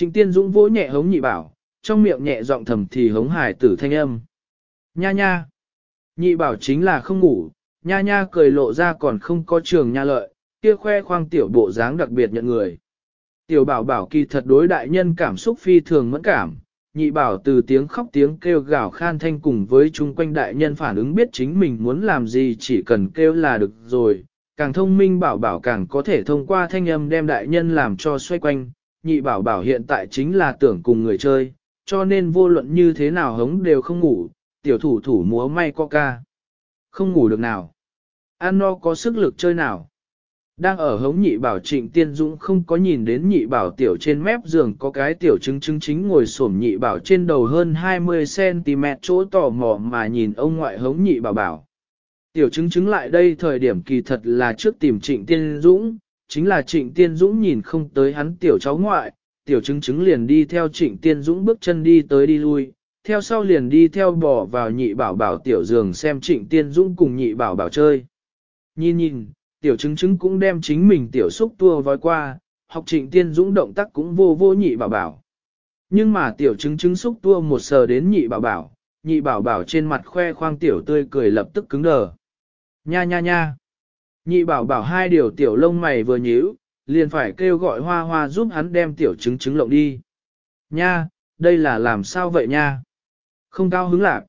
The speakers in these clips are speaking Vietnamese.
Trịnh Tiên Dũng vỗ nhẹ hống nhị bảo, trong miệng nhẹ giọng thầm thì hống hải tử thanh âm. Nha nha. Nhị bảo chính là không ngủ, nha nha cười lộ ra còn không có trường nha lợi, kia khoe khoang tiểu bộ dáng đặc biệt nhận người. Tiểu bảo bảo kỳ thật đối đại nhân cảm xúc phi thường mẫn cảm, nhị bảo từ tiếng khóc tiếng kêu gào khan thanh cùng với chung quanh đại nhân phản ứng biết chính mình muốn làm gì chỉ cần kêu là được rồi, càng thông minh bảo bảo càng có thể thông qua thanh âm đem đại nhân làm cho xoay quanh, nhị bảo bảo hiện tại chính là tưởng cùng người chơi, cho nên vô luận như thế nào hống đều không ngủ, tiểu thủ thủ múa may coca. Không ngủ được nào. An no có sức lực chơi nào. Đang ở hống nhị bảo trịnh tiên dũng không có nhìn đến nhị bảo tiểu trên mép giường có cái tiểu chứng chứng chính ngồi xổm nhị bảo trên đầu hơn 20cm chỗ tò mò mà nhìn ông ngoại hống nhị bảo bảo. Tiểu chứng chứng lại đây thời điểm kỳ thật là trước tìm trịnh tiên dũng, chính là trịnh tiên dũng nhìn không tới hắn tiểu cháu ngoại, tiểu chứng chứng liền đi theo trịnh tiên dũng bước chân đi tới đi lui, theo sau liền đi theo bỏ vào nhị bảo bảo tiểu giường xem trịnh tiên dũng cùng nhị bảo bảo chơi. Nhìn nhìn, tiểu chứng chứng cũng đem chính mình tiểu xúc tua vói qua, học trịnh tiên dũng động tác cũng vô vô nhị bảo bảo. Nhưng mà tiểu chứng chứng xúc tua một sờ đến nhị bảo bảo, nhị bảo bảo trên mặt khoe khoang tiểu tươi cười lập tức cứng đờ. Nha nha nha. Nhị bảo bảo hai điều tiểu lông mày vừa nhíu, liền phải kêu gọi hoa hoa giúp hắn đem tiểu Trứng Trứng lộng đi. Nha, đây là làm sao vậy nha? Không cao hứng lạc.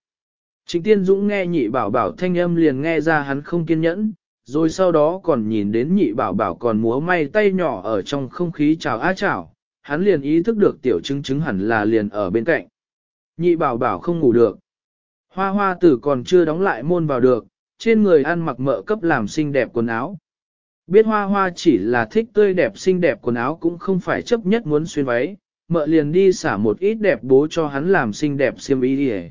Trịnh Tiên Dũng nghe nhị bảo bảo thanh âm liền nghe ra hắn không kiên nhẫn, rồi sau đó còn nhìn đến nhị bảo bảo còn múa may tay nhỏ ở trong không khí chào á chào, hắn liền ý thức được tiểu chứng chứng hẳn là liền ở bên cạnh. Nhị bảo bảo không ngủ được. Hoa hoa tử còn chưa đóng lại môn vào được, trên người ăn mặc mợ cấp làm xinh đẹp quần áo. Biết hoa hoa chỉ là thích tươi đẹp xinh đẹp quần áo cũng không phải chấp nhất muốn xuyên váy, mợ liền đi xả một ít đẹp bố cho hắn làm xinh đẹp xiêm y đi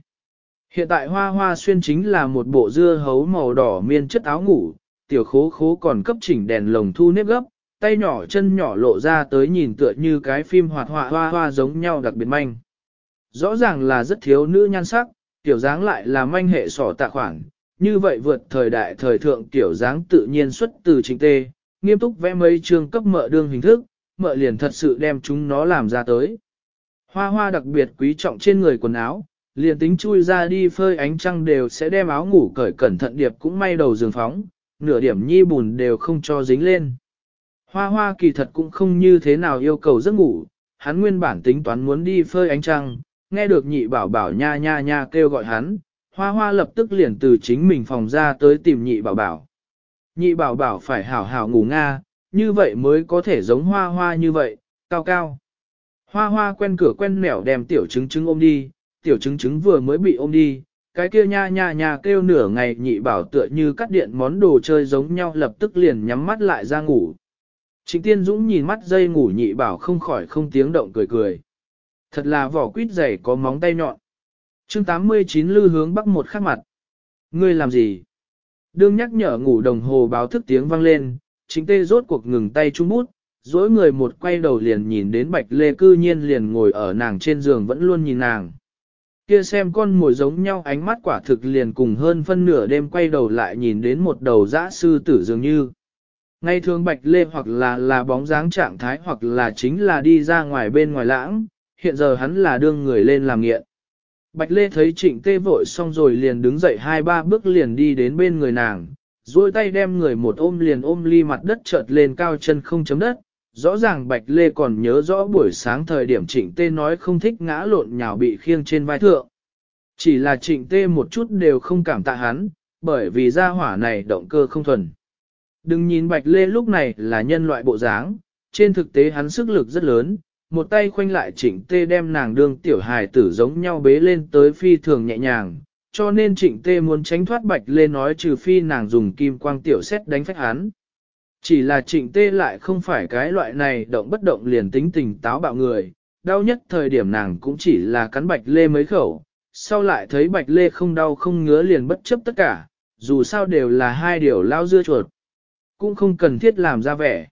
Hiện tại hoa hoa xuyên chính là một bộ dưa hấu màu đỏ miên chất áo ngủ, tiểu khố khố còn cấp chỉnh đèn lồng thu nếp gấp, tay nhỏ chân nhỏ lộ ra tới nhìn tựa như cái phim hoạt họa hoa hoa giống nhau đặc biệt manh. Rõ ràng là rất thiếu nữ nhan sắc, tiểu dáng lại là manh hệ sỏ tạ khoản, như vậy vượt thời đại thời thượng tiểu dáng tự nhiên xuất từ chính tê, nghiêm túc vẽ mấy chương cấp mợ đương hình thức, mợ liền thật sự đem chúng nó làm ra tới. Hoa hoa đặc biệt quý trọng trên người quần áo, liền tính chui ra đi phơi ánh trăng đều sẽ đem áo ngủ cởi cẩn thận điệp cũng may đầu giường phóng, nửa điểm nhi bùn đều không cho dính lên. Hoa hoa kỳ thật cũng không như thế nào yêu cầu giấc ngủ, hắn nguyên bản tính toán muốn đi phơi ánh trăng, nghe được nhị bảo bảo nha nha nha kêu gọi hắn, hoa hoa lập tức liền từ chính mình phòng ra tới tìm nhị bảo bảo. Nhị bảo bảo phải hảo hảo ngủ nga, như vậy mới có thể giống hoa hoa như vậy, cao cao. Hoa hoa quen cửa quen mẻo đem tiểu trứng trứng ôm đi, tiểu trứng trứng vừa mới bị ôm đi, cái kia nha nha nha kêu nửa ngày nhị bảo tựa như cắt điện món đồ chơi giống nhau lập tức liền nhắm mắt lại ra ngủ. Trịnh Tiên Dũng nhìn mắt dây ngủ nhị bảo không khỏi không tiếng động cười cười. Thật là vỏ quýt dày có móng tay nhọn chương 89 lư hướng bắc một khắc mặt. Ngươi làm gì? Đương nhắc nhở ngủ đồng hồ báo thức tiếng vang lên, chính tê rốt cuộc ngừng tay trung bút, dối người một quay đầu liền nhìn đến bạch lê cư nhiên liền ngồi ở nàng trên giường vẫn luôn nhìn nàng. Kia xem con mồi giống nhau ánh mắt quả thực liền cùng hơn phân nửa đêm quay đầu lại nhìn đến một đầu dã sư tử dường như. Ngay thường bạch lê hoặc là là bóng dáng trạng thái hoặc là chính là đi ra ngoài bên ngoài lãng, hiện giờ hắn là đương người lên làm nghiện. Bạch lê thấy trịnh tê vội xong rồi liền đứng dậy hai ba bước liền đi đến bên người nàng, duỗi tay đem người một ôm liền ôm ly mặt đất chợt lên cao chân không chấm đất. Rõ ràng Bạch Lê còn nhớ rõ buổi sáng thời điểm trịnh tê nói không thích ngã lộn nhào bị khiêng trên vai thượng. Chỉ là trịnh tê một chút đều không cảm tạ hắn, bởi vì gia hỏa này động cơ không thuần. Đừng nhìn Bạch Lê lúc này là nhân loại bộ dáng, trên thực tế hắn sức lực rất lớn, một tay khoanh lại trịnh tê đem nàng đương tiểu hài tử giống nhau bế lên tới phi thường nhẹ nhàng, cho nên trịnh tê muốn tránh thoát Bạch Lê nói trừ phi nàng dùng kim quang tiểu xét đánh phách hắn. Chỉ là trịnh tê lại không phải cái loại này động bất động liền tính tình táo bạo người, đau nhất thời điểm nàng cũng chỉ là cắn Bạch Lê mấy khẩu, sau lại thấy Bạch Lê không đau không ngứa liền bất chấp tất cả, dù sao đều là hai điều lao dưa chuột cũng không cần thiết làm ra vẻ.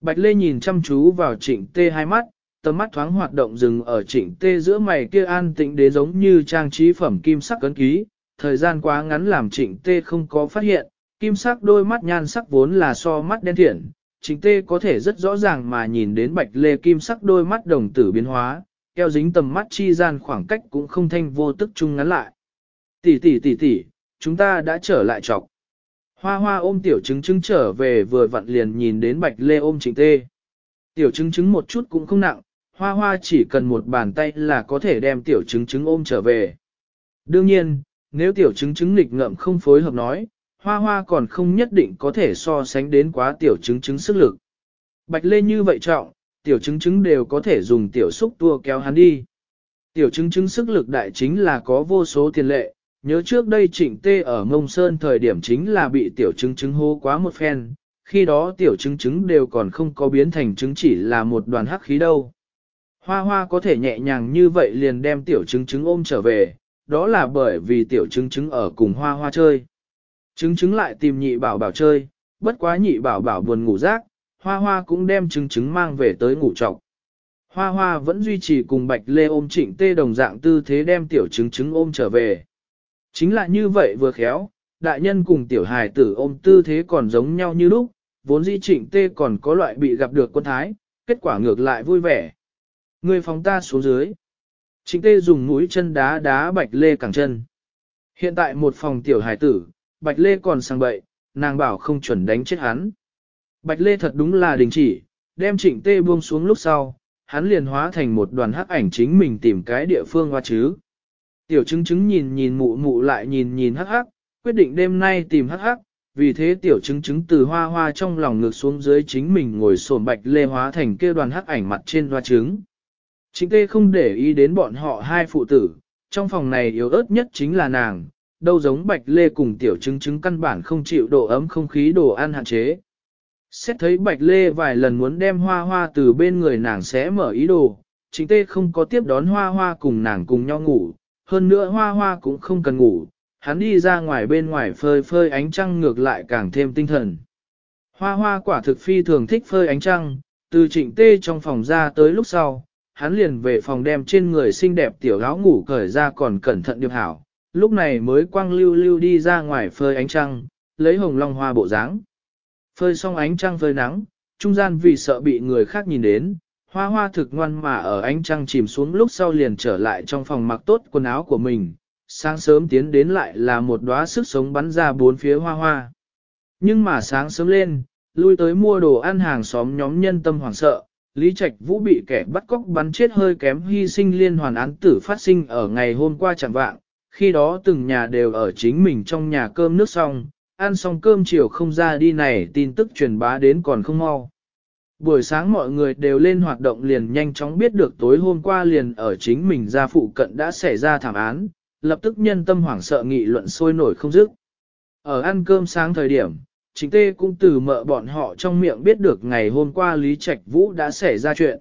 Bạch Lê nhìn chăm chú vào trịnh tê hai mắt, tầm mắt thoáng hoạt động dừng ở trịnh tê giữa mày kia an tĩnh đến giống như trang trí phẩm kim sắc cấn ký, thời gian quá ngắn làm trịnh tê không có phát hiện, kim sắc đôi mắt nhan sắc vốn là so mắt đen thiện, chỉnh tê có thể rất rõ ràng mà nhìn đến bạch lê kim sắc đôi mắt đồng tử biến hóa, keo dính tầm mắt chi gian khoảng cách cũng không thanh vô tức chung ngắn lại. Tỷ tỷ tỷ tỷ, chúng ta đã trở lại trọc. Hoa hoa ôm tiểu chứng chứng trở về vừa vặn liền nhìn đến bạch lê ôm trịnh tê. Tiểu chứng chứng một chút cũng không nặng, hoa hoa chỉ cần một bàn tay là có thể đem tiểu chứng chứng ôm trở về. Đương nhiên, nếu tiểu chứng chứng nghịch ngợm không phối hợp nói, hoa hoa còn không nhất định có thể so sánh đến quá tiểu chứng chứng sức lực. Bạch lê như vậy trọng, tiểu chứng chứng đều có thể dùng tiểu xúc tua kéo hắn đi. Tiểu chứng chứng sức lực đại chính là có vô số tiền lệ, nhớ trước đây trịnh tê ở Ngông Sơn thời điểm chính là bị tiểu chứng chứng hô quá một phen, khi đó tiểu chứng chứng đều còn không có biến thành chứng chỉ là một đoàn hắc khí đâu. Hoa hoa có thể nhẹ nhàng như vậy liền đem tiểu trứng trứng ôm trở về, đó là bởi vì tiểu trứng trứng ở cùng hoa hoa chơi. Trứng trứng lại tìm nhị bảo bảo chơi, bất quá nhị bảo bảo buồn ngủ rác, hoa hoa cũng đem trứng trứng mang về tới ngủ trọc. Hoa hoa vẫn duy trì cùng bạch lê ôm trịnh tê đồng dạng tư thế đem tiểu trứng trứng ôm trở về. Chính là như vậy vừa khéo, đại nhân cùng tiểu hài tử ôm tư thế còn giống nhau như lúc, vốn dĩ trịnh tê còn có loại bị gặp được quân thái, kết quả ngược lại vui vẻ. Ngươi phóng ta xuống dưới. Trịnh tê dùng mũi chân đá đá bạch lê cẳng chân. Hiện tại một phòng tiểu Hải tử, bạch lê còn sang bậy, nàng bảo không chuẩn đánh chết hắn. Bạch lê thật đúng là đình chỉ, đem trịnh tê buông xuống lúc sau, hắn liền hóa thành một đoàn hắc ảnh chính mình tìm cái địa phương hoa chứ. Tiểu chứng chứng nhìn nhìn mụ mụ lại nhìn nhìn hắc hắc, quyết định đêm nay tìm hắc hắc, vì thế tiểu chứng chứng từ hoa hoa trong lòng ngược xuống dưới chính mình ngồi sồn bạch lê hóa thành kia đoàn hắc ảnh mặt trên hoa trứng. Chính tê không để ý đến bọn họ hai phụ tử, trong phòng này yếu ớt nhất chính là nàng, đâu giống bạch lê cùng tiểu chứng chứng căn bản không chịu độ ấm không khí đồ ăn hạn chế. Xét thấy bạch lê vài lần muốn đem hoa hoa từ bên người nàng sẽ mở ý đồ, chính tê không có tiếp đón hoa hoa cùng nàng cùng nhau ngủ, hơn nữa hoa hoa cũng không cần ngủ, hắn đi ra ngoài bên ngoài phơi phơi ánh trăng ngược lại càng thêm tinh thần. Hoa hoa quả thực phi thường thích phơi ánh trăng, từ trịnh tê trong phòng ra tới lúc sau, hắn liền về phòng đem trên người xinh đẹp tiểu áo ngủ cởi ra còn cẩn thận điệp hảo, lúc này mới quăng lưu lưu đi ra ngoài phơi ánh trăng, lấy hồng long hoa bộ dáng. Phơi xong ánh trăng phơi nắng, trung gian vì sợ bị người khác nhìn đến, hoa hoa thực ngoan mà ở ánh trăng chìm xuống lúc sau liền trở lại trong phòng mặc tốt quần áo của mình, sáng sớm tiến đến lại là một đóa sức sống bắn ra bốn phía hoa hoa. Nhưng mà sáng sớm lên, lui tới mua đồ ăn hàng xóm nhóm nhân tâm hoảng sợ, Lý Trạch Vũ bị kẻ bắt cóc bắn chết hơi kém hy sinh liên hoàn án tử phát sinh ở ngày hôm qua chẳng vạng, khi đó từng nhà đều ở chính mình trong nhà cơm nước xong, ăn xong cơm chiều không ra đi này tin tức truyền bá đến còn không mau. Buổi sáng mọi người đều lên hoạt động liền nhanh chóng biết được tối hôm qua liền ở chính mình gia phụ cận đã xảy ra thảm án, lập tức nhân tâm hoảng sợ nghị luận sôi nổi không dứt. Ở ăn cơm sáng thời điểm, chính tê cũng từ mợ bọn họ trong miệng biết được ngày hôm qua Lý Trạch Vũ đã xảy ra chuyện.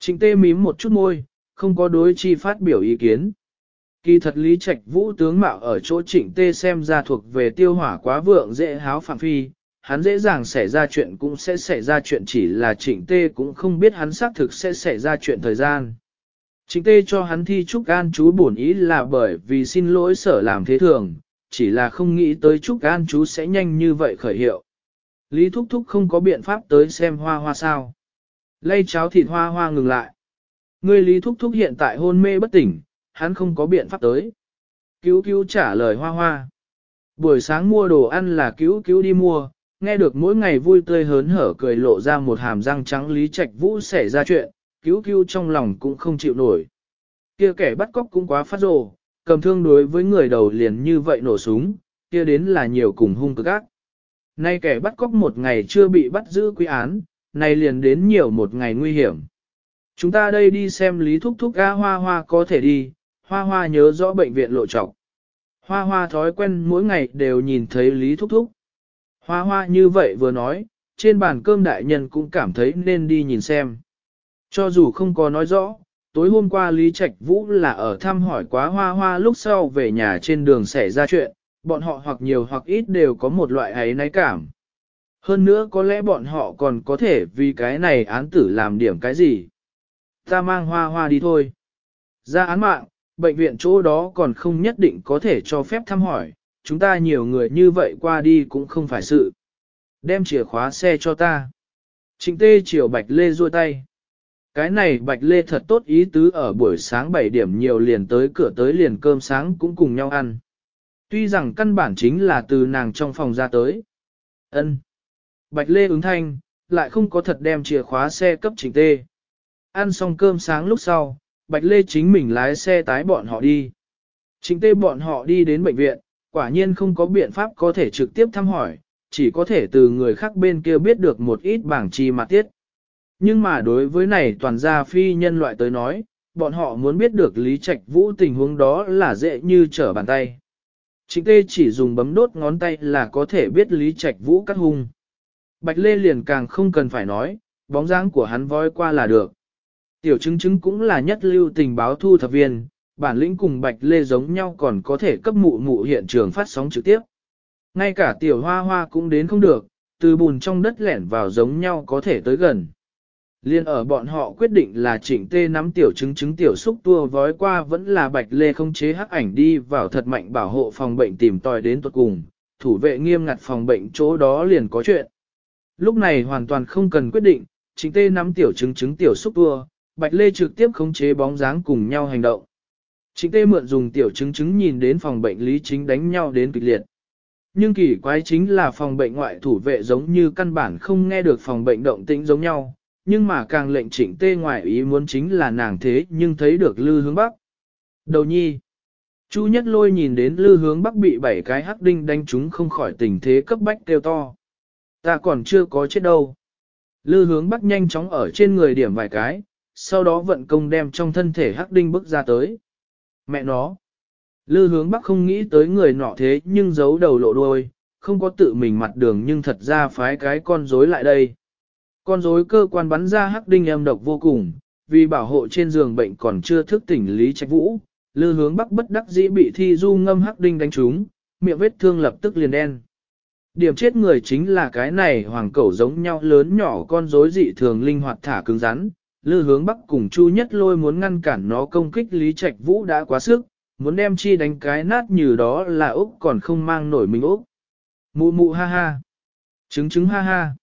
Chính tê mím một chút môi, không có đối chi phát biểu ý kiến. Kỳ thật Lý Trạch Vũ tướng mạo ở chỗ trịnh tê xem ra thuộc về tiêu hỏa quá vượng dễ háo phạm phi, hắn dễ dàng xảy ra chuyện cũng sẽ xảy ra chuyện chỉ là trịnh tê cũng không biết hắn xác thực sẽ xảy ra chuyện thời gian. Trịnh tê cho hắn thi Trúc An chú bổn ý là bởi vì xin lỗi sở làm thế thường, chỉ là không nghĩ tới Trúc An chú sẽ nhanh như vậy khởi hiệu. Lý Thúc Thúc không có biện pháp tới xem hoa hoa sao. Lây cháo thịt hoa hoa ngừng lại. Người Lý Thúc Thúc hiện tại hôn mê bất tỉnh, hắn không có biện pháp tới. Cứu cứu trả lời hoa hoa. Buổi sáng mua đồ ăn là cứu cứu đi mua, nghe được mỗi ngày vui tươi hớn hở cười lộ ra một hàm răng trắng Lý Trạch Vũ xảy ra chuyện, cứu cứu trong lòng cũng không chịu nổi. Kia kẻ bắt cóc cũng quá phát rồ, cầm thương đối với người đầu liền như vậy nổ súng, kia đến là nhiều cùng hung cực ác. Nay kẻ bắt cóc một ngày chưa bị bắt giữ quy án, nay liền đến nhiều một ngày nguy hiểm. Chúng ta đây đi xem Lý Thúc Thúc A Hoa Hoa có thể đi, Hoa Hoa nhớ rõ bệnh viện lộ trọc. Hoa Hoa thói quen mỗi ngày đều nhìn thấy Lý Thúc Thúc. Hoa Hoa như vậy vừa nói, trên bàn cơm đại nhân cũng cảm thấy nên đi nhìn xem. Cho dù không có nói rõ, tối hôm qua Lý Trạch Vũ là ở thăm hỏi quá hoa hoa lúc sau về nhà trên đường xảy ra chuyện, bọn họ hoặc nhiều hoặc ít đều có một loại ấy náy cảm. Hơn nữa có lẽ bọn họ còn có thể vì cái này án tử làm điểm cái gì. Ta mang hoa hoa đi thôi. Ra án mạng, bệnh viện chỗ đó còn không nhất định có thể cho phép thăm hỏi, chúng ta nhiều người như vậy qua đi cũng không phải sự. Đem chìa khóa xe cho ta. Trịnh tê chiều Bạch Lê ruôi tay. Cái này Bạch Lê thật tốt ý tứ ở buổi sáng 7 điểm nhiều liền tới cửa tới liền cơm sáng cũng cùng nhau ăn. Tuy rằng căn bản chính là từ nàng trong phòng ra tới. ân Bạch Lê ứng thanh, lại không có thật đem chìa khóa xe cấp trình tê. Ăn xong cơm sáng lúc sau, Bạch Lê chính mình lái xe tái bọn họ đi. trình tê bọn họ đi đến bệnh viện, quả nhiên không có biện pháp có thể trực tiếp thăm hỏi, chỉ có thể từ người khác bên kia biết được một ít bảng chi mà tiết. Nhưng mà đối với này toàn gia phi nhân loại tới nói, bọn họ muốn biết được Lý Trạch Vũ tình huống đó là dễ như trở bàn tay. Trịnh tê chỉ dùng bấm đốt ngón tay là có thể biết Lý Trạch Vũ cắt hung. Bạch Lê liền càng không cần phải nói, bóng dáng của hắn voi qua là được. Tiểu chứng chứng cũng là nhất lưu tình báo thu thập viên, bản lĩnh cùng Bạch Lê giống nhau còn có thể cấp mụ mụ hiện trường phát sóng trực tiếp. Ngay cả tiểu hoa hoa cũng đến không được, từ bùn trong đất lẻn vào giống nhau có thể tới gần. Liên ở bọn họ quyết định là chỉnh tê nắm tiểu chứng chứng tiểu xúc tua vói qua vẫn là bạch lê không chế hắc ảnh đi vào thật mạnh bảo hộ phòng bệnh tìm tòi đến tuột cùng, thủ vệ nghiêm ngặt phòng bệnh chỗ đó liền có chuyện. Lúc này hoàn toàn không cần quyết định, chỉnh tê nắm tiểu chứng chứng tiểu xúc tua, bạch lê trực tiếp khống chế bóng dáng cùng nhau hành động. Chính tê mượn dùng tiểu chứng chứng nhìn đến phòng bệnh lý chính đánh nhau đến kịch liệt. Nhưng kỳ quái chính là phòng bệnh ngoại thủ vệ giống như căn bản không nghe được phòng bệnh động tĩnh giống nhau, nhưng mà càng lệnh chỉnh tê ngoại ý muốn chính là nàng thế nhưng thấy được lư hướng bắc. Đầu nhi. Chu nhất lôi nhìn đến lư hướng bắc bị bảy cái hắc đinh đánh chúng không khỏi tình thế cấp bách kêu to. Ta còn chưa có chết đâu. Lư hướng bắc nhanh chóng ở trên người điểm vài cái, sau đó vận công đem trong thân thể hắc đinh bước ra tới. Mẹ nó. Lư hướng bắc không nghĩ tới người nọ thế nhưng giấu đầu lộ đuôi, không có tự mình mặt đường nhưng thật ra phái cái con rối lại đây. Con rối cơ quan bắn ra hắc đinh âm độc vô cùng, vì bảo hộ trên giường bệnh còn chưa thức tỉnh Lý Trạch Vũ, lư hướng bắc bất đắc dĩ bị thi du ngâm hắc đinh đánh trúng, miệng vết thương lập tức liền đen. Điểm chết người chính là cái này hoàng cẩu giống nhau lớn nhỏ con rối dị thường linh hoạt thả cứng rắn, lư hướng bắc cùng chu nhất lôi muốn ngăn cản nó công kích Lý Trạch Vũ đã quá sức, muốn đem chi đánh cái nát như đó là Úc còn không mang nổi mình Úc. Mụ mụ ha ha. Trứng trứng ha ha.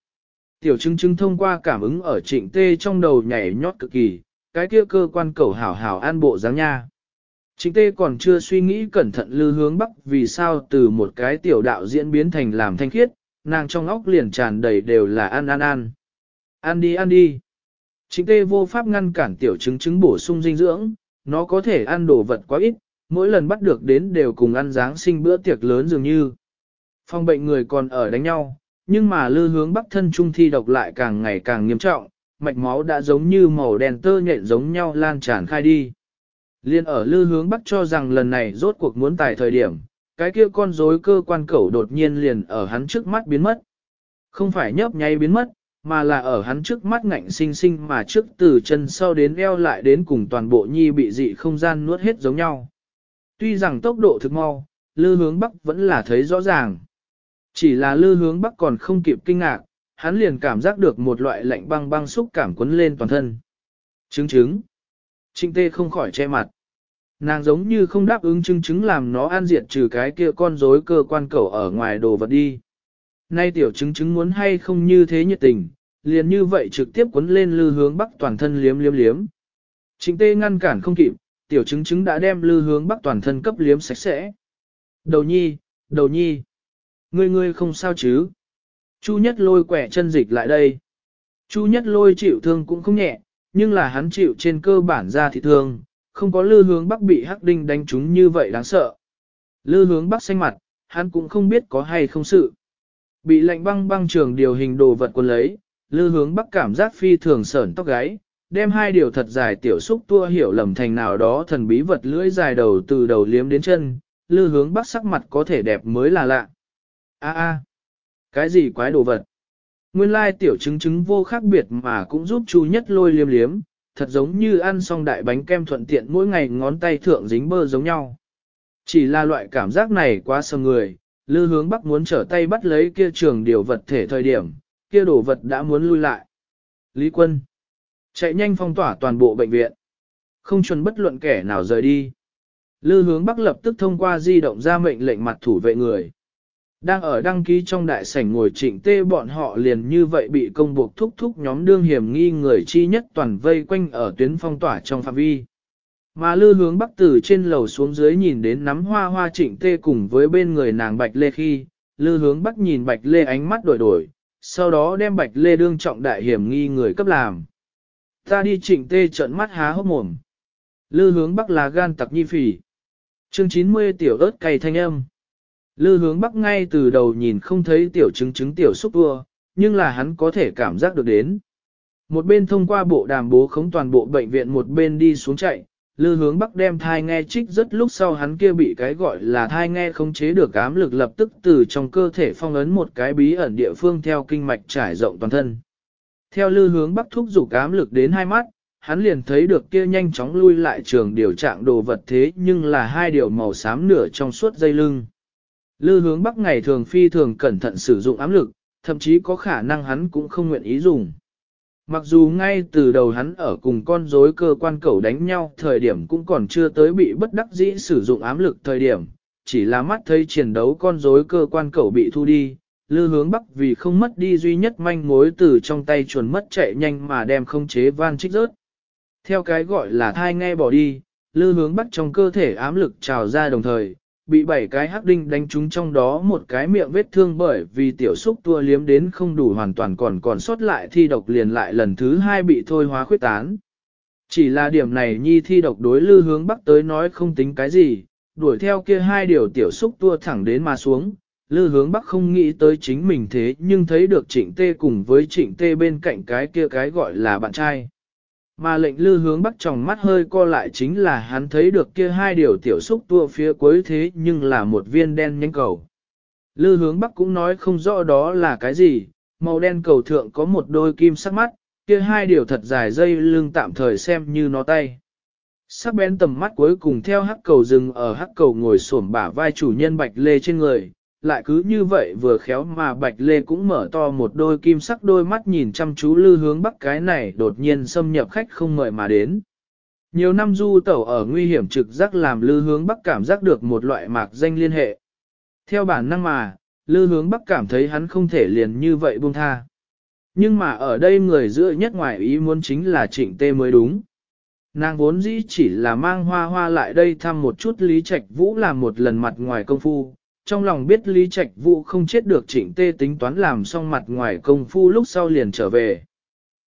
Tiểu chứng chứng thông qua cảm ứng ở trịnh tê trong đầu nhảy nhót cực kỳ, cái kia cơ quan cầu hảo hảo an bộ dáng nha. Trịnh tê còn chưa suy nghĩ cẩn thận lư hướng bắc vì sao từ một cái tiểu đạo diễn biến thành làm thanh khiết, nàng trong óc liền tràn đầy đều là ăn ăn ăn. Ăn đi ăn đi. Trịnh tê vô pháp ngăn cản tiểu chứng chứng bổ sung dinh dưỡng, nó có thể ăn đồ vật quá ít, mỗi lần bắt được đến đều cùng ăn dáng sinh bữa tiệc lớn dường như. phong bệnh người còn ở đánh nhau, nhưng mà lư hướng bắc thân trung thi độc lại càng ngày càng nghiêm trọng, mạch máu đã giống như màu đen tơ nhện giống nhau lan tràn khai đi. Liên ở lư hướng bắc cho rằng lần này rốt cuộc muốn tài thời điểm, cái kia con rối cơ quan cẩu đột nhiên liền ở hắn trước mắt biến mất. Không phải nhấp nháy biến mất, mà là ở hắn trước mắt ngạnh sinh sinh mà trước từ chân sau đến eo lại đến cùng toàn bộ nhi bị dị không gian nuốt hết giống nhau. Tuy rằng tốc độ thực mau, lư hướng bắc vẫn là thấy rõ ràng. Chỉ là lư hướng bắc còn không kịp kinh ngạc, hắn liền cảm giác được một loại lạnh băng băng xúc cảm quấn lên toàn thân. Chứng chứng. Trinh tê không khỏi che mặt. Nàng giống như không đáp ứng chứng chứng làm nó an diệt trừ cái kia con rối cơ quan cầu ở ngoài đồ vật đi. Nay tiểu chứng chứng muốn hay không như thế nhiệt tình, liền như vậy trực tiếp quấn lên lư hướng bắc toàn thân liếm liếm liếm. Trịnh tê ngăn cản không kịp, tiểu chứng chứng đã đem lư hướng bắc toàn thân cấp liếm sạch sẽ. Đầu nhi, đầu nhi, ngươi ngươi không sao chứ? Chu nhất lôi quẻ chân dịch lại đây. Chu nhất lôi chịu thương cũng không nhẹ, nhưng là hắn chịu trên cơ bản ra thì thương, không có lư hướng bắc bị hắc đinh đánh trúng như vậy đáng sợ. Lư hướng bắc xanh mặt, hắn cũng không biết có hay không sự. Bị lạnh băng băng trường điều hình đồ vật quân lấy, lư hướng bắc cảm giác phi thường sởn tóc gáy, đem hai điều thật dài tiểu xúc tua hiểu lầm thành nào đó thần bí vật lưỡi dài đầu từ đầu liếm đến chân, lư hướng bắc sắc mặt có thể đẹp mới là lạ. A a, cái gì quái đồ vật? Nguyên lai tiểu chứng chứng vô khác biệt mà cũng giúp chu nhất lôi liêm liếm, thật giống như ăn xong đại bánh kem thuận tiện mỗi ngày ngón tay thượng dính bơ giống nhau. Chỉ là loại cảm giác này quá sờ người, lư hướng bắc muốn trở tay bắt lấy kia trường điều vật thể thời điểm, kia đồ vật đã muốn lui lại. Lý quân chạy nhanh phong tỏa toàn bộ bệnh viện. Không chuẩn bất luận kẻ nào rời đi. Lư hướng bắc lập tức thông qua di động ra mệnh lệnh mặt thủ vệ người. Đang ở đăng ký trong đại sảnh ngồi trịnh tê bọn họ liền như vậy bị công buộc thúc thúc nhóm đương hiểm nghi người chi nhất toàn vây quanh ở tuyến phong tỏa trong phạm vi. Mà lư hướng bắc tử trên lầu xuống dưới nhìn đến nắm hoa hoa trịnh tê cùng với bên người nàng bạch lê khi, lư hướng bắc nhìn bạch lê ánh mắt đổi đổi, sau đó đem bạch lê đương trọng đại hiểm nghi người cấp làm. Ta đi trịnh tê trợn mắt há hốc mồm. Lư hướng bắc là gan tặc nhi phỉ. Chương 90 tiểu ớt cay thanh âm. Lư hướng bắc ngay từ đầu nhìn không thấy tiểu chứng chứng tiểu xúc vua, nhưng là hắn có thể cảm giác được đến. Một bên thông qua bộ đàm bố khống toàn bộ bệnh viện một bên đi xuống chạy, lư hướng bắc đem thai nghe trích rất lúc sau hắn kia bị cái gọi là thai nghe không chế được ám lực lập tức từ trong cơ thể phong ấn một cái bí ẩn địa phương theo kinh mạch trải rộng toàn thân. Theo lư hướng bắc thúc dục ám lực đến hai mắt, hắn liền thấy được kia nhanh chóng lui lại trường điều trạng đồ vật thế nhưng là hai điều màu xám nửa trong suốt dây lưng. Lư hướng bắc ngày thường phi thường cẩn thận sử dụng ám lực, thậm chí có khả năng hắn cũng không nguyện ý dùng. Mặc dù ngay từ đầu hắn ở cùng con rối cơ quan cẩu đánh nhau thời điểm cũng còn chưa tới bị bất đắc dĩ sử dụng ám lực thời điểm, chỉ là mắt thấy chiến đấu con rối cơ quan cẩu bị thu đi, lư hướng bắc vì không mất đi duy nhất manh mối từ trong tay chuồn mất chạy nhanh mà đem không chế van trích rớt. Theo cái gọi là thai nghe bỏ đi, lư hướng bắc trong cơ thể ám lực trào ra đồng thời, bị bảy cái hắc đinh đánh trúng trong đó một cái miệng vết thương bởi vì tiểu xúc tua liếm đến không đủ hoàn toàn còn còn sót lại thi độc liền lại lần thứ hai bị thôi hóa khuyết tán. Chỉ là điểm này nhi thi độc đối lư hướng bắc tới nói không tính cái gì, đuổi theo kia hai điều tiểu xúc tua thẳng đến mà xuống. Lư hướng bắc không nghĩ tới chính mình thế nhưng thấy được trịnh tê cùng với trịnh tê bên cạnh cái kia cái gọi là bạn trai. Mà lệnh lư hướng bắc tròng mắt hơi co lại chính là hắn thấy được kia hai điều tiểu xúc tua phía cuối thế nhưng là một viên đen nhánh cầu. Lư hướng bắc cũng nói không rõ đó là cái gì, màu đen cầu thượng có một đôi kim sắc mắt, kia hai điều thật dài dây lưng tạm thời xem như nó tay. Sắc bén tầm mắt cuối cùng theo hắc cầu rừng ở hắc cầu ngồi xổm bả vai chủ nhân bạch lê trên người, lại cứ như vậy vừa khéo mà Bạch Lê cũng mở to một đôi kim sắc đôi mắt nhìn chăm chú lư hướng bắc cái này đột nhiên xâm nhập khách không mời mà đến. Nhiều năm du tẩu ở nguy hiểm trực giác làm lư hướng bắc cảm giác được một loại mạc danh liên hệ. Theo bản năng mà, lư hướng bắc cảm thấy hắn không thể liền như vậy buông tha. Nhưng mà ở đây người giữa nhất ngoài ý muốn chính là trịnh tê mới đúng. Nàng vốn dĩ chỉ là mang hoa hoa lại đây thăm một chút Lý Trạch Vũ làm một lần mặt ngoài công phu, trong lòng biết Lý Trạch Vũ không chết được trịnh tê tính toán làm xong mặt ngoài công phu lúc sau liền trở về.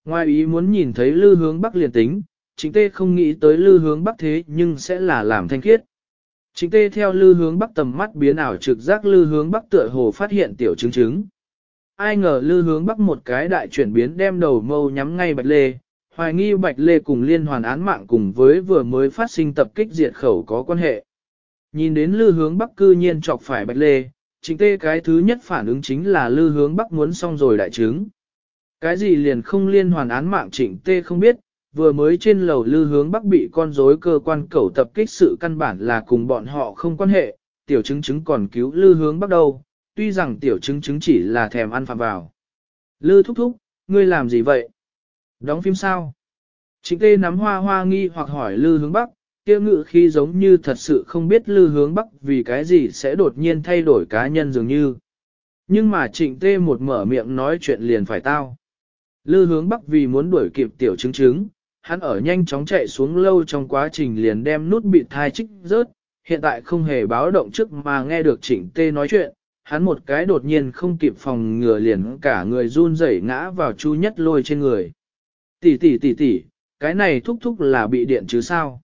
Ngoài ý muốn nhìn thấy lư hướng bắc liền tính, trịnh tê không nghĩ tới lư hướng bắc thế nhưng sẽ là làm thanh khiết. Trịnh tê theo lư hướng bắc tầm mắt biến ảo trực giác lư hướng bắc tựa hồ phát hiện tiểu chứng chứng. Ai ngờ lư hướng bắc một cái đại chuyển biến đem đầu mâu nhắm ngay bạch lê, hoài nghi bạch lê cùng liên hoàn án mạng cùng với vừa mới phát sinh tập kích diệt khẩu có quan hệ. Nhìn đến lư hướng bắc cư nhiên chọc phải bạch lê, chính tê cái thứ nhất phản ứng chính là lư hướng bắc muốn xong rồi đại chứng. Cái gì liền không liên hoàn án mạng trịnh tê không biết, vừa mới trên lầu lư hướng bắc bị con rối cơ quan cẩu tập kích sự căn bản là cùng bọn họ không quan hệ, tiểu chứng chứng còn cứu lư hướng bắc đâu, tuy rằng tiểu chứng chứng chỉ là thèm ăn phạm vào. Lư thúc thúc, ngươi làm gì vậy? Đóng phim sao? Trịnh tê nắm hoa hoa nghi hoặc hỏi lư hướng bắc, kia ngự khi giống như thật sự không biết lư hướng bắc vì cái gì sẽ đột nhiên thay đổi cá nhân dường như. Nhưng mà trịnh tê một mở miệng nói chuyện liền phải tao. Lư hướng bắc vì muốn đuổi kịp tiểu chứng chứng, hắn ở nhanh chóng chạy xuống lâu trong quá trình liền đem nút bị thai trích rớt, hiện tại không hề báo động trước mà nghe được trịnh tê nói chuyện, hắn một cái đột nhiên không kịp phòng ngừa liền cả người run rẩy ngã vào chu nhất lôi trên người. Tỷ tỷ tỷ tỷ, cái này thúc thúc là bị điện chứ sao?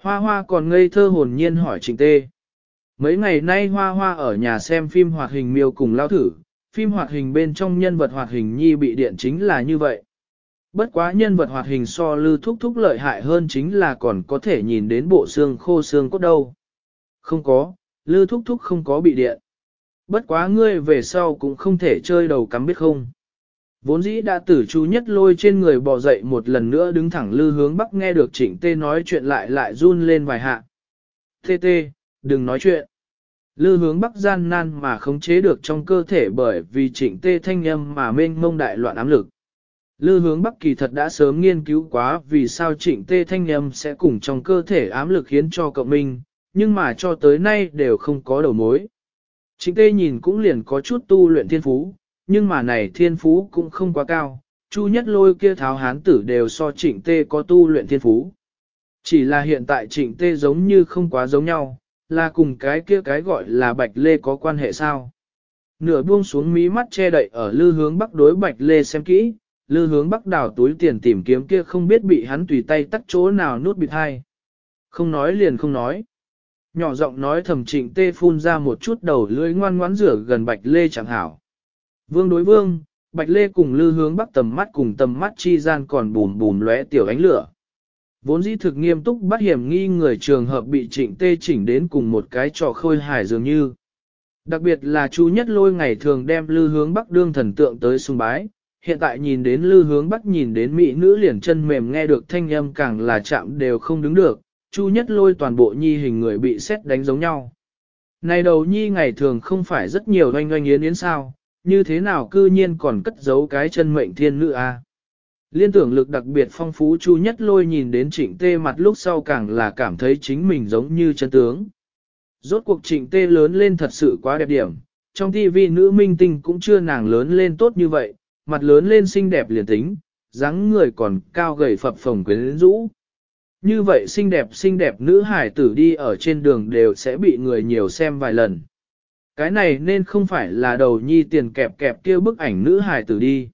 Hoa hoa còn ngây thơ hồn nhiên hỏi Trình Tê. Mấy ngày nay Hoa Hoa ở nhà xem phim hoạt hình miêu cùng lao thử, phim hoạt hình bên trong nhân vật hoạt hình nhi bị điện chính là như vậy. Bất quá nhân vật hoạt hình so lư thúc thúc lợi hại hơn chính là còn có thể nhìn đến bộ xương khô xương cốt đâu. Không có, lư thúc thúc không có bị điện. Bất quá ngươi về sau cũng không thể chơi đầu cắm biết không. Vốn dĩ đã tử chú nhất lôi trên người bò dậy một lần nữa đứng thẳng lư hướng bắc nghe được trịnh tê nói chuyện lại lại run lên vài hạ. Tê tê, đừng nói chuyện. Lư hướng bắc gian nan mà khống chế được trong cơ thể bởi vì trịnh tê thanh âm mà mênh mông đại loạn ám lực. Lư hướng bắc kỳ thật đã sớm nghiên cứu quá vì sao trịnh tê thanh âm sẽ cùng trong cơ thể ám lực khiến cho cộng minh, nhưng mà cho tới nay đều không có đầu mối. Trịnh tê nhìn cũng liền có chút tu luyện thiên phú, nhưng mà này thiên phú cũng không quá cao, chu nhất lôi kia tháo hán tử đều so trịnh tê có tu luyện thiên phú. Chỉ là hiện tại trịnh tê giống như không quá giống nhau, là cùng cái kia cái gọi là bạch lê có quan hệ sao. Nửa buông xuống mí mắt che đậy ở lư hướng bắc đối bạch lê xem kỹ, lư hướng bắc đào túi tiền tìm kiếm kia không biết bị hắn tùy tay tắt chỗ nào nút bịt hai. Không nói liền không nói. Nhỏ giọng nói thầm trịnh tê phun ra một chút đầu lưỡi ngoan ngoãn rửa gần bạch lê chẳng hảo. Vương đối vương, bạch lê cùng lư hướng bắc tầm mắt cùng tầm mắt chi gian còn bùm bùm lóe tiểu ánh lửa. Vốn dĩ thực nghiêm túc bắt hiểm nghi người trường hợp bị trịnh tê chỉnh đến cùng một cái trò khôi hài dường như. Đặc biệt là chú nhất lôi ngày thường đem lư hướng bắc đương thần tượng tới sung bái, hiện tại nhìn đến lư hướng bắc nhìn đến mỹ nữ liền chân mềm nghe được thanh âm càng là chạm đều không đứng được, chu nhất lôi toàn bộ nhi hình người bị xét đánh giống nhau. Này đầu nhi ngày thường không phải rất nhiều oanh oanh yến yến sao, như thế nào cư nhiên còn cất giấu cái chân mệnh thiên nữ a? Liên tưởng lực đặc biệt phong phú chu nhất lôi nhìn đến trịnh tê mặt lúc sau càng là cảm thấy chính mình giống như chân tướng. Rốt cuộc trịnh tê lớn lên thật sự quá đẹp điểm, trong TV nữ minh tinh cũng chưa nàng lớn lên tốt như vậy, mặt lớn lên xinh đẹp liền tính, dáng người còn cao gầy phập phồng quyến rũ. Như vậy xinh đẹp xinh đẹp nữ hải tử đi ở trên đường đều sẽ bị người nhiều xem vài lần. Cái này nên không phải là đầu nhi tiền kẹp kẹp kia bức ảnh nữ hài tử đi.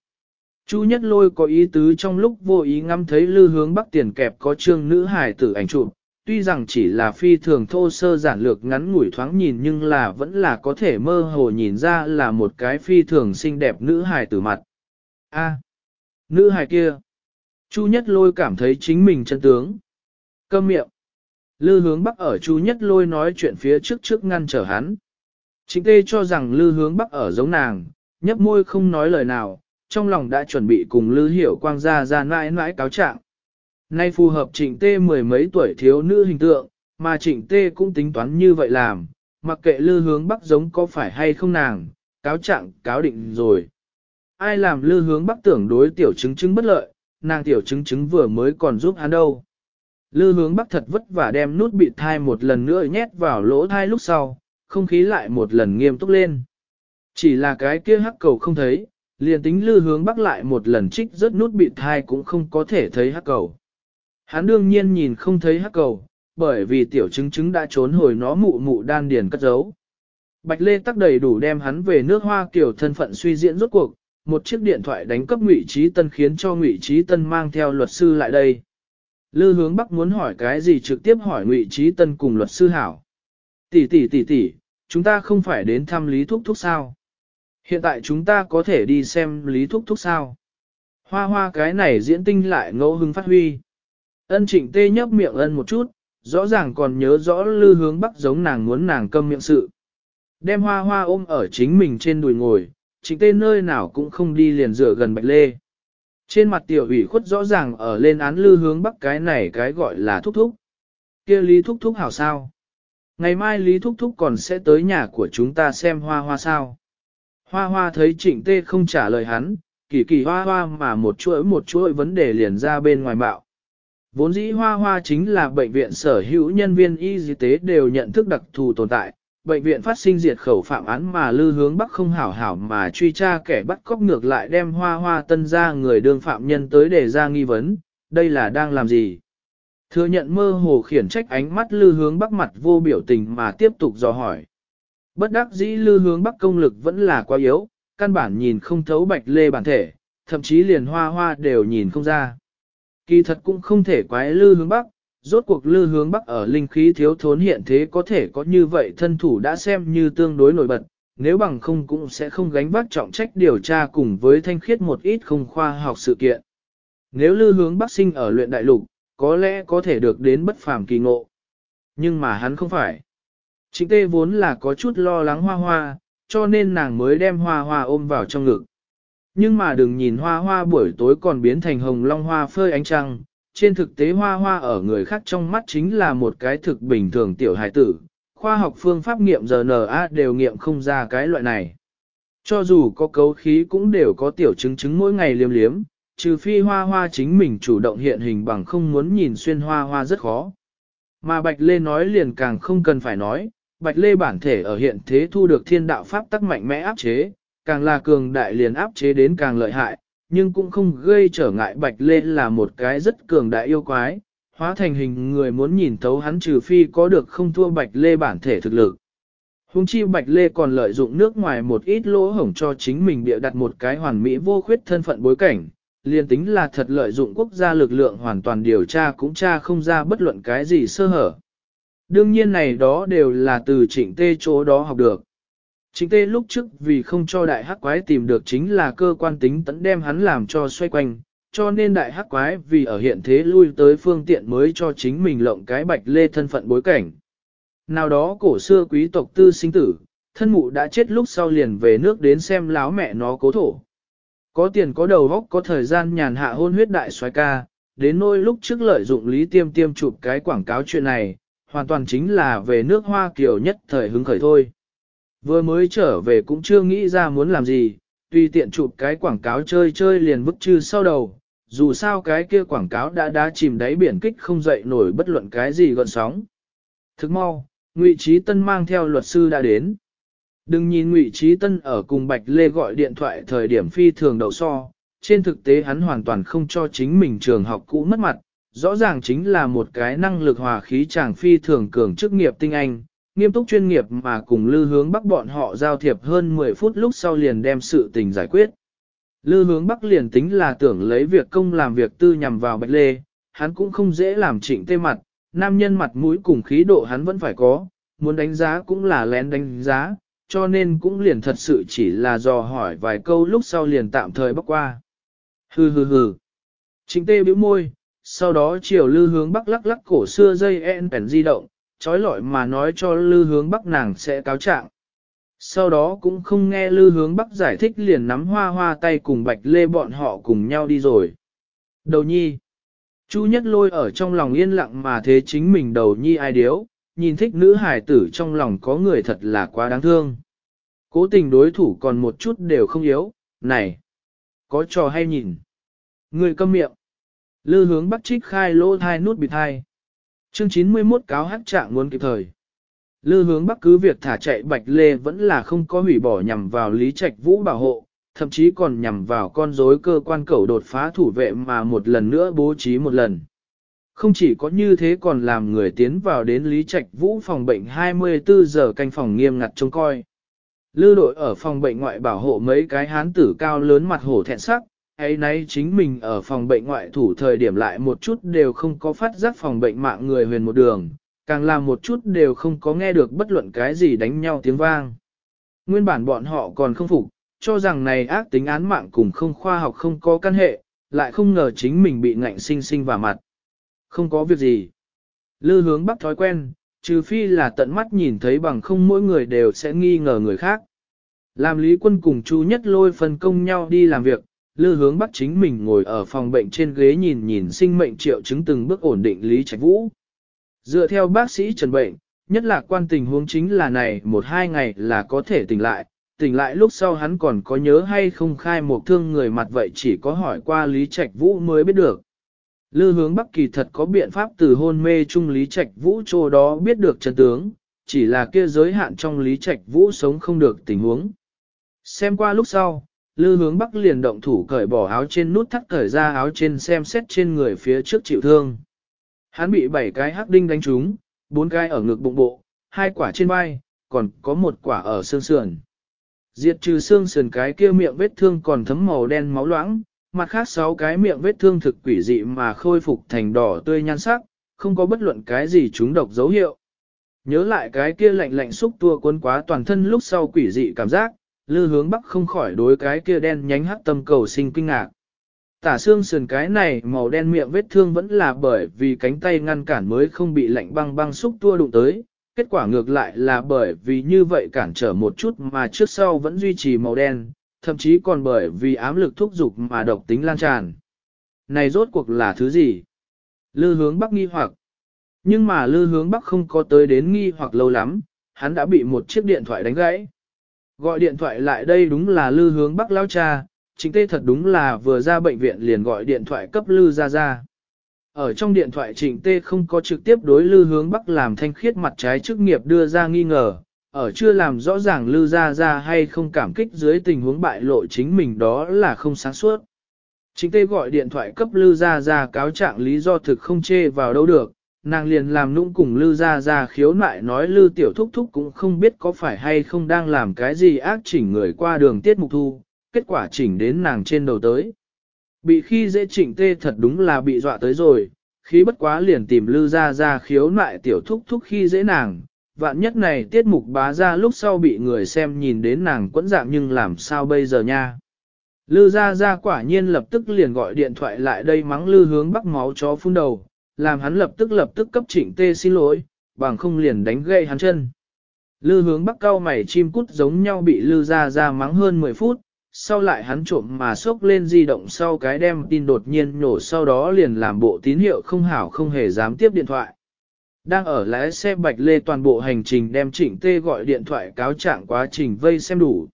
Chu nhất lôi có ý tứ trong lúc vô ý ngắm thấy lư hướng bắc tiền kẹp có trương nữ hài tử ảnh chụp, tuy rằng chỉ là phi thường thô sơ giản lược ngắn ngủi thoáng nhìn nhưng là vẫn là có thể mơ hồ nhìn ra là một cái phi thường xinh đẹp nữ hài tử mặt. A, nữ hài kia. Chu nhất lôi cảm thấy chính mình chân tướng. Câm miệng. Lư hướng bắc ở chu nhất lôi nói chuyện phía trước trước ngăn trở hắn. Chính tê cho rằng lư hướng bắc ở giống nàng, nhấp môi không nói lời nào, trong lòng đã chuẩn bị cùng lư hiểu quang gia ra mãi mãi cáo trạng. Nay phù hợp trịnh tê mười mấy tuổi thiếu nữ hình tượng, mà trịnh tê cũng tính toán như vậy làm, mặc kệ lư hướng bắc giống có phải hay không nàng, cáo trạng cáo định rồi. Ai làm lư hướng bắc tưởng đối tiểu chứng chứng bất lợi, nàng tiểu chứng chứng vừa mới còn giúp hắn đâu. Lư hướng bắc thật vất vả đem nút bị thai một lần nữa nhét vào lỗ thai lúc sau, không khí lại một lần nghiêm túc lên. Chỉ là cái kia hắc cầu không thấy, liền tính lư hướng bắc lại một lần trích rất nút bị thai cũng không có thể thấy hắc cầu. Hắn đương nhiên nhìn không thấy hắc cầu, bởi vì tiểu chứng chứng đã trốn hồi nó mụ mụ đan điền cất giấu. Bạch Lê tắc đầy đủ đem hắn về nước Hoa kiểu thân phận suy diễn rốt cuộc, một chiếc điện thoại đánh cấp Ngụy Trí Tân khiến cho Ngụy Trí Tân mang theo luật sư lại đây. Lư hướng Bắc muốn hỏi cái gì trực tiếp hỏi Ngụy Trí Tân cùng luật sư hảo. Tỷ tỷ tỷ tỷ, chúng ta không phải đến thăm Lý Thúc Thúc sao? Hiện tại chúng ta có thể đi xem Lý Thúc Thúc sao? Hoa hoa cái này diễn tinh lại ngẫu hưng phát huy. Ân trịnh tê nhấp miệng ân một chút, rõ ràng còn nhớ rõ lư hướng bắc giống nàng muốn nàng câm miệng sự. Đem hoa hoa ôm ở chính mình trên đùi ngồi, trịnh tê nơi nào cũng không đi liền dựa gần bạch lê. Trên mặt tiểu ủy khuất rõ ràng ở lên án lư hướng bắc cái này cái gọi là thúc thúc. kia lý thúc thúc hảo sao? Ngày mai lý thúc thúc còn sẽ tới nhà của chúng ta xem hoa hoa sao? Hoa hoa thấy trịnh tê không trả lời hắn, kỳ kỳ hoa hoa mà một chuỗi một chuỗi vấn đề liền ra bên ngoài bạo. Vốn dĩ hoa hoa chính là bệnh viện sở hữu nhân viên y tế đều nhận thức đặc thù tồn tại, bệnh viện phát sinh diệt khẩu phạm án mà lư hướng bắc không hảo hảo mà truy tra kẻ bắt cóc ngược lại đem hoa hoa tân ra người đương phạm nhân tới để ra nghi vấn, đây là đang làm gì? Thừa nhận mơ hồ khiển trách ánh mắt lư hướng bắc mặt vô biểu tình mà tiếp tục dò hỏi. Bất đắc dĩ lư hướng bắc công lực vẫn là quá yếu, căn bản nhìn không thấu bạch lê bản thể, thậm chí liền hoa hoa đều nhìn không ra. Kỳ thật cũng không thể quái lư hướng bắc, rốt cuộc lư hướng bắc ở linh khí thiếu thốn hiện thế có thể có như vậy thân thủ đã xem như tương đối nổi bật, nếu bằng không cũng sẽ không gánh vác trọng trách điều tra cùng với thanh khiết một ít không khoa học sự kiện. Nếu lư hướng bắc sinh ở luyện đại lục, có lẽ có thể được đến bất phàm kỳ ngộ. Nhưng mà hắn không phải. Chính tê vốn là có chút lo lắng hoa hoa, cho nên nàng mới đem hoa hoa ôm vào trong ngực. Nhưng mà đừng nhìn hoa hoa buổi tối còn biến thành hồng long hoa phơi ánh trăng, trên thực tế hoa hoa ở người khác trong mắt chính là một cái thực bình thường tiểu hài tử, khoa học phương pháp nghiệm RNA đều nghiệm không ra cái loại này. Cho dù có cấu khí cũng đều có tiểu chứng chứng mỗi ngày liếm liếm, trừ phi hoa hoa chính mình chủ động hiện hình bằng không muốn nhìn xuyên hoa hoa rất khó. Mà Bạch Lê nói liền càng không cần phải nói, Bạch Lê bản thể ở hiện thế thu được thiên đạo pháp tắc mạnh mẽ áp chế, càng là cường đại liền áp chế đến càng lợi hại, nhưng cũng không gây trở ngại Bạch Lê là một cái rất cường đại yêu quái, hóa thành hình người muốn nhìn thấu hắn trừ phi có được không thua Bạch Lê bản thể thực lực. Hùng chi Bạch Lê còn lợi dụng nước ngoài một ít lỗ hổng cho chính mình bịa đặt một cái hoàn mỹ vô khuyết thân phận bối cảnh, liền tính là thật lợi dụng quốc gia lực lượng hoàn toàn điều tra cũng tra không ra bất luận cái gì sơ hở. Đương nhiên này đó đều là từ trịnh tê chỗ đó học được. Trịnh tê lúc trước vì không cho đại hắc quái tìm được chính là cơ quan tính tấn đem hắn làm cho xoay quanh, cho nên đại hắc quái vì ở hiện thế lui tới phương tiện mới cho chính mình lộng cái bạch lê thân phận bối cảnh. Nào đó cổ xưa quý tộc tư sinh tử, thân mụ đã chết lúc sau liền về nước đến xem láo mẹ nó cố thổ. Có tiền có đầu góc có thời gian nhàn hạ hôn huyết đại xoái ca, đến nôi lúc trước lợi dụng lý tiêm tiêm chụp cái quảng cáo chuyện này, hoàn toàn chính là về nước Hoa Kiều nhất thời hứng khởi thôi. Vừa mới trở về cũng chưa nghĩ ra muốn làm gì, tùy tiện chụp cái quảng cáo chơi chơi liền bức chư sau đầu, dù sao cái kia quảng cáo đã đá chìm đáy biển kích không dậy nổi bất luận cái gì gọn sóng. Thức mau, Ngụy Trí Tân mang theo luật sư đã đến. Đừng nhìn Ngụy Trí Tân ở cùng Bạch Lê gọi điện thoại thời điểm phi thường đầu so, trên thực tế hắn hoàn toàn không cho chính mình trường học cũ mất mặt, rõ ràng chính là một cái năng lực hòa khí chàng phi thường cường chức nghiệp tinh anh, nghiêm túc chuyên nghiệp mà cùng lư hướng bắc bọn họ giao thiệp hơn 10 phút lúc sau liền đem sự tình giải quyết. Lư hướng bắc liền tính là tưởng lấy việc công làm việc tư nhằm vào Bạch Lê, hắn cũng không dễ làm trịnh tê mặt, nam nhân mặt mũi cùng khí độ hắn vẫn phải có, muốn đánh giá cũng là lén đánh giá, cho nên cũng liền thật sự chỉ là dò hỏi vài câu lúc sau liền tạm thời bắc qua. Hừ hừ hừ. Chính tê bĩu môi, sau đó chiều lư hướng bắc lắc lắc cổ xưa dây en pèn di động, trói lọi mà nói cho lư hướng bắc nàng sẽ cáo trạng. Sau đó cũng không nghe lư hướng bắc giải thích liền nắm hoa hoa tay cùng bạch lê bọn họ cùng nhau đi rồi. Đầu nhi. Chu nhất lôi ở trong lòng yên lặng mà thế chính mình đầu nhi ai điếu, nhìn thích nữ hải tử trong lòng có người thật là quá đáng thương. Cố tình đối thủ còn một chút đều không yếu, này, có trò hay nhìn. Người câm miệng. Lư hướng bắt trích khai lỗ thai nút bịt thai. Chương 91 cáo hát trạng muốn kịp thời. Lư hướng bắc cứ việc thả chạy Bạch Lê vẫn là không có hủy bỏ nhằm vào Lý Trạch Vũ bảo hộ, thậm chí còn nhằm vào con rối cơ quan cẩu đột phá thủ vệ mà một lần nữa bố trí một lần. Không chỉ có như thế còn làm người tiến vào đến Lý Trạch Vũ phòng bệnh 24 giờ canh phòng nghiêm ngặt trông coi. Lư đội ở phòng bệnh ngoại bảo hộ mấy cái hán tử cao lớn mặt hổ thẹn sắc, ấy nay chính mình ở phòng bệnh ngoại thủ thời điểm lại một chút đều không có phát giác phòng bệnh mạng người huyền một đường, càng làm một chút đều không có nghe được bất luận cái gì đánh nhau tiếng vang. Nguyên bản bọn họ còn không phục, cho rằng này ác tính án mạng cùng không khoa học không có căn hệ, lại không ngờ chính mình bị ngạnh sinh sinh vào mặt. Không có việc gì. Lư hướng bắt thói quen, trừ phi là tận mắt nhìn thấy bằng không mỗi người đều sẽ nghi ngờ người khác. Làm lý quân cùng chú nhất lôi phân công nhau đi làm việc, lư hướng bắt chính mình ngồi ở phòng bệnh trên ghế nhìn nhìn sinh mệnh triệu chứng từng bước ổn định lý trạch vũ. Dựa theo bác sĩ trần bệnh, nhất là quan tình huống chính là này một hai ngày là có thể tỉnh lại, tỉnh lại lúc sau hắn còn có nhớ hay không khai một thương người mặt vậy chỉ có hỏi qua Lý Trạch Vũ mới biết được. Lư hướng Bắc kỳ thật có biện pháp từ hôn mê trung Lý Trạch Vũ chỗ đó biết được chân tướng, chỉ là kia giới hạn trong Lý Trạch Vũ sống không được tình huống. Xem qua lúc sau, Lư hướng Bắc liền động thủ cởi bỏ áo trên nút thắt cởi ra áo trên xem xét trên người phía trước chịu thương. Hắn bị bảy cái hắc đinh đánh trúng, bốn cái ở ngực bụng bộ, hai quả trên vai, còn có một quả ở xương sườn. Diệt trừ xương sườn cái kia miệng vết thương còn thấm màu đen máu loãng, mặt khác sáu cái miệng vết thương thực quỷ dị mà khôi phục thành đỏ tươi nhan sắc, không có bất luận cái gì chúng độc dấu hiệu. Nhớ lại cái kia lạnh lạnh xúc tua cuốn quá toàn thân lúc sau quỷ dị cảm giác, lư hướng bắc không khỏi đối cái kia đen nhánh hắc tâm cầu sinh kinh ngạc. Tả xương sườn cái này màu đen miệng vết thương vẫn là bởi vì cánh tay ngăn cản mới không bị lạnh băng băng xúc tua đụng tới, kết quả ngược lại là bởi vì như vậy cản trở một chút mà trước sau vẫn duy trì màu đen, thậm chí còn bởi vì ám lực thúc dục mà độc tính lan tràn. Này rốt cuộc là thứ gì? Lư hướng bắc nghi hoặc. Nhưng mà lư hướng bắc không có tới đến nghi hoặc lâu lắm, hắn đã bị một chiếc điện thoại đánh gãy. Gọi điện thoại lại đây đúng là lư hướng bắc lao cha, chính tê thật đúng là vừa ra bệnh viện liền gọi điện thoại cấp lư ra ra. Ở trong điện thoại trịnh tê không có trực tiếp đối lư hướng bắc làm thanh khiết mặt trái chức nghiệp đưa ra nghi ngờ, ở chưa làm rõ ràng lư ra ra hay không cảm kích dưới tình huống bại lộ chính mình đó là không sáng suốt. Chính tê gọi điện thoại cấp lư ra ra cáo trạng lý do thực không chê vào đâu được, nàng liền làm nũng cùng lư ra ra khiếu nại nói lư tiểu thúc thúc cũng không biết có phải hay không đang làm cái gì ác chỉnh người qua đường tiết mục thu, kết quả chỉnh đến nàng trên đầu tới. Bị khi dễ chỉnh tê thật đúng là bị dọa tới rồi, khí bất quá liền tìm lư ra ra khiếu nại tiểu thúc thúc khi dễ nàng, vạn nhất này tiết mục bá ra lúc sau bị người xem nhìn đến nàng quẫn dạng nhưng làm sao bây giờ nha. Lư ra ra quả nhiên lập tức liền gọi điện thoại lại đây mắng lư hướng bắc máu chó phun đầu, làm hắn lập tức lập tức cấp trịnh tê xin lỗi, bằng không liền đánh gây hắn chân. Lư hướng bắc cao mày chim cút giống nhau bị lư ra ra mắng hơn 10 phút, sau lại hắn trộm mà xốc lên di động sau cái đem tin đột nhiên nổ sau đó liền làm bộ tín hiệu không hảo không hề dám tiếp điện thoại. Đang ở lái xe bạch lê toàn bộ hành trình đem trịnh tê gọi điện thoại cáo trạng quá trình vây xem đủ.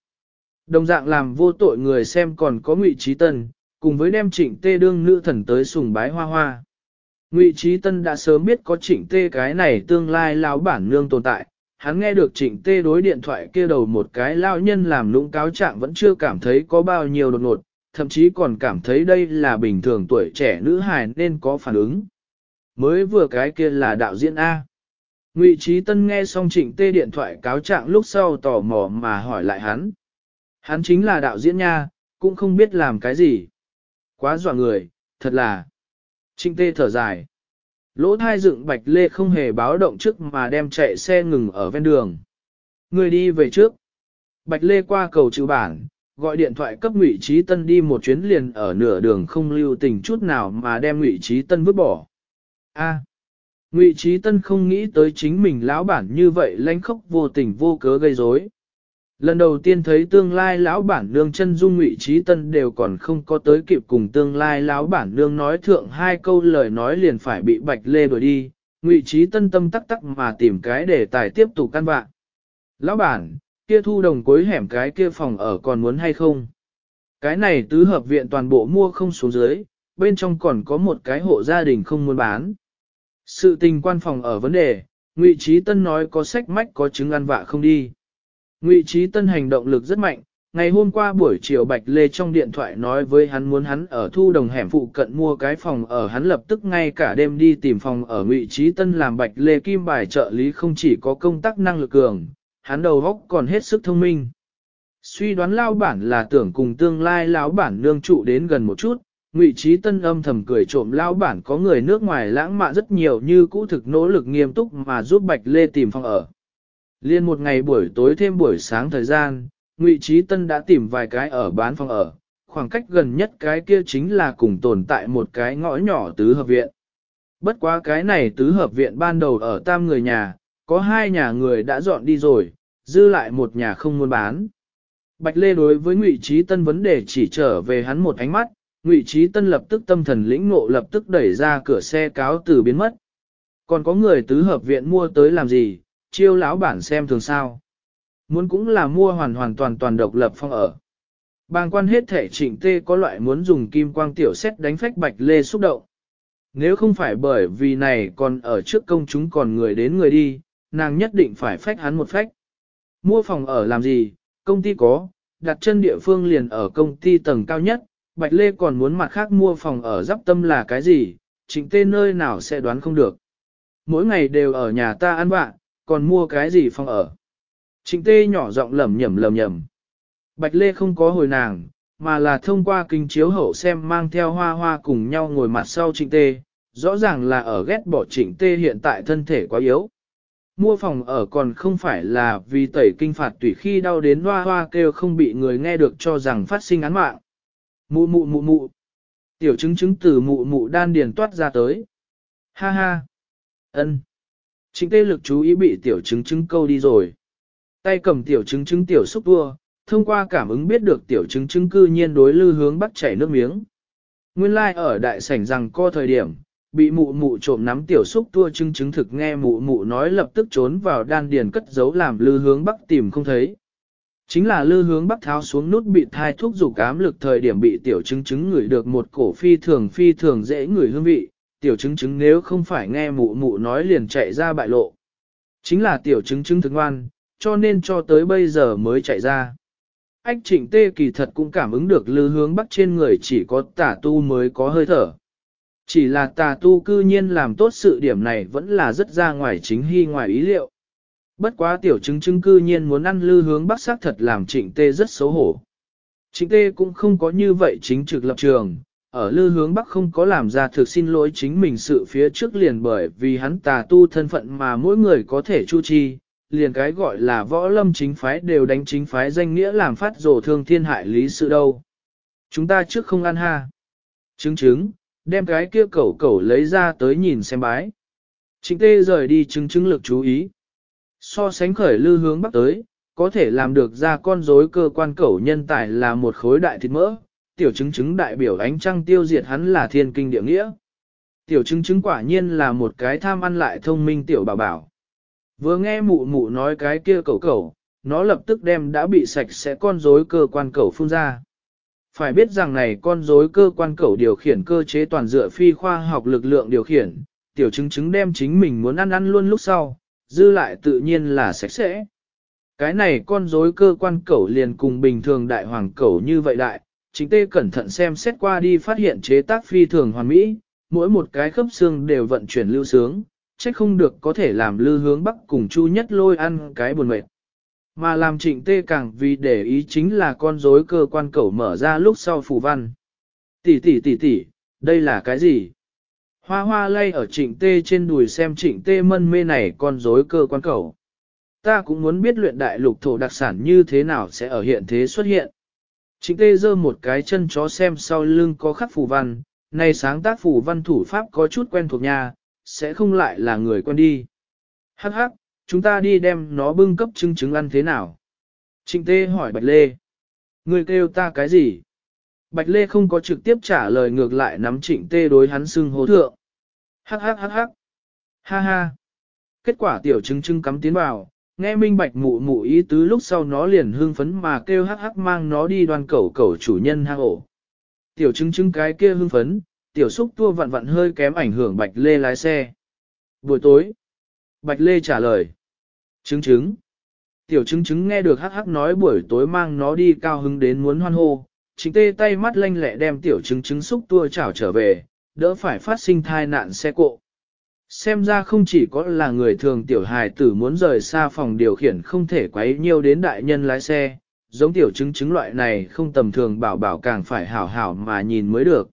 Đồng dạng làm vô tội người xem còn có ngụy trí tân, cùng với đem trịnh tê đương nữ thần tới sùng bái hoa hoa. Ngụy trí tân đã sớm biết có trịnh tê cái này tương lai lão bản nương tồn tại, hắn nghe được trịnh tê đối điện thoại kia đầu một cái lao nhân làm lũng cáo trạng vẫn chưa cảm thấy có bao nhiêu đột ngột, thậm chí còn cảm thấy đây là bình thường tuổi trẻ nữ hài nên có phản ứng. Mới vừa cái kia là đạo diễn A. Ngụy Trí Tân nghe xong trịnh tê điện thoại cáo trạng lúc sau tò mò mà hỏi lại hắn. Hắn chính là đạo diễn nha, cũng không biết làm cái gì. Quá dọa người, thật là. Trịnh tê thở dài. Lỗ thai dựng bạch lê không hề báo động trước mà đem chạy xe ngừng ở ven đường. Người đi về trước. Bạch lê qua cầu chữ bản, gọi điện thoại cấp ngụy trí tân đi một chuyến liền ở nửa đường không lưu tình chút nào mà đem ngụy trí tân vứt bỏ. A. Ngụy trí tân không nghĩ tới chính mình lão bản như vậy lanh khóc vô tình vô cớ gây rối. Lần đầu tiên thấy tương lai lão bản nương chân dung ngụy trí tân đều còn không có tới kịp cùng tương lai lão bản nương nói thượng hai câu lời nói liền phải bị bạch lê đuổi đi, ngụy trí tân tâm tắc tắc mà tìm cái để tài tiếp tục căn vạn. Lão bản, kia thu đồng cuối hẻm cái kia phòng ở còn muốn hay không? Cái này tứ hợp viện toàn bộ mua không xuống dưới, bên trong còn có một cái hộ gia đình không muốn bán. Sự tình quan phòng ở vấn đề, ngụy trí tân nói có sách mách có chứng ăn vạ không đi. Ngụy Trí Tân hành động lực rất mạnh, ngày hôm qua buổi chiều Bạch Lê trong điện thoại nói với hắn muốn hắn ở thu đồng hẻm phụ cận mua cái phòng ở hắn lập tức ngay cả đêm đi tìm phòng ở Ngụy Trí Tân làm Bạch Lê Kim bài trợ lý không chỉ có công tác năng lực cường, hắn đầu óc còn hết sức thông minh. Suy đoán lao bản là tưởng cùng tương lai lão bản nương trụ đến gần một chút, Ngụy Trí Tân âm thầm cười trộm lao bản có người nước ngoài lãng mạn rất nhiều như cũ thực nỗ lực nghiêm túc mà giúp Bạch Lê tìm phòng ở. Liên một ngày buổi tối thêm buổi sáng thời gian, Ngụy Trí Tân đã tìm vài cái ở bán phòng ở, khoảng cách gần nhất cái kia chính là cùng tồn tại một cái ngõ nhỏ tứ hợp viện. Bất quá cái này tứ hợp viện ban đầu ở tam người nhà, có hai nhà người đã dọn đi rồi, dư lại một nhà không muốn bán. Bạch Lê đối với Ngụy Trí Tân vấn đề chỉ trở về hắn một ánh mắt, Ngụy Trí Tân lập tức tâm thần lĩnh ngộ lập tức đẩy ra cửa xe cáo từ biến mất. Còn có người tứ hợp viện mua tới làm gì, chiêu lão bản xem thường sao. Muốn cũng là mua hoàn hoàn toàn toàn độc lập phong ở. Bàng quan hết thể trịnh tê có loại muốn dùng kim quang tiểu xét đánh phách bạch lê xúc động. Nếu không phải bởi vì này còn ở trước công chúng còn người đến người đi, nàng nhất định phải phách hắn một phách. Mua phòng ở làm gì, công ty có, đặt chân địa phương liền ở công ty tầng cao nhất, Bạch Lê còn muốn mặt khác mua phòng ở giáp tâm là cái gì, trịnh tê nơi nào sẽ đoán không được. Mỗi ngày đều ở nhà ta ăn bạn, còn mua cái gì phòng ở. Trịnh tê nhỏ giọng lẩm nhẩm lẩm nhẩm. Bạch Lê không có hồi nàng, mà là thông qua kinh chiếu hậu xem mang theo hoa hoa cùng nhau ngồi mặt sau trịnh tê, rõ ràng là ở ghét bỏ trịnh tê hiện tại thân thể quá yếu. Mua phòng ở còn không phải là vì tẩy kinh phạt tùy khi đau đến hoa hoa kêu không bị người nghe được cho rằng phát sinh án mạng. Mụ mụ mụ mụ. Tiểu chứng chứng từ mụ mụ đan điền toát ra tới. Ha ha. ân. Trịnh tê lực chú ý bị tiểu chứng chứng câu đi rồi. Tay cầm tiểu chứng chứng tiểu xúc vua, thông qua cảm ứng biết được tiểu chứng chứng cư nhiên đối lư hướng bắt chảy nước miếng. Nguyên lai like ở đại sảnh rằng co thời điểm, bị mụ mụ trộm nắm tiểu xúc tua chứng chứng thực nghe mụ mụ nói lập tức trốn vào đan điền cất giấu làm lư hướng bắc tìm không thấy. Chính là lư hướng bắc tháo xuống nút bị thai thuốc dục ám lực thời điểm bị tiểu chứng chứng ngửi được một cổ phi thường phi thường dễ ngửi hương vị, tiểu chứng chứng nếu không phải nghe mụ mụ nói liền chạy ra bại lộ. Chính là tiểu chứng chứng thức ngoan, cho nên cho tới bây giờ mới chạy ra. Ách trịnh tê kỳ thật cũng cảm ứng được lư hướng bắc trên người chỉ có tà tu mới có hơi thở. Chỉ là tà tu cư nhiên làm tốt sự điểm này vẫn là rất ra ngoài chính hy ngoài ý liệu. Bất quá tiểu chứng chứng cư nhiên muốn ăn lư hướng bắc xác thật làm trịnh tê rất xấu hổ. Trịnh tê cũng không có như vậy chính trực lập trường, ở lư hướng bắc không có làm ra thực xin lỗi chính mình sự phía trước liền bởi vì hắn tà tu thân phận mà mỗi người có thể chu chi, liền cái gọi là võ lâm chính phái đều đánh chính phái danh nghĩa làm phát rổ thương thiên hại lý sự đâu. Chúng ta trước không ăn ha. Chứng chứng, đem cái kia cẩu cẩu lấy ra tới nhìn xem bái. Trịnh tê rời đi chứng chứng lực chú ý. So sánh khởi lư hướng bắc tới, có thể làm được ra con rối cơ quan cẩu nhân tài là một khối đại thịt mỡ, tiểu chứng chứng đại biểu ánh trăng tiêu diệt hắn là thiên kinh địa nghĩa. Tiểu chứng chứng quả nhiên là một cái tham ăn lại thông minh tiểu bảo bảo. Vừa nghe mụ mụ nói cái kia cẩu cẩu, nó lập tức đem đã bị sạch sẽ con rối cơ quan cẩu phun ra. Phải biết rằng này con rối cơ quan cẩu điều khiển cơ chế toàn dựa phi khoa học lực lượng điều khiển, tiểu chứng chứng đem chính mình muốn ăn ăn luôn lúc sau, dư lại tự nhiên là sạch sẽ. Cái này con rối cơ quan cẩu liền cùng bình thường đại hoàng cẩu như vậy đại, chính tê cẩn thận xem xét qua đi phát hiện chế tác phi thường hoàn mỹ, mỗi một cái khớp xương đều vận chuyển lưu sướng, trách không được có thể làm lưu hướng bắc cùng chu nhất lôi ăn cái buồn mệt. Mà làm trịnh tê càng vì để ý chính là con rối cơ quan cẩu mở ra lúc sau phù văn. Tỷ tỷ tỷ tỷ, đây là cái gì? Hoa hoa lay ở trịnh tê trên đùi xem trịnh tê mân mê này con rối cơ quan cầu. Ta cũng muốn biết luyện đại lục thổ đặc sản như thế nào sẽ ở hiện thế xuất hiện. Trịnh tê giơ một cái chân chó xem sau lưng có khắc phù văn, này sáng tác phù văn thủ pháp có chút quen thuộc nha, sẽ không lại là người quen đi. Hắc hắc, chúng ta đi đem nó bưng cấp chứng chứng ăn thế nào? Trịnh tê hỏi Bạch Lê. Người kêu ta cái gì? Bạch Lê không có trực tiếp trả lời ngược lại nắm trịnh tê đối hắn xưng hô thượng. Hắc hắc hắc hắc. Ha ha. Kết quả tiểu trứng trứng cắm tiến vào, nghe minh bạch mụ mụ ý tứ lúc sau nó liền hưng phấn mà kêu hắc hắc mang nó đi đoan cẩu cẩu chủ nhân hang ổ. Tiểu trứng trứng cái kia hưng phấn, tiểu xúc tua vặn vặn hơi kém ảnh hưởng Bạch Lê lái xe. Buổi tối, Bạch Lê trả lời. Trứng trứng. Tiểu trứng trứng nghe được hắc hắc nói buổi tối mang nó đi cao hứng đến muốn hoan hô, chính tê tay mắt lanh lẹ đem tiểu trứng trứng xúc tua chảo trở về, đỡ phải phát sinh thai nạn xe cộ. Xem ra không chỉ có là người thường tiểu hài tử muốn rời xa phòng điều khiển không thể quấy nhiều đến đại nhân lái xe, giống tiểu chứng chứng loại này không tầm thường bảo bảo càng phải hảo hảo mà nhìn mới được.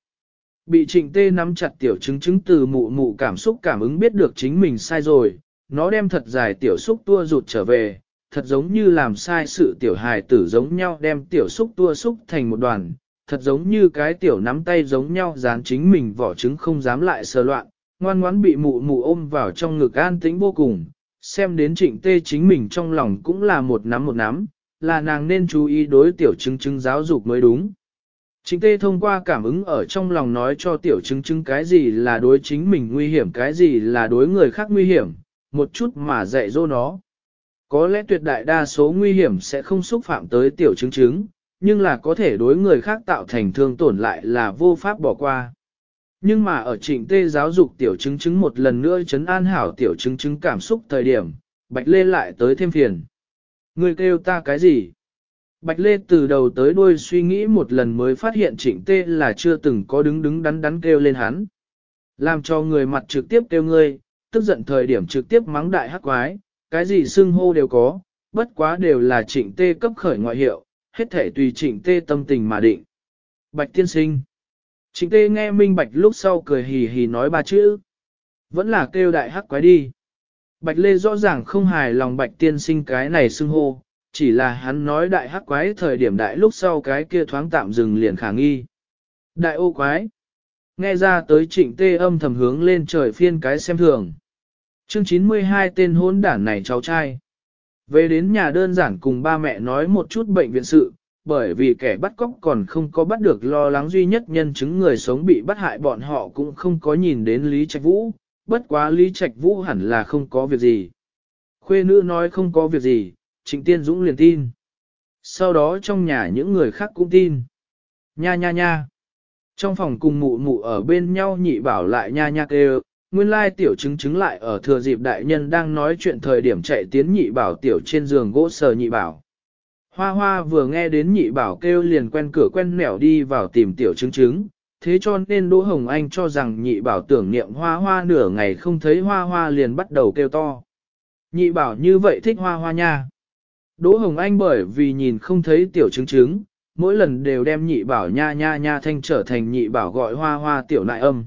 Bị trịnh tê nắm chặt tiểu chứng chứng từ mụ mụ cảm xúc cảm ứng biết được chính mình sai rồi, nó đem thật dài tiểu xúc tua rụt trở về, thật giống như làm sai sự tiểu hài tử giống nhau đem tiểu xúc tua xúc thành một đoàn, thật giống như cái tiểu nắm tay giống nhau dán chính mình vỏ trứng không dám lại sờ loạn, ngoan ngoãn bị mụ mụ ôm vào trong ngực an tĩnh vô cùng, xem đến trịnh tê chính mình trong lòng cũng là một nắm một nắm, là nàng nên chú ý đối tiểu chứng chứng giáo dục mới đúng. Trịnh tê thông qua cảm ứng ở trong lòng nói cho tiểu chứng chứng cái gì là đối chính mình nguy hiểm cái gì là đối người khác nguy hiểm, một chút mà dạy dỗ nó. Có lẽ tuyệt đại đa số nguy hiểm sẽ không xúc phạm tới tiểu chứng chứng, nhưng là có thể đối người khác tạo thành thương tổn lại là vô pháp bỏ qua. Nhưng mà ở trịnh tê giáo dục tiểu chứng chứng một lần nữa chấn an hảo tiểu chứng chứng cảm xúc thời điểm, Bạch Lê lại tới thêm phiền. Người kêu ta cái gì? Bạch Lê từ đầu tới đuôi suy nghĩ một lần mới phát hiện trịnh tê là chưa từng có đứng đứng đắn đắn kêu lên hắn. Làm cho người mặt trực tiếp kêu ngươi, tức giận thời điểm trực tiếp mắng đại hắc quái, cái gì xưng hô đều có, bất quá đều là trịnh tê cấp khởi ngoại hiệu, hết thể tùy trịnh tê tâm tình mà định. Bạch tiên sinh. Trịnh tê nghe minh bạch lúc sau cười hì hì nói ba chữ. Vẫn là kêu đại hắc quái đi. Bạch lê rõ ràng không hài lòng bạch tiên sinh cái này xưng hô, chỉ là hắn nói đại hắc quái thời điểm đại lúc sau cái kia thoáng tạm dừng liền khả nghi. Đại ô quái. Nghe ra tới trịnh tê âm thầm hướng lên trời phiên cái xem thường. Chương 92 tên hôn đản này cháu trai. Về đến nhà đơn giản cùng ba mẹ nói một chút bệnh viện sự, bởi vì kẻ bắt cóc còn không có bắt được lo lắng duy nhất nhân chứng người sống bị bắt hại bọn họ cũng không có nhìn đến Lý Trạch Vũ, bất quá Lý Trạch Vũ hẳn là không có việc gì. Khuê nữ nói không có việc gì, Trịnh Tiên Dũng liền tin. Sau đó trong nhà những người khác cũng tin. Nha nha nha. Trong phòng cùng mụ mụ ở bên nhau nhị bảo lại nha nha kêu, nguyên lai tiểu chứng chứng lại ở thừa dịp đại nhân đang nói chuyện thời điểm chạy tiến nhị bảo tiểu trên giường gỗ sờ nhị bảo. Hoa hoa vừa nghe đến nhị bảo kêu liền quen cửa quen nẻo đi vào tìm tiểu chứng chứng, thế cho nên Đỗ Hồng Anh cho rằng nhị bảo tưởng niệm hoa hoa nửa ngày không thấy hoa hoa liền bắt đầu kêu to. Nhị bảo như vậy thích hoa hoa nha. Đỗ Hồng Anh bởi vì nhìn không thấy tiểu chứng chứng, mỗi lần đều đem nhị bảo nha nha nha thanh trở thành nhị bảo gọi hoa hoa tiểu nại âm.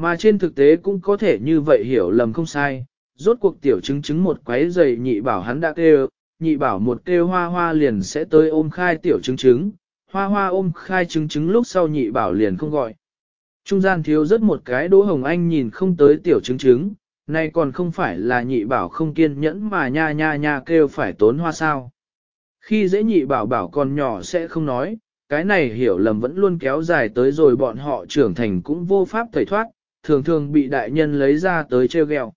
Mà trên thực tế cũng có thể như vậy hiểu lầm không sai, rốt cuộc tiểu chứng chứng một quái giày nhị bảo hắn đã kêu, nhị bảo một kêu hoa hoa liền sẽ tới ôm khai tiểu chứng chứng, hoa hoa ôm khai chứng chứng lúc sau nhị bảo liền không gọi. Trung gian thiếu rất một cái đỗ hồng anh nhìn không tới tiểu chứng chứng, nay còn không phải là nhị bảo không kiên nhẫn mà nha nha nha kêu phải tốn hoa sao. Khi dễ nhị bảo bảo còn nhỏ sẽ không nói, cái này hiểu lầm vẫn luôn kéo dài tới rồi bọn họ trưởng thành cũng vô pháp thầy thoát, thường thường bị đại nhân lấy ra tới treo ghẹo.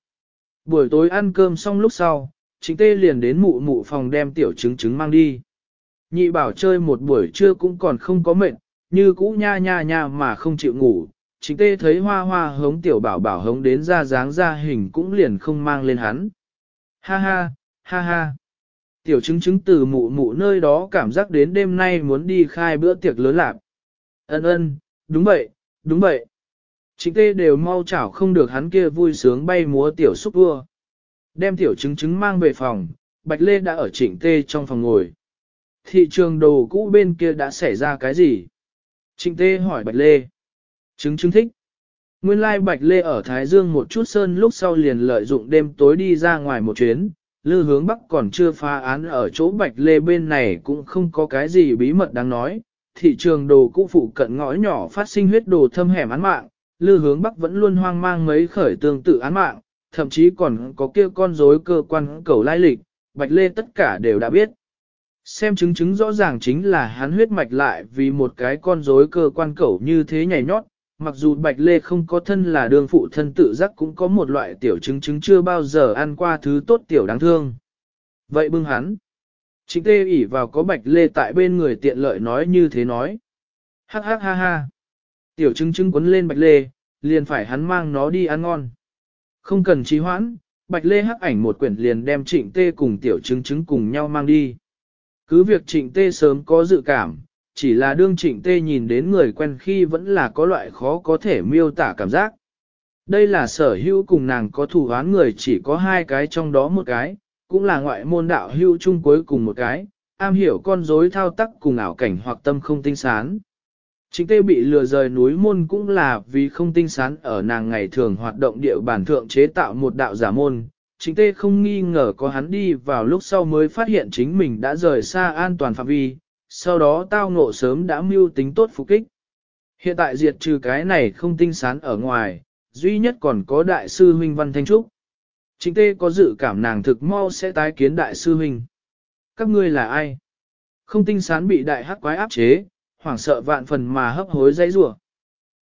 Buổi tối ăn cơm xong lúc sau, chính tê liền đến mụ mụ phòng đem tiểu trứng trứng mang đi. Nhị bảo chơi một buổi trưa cũng còn không có mệt, như cũ nha nha nha mà không chịu ngủ. Chính tê thấy hoa hoa hống tiểu bảo bảo hống đến ra dáng ra hình cũng liền không mang lên hắn. Ha ha, ha ha. Tiểu chứng chứng từ mụ mụ nơi đó cảm giác đến đêm nay muốn đi khai bữa tiệc lớn lạc. Ân ân, đúng vậy, đúng vậy. Trịnh tê đều mau chảo không được hắn kia vui sướng bay múa tiểu xúc vua. Đem tiểu chứng chứng mang về phòng, Bạch Lê đã ở trịnh tê trong phòng ngồi. Thị trường đồ cũ bên kia đã xảy ra cái gì? Trịnh tê hỏi Bạch Lê. Chứng chứng thích. Nguyên lai Bạch Lê ở Thái Dương một chút sơn lúc sau liền lợi dụng đêm tối đi ra ngoài một chuyến, lư hướng bắc còn chưa phá án ở chỗ Bạch Lê bên này cũng không có cái gì bí mật đáng nói. Thị trường đồ cũ phụ cận ngõ nhỏ phát sinh huyết đồ thâm hẻm án mạng, lư hướng bắc vẫn luôn hoang mang mấy khởi tương tự án mạng, thậm chí còn có kia con rối cơ quan cầu lai lịch, Bạch Lê tất cả đều đã biết. Xem chứng chứng rõ ràng chính là hắn huyết mạch lại vì một cái con rối cơ quan cẩu như thế nhảy nhót, mặc dù Bạch Lê không có thân là đường phụ thân tự giác cũng có một loại tiểu chứng chứng chưa bao giờ ăn qua thứ tốt tiểu đáng thương. Vậy bưng hắn. Chính tê ỉ vào có Bạch Lê tại bên người tiện lợi nói như thế nói. Hắc hắc ha ha. Tiểu Trưng Trưng quấn lên Bạch Lê, liền phải hắn mang nó đi ăn ngon. Không cần trì hoãn, Bạch Lê hắc ảnh một quyển liền đem trịnh tê cùng tiểu Trưng Trưng cùng nhau mang đi. Cứ việc trịnh tê sớm có dự cảm, chỉ là đương trịnh tê nhìn đến người quen khi vẫn là có loại khó có thể miêu tả cảm giác. Đây là sở hữu cùng nàng có thủ án người chỉ có hai cái trong đó một cái, cũng là ngoại môn đạo hữu chung cuối cùng một cái, am hiểu con rối thao tác cùng ảo cảnh hoặc tâm không tinh sán. Chính tê bị lừa rời núi môn cũng là vì không tinh sán ở nàng ngày thường hoạt động địa bản thượng chế tạo một đạo giả môn. Chính tê không nghi ngờ có hắn đi vào lúc sau mới phát hiện chính mình đã rời xa an toàn phạm vi, sau đó tao ngộ sớm đã mưu tính tốt phục kích. Hiện tại diệt trừ cái này không tinh sán ở ngoài, duy nhất còn có đại sư huynh Văn Thanh Trúc. Chính tê có dự cảm nàng thực mau sẽ tái kiến đại sư huynh. Các ngươi là ai? Không tinh sán bị đại hắc quái áp chế, hoảng sợ vạn phần mà hấp hối dãy rủa.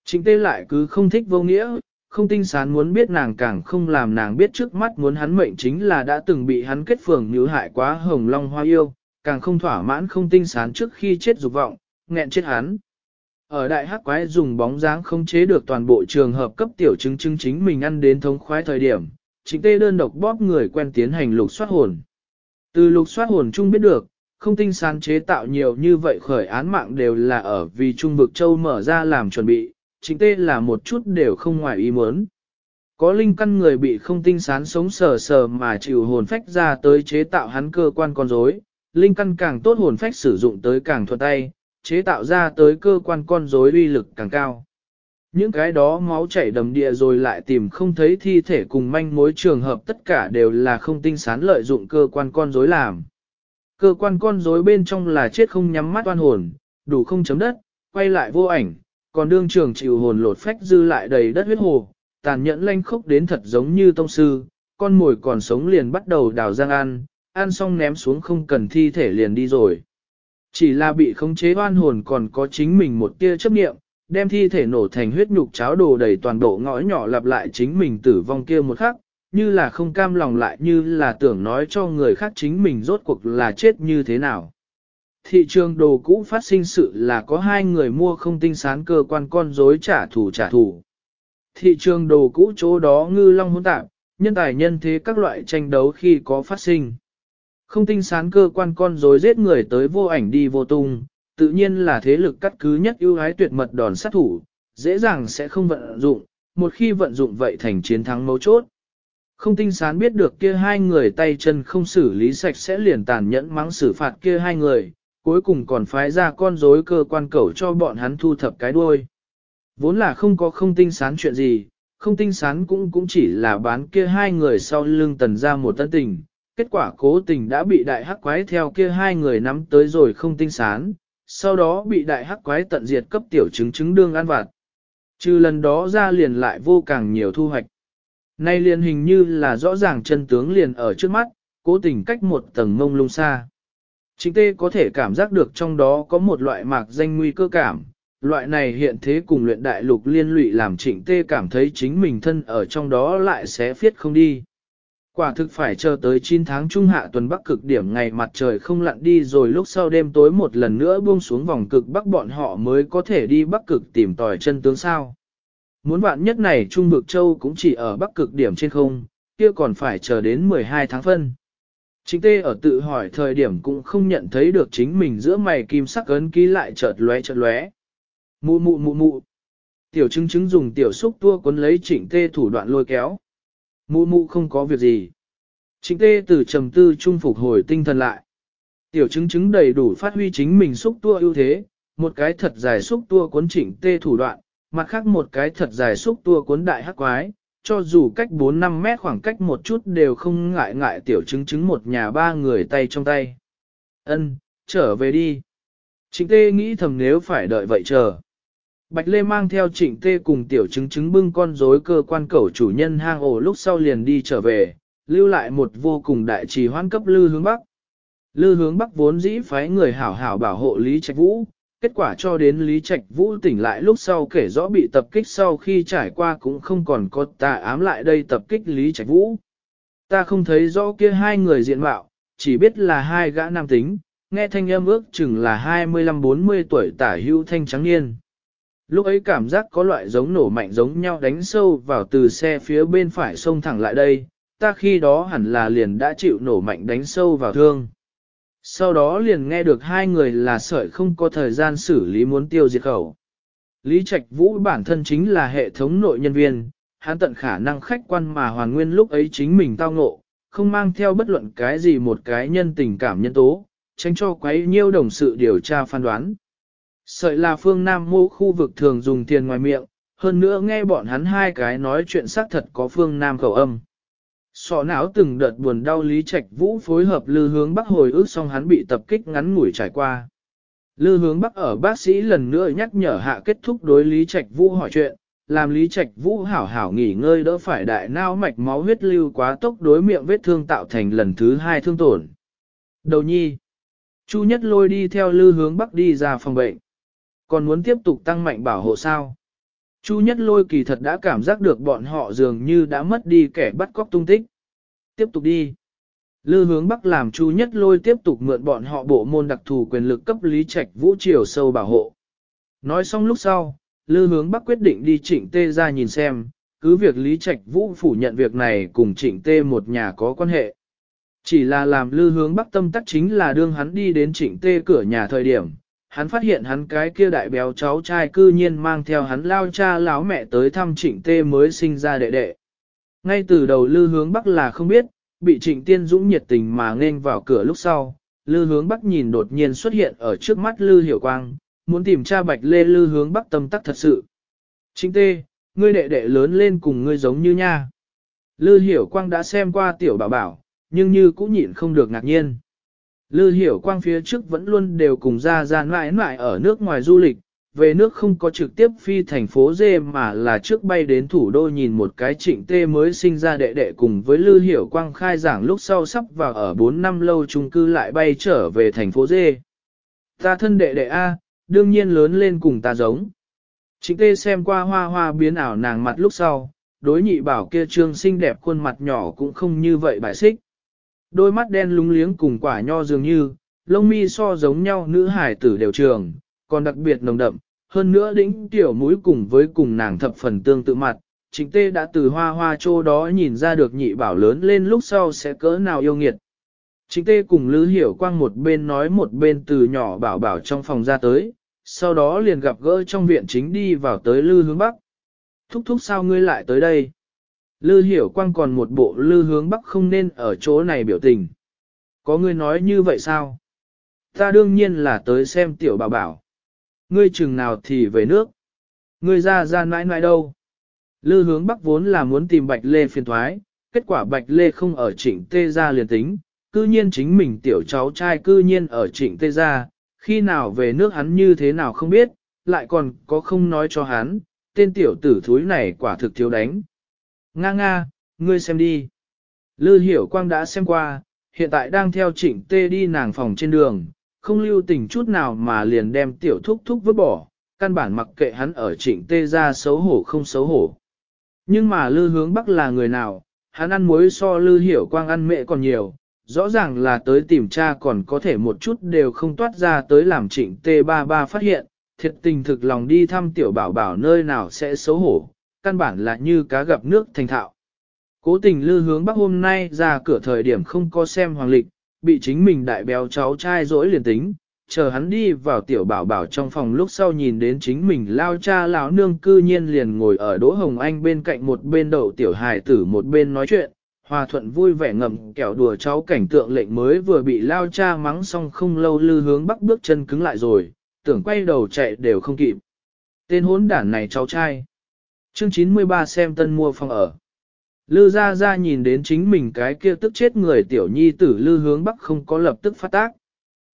Trịnh tê lại cứ không thích vô nghĩa, không tinh sán muốn biết nàng càng không làm nàng biết trước mắt muốn hắn mệnh chính là đã từng bị hắn kết phường nhứ hại quá hồng long hoa yêu, càng không thỏa mãn không tinh sán trước khi chết dục vọng, nghẹn chết hắn. Ở đại hắc quái dùng bóng dáng không chế được toàn bộ trường hợp cấp tiểu chứng chứng chính mình ăn đến thống khoái thời điểm, trịnh tê đơn độc bóp người quen tiến hành lục soát hồn. Từ lục soát hồn chung biết được, không tinh sán chế tạo nhiều như vậy khởi án mạng đều là ở vì Trung vực châu mở ra làm chuẩn bị, chính tê là một chút đều không ngoài ý muốn. Có linh căn người bị không tinh sán sống sờ sờ mà chịu hồn phách ra tới chế tạo hắn cơ quan con rối, linh căn càng tốt hồn phách sử dụng tới càng thuận tay, chế tạo ra tới cơ quan con rối uy lực càng cao. Những cái đó máu chảy đầm địa rồi lại tìm không thấy thi thể cùng manh mối trường hợp tất cả đều là không tinh sán lợi dụng cơ quan con rối làm. Cơ quan con rối bên trong là chết không nhắm mắt oan hồn, đủ không chấm đất, quay lại vô ảnh, còn đương trường chịu hồn lột phách dư lại đầy đất huyết hồ, tàn nhẫn lanh khốc đến thật giống như tông sư, con mồi còn sống liền bắt đầu đào giang ăn, ăn xong ném xuống không cần thi thể liền đi rồi. Chỉ là bị khống chế oan hồn còn có chính mình một tia chấp niệm, đem thi thể nổ thành huyết nhục cháo đồ đầy toàn bộ ngõ nhỏ lặp lại chính mình tử vong kia một khắc, như là không cam lòng lại như là tưởng nói cho người khác chính mình rốt cuộc là chết như thế nào. Thị trường đồ cũ phát sinh sự là có hai người mua không tinh sán cơ quan con rối trả thù trả thù. Thị trường đồ cũ chỗ đó ngư long hỗn tạp, nhân tài nhân thế các loại tranh đấu khi có phát sinh. Không tinh sán cơ quan con rối giết người tới vô ảnh đi vô tung, tự nhiên là thế lực cắt cứ nhất ưu ái tuyệt mật đòn sát thủ, dễ dàng sẽ không vận dụng, một khi vận dụng vậy thành chiến thắng mấu chốt. Không tinh sán biết được kia hai người tay chân không xử lý sạch sẽ liền tàn nhẫn mắng xử phạt kia hai người, cuối cùng còn phái ra con rối cơ quan cẩu cho bọn hắn thu thập cái đuôi. Vốn là không có không tinh sán chuyện gì, không tinh sán cũng cũng chỉ là bán kia hai người sau lưng tần ra một tân tình, kết quả cố tình đã bị đại hắc quái theo kia hai người nắm tới rồi không tinh sán, sau đó bị đại hắc quái tận diệt cấp tiểu chứng chứng đương ăn vặt. Trừ lần đó ra liền lại vô càng nhiều thu hoạch. Nay liền hình như là rõ ràng chân tướng liền ở trước mắt, cố tình cách một tầng mông lung xa. Chính tê có thể cảm giác được trong đó có một loại mạc danh nguy cơ cảm, loại này hiện thế cùng luyện đại lục liên lụy làm trịnh tê cảm thấy chính mình thân ở trong đó lại sẽ phiết không đi. Quả thực phải chờ tới 9 tháng trung hạ tuần bắc cực điểm ngày mặt trời không lặn đi rồi lúc sau đêm tối một lần nữa buông xuống vòng cực bắc bọn họ mới có thể đi bắc cực tìm tòi chân tướng sao. Muốn vạn nhất này Trung Bực Châu cũng chỉ ở bắc cực điểm trên không, kia còn phải chờ đến 12 tháng phân. Chính tê ở tự hỏi thời điểm cũng không nhận thấy được chính mình giữa mày kim sắc ấn ký lại chợt lóe chợt lóe. Mụ mụ mụ mụ. Tiểu chứng chứng dùng tiểu xúc tua cuốn lấy trịnh tê thủ đoạn lôi kéo. Mụ mụ không có việc gì. Trịnh tê từ trầm tư trung phục hồi tinh thần lại. Tiểu chứng chứng đầy đủ phát huy chính mình xúc tua ưu thế, một cái thật dài xúc tua cuốn trịnh tê thủ đoạn, mặt khác một cái thật dài xúc tua cuốn đại hắc quái, cho dù cách 4-5 mét khoảng cách một chút đều không ngại ngại tiểu chứng chứng một nhà ba người tay trong tay. Ân, trở về đi. Trịnh tê nghĩ thầm nếu phải đợi vậy chờ. Bạch Lê mang theo trịnh tê cùng tiểu chứng chứng bưng con rối cơ quan cẩu chủ nhân hang ổ lúc sau liền đi trở về, lưu lại một vô cùng đại trì hoan cấp lư hướng bắc. Lư hướng bắc vốn dĩ phái người hảo hảo bảo hộ Lý Trạch Vũ, kết quả cho đến Lý Trạch Vũ tỉnh lại lúc sau kể rõ bị tập kích sau khi trải qua cũng không còn có tà ám lại đây tập kích Lý Trạch Vũ. Ta không thấy rõ kia hai người diện mạo, chỉ biết là hai gã nam tính, nghe thanh âm ước chừng là 25-40 tuổi tả hưu thanh trắng niên. Lúc ấy cảm giác có loại giống nổ mạnh giống nhau đánh sâu vào từ xe phía bên phải xông thẳng lại đây, ta khi đó hẳn là liền đã chịu nổ mạnh đánh sâu vào thương. Sau đó liền nghe được hai người là sợi không có thời gian xử lý muốn tiêu diệt khẩu. Lý Trạch Vũ bản thân chính là hệ thống nội nhân viên, hắn tận khả năng khách quan mà hoàn nguyên lúc ấy chính mình tao ngộ, không mang theo bất luận cái gì một cái nhân tình cảm nhân tố, tránh cho quấy nhiêu đồng sự điều tra phán đoán. Sợi là phương Nam mô khu vực thường dùng tiền ngoài miệng, hơn nữa nghe bọn hắn hai cái nói chuyện xác thật có phương Nam khẩu âm. Sọ não từng đợt buồn đau Lý Trạch Vũ phối hợp lư hướng bắc hồi ức xong hắn bị tập kích ngắn ngủi trải qua. Lư hướng bắc ở bác sĩ lần nữa nhắc nhở hạ kết thúc đối Lý Trạch Vũ hỏi chuyện, làm Lý Trạch Vũ hảo hảo nghỉ ngơi đỡ phải đại não mạch máu huyết lưu quá tốc đối miệng vết thương tạo thành lần thứ hai thương tổn. Đầu nhi. Chu nhất lôi đi theo lư hướng bắc đi ra phòng bệnh. Còn muốn tiếp tục tăng mạnh bảo hộ sao? Chu nhất lôi kỳ thật đã cảm giác được bọn họ dường như đã mất đi kẻ bắt cóc tung tích. Tiếp tục đi. Lư hướng bắc làm chu nhất lôi tiếp tục mượn bọn họ bộ môn đặc thù quyền lực cấp lý trạch vũ triều sâu bảo hộ. Nói xong lúc sau, lư hướng bắc quyết định đi trịnh tê ra nhìn xem, cứ việc lý trạch vũ phủ nhận việc này cùng trịnh tê một nhà có quan hệ. Chỉ là làm lư hướng bắc tâm tắc chính là đương hắn đi đến trịnh tê cửa nhà thời điểm, hắn phát hiện hắn cái kia đại béo cháu trai cư nhiên mang theo hắn lao cha lão mẹ tới thăm trịnh tê mới sinh ra đệ đệ. Ngay từ đầu lư hướng bắc là không biết, bị trịnh tiên dũng nhiệt tình mà nên vào cửa lúc sau, lư hướng bắc nhìn đột nhiên xuất hiện ở trước mắt lư hiểu quang, muốn tìm cha bạch lê lư hướng bắc tâm tắc thật sự. Trịnh tê, ngươi đệ đệ lớn lên cùng ngươi giống như nha. Lư hiểu quang đã xem qua tiểu bảo bảo, nhưng như cũng nhịn không được ngạc nhiên. Lư hiểu quang phía trước vẫn luôn đều cùng ra ra mãi mãi ở nước ngoài du lịch, về nước không có trực tiếp phi thành phố dê mà là trước bay đến thủ đô nhìn một cái trịnh tê mới sinh ra đệ đệ cùng với Lư Hiểu Quang khai giảng lúc sau sắp vào ở 4 năm lâu chung cư lại bay trở về thành phố dê. Ta thân đệ đệ A, đương nhiên lớn lên cùng ta giống. Trịnh tê xem qua hoa hoa biến ảo nàng mặt lúc sau, đối nhị bảo kia trương xinh đẹp khuôn mặt nhỏ cũng không như vậy bài xích. Đôi mắt đen lúng liếng cùng quả nho dường như, lông mi so giống nhau nữ hải tử đều trường, còn đặc biệt nồng đậm, hơn nữa đỉnh tiểu mũi cùng với cùng nàng thập phần tương tự mặt. chính tê đã từ hoa hoa chỗ đó nhìn ra được nhị bảo lớn lên lúc sau sẽ cỡ nào yêu nghiệt. Chính tê cùng Lữ Hiểu Quang một bên nói một bên từ nhỏ bảo bảo trong phòng ra tới, sau đó liền gặp gỡ trong viện chính đi vào tới Lư hướng Bắc. Thúc thúc sao ngươi lại tới đây? Lư Hiểu Quang còn một bộ Lư hướng Bắc không nên ở chỗ này biểu tình. Có ngươi nói như vậy sao? Ta đương nhiên là tới xem tiểu bảo bảo. Ngươi chừng nào thì về nước. Ngươi ra ra nãi nãi đâu? Lư hướng Bắc vốn là muốn tìm Bạch Lê phiền thoái, kết quả Bạch Lê không ở trịnh tê ra liền tính, cư nhiên chính mình tiểu cháu trai cư nhiên ở trịnh tê gia, khi nào về nước hắn như thế nào không biết, lại còn có không nói cho hắn, tên tiểu tử thúi này quả thực thiếu đánh. Nga nga, ngươi xem đi. Lư hiểu quang đã xem qua, hiện tại đang theo trịnh tê đi nàng phòng trên đường, không lưu tình chút nào mà liền đem tiểu thúc thúc vứt bỏ, căn bản mặc kệ hắn ở trịnh tê ra xấu hổ không xấu hổ. Nhưng mà lư hướng bắc là người nào, hắn ăn muối so lư hiểu quang ăn mẹ còn nhiều, rõ ràng là tới tìm cha còn có thể một chút đều không toát ra tới làm trịnh Tê ba ba phát hiện, thiệt tình thực lòng đi thăm tiểu bảo bảo nơi nào sẽ xấu hổ, căn bản là như cá gặp nước thành thạo. Cố tình lư hướng bắc hôm nay ra cửa thời điểm không có xem hoàng lịch, bị chính mình đại béo cháu trai dỗi liền tính, chờ hắn đi vào tiểu bảo bảo trong phòng lúc sau nhìn đến chính mình lao cha lão nương cư nhiên liền ngồi ở Đỗ Hồng Anh bên cạnh một bên đậu tiểu hài tử một bên nói chuyện, Hòa thuận vui vẻ ngầm kẹo đùa cháu cảnh tượng lệnh mới vừa bị lao cha mắng xong không lâu lư hướng bắc bước chân cứng lại rồi, tưởng quay đầu chạy đều không kịp. Tên hốn đản này cháu trai. Chương 93 xem tân mua phòng ở. Lư ra ra nhìn đến chính mình cái kia tức chết người tiểu nhi tử lư hướng bắc không có lập tức phát tác.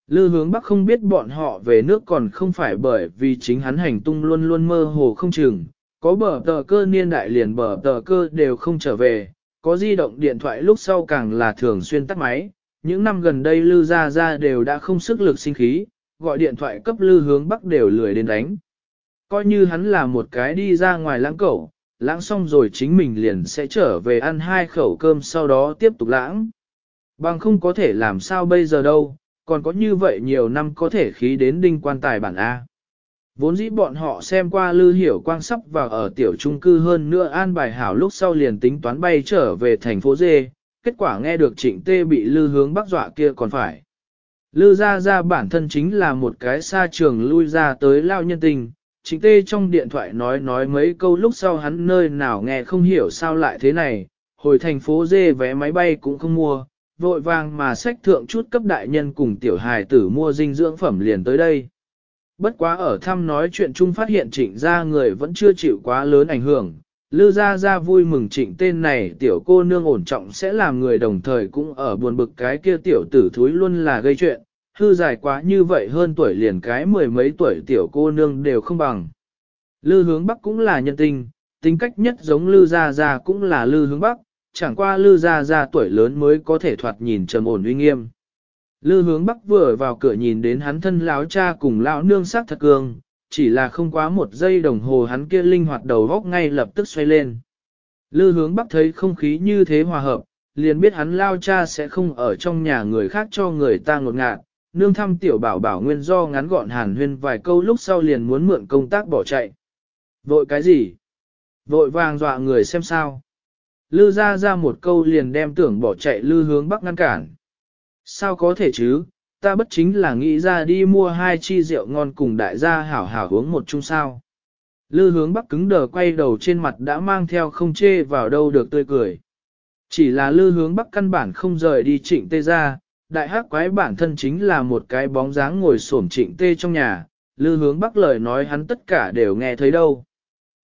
Lư hướng bắc không biết bọn họ về nước còn không phải bởi vì chính hắn hành tung luôn luôn mơ hồ không chừng, có bờ tờ cơ niên đại liền bờ tờ cơ đều không trở về, có di động điện thoại lúc sau càng là thường xuyên tắt máy. Những năm gần đây Lư Gia Gia đều đã không sức lực sinh khí, gọi điện thoại cấp Lư hướng Bắc đều lười đến đánh. Coi như hắn là một cái đi ra ngoài lãng cẩu, lãng xong rồi chính mình liền sẽ trở về ăn hai khẩu cơm sau đó tiếp tục lãng. Bằng không có thể làm sao bây giờ đâu, còn có như vậy nhiều năm có thể khí đến đinh quan tài bản A. Vốn dĩ bọn họ xem qua lư hiểu quang sắp vào ở tiểu trung cư hơn nữa an bài hảo lúc sau liền tính toán bay trở về thành phố Dê, kết quả nghe được trịnh tê bị lư hướng bắc dọa kia còn phải. Lư ra ra bản thân chính là một cái xa trường lui ra tới lao nhân tình, trịnh tê trong điện thoại nói nói mấy câu lúc sau hắn nơi nào nghe không hiểu sao lại thế này, hồi thành phố Dê vé máy bay cũng không mua, vội vàng mà sách thượng chút cấp đại nhân cùng tiểu hài tử mua dinh dưỡng phẩm liền tới đây. Bất quá ở thăm nói chuyện chung phát hiện trịnh gia người vẫn chưa chịu quá lớn ảnh hưởng. Lư gia gia vui mừng trịnh tên này tiểu cô nương ổn trọng sẽ làm người đồng thời cũng ở buồn bực cái kia tiểu tử thúi luôn là gây chuyện, hư dài quá như vậy hơn tuổi liền cái mười mấy tuổi tiểu cô nương đều không bằng. Lư hướng bắc cũng là nhân tình, tính cách nhất giống lư gia gia cũng là lư hướng bắc, chẳng qua lư gia gia tuổi lớn mới có thể thoạt nhìn trầm ổn uy nghiêm. Lư hướng bắc vừa vào cửa nhìn đến hắn thân lão cha cùng lão nương sắc thật cường, chỉ là không quá một giây đồng hồ hắn kia linh hoạt đầu góc ngay lập tức xoay lên. Lư hướng bắc thấy không khí như thế hòa hợp, liền biết hắn lao cha sẽ không ở trong nhà người khác cho người ta ngột ngạt, nương thăm tiểu bảo bảo nguyên do ngắn gọn hàn huyên vài câu lúc sau liền muốn mượn công tác bỏ chạy. Vội cái gì? Vội vàng dọa người xem sao. Lư ra ra một câu liền đem tưởng bỏ chạy lư hướng bắc ngăn cản. Sao có thể chứ, ta bất chính là nghĩ ra đi mua hai chi rượu ngon cùng đại gia hảo hảo uống một chung sao. Lư hướng bắc cứng đờ quay đầu trên mặt đã mang theo không chê vào đâu được tươi cười. Chỉ là lư hướng bắc căn bản không rời đi trịnh tê ra, đại hắc quái bản thân chính là một cái bóng dáng ngồi xổm trịnh tê trong nhà, lư hướng bắc lời nói hắn tất cả đều nghe thấy đâu.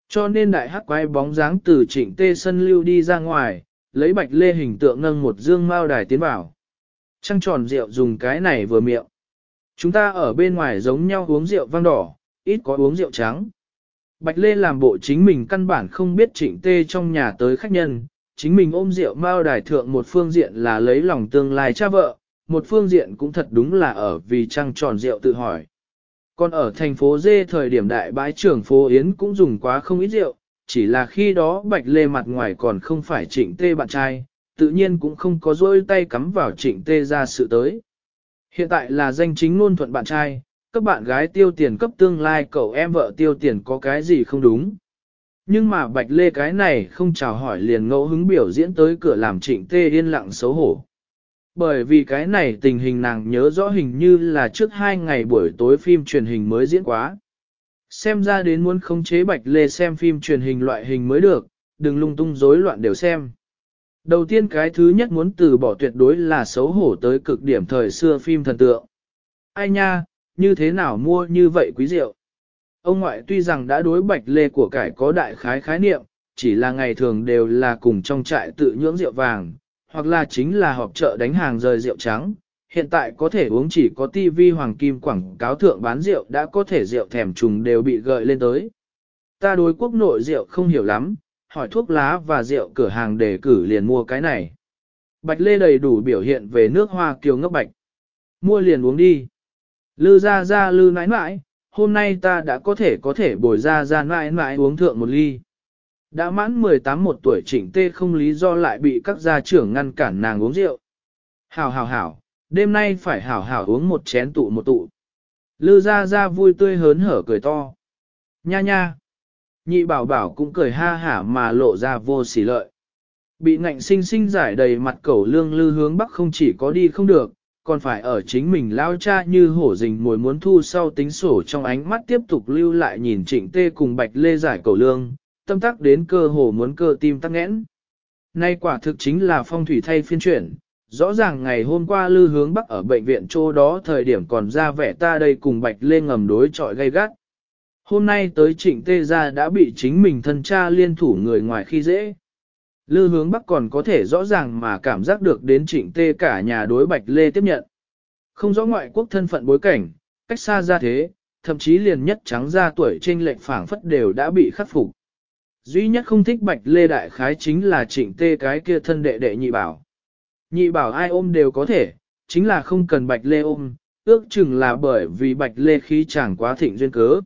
Cho nên đại hắc quái bóng dáng từ trịnh tê sân lưu đi ra ngoài, lấy bạch lê hình tượng nâng một dương mao đài tiến vào. Trăng tròn rượu dùng cái này vừa miệng. Chúng ta ở bên ngoài giống nhau uống rượu vang đỏ, ít có uống rượu trắng. Bạch Lê làm bộ chính mình căn bản không biết trịnh tê trong nhà tới khách nhân, chính mình ôm rượu mao đài thượng một phương diện là lấy lòng tương lai cha vợ, một phương diện cũng thật đúng là ở vì trăng tròn rượu tự hỏi. Còn ở thành phố Dê thời điểm đại bãi trưởng phố Yến cũng dùng quá không ít rượu, chỉ là khi đó Bạch Lê mặt ngoài còn không phải trịnh tê bạn trai, tự nhiên cũng không có dôi tay cắm vào trịnh tê ra sự tới. Hiện tại là danh chính ngôn thuận bạn trai, các bạn gái tiêu tiền cấp tương lai cậu em vợ tiêu tiền có cái gì không đúng. Nhưng mà Bạch Lê cái này không chào hỏi liền ngẫu hứng biểu diễn tới cửa làm trịnh tê yên lặng xấu hổ. Bởi vì cái này tình hình nàng nhớ rõ hình như là trước hai ngày buổi tối phim truyền hình mới diễn quá. Xem ra đến muốn khống chế Bạch Lê xem phim truyền hình loại hình mới được, đừng lung tung rối loạn đều xem. Đầu tiên cái thứ nhất muốn từ bỏ tuyệt đối là xấu hổ tới cực điểm thời xưa phim thần tượng. Ai nha, như thế nào mua như vậy quý rượu? Ông ngoại tuy rằng đã đối bạch lê của cải có đại khái khái niệm, chỉ là ngày thường đều là cùng trong trại tự nhưỡng rượu vàng, hoặc là chính là họp chợ đánh hàng rời rượu trắng. Hiện tại có thể uống chỉ có tivi hoàng kim quảng cáo thượng bán rượu đã có thể rượu thèm trùng đều bị gợi lên tới. Ta đối quốc nội rượu không hiểu lắm, hỏi thuốc lá và rượu cửa hàng để cử liền mua cái này. Bạch lê đầy đủ biểu hiện về nước hoa kiều ngấp bạch. Mua liền uống đi. Lư ra ra lư nãi nãi, hôm nay ta đã có thể có thể bồi ra ra nãi nãi uống thượng một ly. Đã mãn 18 một tuổi chỉnh tê không lý do lại bị các gia trưởng ngăn cản nàng uống rượu. Hảo hảo hảo, đêm nay phải hảo hảo uống một chén tụ một tụ. Lư ra ra vui tươi hớn hở cười to. Nha nha. Nhị bảo bảo cũng cười ha hả mà lộ ra vô sỉ lợi. Bị ngạnh sinh sinh giải đầy mặt cẩu lương lư hướng bắc không chỉ có đi không được, còn phải ở chính mình lao cha như hổ rình mồi muốn thu sau tính sổ trong ánh mắt tiếp tục lưu lại nhìn trịnh tê cùng bạch lê giải cẩu lương, tâm tắc đến cơ hồ muốn cơ tim tắc nghẽn. Nay quả thực chính là phong thủy thay phiên chuyển, rõ ràng ngày hôm qua lư hướng bắc ở bệnh viện chỗ đó thời điểm còn ra vẻ ta đây cùng bạch lê ngầm đối trọi gay gắt. Hôm nay tới trịnh tê gia đã bị chính mình thân cha liên thủ người ngoài khi dễ. Lư hướng bắc còn có thể rõ ràng mà cảm giác được đến trịnh tê cả nhà đối bạch lê tiếp nhận. Không rõ ngoại quốc thân phận bối cảnh, cách xa ra thế, thậm chí liền nhất trắng ra tuổi trên lệnh phảng phất đều đã bị khắc phục. Duy nhất không thích bạch lê đại khái chính là trịnh tê cái kia thân đệ đệ nhị bảo. Nhị bảo ai ôm đều có thể, chính là không cần bạch lê ôm, ước chừng là bởi vì bạch lê khí chẳng quá thịnh duyên cớ.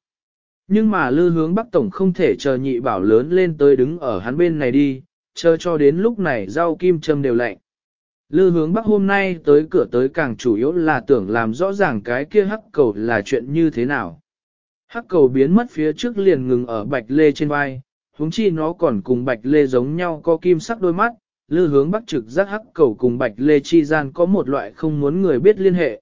Nhưng mà lư hướng bắc tổng không thể chờ nhị bảo lớn lên tới đứng ở hắn bên này đi, chờ cho đến lúc này rau kim châm đều lạnh. Lư hướng bắc hôm nay tới cửa tới càng chủ yếu là tưởng làm rõ ràng cái kia hắc cầu là chuyện như thế nào. Hắc cầu biến mất phía trước liền ngừng ở bạch lê trên vai, huống chi nó còn cùng bạch lê giống nhau có kim sắc đôi mắt, lư hướng bắc trực giác hắc cầu cùng bạch lê chi gian có một loại không muốn người biết liên hệ.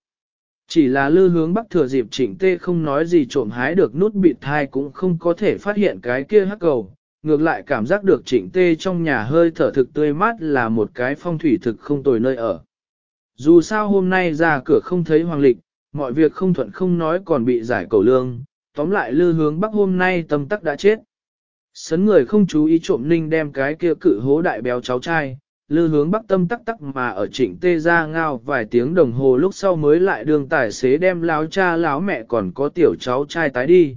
Chỉ là lư hướng bắc thừa dịp chỉnh tê không nói gì trộm hái được nút bịt thai cũng không có thể phát hiện cái kia hắc cầu, ngược lại cảm giác được chỉnh tê trong nhà hơi thở thực tươi mát là một cái phong thủy thực không tồi nơi ở. Dù sao hôm nay ra cửa không thấy hoàng lịch, mọi việc không thuận không nói còn bị giải cầu lương, tóm lại lư hướng bắc hôm nay tâm tắc đã chết. Sấn người không chú ý trộm ninh đem cái kia cự hố đại béo cháu trai, lư hướng bắc tâm tắc tắc mà ở trịnh tê ra ngao vài tiếng đồng hồ lúc sau mới lại đường tài xế đem láo cha láo mẹ còn có tiểu cháu trai tái đi.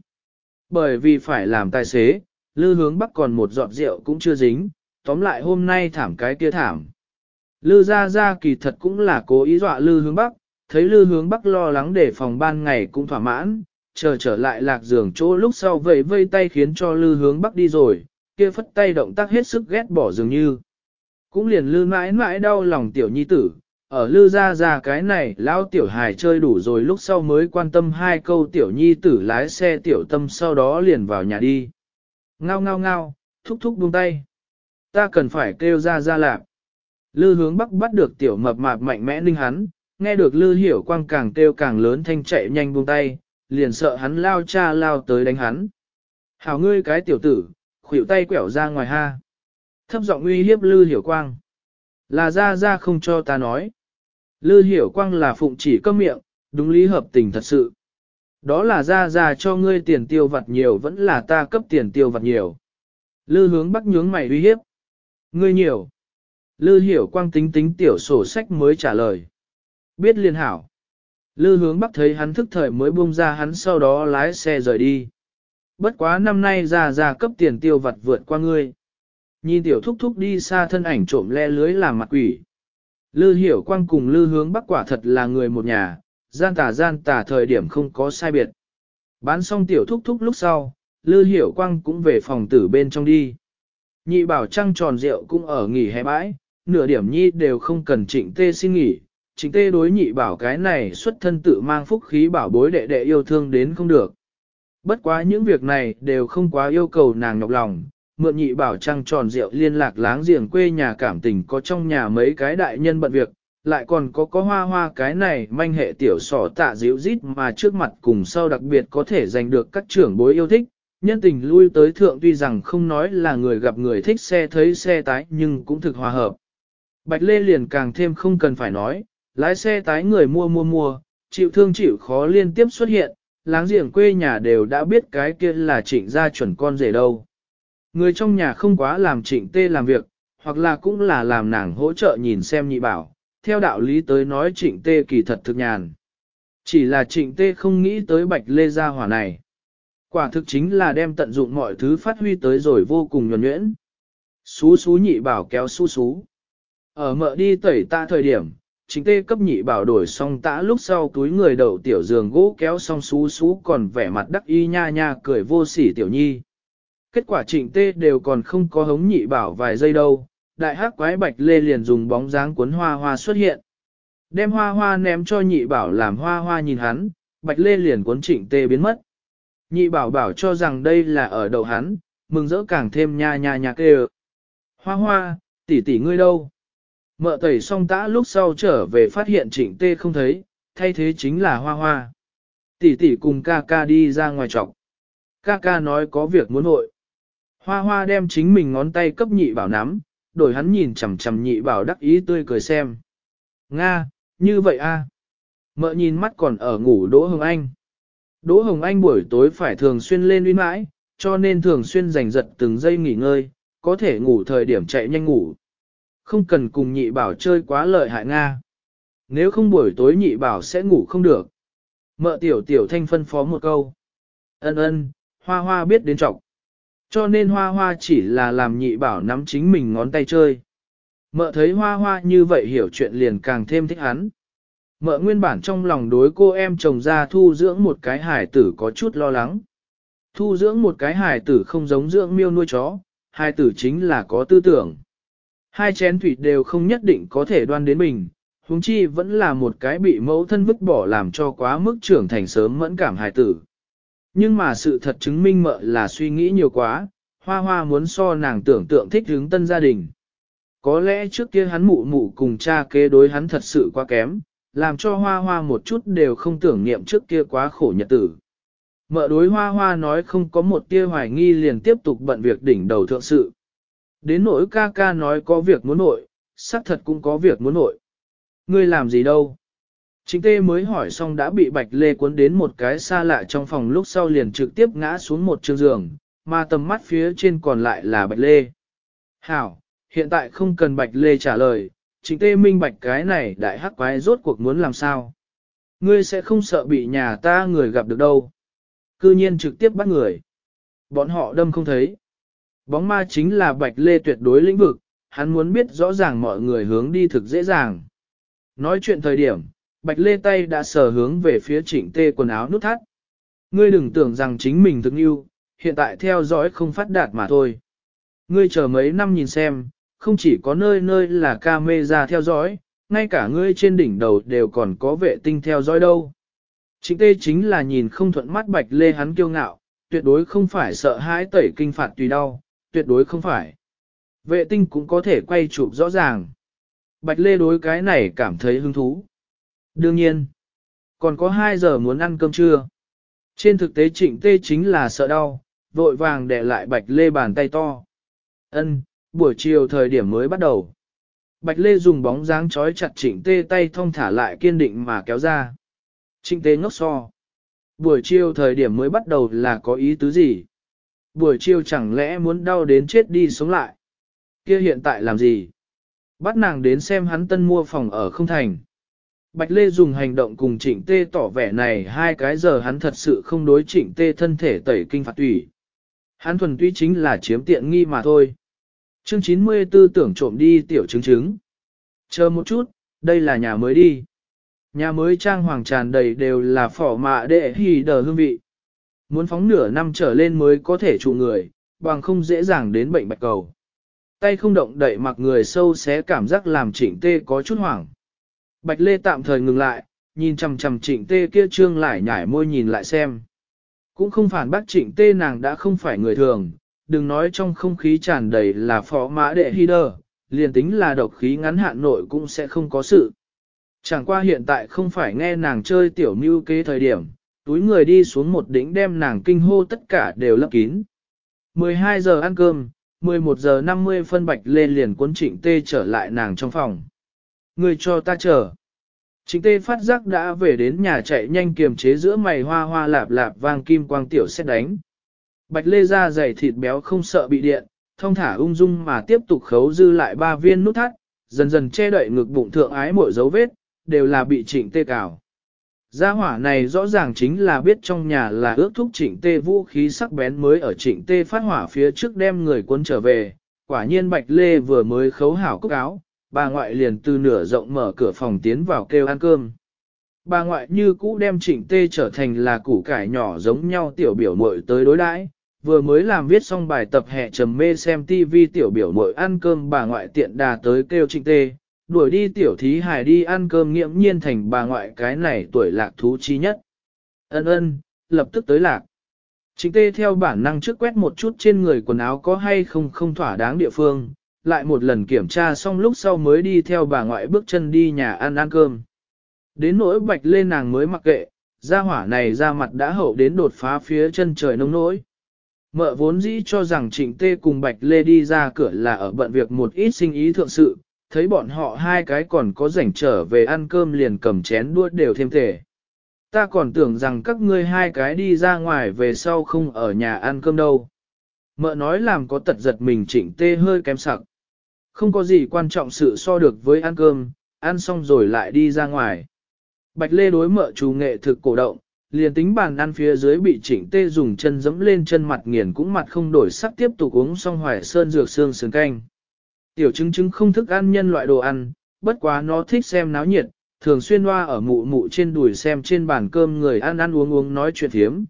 Bởi vì phải làm tài xế, lư hướng bắc còn một giọt rượu cũng chưa dính, tóm lại hôm nay thảm cái kia thảm. Lư ra ra kỳ thật cũng là cố ý dọa lư hướng bắc, thấy lư hướng bắc lo lắng để phòng ban ngày cũng thỏa mãn, chờ trở lại lạc giường chỗ lúc sau vẫy vây tay khiến cho lư hướng bắc đi rồi, kia phất tay động tác hết sức ghét bỏ dường như. Cũng liền lư mãi mãi đau lòng tiểu nhi tử, ở lư ra ra cái này lão tiểu hài chơi đủ rồi lúc sau mới quan tâm hai câu tiểu nhi tử lái xe tiểu tâm sau đó liền vào nhà đi. Ngao ngao ngao, thúc thúc buông tay. Ta cần phải kêu ra ra lạc. Lư hướng bắc bắt được tiểu mập mạp mạnh mẽ ninh hắn, nghe được lư hiểu quang càng kêu càng lớn thanh chạy nhanh buông tay, liền sợ hắn lao cha lao tới đánh hắn. Hảo ngươi cái tiểu tử, khuỷu tay quẻo ra ngoài ha. Thấp giọng uy hiếp lư hiểu quang. Là ra ra không cho ta nói. Lư hiểu quang là phụng chỉ cơm miệng, đúng lý hợp tình thật sự. Đó là ra ra cho ngươi tiền tiêu vặt nhiều vẫn là ta cấp tiền tiêu vặt nhiều. Lư hướng bắc nhướng mày uy hiếp. Ngươi nhiều. Lư hiểu quang tính tính tiểu sổ sách mới trả lời. Biết liên hảo. Lư hướng bắc thấy hắn thức thời mới buông ra hắn sau đó lái xe rời đi. Bất quá năm nay ra ra cấp tiền tiêu vặt vượt qua ngươi. Nhìn tiểu thúc thúc đi xa thân ảnh trộm le lưới làm mặt quỷ. Lư hiểu quang cùng lư hướng bắc quả thật là người một nhà, gian tà gian tà thời điểm không có sai biệt. Bán xong tiểu thúc thúc lúc sau, lư hiểu quang cũng về phòng tử bên trong đi. Nhị bảo trăng tròn rượu cũng ở nghỉ hè bãi, nửa điểm nhi đều không cần trịnh tê xin nghỉ, chính tê đối nhị bảo cái này xuất thân tự mang phúc khí bảo bối đệ đệ yêu thương đến không được. Bất quá những việc này đều không quá yêu cầu nàng nhọc lòng, mượn nhị bảo trăng tròn rượu liên lạc láng giềng quê nhà cảm tình có trong nhà mấy cái đại nhân bận việc, lại còn có có hoa hoa cái này manh hệ tiểu sỏ tạ dịu rít mà trước mặt cùng sau đặc biệt có thể giành được các trưởng bối yêu thích, nhân tình lui tới thượng tuy rằng không nói là người gặp người thích xe thấy xe tái nhưng cũng thực hòa hợp. Bạch Lê liền càng thêm không cần phải nói, lái xe tái người mua mua mua, chịu thương chịu khó liên tiếp xuất hiện, láng giềng quê nhà đều đã biết cái kia là trịnh gia chuẩn con rể đâu. Người trong nhà không quá làm trịnh tê làm việc, hoặc là cũng là làm nàng hỗ trợ nhìn xem nhị bảo, theo đạo lý tới nói trịnh tê kỳ thật thực nhàn. Chỉ là trịnh tê không nghĩ tới bạch lê gia hỏa này. Quả thực chính là đem tận dụng mọi thứ phát huy tới rồi vô cùng nhuần nhuyễn. Xú xú nhị bảo kéo xú xú. Ở mợ đi tẩy ta thời điểm, chính tê cấp nhị bảo đổi xong tã lúc sau túi người đậu tiểu giường gỗ kéo xong xú xú còn vẻ mặt đắc y nha nha cười vô sỉ tiểu nhi. Kết quả trịnh tê đều còn không có hống nhị bảo vài giây đâu, đại hắc quái bạch lê liền dùng bóng dáng cuốn hoa hoa xuất hiện. Đem hoa hoa ném cho nhị bảo làm hoa hoa nhìn hắn, bạch lê liền cuốn trịnh tê biến mất. Nhị bảo bảo cho rằng đây là ở đầu hắn, mừng rỡ càng thêm nha nha nha kêu. Hoa hoa, tỷ tỷ ngươi đâu? Mợ tẩy xong tã lúc sau trở về phát hiện trịnh tê không thấy, thay thế chính là hoa hoa. Tỷ tỷ cùng ca ca đi ra ngoài trọc. Ca ca nói có việc muốn hội. Hoa hoa đem chính mình ngón tay cấp nhị bảo nắm, đổi hắn nhìn chằm chằm nhị bảo đắc ý tươi cười xem. Nga, như vậy a. Mợ nhìn mắt còn ở ngủ Đỗ Hồng Anh. Đỗ Hồng Anh buổi tối phải thường xuyên lên uy mãi, cho nên thường xuyên giành giật từng giây nghỉ ngơi, có thể ngủ thời điểm chạy nhanh ngủ. Không cần cùng nhị bảo chơi quá lợi hại Nga. Nếu không buổi tối nhị bảo sẽ ngủ không được. Mợ tiểu tiểu thanh phân phó một câu. Ân ân, hoa hoa biết đến trọng. Cho nên hoa hoa chỉ là làm nhị bảo nắm chính mình ngón tay chơi. Mợ thấy hoa hoa như vậy hiểu chuyện liền càng thêm thích hắn. Mợ nguyên bản trong lòng đối cô em chồng ra thu dưỡng một cái hải tử có chút lo lắng. Thu dưỡng một cái hải tử không giống dưỡng miêu nuôi chó, hải tử chính là có tư tưởng. Hai chén thủy đều không nhất định có thể đoan đến mình, huống chi vẫn là một cái bị mẫu thân vứt bỏ làm cho quá mức trưởng thành sớm mẫn cảm hài tử. Nhưng mà sự thật chứng minh mợ là suy nghĩ nhiều quá, hoa hoa muốn so nàng tưởng tượng thích hướng tân gia đình. Có lẽ trước kia hắn mụ mụ cùng cha kế đối hắn thật sự quá kém, làm cho hoa hoa một chút đều không tưởng niệm trước kia quá khổ nhật tử. Mợ đối hoa hoa nói không có một tia hoài nghi liền tiếp tục bận việc đỉnh đầu thượng sự. Đến nỗi ca ca nói có việc muốn nội, xác thật cũng có việc muốn nội. Ngươi làm gì đâu? Chính tê mới hỏi xong đã bị bạch lê cuốn đến một cái xa lạ trong phòng lúc sau liền trực tiếp ngã xuống một trường giường, mà tầm mắt phía trên còn lại là bạch lê. Hảo, hiện tại không cần bạch lê trả lời, chính tê minh bạch cái này đại hắc quái rốt cuộc muốn làm sao. Ngươi sẽ không sợ bị nhà ta người gặp được đâu. Cư nhiên trực tiếp bắt người. Bọn họ đâm không thấy. Bóng ma chính là bạch lê tuyệt đối lĩnh vực, hắn muốn biết rõ ràng mọi người hướng đi thực dễ dàng. Nói chuyện thời điểm, bạch lê tay đã sờ hướng về phía trịnh tê quần áo nút thắt. Ngươi đừng tưởng rằng chính mình thực yêu, hiện tại theo dõi không phát đạt mà thôi. Ngươi chờ mấy năm nhìn xem, không chỉ có nơi nơi là camera theo dõi, ngay cả ngươi trên đỉnh đầu đều còn có vệ tinh theo dõi đâu. Trịnh tê chính là nhìn không thuận mắt bạch lê hắn kiêu ngạo, tuyệt đối không phải sợ hãi tẩy kinh phạt tùy đau, tuyệt đối không phải. Vệ tinh cũng có thể quay chụp rõ ràng. Bạch lê đối cái này cảm thấy hứng thú. Đương nhiên, còn có 2 giờ muốn ăn cơm trưa. Trên thực tế trịnh tê chính là sợ đau, vội vàng để lại bạch lê bàn tay to. Ân, buổi chiều thời điểm mới bắt đầu. Bạch lê dùng bóng dáng chói chặt trịnh tê tay thông thả lại kiên định mà kéo ra. Trịnh tê ngốc so. Buổi chiều thời điểm mới bắt đầu là có ý tứ gì? Buổi chiều chẳng lẽ muốn đau đến chết đi sống lại? Kia hiện tại làm gì? Bắt nàng đến xem hắn tân mua phòng ở không thành. Bạch Lê dùng hành động cùng trịnh tê tỏ vẻ này hai cái giờ hắn thật sự không đối trịnh tê thân thể tẩy kinh phạt tủy. Hắn thuần túy chính là chiếm tiện nghi mà thôi. Chương 94 tưởng trộm đi tiểu chứng chứng. Chờ một chút, đây là nhà mới đi. Nhà mới trang hoàng tràn đầy đều là phỏ mạ đệ hì đờ hương vị. Muốn phóng nửa năm trở lên mới có thể trụ người, bằng không dễ dàng đến bệnh bạch cầu. Tay không động đậy mặc người sâu xé cảm giác làm trịnh tê có chút hoảng. Bạch Lê tạm thời ngừng lại, nhìn chằm chằm trịnh tê kia trương lại nhảy môi nhìn lại xem. Cũng không phản bác trịnh tê nàng đã không phải người thường, đừng nói trong không khí tràn đầy là phó mã đệ hy đơ, liền tính là độc khí ngắn hạn nội cũng sẽ không có sự. Chẳng qua hiện tại không phải nghe nàng chơi tiểu mưu kế thời điểm, túi người đi xuống một đỉnh đem nàng kinh hô tất cả đều lấp kín. 12 giờ ăn cơm, 11 giờ 50 phân bạch lên liền cuốn trịnh tê trở lại nàng trong phòng. Người cho ta chờ. Trịnh tê phát giác đã về đến nhà chạy nhanh kiềm chế giữa mày hoa hoa lạp lạp vang kim quang tiểu xét đánh. Bạch lê ra dày thịt béo không sợ bị điện, thông thả ung dung mà tiếp tục khấu dư lại ba viên nút thắt, dần dần che đậy ngực bụng thượng ái mỗi dấu vết, đều là bị trịnh tê cào. Gia hỏa này rõ ràng chính là biết trong nhà là ước thúc trịnh tê vũ khí sắc bén mới ở trịnh tê phát hỏa phía trước đem người quân trở về. Quả nhiên Bạch Lê vừa mới khấu hảo cúc áo, bà ngoại liền từ nửa rộng mở cửa phòng tiến vào kêu ăn cơm. Bà ngoại như cũ đem trịnh tê trở thành là củ cải nhỏ giống nhau tiểu biểu muội tới đối đãi. Vừa mới làm viết xong bài tập hè trầm mê xem tivi tiểu biểu muội ăn cơm bà ngoại tiện đà tới kêu trịnh tê, đuổi đi tiểu thí hài đi ăn cơm nghiễm nhiên thành bà ngoại cái này tuổi lạc thú chi nhất. Ân ân, lập tức tới lạc. Chính tê theo bản năng trước quét một chút trên người quần áo có hay không không thỏa đáng địa phương, lại một lần kiểm tra xong lúc sau mới đi theo bà ngoại bước chân đi nhà ăn ăn cơm. Đến nỗi bạch lên nàng mới mặc kệ, ra hỏa này ra mặt đã hậu đến đột phá phía chân trời nông nỗi. Mợ vốn dĩ cho rằng trịnh tê cùng bạch lê đi ra cửa là ở bận việc một ít sinh ý thượng sự, thấy bọn họ hai cái còn có rảnh trở về ăn cơm liền cầm chén đua đều thêm thể. Ta còn tưởng rằng các ngươi hai cái đi ra ngoài về sau không ở nhà ăn cơm đâu. Mợ nói làm có tật giật mình chỉnh tê hơi kém sặc. Không có gì quan trọng sự so được với ăn cơm, ăn xong rồi lại đi ra ngoài. Bạch Lê đối mợ chú nghệ thực cổ động, liền tính bàn ăn phía dưới bị chỉnh tê dùng chân dẫm lên chân mặt nghiền cũng mặt không đổi sắc tiếp tục uống xong hoài sơn dược xương sườn canh. Tiểu chứng chứng không thức ăn nhân loại đồ ăn, bất quá nó thích xem náo nhiệt, thường xuyên hoa ở mụ mụ trên đùi xem trên bàn cơm người ăn ăn uống uống nói chuyện thiếm.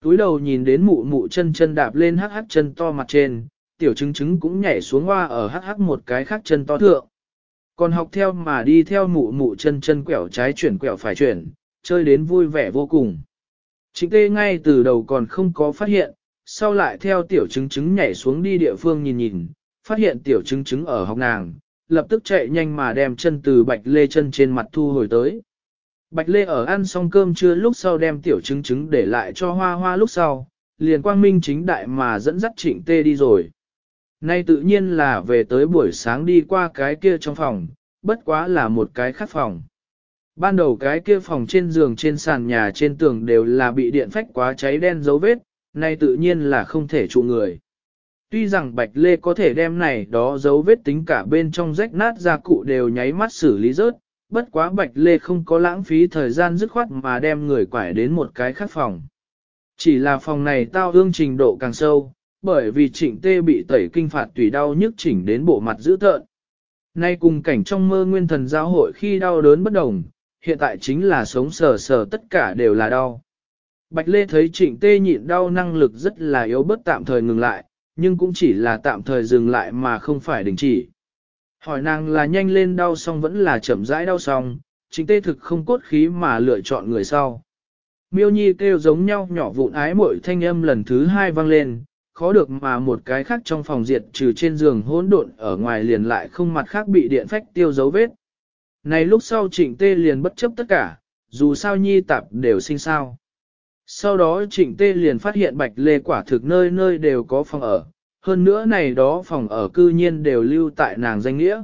Túi đầu nhìn đến mụ mụ chân chân đạp lên hắc hắc chân to mặt trên, tiểu chứng chứng cũng nhảy xuống hoa ở hắc hắc một cái khác chân to thượng. Còn học theo mà đi theo mụ mụ chân chân quẹo trái chuyển quẹo phải chuyển, chơi đến vui vẻ vô cùng. Chính tê ngay từ đầu còn không có phát hiện, sau lại theo tiểu chứng chứng nhảy xuống đi địa phương nhìn nhìn, phát hiện tiểu chứng chứng ở học nàng, lập tức chạy nhanh mà đem chân từ bạch lê chân trên mặt thu hồi tới. Bạch lê ở ăn xong cơm trưa lúc sau đem tiểu chứng chứng để lại cho hoa hoa lúc sau, liền quang minh chính đại mà dẫn dắt trịnh tê đi rồi. Nay tự nhiên là về tới buổi sáng đi qua cái kia trong phòng, bất quá là một cái khác phòng. Ban đầu cái kia phòng trên giường trên sàn nhà trên tường đều là bị điện phách quá cháy đen dấu vết, nay tự nhiên là không thể trụ người. Tuy rằng Bạch Lê có thể đem này đó dấu vết tính cả bên trong rách nát gia cụ đều nháy mắt xử lý rớt, bất quá Bạch Lê không có lãng phí thời gian dứt khoát mà đem người quải đến một cái khác phòng. Chỉ là phòng này tao ương trình độ càng sâu, bởi vì trịnh tê bị tẩy kinh phạt tùy đau nhức chỉnh đến bộ mặt dữ tợn. Nay cùng cảnh trong mơ nguyên thần giáo hội khi đau đớn bất đồng, hiện tại chính là sống sờ sờ tất cả đều là đau. Bạch Lê thấy trịnh tê nhịn đau năng lực rất là yếu bất tạm thời ngừng lại, nhưng cũng chỉ là tạm thời dừng lại mà không phải đình chỉ. Hỏi nàng là nhanh lên đau xong vẫn là chậm rãi đau xong, chính tê thực không cốt khí mà lựa chọn người sau. Miêu nhi kêu giống nhau nhỏ vụn ái mội thanh âm lần thứ hai vang lên, khó được mà một cái khác trong phòng diệt trừ trên giường hỗn độn ở ngoài liền lại không mặt khác bị điện phách tiêu dấu vết. Này lúc sau trịnh tê liền bất chấp tất cả, dù sao nhi tạp đều sinh sao. Sau đó trịnh tê liền phát hiện bạch lê quả thực nơi nơi đều có phòng ở, hơn nữa này đó phòng ở cư nhiên đều lưu tại nàng danh nghĩa.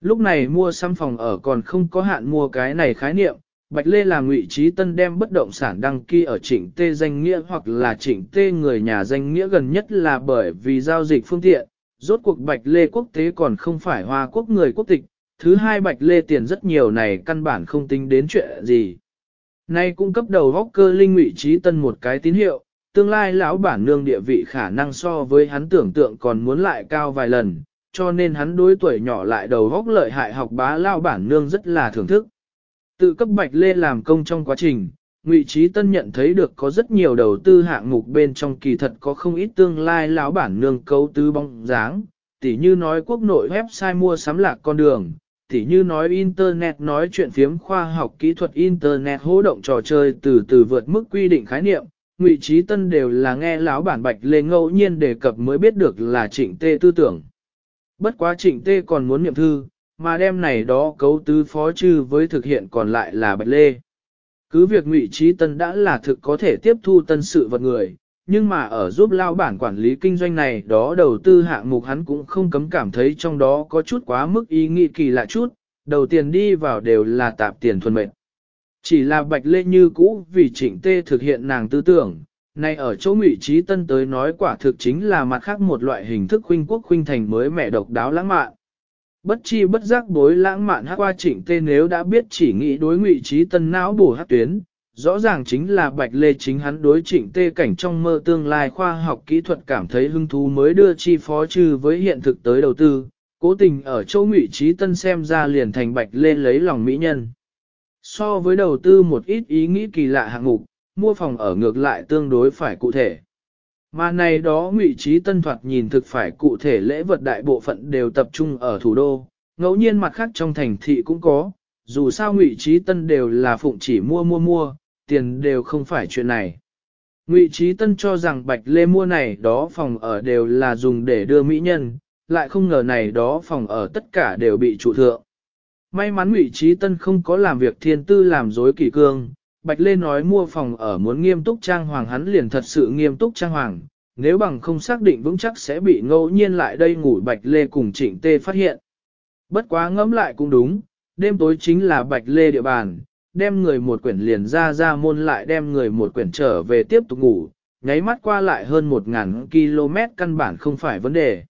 Lúc này mua xăm phòng ở còn không có hạn mua cái này khái niệm, Bạch Lê là ngụy trí tân đem bất động sản đăng ký ở trịnh tê danh nghĩa hoặc là trịnh tê người nhà danh nghĩa gần nhất là bởi vì giao dịch phương tiện, rốt cuộc Bạch Lê quốc tế còn không phải hoa quốc người quốc tịch, thứ hai Bạch Lê tiền rất nhiều này căn bản không tính đến chuyện gì. Nay cung cấp đầu góc cơ linh ngụy trí tân một cái tín hiệu, tương lai lão bản nương địa vị khả năng so với hắn tưởng tượng còn muốn lại cao vài lần, cho nên hắn đối tuổi nhỏ lại đầu góc lợi hại học bá lão bản nương rất là thưởng thức. Tự cấp bạch lê làm công trong quá trình, Ngụy Trí Tân nhận thấy được có rất nhiều đầu tư hạng mục bên trong kỳ thật có không ít tương lai lão bản nương cấu tứ bóng dáng, tỉ như nói quốc nội website mua sắm lạc con đường, tỉ như nói Internet nói chuyện phiếm khoa học kỹ thuật Internet hỗ động trò chơi từ từ vượt mức quy định khái niệm, ngụy trí tân đều là nghe lão bản bạch lê ngẫu nhiên đề cập mới biết được là trịnh tê tư tưởng. Bất quá trịnh tê còn muốn niệm thư, mà đem này đó cấu tứ phó chư với thực hiện còn lại là bạch lê. Cứ việc ngụy trí tân đã là thực có thể tiếp thu tân sự vật người, nhưng mà ở giúp lao bản quản lý kinh doanh này đó đầu tư hạng mục hắn cũng không cấm cảm thấy trong đó có chút quá mức ý nghĩ kỳ lạ chút, đầu tiền đi vào đều là tạp tiền thuần mệnh. Chỉ là bạch lê như cũ vì trịnh tê thực hiện nàng tư tưởng, nay ở chỗ ngụy trí tân tới nói quả thực chính là mặt khác một loại hình thức huynh quốc huynh thành mới mẹ độc đáo lãng mạn. Bất chi bất giác bối lãng mạn hát qua trịnh tê nếu đã biết chỉ nghĩ đối ngụy trí tân não bổ hát tuyến, rõ ràng chính là bạch lê chính hắn đối trịnh tê cảnh trong mơ tương lai khoa học kỹ thuật cảm thấy hứng thú mới đưa chi phó trừ với hiện thực tới đầu tư, cố tình ở châu ngụy trí tân xem ra liền thành bạch lê lấy lòng mỹ nhân. So với đầu tư một ít ý nghĩ kỳ lạ hạng mục, mua phòng ở ngược lại tương đối phải cụ thể. Mà này đó ngụy trí tân thoạt nhìn thực phải cụ thể lễ vật đại bộ phận đều tập trung ở thủ đô, ngẫu nhiên mặt khác trong thành thị cũng có, dù sao ngụy trí tân đều là phụng chỉ mua mua mua, tiền đều không phải chuyện này. Ngụy trí tân cho rằng bạch lê mua này đó phòng ở đều là dùng để đưa mỹ nhân, lại không ngờ này đó phòng ở tất cả đều bị trụ thượng. May mắn Ngụy Trí Tân không có làm việc thiên tư làm dối kỳ cương, Bạch Lê nói mua phòng ở muốn nghiêm túc trang hoàng hắn liền thật sự nghiêm túc trang hoàng, nếu bằng không xác định vững chắc sẽ bị ngẫu nhiên lại đây ngủ Bạch Lê cùng Trịnh Tê phát hiện. Bất quá ngẫm lại cũng đúng, đêm tối chính là Bạch Lê địa bàn, đem người một quyển liền ra ra môn lại đem người một quyển trở về tiếp tục ngủ, nháy mắt qua lại hơn 1.000 km căn bản không phải vấn đề.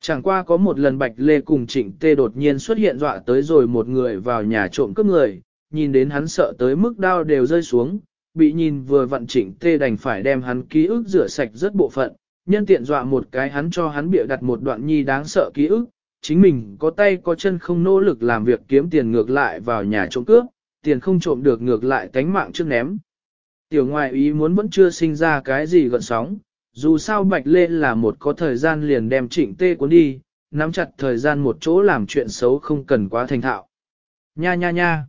Chẳng qua có một lần Bạch Lê cùng Trịnh Tê đột nhiên xuất hiện dọa tới rồi một người vào nhà trộm cướp người, nhìn đến hắn sợ tới mức đau đều rơi xuống, bị nhìn vừa vặn Trịnh Tê đành phải đem hắn ký ức rửa sạch rất bộ phận, nhân tiện dọa một cái hắn cho hắn bịa đặt một đoạn nhi đáng sợ ký ức, chính mình có tay có chân không nỗ lực làm việc kiếm tiền ngược lại vào nhà trộm cướp, tiền không trộm được ngược lại tánh mạng trước ném. Tiểu ngoại ý muốn vẫn chưa sinh ra cái gì gợn sóng, dù sao Bạch Lê là một có thời gian liền đem trịnh tê cuốn đi, nắm chặt thời gian một chỗ làm chuyện xấu không cần quá thành thạo. Nha nha nha.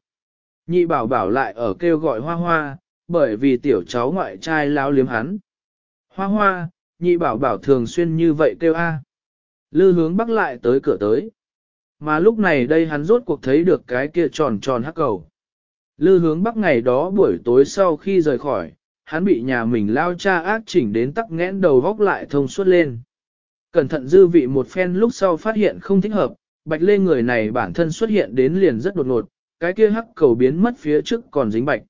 Nhị bảo bảo lại ở kêu gọi hoa hoa, bởi vì tiểu cháu ngoại trai lao liếm hắn. Hoa hoa, nhị bảo bảo thường xuyên như vậy kêu a. Lư hướng bắc lại tới cửa tới. Mà lúc này đây hắn rốt cuộc thấy được cái kia tròn tròn hắc cầu. Lư hướng bắc ngày đó buổi tối sau khi rời khỏi, hắn bị nhà mình lao cha ác chỉnh đến tắc nghẽn đầu góc lại thông suốt lên. Cẩn thận dư vị một phen lúc sau phát hiện không thích hợp, bạch lê người này bản thân xuất hiện đến liền rất đột ngột, cái kia hắc cầu biến mất phía trước còn dính bạch.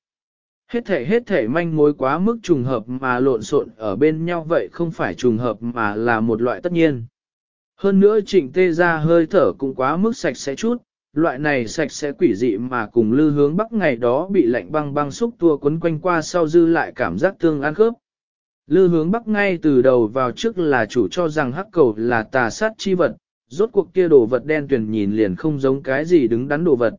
Hết thể hết thể manh mối quá mức trùng hợp mà lộn xộn ở bên nhau vậy không phải trùng hợp mà là một loại tất nhiên. Hơn nữa trịnh tê ra hơi thở cũng quá mức sạch sẽ chút, loại này sạch sẽ quỷ dị mà cùng lư hướng bắc ngày đó bị lạnh băng băng xúc tua quấn quanh qua sau dư lại cảm giác tương ăn khớp. Lư hướng bắc ngay từ đầu vào trước là chủ cho rằng hắc cầu là tà sát chi vật, rốt cuộc kia đồ vật đen tuyển nhìn liền không giống cái gì đứng đắn đồ vật.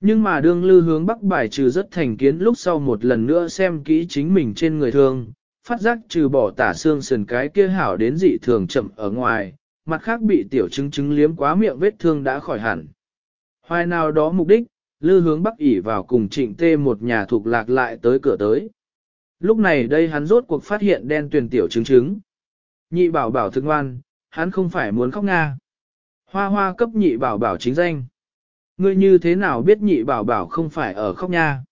Nhưng mà đương lư hướng bắc bài trừ rất thành kiến lúc sau một lần nữa xem kỹ chính mình trên người thương, phát giác trừ bỏ tả xương sườn cái kia hảo đến dị thường chậm ở ngoài, mặt khác bị tiểu chứng chứng liếm quá miệng vết thương đã khỏi hẳn. Hoài nào đó mục đích, lư hướng bắc ỉ vào cùng trịnh tê một nhà thuộc lạc lại tới cửa tới. Lúc này đây hắn rốt cuộc phát hiện đen tuyển tiểu chứng chứng. Nhị bảo bảo thương ngoan, hắn không phải muốn khóc nga. Hoa hoa cấp nhị bảo bảo chính danh. Ngươi như thế nào biết nhị bảo bảo không phải ở khóc nha?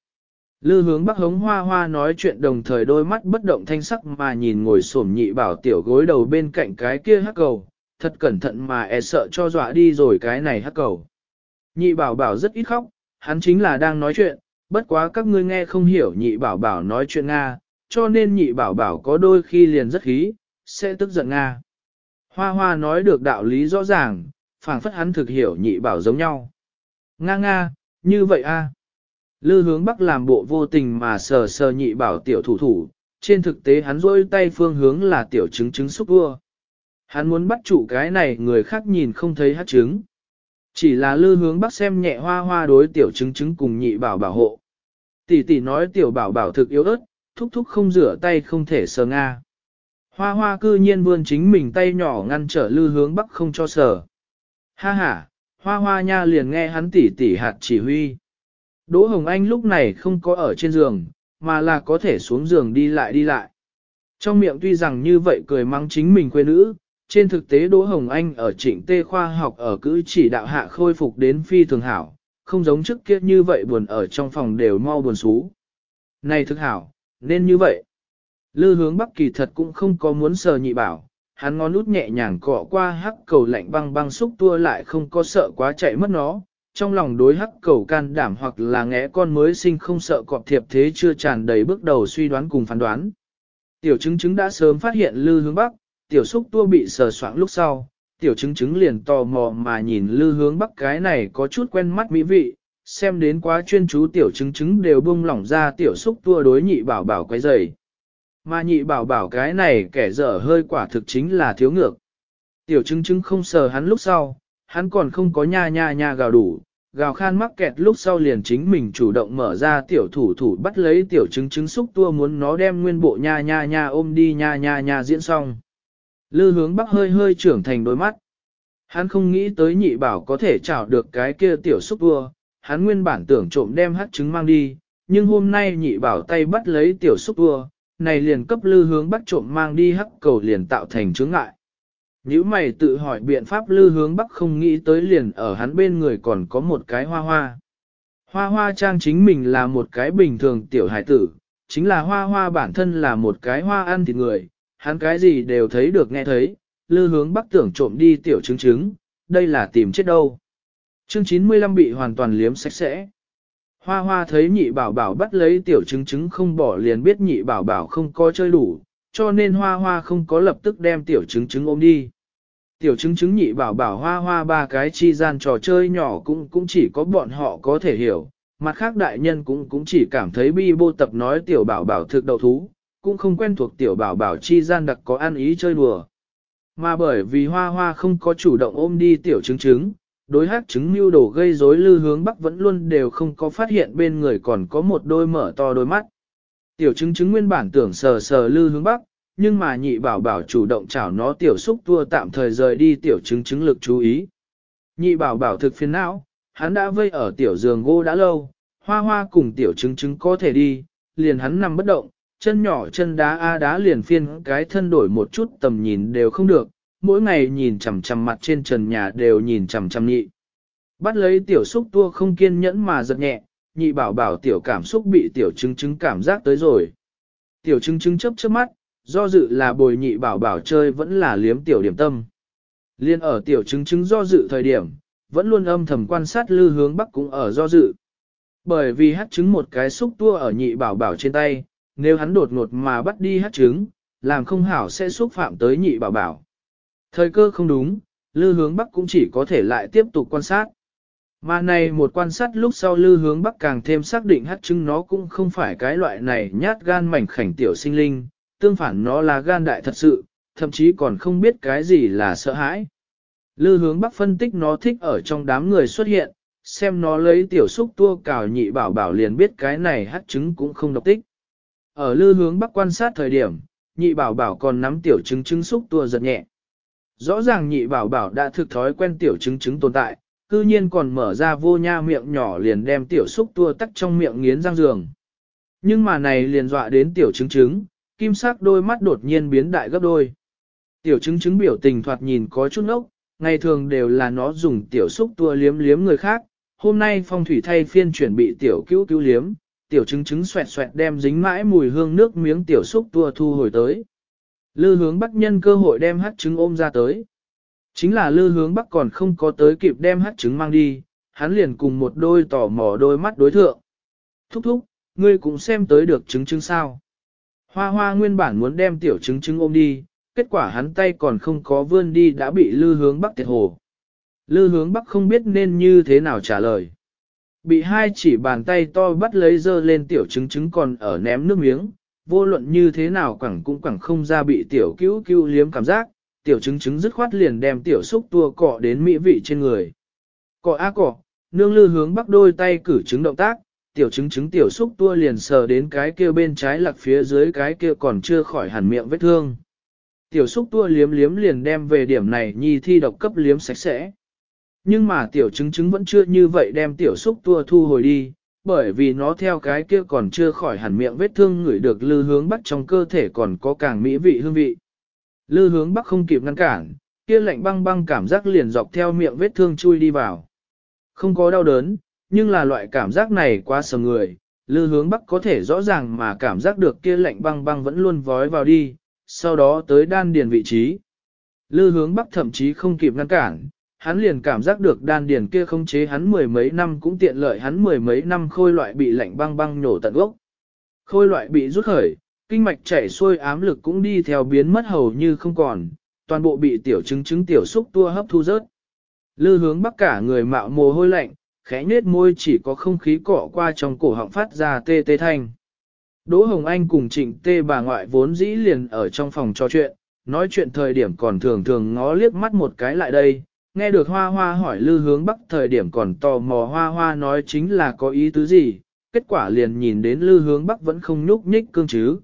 Lư hướng bắc hống hoa hoa nói chuyện đồng thời đôi mắt bất động thanh sắc mà nhìn ngồi xổm nhị bảo tiểu gối đầu bên cạnh cái kia hắc cầu, thật cẩn thận mà e sợ cho dọa đi rồi cái này hắc cầu. Nhị bảo bảo rất ít khóc, hắn chính là đang nói chuyện, bất quá các ngươi nghe không hiểu nhị bảo bảo nói chuyện Nga, cho nên nhị bảo bảo có đôi khi liền rất khí, sẽ tức giận Nga. Hoa hoa nói được đạo lý rõ ràng, phảng phất hắn thực hiểu nhị bảo giống nhau. Nga nga, như vậy a. Lư hướng bắc làm bộ vô tình mà sờ sờ nhị bảo tiểu thủ thủ, trên thực tế hắn rôi tay phương hướng là tiểu trứng trứng xúc vua. Hắn muốn bắt chủ cái này người khác nhìn không thấy hát trứng. Chỉ là lư hướng bắc xem nhẹ hoa hoa đối tiểu chứng chứng cùng nhị bảo bảo hộ. Tỷ tỷ nói tiểu bảo bảo thực yếu ớt, thúc thúc không rửa tay không thể sờ nga. Hoa hoa cư nhiên vươn chính mình tay nhỏ ngăn trở lư hướng bắc không cho sờ. Ha ha, hoa hoa nha liền nghe hắn tỉ tỉ hạt chỉ huy. Đỗ Hồng Anh lúc này không có ở trên giường, mà là có thể xuống giường đi lại đi lại. Trong miệng tuy rằng như vậy cười mắng chính mình quê nữ, trên thực tế Đỗ Hồng Anh ở trịnh tê khoa học ở cữ chỉ đạo hạ khôi phục đến phi thường hảo, không giống trước kia như vậy buồn ở trong phòng đều mau buồn xú. Này thực hảo, nên như vậy. Lư hướng bắc kỳ thật cũng không có muốn sờ nhị bảo, hắn ngón út nhẹ nhàng cọ qua hắc cầu lạnh băng băng xúc tua lại không có sợ quá chạy mất nó, trong lòng đối hắc cầu can đảm hoặc là ngẽ con mới sinh không sợ cọp thiệp thế chưa tràn đầy bước đầu suy đoán cùng phán đoán. Tiểu chứng chứng đã sớm phát hiện lư hướng bắc, tiểu xúc tua bị sờ soạng lúc sau, tiểu chứng chứng liền tò mò mà nhìn lư hướng bắc cái này có chút quen mắt mỹ vị, xem đến quá chuyên chú tiểu chứng chứng đều bung lỏng ra tiểu xúc tua đối nhị bảo bảo quấy dày. Mà nhị bảo bảo cái này kẻ dở hơi quả thực chính là thiếu ngược. Tiểu chứng chứng không sờ hắn lúc sau, hắn còn không có nha nha nha gào đủ, gào khan mắc kẹt lúc sau liền chính mình chủ động mở ra tiểu thủ thủ bắt lấy tiểu chứng chứng xúc tua muốn nó đem nguyên bộ nha nha nha ôm đi nha nha nha diễn xong. Lư hướng bắc hơi hơi trưởng thành đôi mắt. Hắn không nghĩ tới nhị bảo có thể chảo được cái kia tiểu xúc tua, hắn nguyên bản tưởng trộm đem hát trứng mang đi, nhưng hôm nay nhị bảo tay bắt lấy tiểu xúc tua, này liền cấp lư hướng bắt trộm mang đi hắc cầu liền tạo thành chướng ngại. Nếu mày tự hỏi biện pháp lư hướng bắc không nghĩ tới liền ở hắn bên người còn có một cái hoa hoa. Hoa hoa trang chính mình là một cái bình thường tiểu hải tử, chính là hoa hoa bản thân là một cái hoa ăn thịt người, hắn cái gì đều thấy được nghe thấy, lư hướng bắc tưởng trộm đi tiểu trứng trứng, đây là tìm chết đâu. Chương 95 bị hoàn toàn liếm sạch sẽ. Hoa hoa thấy nhị bảo bảo bắt lấy tiểu trứng trứng không bỏ liền biết nhị bảo bảo không có chơi đủ, cho nên hoa hoa không có lập tức đem tiểu trứng trứng ôm đi. Tiểu trứng trứng nhị bảo bảo hoa hoa ba cái chi gian trò chơi nhỏ cũng cũng chỉ có bọn họ có thể hiểu, mặt khác đại nhân cũng cũng chỉ cảm thấy bi bô tập nói tiểu bảo bảo thực đầu thú, cũng không quen thuộc tiểu bảo bảo chi gian đặc có ăn ý chơi đùa. Mà bởi vì hoa hoa không có chủ động ôm đi tiểu trứng trứng, đối hát chứng mưu đồ gây rối lư hướng bắc vẫn luôn đều không có phát hiện bên người còn có một đôi mở to đôi mắt. Tiểu chứng chứng nguyên bản tưởng sờ sờ lư hướng bắc, nhưng mà nhị bảo bảo chủ động chảo nó tiểu xúc tua tạm thời rời đi tiểu chứng chứng lực chú ý. Nhị bảo bảo thực phiền não, hắn đã vây ở tiểu giường gỗ đã lâu, hoa hoa cùng tiểu chứng chứng có thể đi, liền hắn nằm bất động, chân nhỏ chân đá a đá liền phiên cái thân đổi một chút tầm nhìn đều không được, mỗi ngày nhìn chằm chằm mặt trên trần nhà đều nhìn chằm chằm nhị. Bắt lấy tiểu xúc tua không kiên nhẫn mà giật nhẹ, nhị bảo bảo tiểu cảm xúc bị tiểu chứng chứng cảm giác tới rồi. Tiểu chứng chứng chấp chớp mắt, do dự là bồi nhị bảo bảo chơi vẫn là liếm tiểu điểm tâm. Liên ở tiểu chứng chứng do dự thời điểm, vẫn luôn âm thầm quan sát lư hướng bắc cũng ở do dự. Bởi vì hát chứng một cái xúc tua ở nhị bảo bảo trên tay, nếu hắn đột ngột mà bắt đi hát trứng, làm không hảo sẽ xúc phạm tới nhị bảo bảo. Thời cơ không đúng, lư hướng bắc cũng chỉ có thể lại tiếp tục quan sát. Mà này một quan sát lúc sau lư hướng bắc càng thêm xác định hát trứng nó cũng không phải cái loại này nhát gan mảnh khảnh tiểu sinh linh, tương phản nó là gan đại thật sự, thậm chí còn không biết cái gì là sợ hãi. Lư hướng bắc phân tích nó thích ở trong đám người xuất hiện, xem nó lấy tiểu xúc tua cào nhị bảo bảo liền biết cái này hát trứng cũng không độc tích. Ở lư hướng bắc quan sát thời điểm, nhị bảo bảo còn nắm tiểu trứng trứng xúc tua giật nhẹ. Rõ ràng nhị bảo bảo đã thực thói quen tiểu trứng trứng tồn tại, cư nhiên còn mở ra vô nha miệng nhỏ liền đem tiểu xúc tua tắt trong miệng nghiến răng giường. Nhưng mà này liền dọa đến tiểu trứng trứng, kim sắc đôi mắt đột nhiên biến đại gấp đôi. Tiểu trứng trứng biểu tình thoạt nhìn có chút ốc, ngày thường đều là nó dùng tiểu xúc tua liếm liếm người khác, hôm nay phong thủy thay phiên chuẩn bị tiểu cứu cứu liếm, tiểu trứng trứng xoẹt xoẹt đem dính mãi mùi hương nước miếng tiểu xúc tua thu hồi tới. Lư hướng bắc nhân cơ hội đem hát trứng ôm ra tới. Chính là lư hướng bắc còn không có tới kịp đem hát trứng mang đi, hắn liền cùng một đôi tỏ mò đôi mắt đối thượng. Thúc thúc, ngươi cũng xem tới được trứng trứng sao. Hoa hoa nguyên bản muốn đem tiểu trứng trứng ôm đi, kết quả hắn tay còn không có vươn đi đã bị lư hướng bắc tiệt hồ. Lư hướng bắc không biết nên như thế nào trả lời. Bị hai chỉ bàn tay to bắt lấy dơ lên tiểu trứng trứng còn ở ném nước miếng, vô luận như thế nào quẳng cũng quẳng không ra bị tiểu cứu cứu liếm cảm giác, tiểu trứng trứng dứt khoát liền đem tiểu xúc tua cọ đến mỹ vị trên người. Cọ á cọ, nương lư hướng bắc đôi tay cử trứng động tác, tiểu trứng trứng tiểu xúc tua liền sờ đến cái kia bên trái lạc phía dưới cái kia còn chưa khỏi hẳn miệng vết thương. Tiểu xúc tua liếm liếm liền đem về điểm này nhi thi độc cấp liếm sạch sẽ. Nhưng mà tiểu chứng chứng vẫn chưa như vậy đem tiểu xúc tua thu hồi đi, bởi vì nó theo cái kia còn chưa khỏi hẳn miệng vết thương ngửi được lư hướng bắc trong cơ thể còn có càng mỹ vị hương vị. Lư hướng bắc không kịp ngăn cản, kia lạnh băng băng cảm giác liền dọc theo miệng vết thương chui đi vào. Không có đau đớn, nhưng là loại cảm giác này quá sờ người, lư hướng bắc có thể rõ ràng mà cảm giác được kia lạnh băng băng vẫn luôn vói vào đi, sau đó tới đan điền vị trí. Lư hướng bắc thậm chí không kịp ngăn cản, hắn liền cảm giác được đan điền kia không chế hắn mười mấy năm cũng tiện lợi hắn mười mấy năm khôi loại bị lạnh băng băng nổ tận gốc. Khôi loại bị rút khởi, kinh mạch chảy xuôi ám lực cũng đi theo biến mất hầu như không còn, toàn bộ bị tiểu chứng chứng tiểu xúc tua hấp thu rớt. Lư hướng bắc cả người mạo mồ hôi lạnh, khẽ nết môi chỉ có không khí cọ qua trong cổ họng phát ra tê tê thanh. Đỗ Hồng Anh cùng trịnh tê bà ngoại vốn dĩ liền ở trong phòng trò chuyện, nói chuyện thời điểm còn thường thường ngó liếc mắt một cái lại đây, nghe được hoa hoa hỏi lư hướng bắc thời điểm còn tò mò hoa hoa nói chính là có ý tứ gì, kết quả liền nhìn đến lư hướng bắc vẫn không nhúc nhích cương chứ.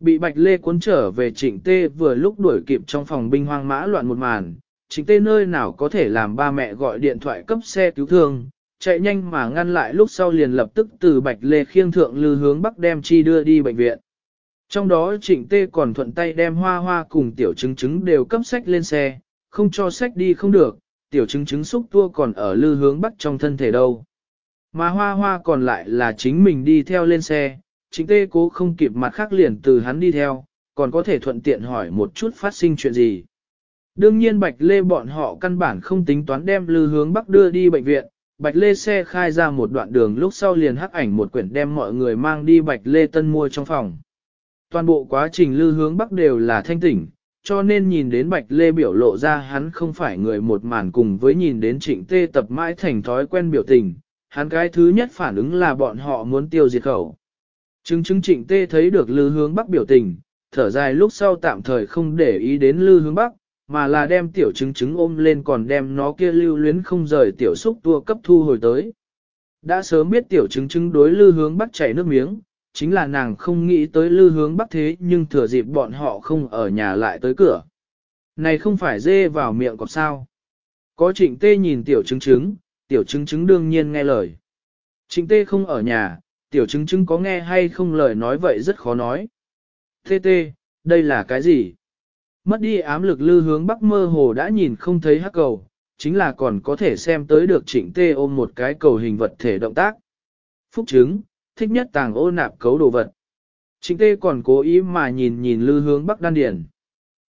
Bị bạch lê cuốn trở về trịnh tê vừa lúc đuổi kịp trong phòng binh hoang mã loạn một màn, trịnh tê nơi nào có thể làm ba mẹ gọi điện thoại cấp xe cứu thương, chạy nhanh mà ngăn lại lúc sau liền lập tức từ bạch lê khiêng thượng lư hướng bắc đem chi đưa đi bệnh viện. Trong đó trịnh tê còn thuận tay đem hoa hoa cùng tiểu chứng chứng đều cấp sách lên xe, không cho sách đi không được, tiểu chứng chứng xúc tua còn ở lư hướng bắc trong thân thể đâu. Mà hoa hoa còn lại là chính mình đi theo lên xe, chính tê cố không kịp mặt khác liền từ hắn đi theo, còn có thể thuận tiện hỏi một chút phát sinh chuyện gì. Đương nhiên Bạch Lê bọn họ căn bản không tính toán đem lư hướng bắc đưa đi bệnh viện, Bạch Lê xe khai ra một đoạn đường lúc sau liền hắc ảnh một quyển đem mọi người mang đi Bạch Lê tân mua trong phòng. Toàn bộ quá trình lư hướng bắc đều là thanh tỉnh, cho nên nhìn đến Bạch Lê biểu lộ ra hắn không phải người một màn cùng với nhìn đến trịnh tê tập mãi thành thói quen biểu tình, hắn cái thứ nhất phản ứng là bọn họ muốn tiêu diệt khẩu. Chứng chứng trịnh tê thấy được lư hướng bắc biểu tình, thở dài lúc sau tạm thời không để ý đến lư hướng bắc, mà là đem tiểu chứng chứng ôm lên còn đem nó kia lưu luyến không rời tiểu xúc tua cấp thu hồi tới. Đã sớm biết tiểu chứng chứng đối lư hướng bắc chảy nước miếng, chính là nàng không nghĩ tới lư hướng bắc thế nhưng thừa dịp bọn họ không ở nhà lại tới cửa. Này không phải dê vào miệng cọp sao. Có trịnh tê nhìn tiểu chứng chứng, tiểu chứng chứng đương nhiên nghe lời. Trịnh tê không ở nhà, tiểu chứng chứng có nghe hay không lời nói vậy rất khó nói. Tê tê, đây là cái gì? Mất đi ám lực lư hướng bắc mơ hồ đã nhìn không thấy hắc cầu, chính là còn có thể xem tới được trịnh tê ôm một cái cầu hình vật thể động tác. Phúc chứng, thích nhất tàng ô nạp cấu đồ vật. Trịnh tê còn cố ý mà nhìn nhìn lư hướng bắc đan điển.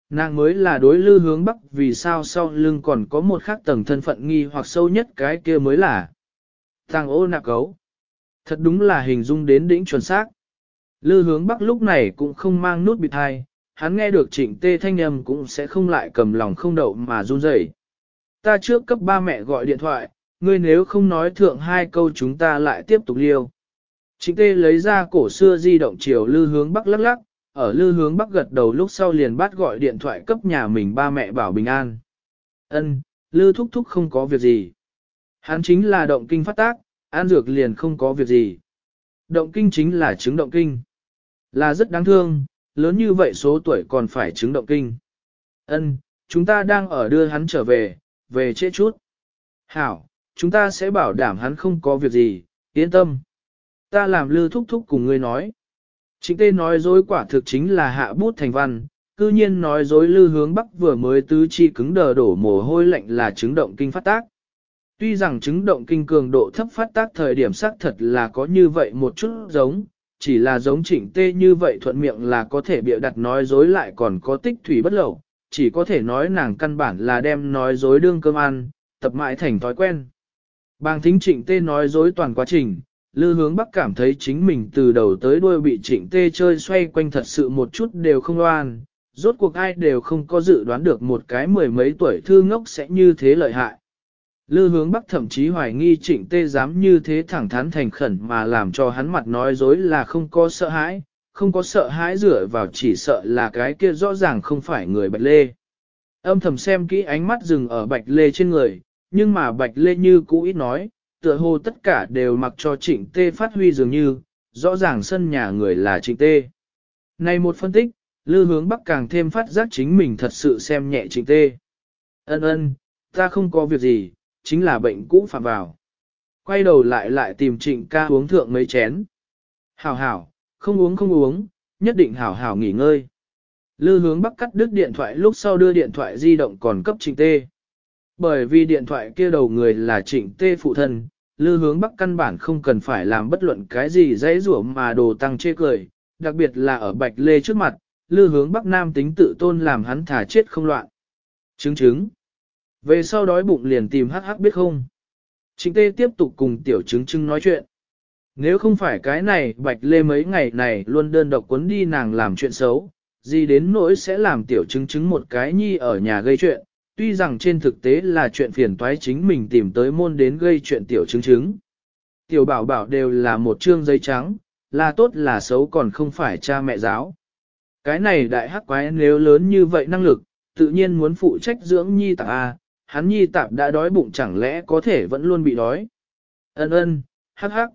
Nàng mới là đối lư hướng bắc vì sao sau lưng còn có một khác tầng thân phận nghi hoặc sâu nhất cái kia mới là tàng ô nạp cấu. Thật đúng là hình dung đến đỉnh chuẩn xác. Lư hướng bắc lúc này cũng không mang nút bịt thai, hắn nghe được trịnh tê thanh âm cũng sẽ không lại cầm lòng không đậu mà run rẩy. Ta trước cấp ba mẹ gọi điện thoại, ngươi nếu không nói thượng hai câu chúng ta lại tiếp tục liêu. Trịnh tê lấy ra cổ xưa di động chiều lư hướng bắc lắc lắc, ở lư hướng bắc gật đầu lúc sau liền bắt gọi điện thoại cấp nhà mình ba mẹ bảo bình an. Ân, lư thúc thúc không có việc gì. Hắn chính là động kinh phát tác, an dược liền không có việc gì. Động kinh chính là chứng động kinh. Là rất đáng thương, lớn như vậy số tuổi còn phải chứng động kinh. Ân, chúng ta đang ở đưa hắn trở về, về trễ chút. Hảo, chúng ta sẽ bảo đảm hắn không có việc gì, yên tâm. Ta làm lư thúc thúc cùng ngươi nói. Chính tê nói dối quả thực chính là hạ bút thành văn, cư nhiên nói dối lư hướng bắc vừa mới tứ chi cứng đờ đổ mồ hôi lạnh là chứng động kinh phát tác. Tuy rằng chứng động kinh cường độ thấp phát tác thời điểm xác thật là có như vậy một chút giống, chỉ là giống trịnh tê như vậy thuận miệng là có thể bịa đặt nói dối lại còn có tích thủy bất lậu, chỉ có thể nói nàng căn bản là đem nói dối đương cơm ăn, tập mãi thành thói quen. Bàng thính trịnh tê nói dối toàn quá trình, Lư hướng bắc cảm thấy chính mình từ đầu tới đuôi bị trịnh tê chơi xoay quanh thật sự một chút đều không loan, rốt cuộc ai đều không có dự đoán được một cái mười mấy tuổi thư ngốc sẽ như thế lợi hại. Lư hướng bắc thậm chí hoài nghi trịnh tê dám như thế thẳng thắn thành khẩn mà làm cho hắn mặt nói dối là không có sợ hãi, không có sợ hãi dựa vào chỉ sợ là cái kia rõ ràng không phải người bạch lê. Âm thầm xem kỹ ánh mắt dừng ở bạch lê trên người, nhưng mà bạch lê như cũ ít nói, tựa hồ tất cả đều mặc cho trịnh tê phát huy dường như, rõ ràng sân nhà người là trịnh tê. Này một phân tích, lư hướng bắc càng thêm phát giác chính mình thật sự xem nhẹ trịnh tê. Ân ân, ta không có việc gì, chính là bệnh cũ phạm vào. Quay đầu lại lại tìm trịnh ca uống thượng mấy chén. Hảo hảo, không uống không uống, nhất định hảo hảo nghỉ ngơi. Lư hướng bắc cắt đứt điện thoại lúc sau đưa điện thoại di động còn cấp trịnh tê. Bởi vì điện thoại kia đầu người là trịnh tê phụ thân, lư hướng bắc căn bản không cần phải làm bất luận cái gì dãy rủa mà đồ tăng chê cười, đặc biệt là ở bạch lê trước mặt, lư hướng bắc nam tính tự tôn làm hắn thả chết không loạn. Chứng chứng. Về sau đói bụng liền tìm hắc hắc biết không. Trịnh tê tiếp tục cùng tiểu chứng chứng nói chuyện. Nếu không phải cái này bạch lê mấy ngày này luôn đơn độc quấn đi nàng làm chuyện xấu, gì đến nỗi sẽ làm tiểu chứng chứng một cái nhi ở nhà gây chuyện, tuy rằng trên thực tế là chuyện phiền toái chính mình tìm tới môn đến gây chuyện tiểu chứng chứng. Tiểu bảo bảo đều là một chương giấy trắng, là tốt là xấu còn không phải cha mẹ giáo. Cái này đại hắc quái nếu lớn như vậy năng lực, tự nhiên muốn phụ trách dưỡng nhi tạp A, hắn nhi tạp đã đói bụng chẳng lẽ có thể vẫn luôn bị đói. Ân ân, hắc hắc.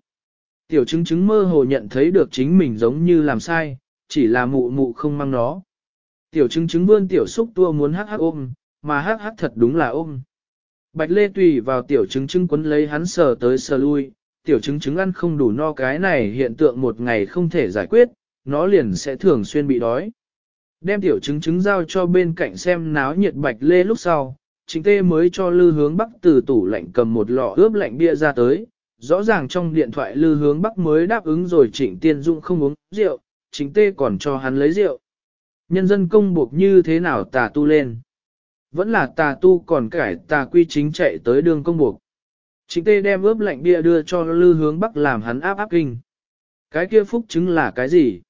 Tiểu chứng chứng mơ hồ nhận thấy được chính mình giống như làm sai, chỉ là mụ mụ không mang nó. Tiểu chứng chứng vươn tiểu xúc tua muốn hắc hắc ôm, mà hắc hắc thật đúng là ôm. Bạch Lê tùy vào tiểu chứng chứng quấn lấy hắn sờ tới sờ lui, tiểu chứng chứng ăn không đủ no cái này hiện tượng một ngày không thể giải quyết, nó liền sẽ thường xuyên bị đói. Đem tiểu chứng chứng giao cho bên cạnh xem náo nhiệt Bạch Lê lúc sau, chính tê mới cho lư hướng bắc từ tủ lạnh cầm một lọ ướp lạnh bia ra tới. Rõ ràng trong điện thoại lư hướng bắc mới đáp ứng rồi trịnh tiên dũng không uống rượu, chính tê còn cho hắn lấy rượu. Nhân dân công buộc như thế nào tà tu lên. Vẫn là tà tu còn cải tà quy chính chạy tới đường công buộc. Chính tê đem ướp lạnh bia đưa cho lư hướng bắc làm hắn áp áp kinh. Cái kia phúc chứng là cái gì?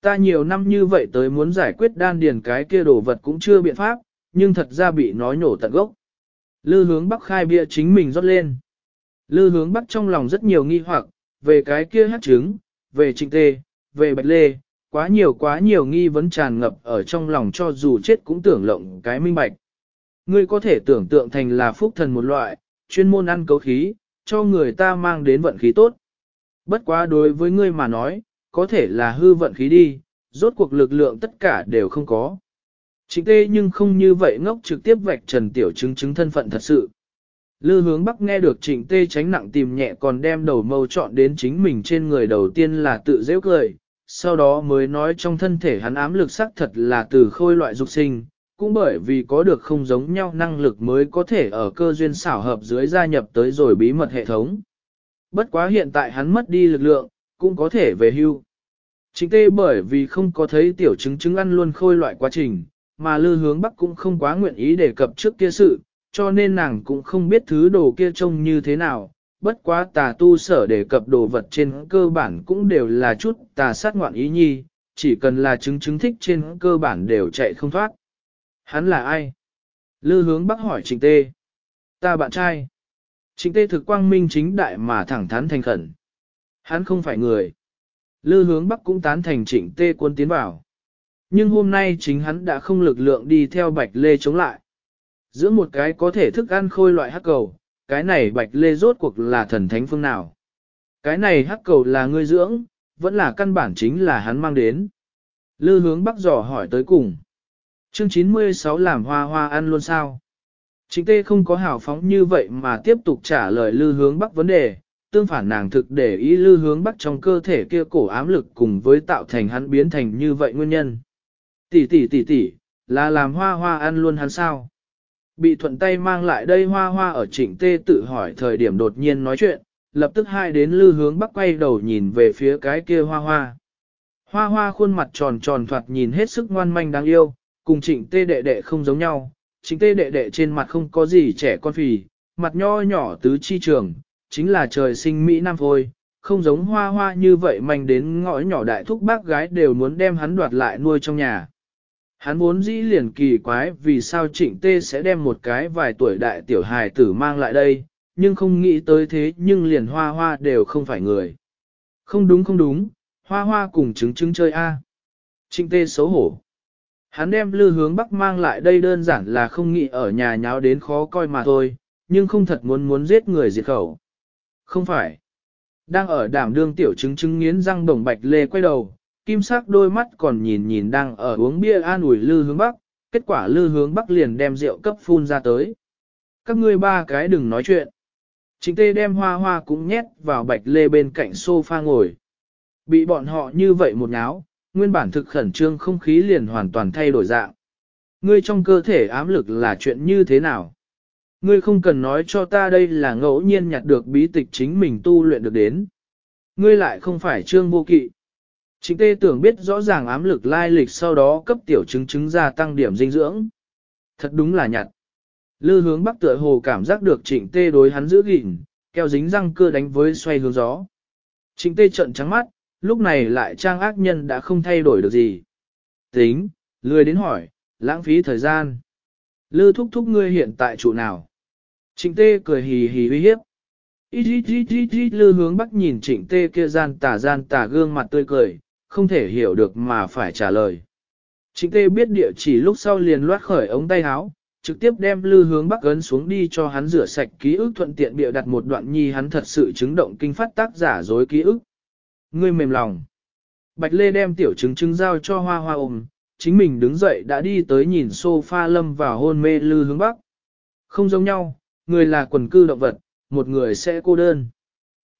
Ta nhiều năm như vậy tới muốn giải quyết đan điền cái kia đồ vật cũng chưa biện pháp, nhưng thật ra bị nói nổ tận gốc. Lư hướng bắc khai bia chính mình rót lên. Lư hướng bắc trong lòng rất nhiều nghi hoặc, về cái kia hát trứng, về trịnh tê, về bạch lê, quá nhiều quá nhiều nghi vấn tràn ngập ở trong lòng cho dù chết cũng tưởng lộng cái minh bạch. Ngươi có thể tưởng tượng thành là phúc thần một loại, chuyên môn ăn cấu khí, cho người ta mang đến vận khí tốt. Bất quá đối với ngươi mà nói, có thể là hư vận khí đi, rốt cuộc lực lượng tất cả đều không có. Trịnh tê nhưng không như vậy ngốc trực tiếp vạch trần tiểu chứng chứng thân phận thật sự. Lư hướng bắc nghe được trịnh tê tránh nặng tìm nhẹ còn đem đầu mâu chọn đến chính mình trên người đầu tiên là tự dễ cười, sau đó mới nói trong thân thể hắn ám lực sắc thật là từ khôi loại dục sinh, cũng bởi vì có được không giống nhau năng lực mới có thể ở cơ duyên xảo hợp dưới gia nhập tới rồi bí mật hệ thống. Bất quá hiện tại hắn mất đi lực lượng, cũng có thể về hưu. Chính tê bởi vì không có thấy tiểu chứng chứng ăn luôn khôi loại quá trình, mà lư hướng bắc cũng không quá nguyện ý đề cập trước kia sự, cho nên nàng cũng không biết thứ đồ kia trông như thế nào, bất quá tà tu sở đề cập đồ vật trên cơ bản cũng đều là chút tà sát ngoạn ý nhi, chỉ cần là chứng chứng thích trên cơ bản đều chạy không thoát. Hắn là ai? Lư hướng bắc hỏi trịnh tê. Ta bạn trai. Trịnh tê thực quang minh chính đại mà thẳng thắn thành khẩn. Hắn không phải người. Lư hướng bắc cũng tán thành trịnh tê quân tiến vào. Nhưng hôm nay chính hắn đã không lực lượng đi theo bạch lê chống lại. Giữa một cái có thể thức ăn khôi loại hắc cầu, cái này bạch lê rốt cuộc là thần thánh phương nào. Cái này hắc cầu là ngươi dưỡng, vẫn là căn bản chính là hắn mang đến. Lư hướng bắc dò hỏi tới cùng. Chương 96 làm hoa hoa ăn luôn sao? Chính tê không có hào phóng như vậy mà tiếp tục trả lời lư hướng bắc vấn đề, tương phản nàng thực để ý lư hướng bắc trong cơ thể kia cổ ám lực cùng với tạo thành hắn biến thành như vậy nguyên nhân. Tỷ tỷ tỷ tỷ, là làm hoa hoa ăn luôn hắn sao? Bị thuận tay mang lại đây hoa hoa ở trịnh tê tự hỏi thời điểm đột nhiên nói chuyện, lập tức hai đến lư hướng bắc quay đầu nhìn về phía cái kia hoa hoa. Hoa hoa khuôn mặt tròn tròn thoạt nhìn hết sức ngoan manh đáng yêu, cùng trịnh tê đệ đệ không giống nhau, trịnh tê đệ đệ trên mặt không có gì trẻ con phì, mặt nho nhỏ tứ chi trường, chính là trời sinh Mỹ Nam thôi, không giống hoa hoa như vậy manh đến ngõ nhỏ đại thúc bác gái đều muốn đem hắn đoạt lại nuôi trong nhà. Hắn muốn dĩ liền kỳ quái vì sao trịnh tê sẽ đem một cái vài tuổi đại tiểu hài tử mang lại đây, nhưng không nghĩ tới thế nhưng liền hoa hoa đều không phải người. Không đúng không đúng, hoa hoa cùng trứng trứng chơi a. Trịnh tê xấu hổ. Hắn đem lư hướng bắc mang lại đây đơn giản là không nghĩ ở nhà nháo đến khó coi mà thôi, nhưng không thật muốn muốn giết người diệt khẩu. Không phải. Đang ở đảm đương tiểu chứng chứng nghiến răng đồng bạch lê quay đầu, kim sắc đôi mắt còn nhìn nhìn đang ở uống bia an ủi lư hướng bắc, kết quả lư hướng bắc liền đem rượu cấp phun ra tới. Các ngươi ba cái đừng nói chuyện. Chính tê đem hoa hoa cũng nhét vào bạch lê bên cạnh sofa ngồi. Bị bọn họ như vậy một nháo, nguyên bản thực khẩn trương không khí liền hoàn toàn thay đổi dạng. Ngươi trong cơ thể ám lực là chuyện như thế nào? Ngươi không cần nói cho ta đây là ngẫu nhiên nhặt được bí tịch chính mình tu luyện được đến. Ngươi lại không phải trương vô kỵ. Chính tê tưởng biết rõ ràng ám lực lai lịch sau đó cấp tiểu chứng chứng gia tăng điểm dinh dưỡng. Thật đúng là nhặt. Lư hướng bắc tựa hồ cảm giác được trịnh tê đối hắn giữ gìn, keo dính răng cưa đánh với xoay hướng gió. Trịnh tê trận trắng mắt, lúc này lại trang ác nhân đã không thay đổi được gì. Tính, lười đến hỏi, lãng phí thời gian. Lư thúc thúc ngươi hiện tại trụ nào? Trịnh tê cười hì hì uy hiếp. Ít ít ít ít ít lư hướng bắc nhìn trịnh tê kia gian tà gian tà gương mặt tươi cười, không thể hiểu được mà phải trả lời. Trịnh tê biết địa chỉ lúc sau liền loát khởi ống tay áo, trực tiếp đem lư hướng bắc ấn xuống đi cho hắn rửa sạch ký ức thuận tiện bịa đặt một đoạn nhi hắn thật sự chứng động kinh phát tác giả dối ký ức. Ngươi mềm lòng. Bạch Lê đem tiểu chứng chứng giao cho hoa hoa ôm, chính mình đứng dậy đã đi tới nhìn sofa lâm vào hôn mê lư hướng bắc. Không giống nhau, người là quần cư động vật, một người sẽ cô đơn.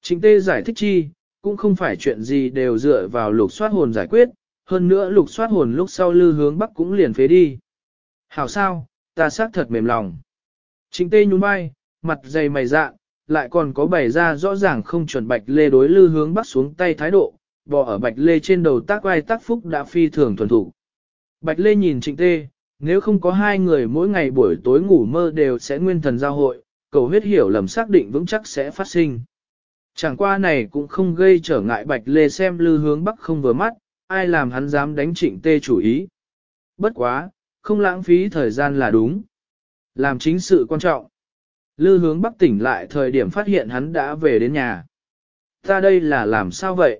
Chính tê giải thích chi, cũng không phải chuyện gì đều dựa vào lục soát hồn giải quyết, hơn nữa lục soát hồn lúc sau lư hướng bắc cũng liền phế đi. Hảo sao, ta xác thật mềm lòng. Chính tê nhún vai, mặt dày mày dạ, lại còn có bày ra rõ ràng không chuẩn bạch lê đối lư hướng bắc xuống tay thái độ, bò ở bạch lê trên đầu tác vai tác phúc đã phi thường thuần thủ. Bạch lê nhìn trịnh tê, nếu không có hai người mỗi ngày buổi tối ngủ mơ đều sẽ nguyên thần giao hội, cầu huyết hiểu lầm xác định vững chắc sẽ phát sinh. Chẳng qua này cũng không gây trở ngại bạch lê xem lư hướng bắc không vừa mắt, ai làm hắn dám đánh trịnh tê chủ ý. Bất quá, không lãng phí thời gian là đúng. Làm chính sự quan trọng. Lư hướng bắc tỉnh lại thời điểm phát hiện hắn đã về đến nhà. Ta đây là làm sao vậy?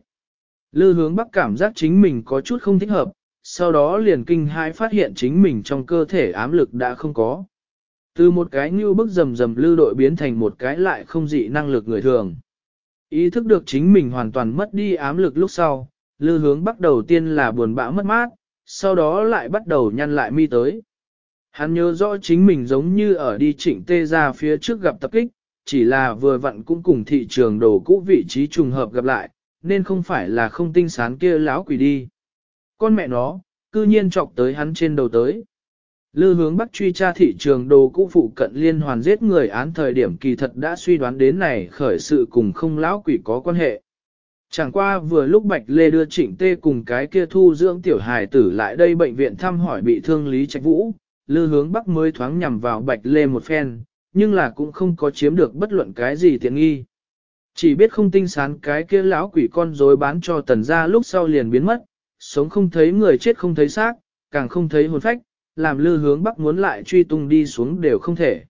Lư hướng bắc cảm giác chính mình có chút không thích hợp, sau đó liền kinh hãi phát hiện chính mình trong cơ thể ám lực đã không có. Từ một cái như bức rầm rầm lư đội biến thành một cái lại không dị năng lực người thường. Ý thức được chính mình hoàn toàn mất đi ám lực lúc sau, lư hướng Bắc đầu tiên là buồn bã mất mát, sau đó lại bắt đầu nhăn lại mi tới. Hắn nhớ rõ chính mình giống như ở đi trịnh tê ra phía trước gặp tập kích, chỉ là vừa vặn cũng cùng thị trường đồ cũ vị trí trùng hợp gặp lại, nên không phải là không tinh sán kia lão quỷ đi. Con mẹ nó, cư nhiên chọc tới hắn trên đầu tới. Lư hướng bắt truy tra thị trường đồ cũ phụ cận liên hoàn giết người án thời điểm kỳ thật đã suy đoán đến này khởi sự cùng không lão quỷ có quan hệ. Chẳng qua vừa lúc Bạch Lê đưa trịnh tê cùng cái kia thu dưỡng tiểu hài tử lại đây bệnh viện thăm hỏi bị thương Lý Trạch Vũ, lư hướng bắc mới thoáng nhằm vào Bạch Lê một phen, nhưng là cũng không có chiếm được bất luận cái gì tiện nghi. Chỉ biết không tinh sán cái kia lão quỷ con rối bán cho tần gia lúc sau liền biến mất, sống không thấy người chết không thấy xác, càng không thấy hồn phách, làm lư hướng bắc muốn lại truy tung đi xuống đều không thể.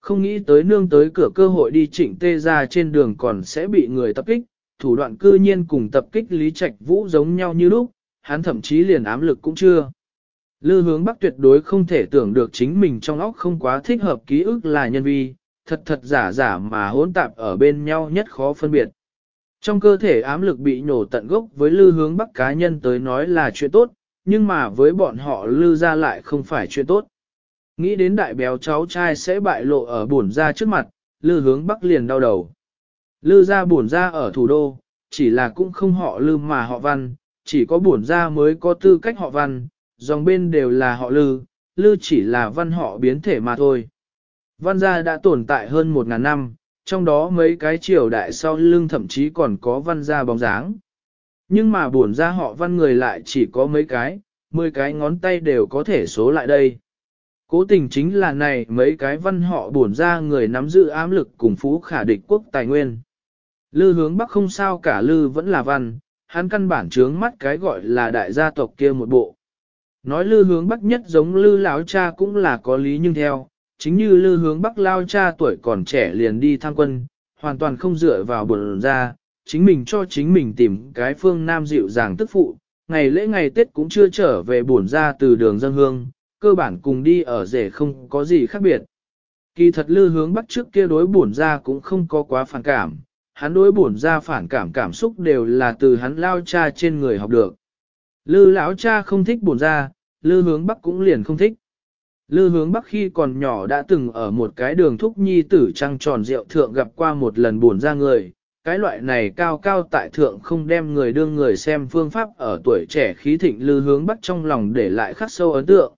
Không nghĩ tới nương tới cửa cơ hội đi chỉnh tê ra trên đường còn sẽ bị người tập kích, thủ đoạn cư nhiên cùng tập kích Lý Trạch Vũ giống nhau như lúc, hắn thậm chí liền ám lực cũng chưa. Lư hướng bắc tuyệt đối không thể tưởng được chính mình trong óc không quá thích hợp ký ức là nhân vi, thật thật giả giả mà hỗn tạp ở bên nhau nhất khó phân biệt. Trong cơ thể ám lực bị nổ tận gốc với lư hướng bắc cá nhân tới nói là chuyện tốt, nhưng mà với bọn họ lư ra lại không phải chuyện tốt. Nghĩ đến đại béo cháu trai sẽ bại lộ ở bổn ra trước mặt, lư hướng bắc liền đau đầu. Lư ra bổn ra ở thủ đô, chỉ là cũng không họ lư mà họ văn, chỉ có bổn ra mới có tư cách họ văn, dòng bên đều là họ lư, lư chỉ là văn họ biến thể mà thôi. Văn gia đã tồn tại hơn 1.000 năm, trong đó mấy cái triều đại sau lưng thậm chí còn có văn gia bóng dáng. Nhưng mà buồn ra họ văn người lại chỉ có mấy cái, mười cái ngón tay đều có thể số lại đây. Cố tình chính là này mấy cái văn họ buồn ra người nắm giữ ám lực cùng phú khả địch quốc tài nguyên. Lư hướng bắc không sao cả lư vẫn là văn, hắn căn bản trướng mắt cái gọi là đại gia tộc kia một bộ. Nói lư hướng bắc nhất giống lư lão cha cũng là có lý nhưng theo, chính như lư hướng bắc lao cha tuổi còn trẻ liền đi tham quân, hoàn toàn không dựa vào buồn ra, chính mình cho chính mình tìm cái phương nam dịu dàng tức phụ, ngày lễ ngày Tết cũng chưa trở về buồn ra từ đường dân hương, cơ bản cùng đi ở rể không có gì khác biệt. Kỳ thật lư hướng bắc trước kia đối buồn ra cũng không có quá phản cảm, hắn đối buồn ra phản cảm cảm xúc đều là từ hắn lao cha trên người học được. Lư lão cha không thích buồn ra, lư hướng bắc cũng liền không thích. Lư hướng bắc khi còn nhỏ đã từng ở một cái đường thúc nhi tử trăng tròn rượu thượng gặp qua một lần buồn ra người, cái loại này cao cao tại thượng không đem người đương người xem phương pháp ở tuổi trẻ khí thịnh lư hướng bắc trong lòng để lại khắc sâu ấn tượng.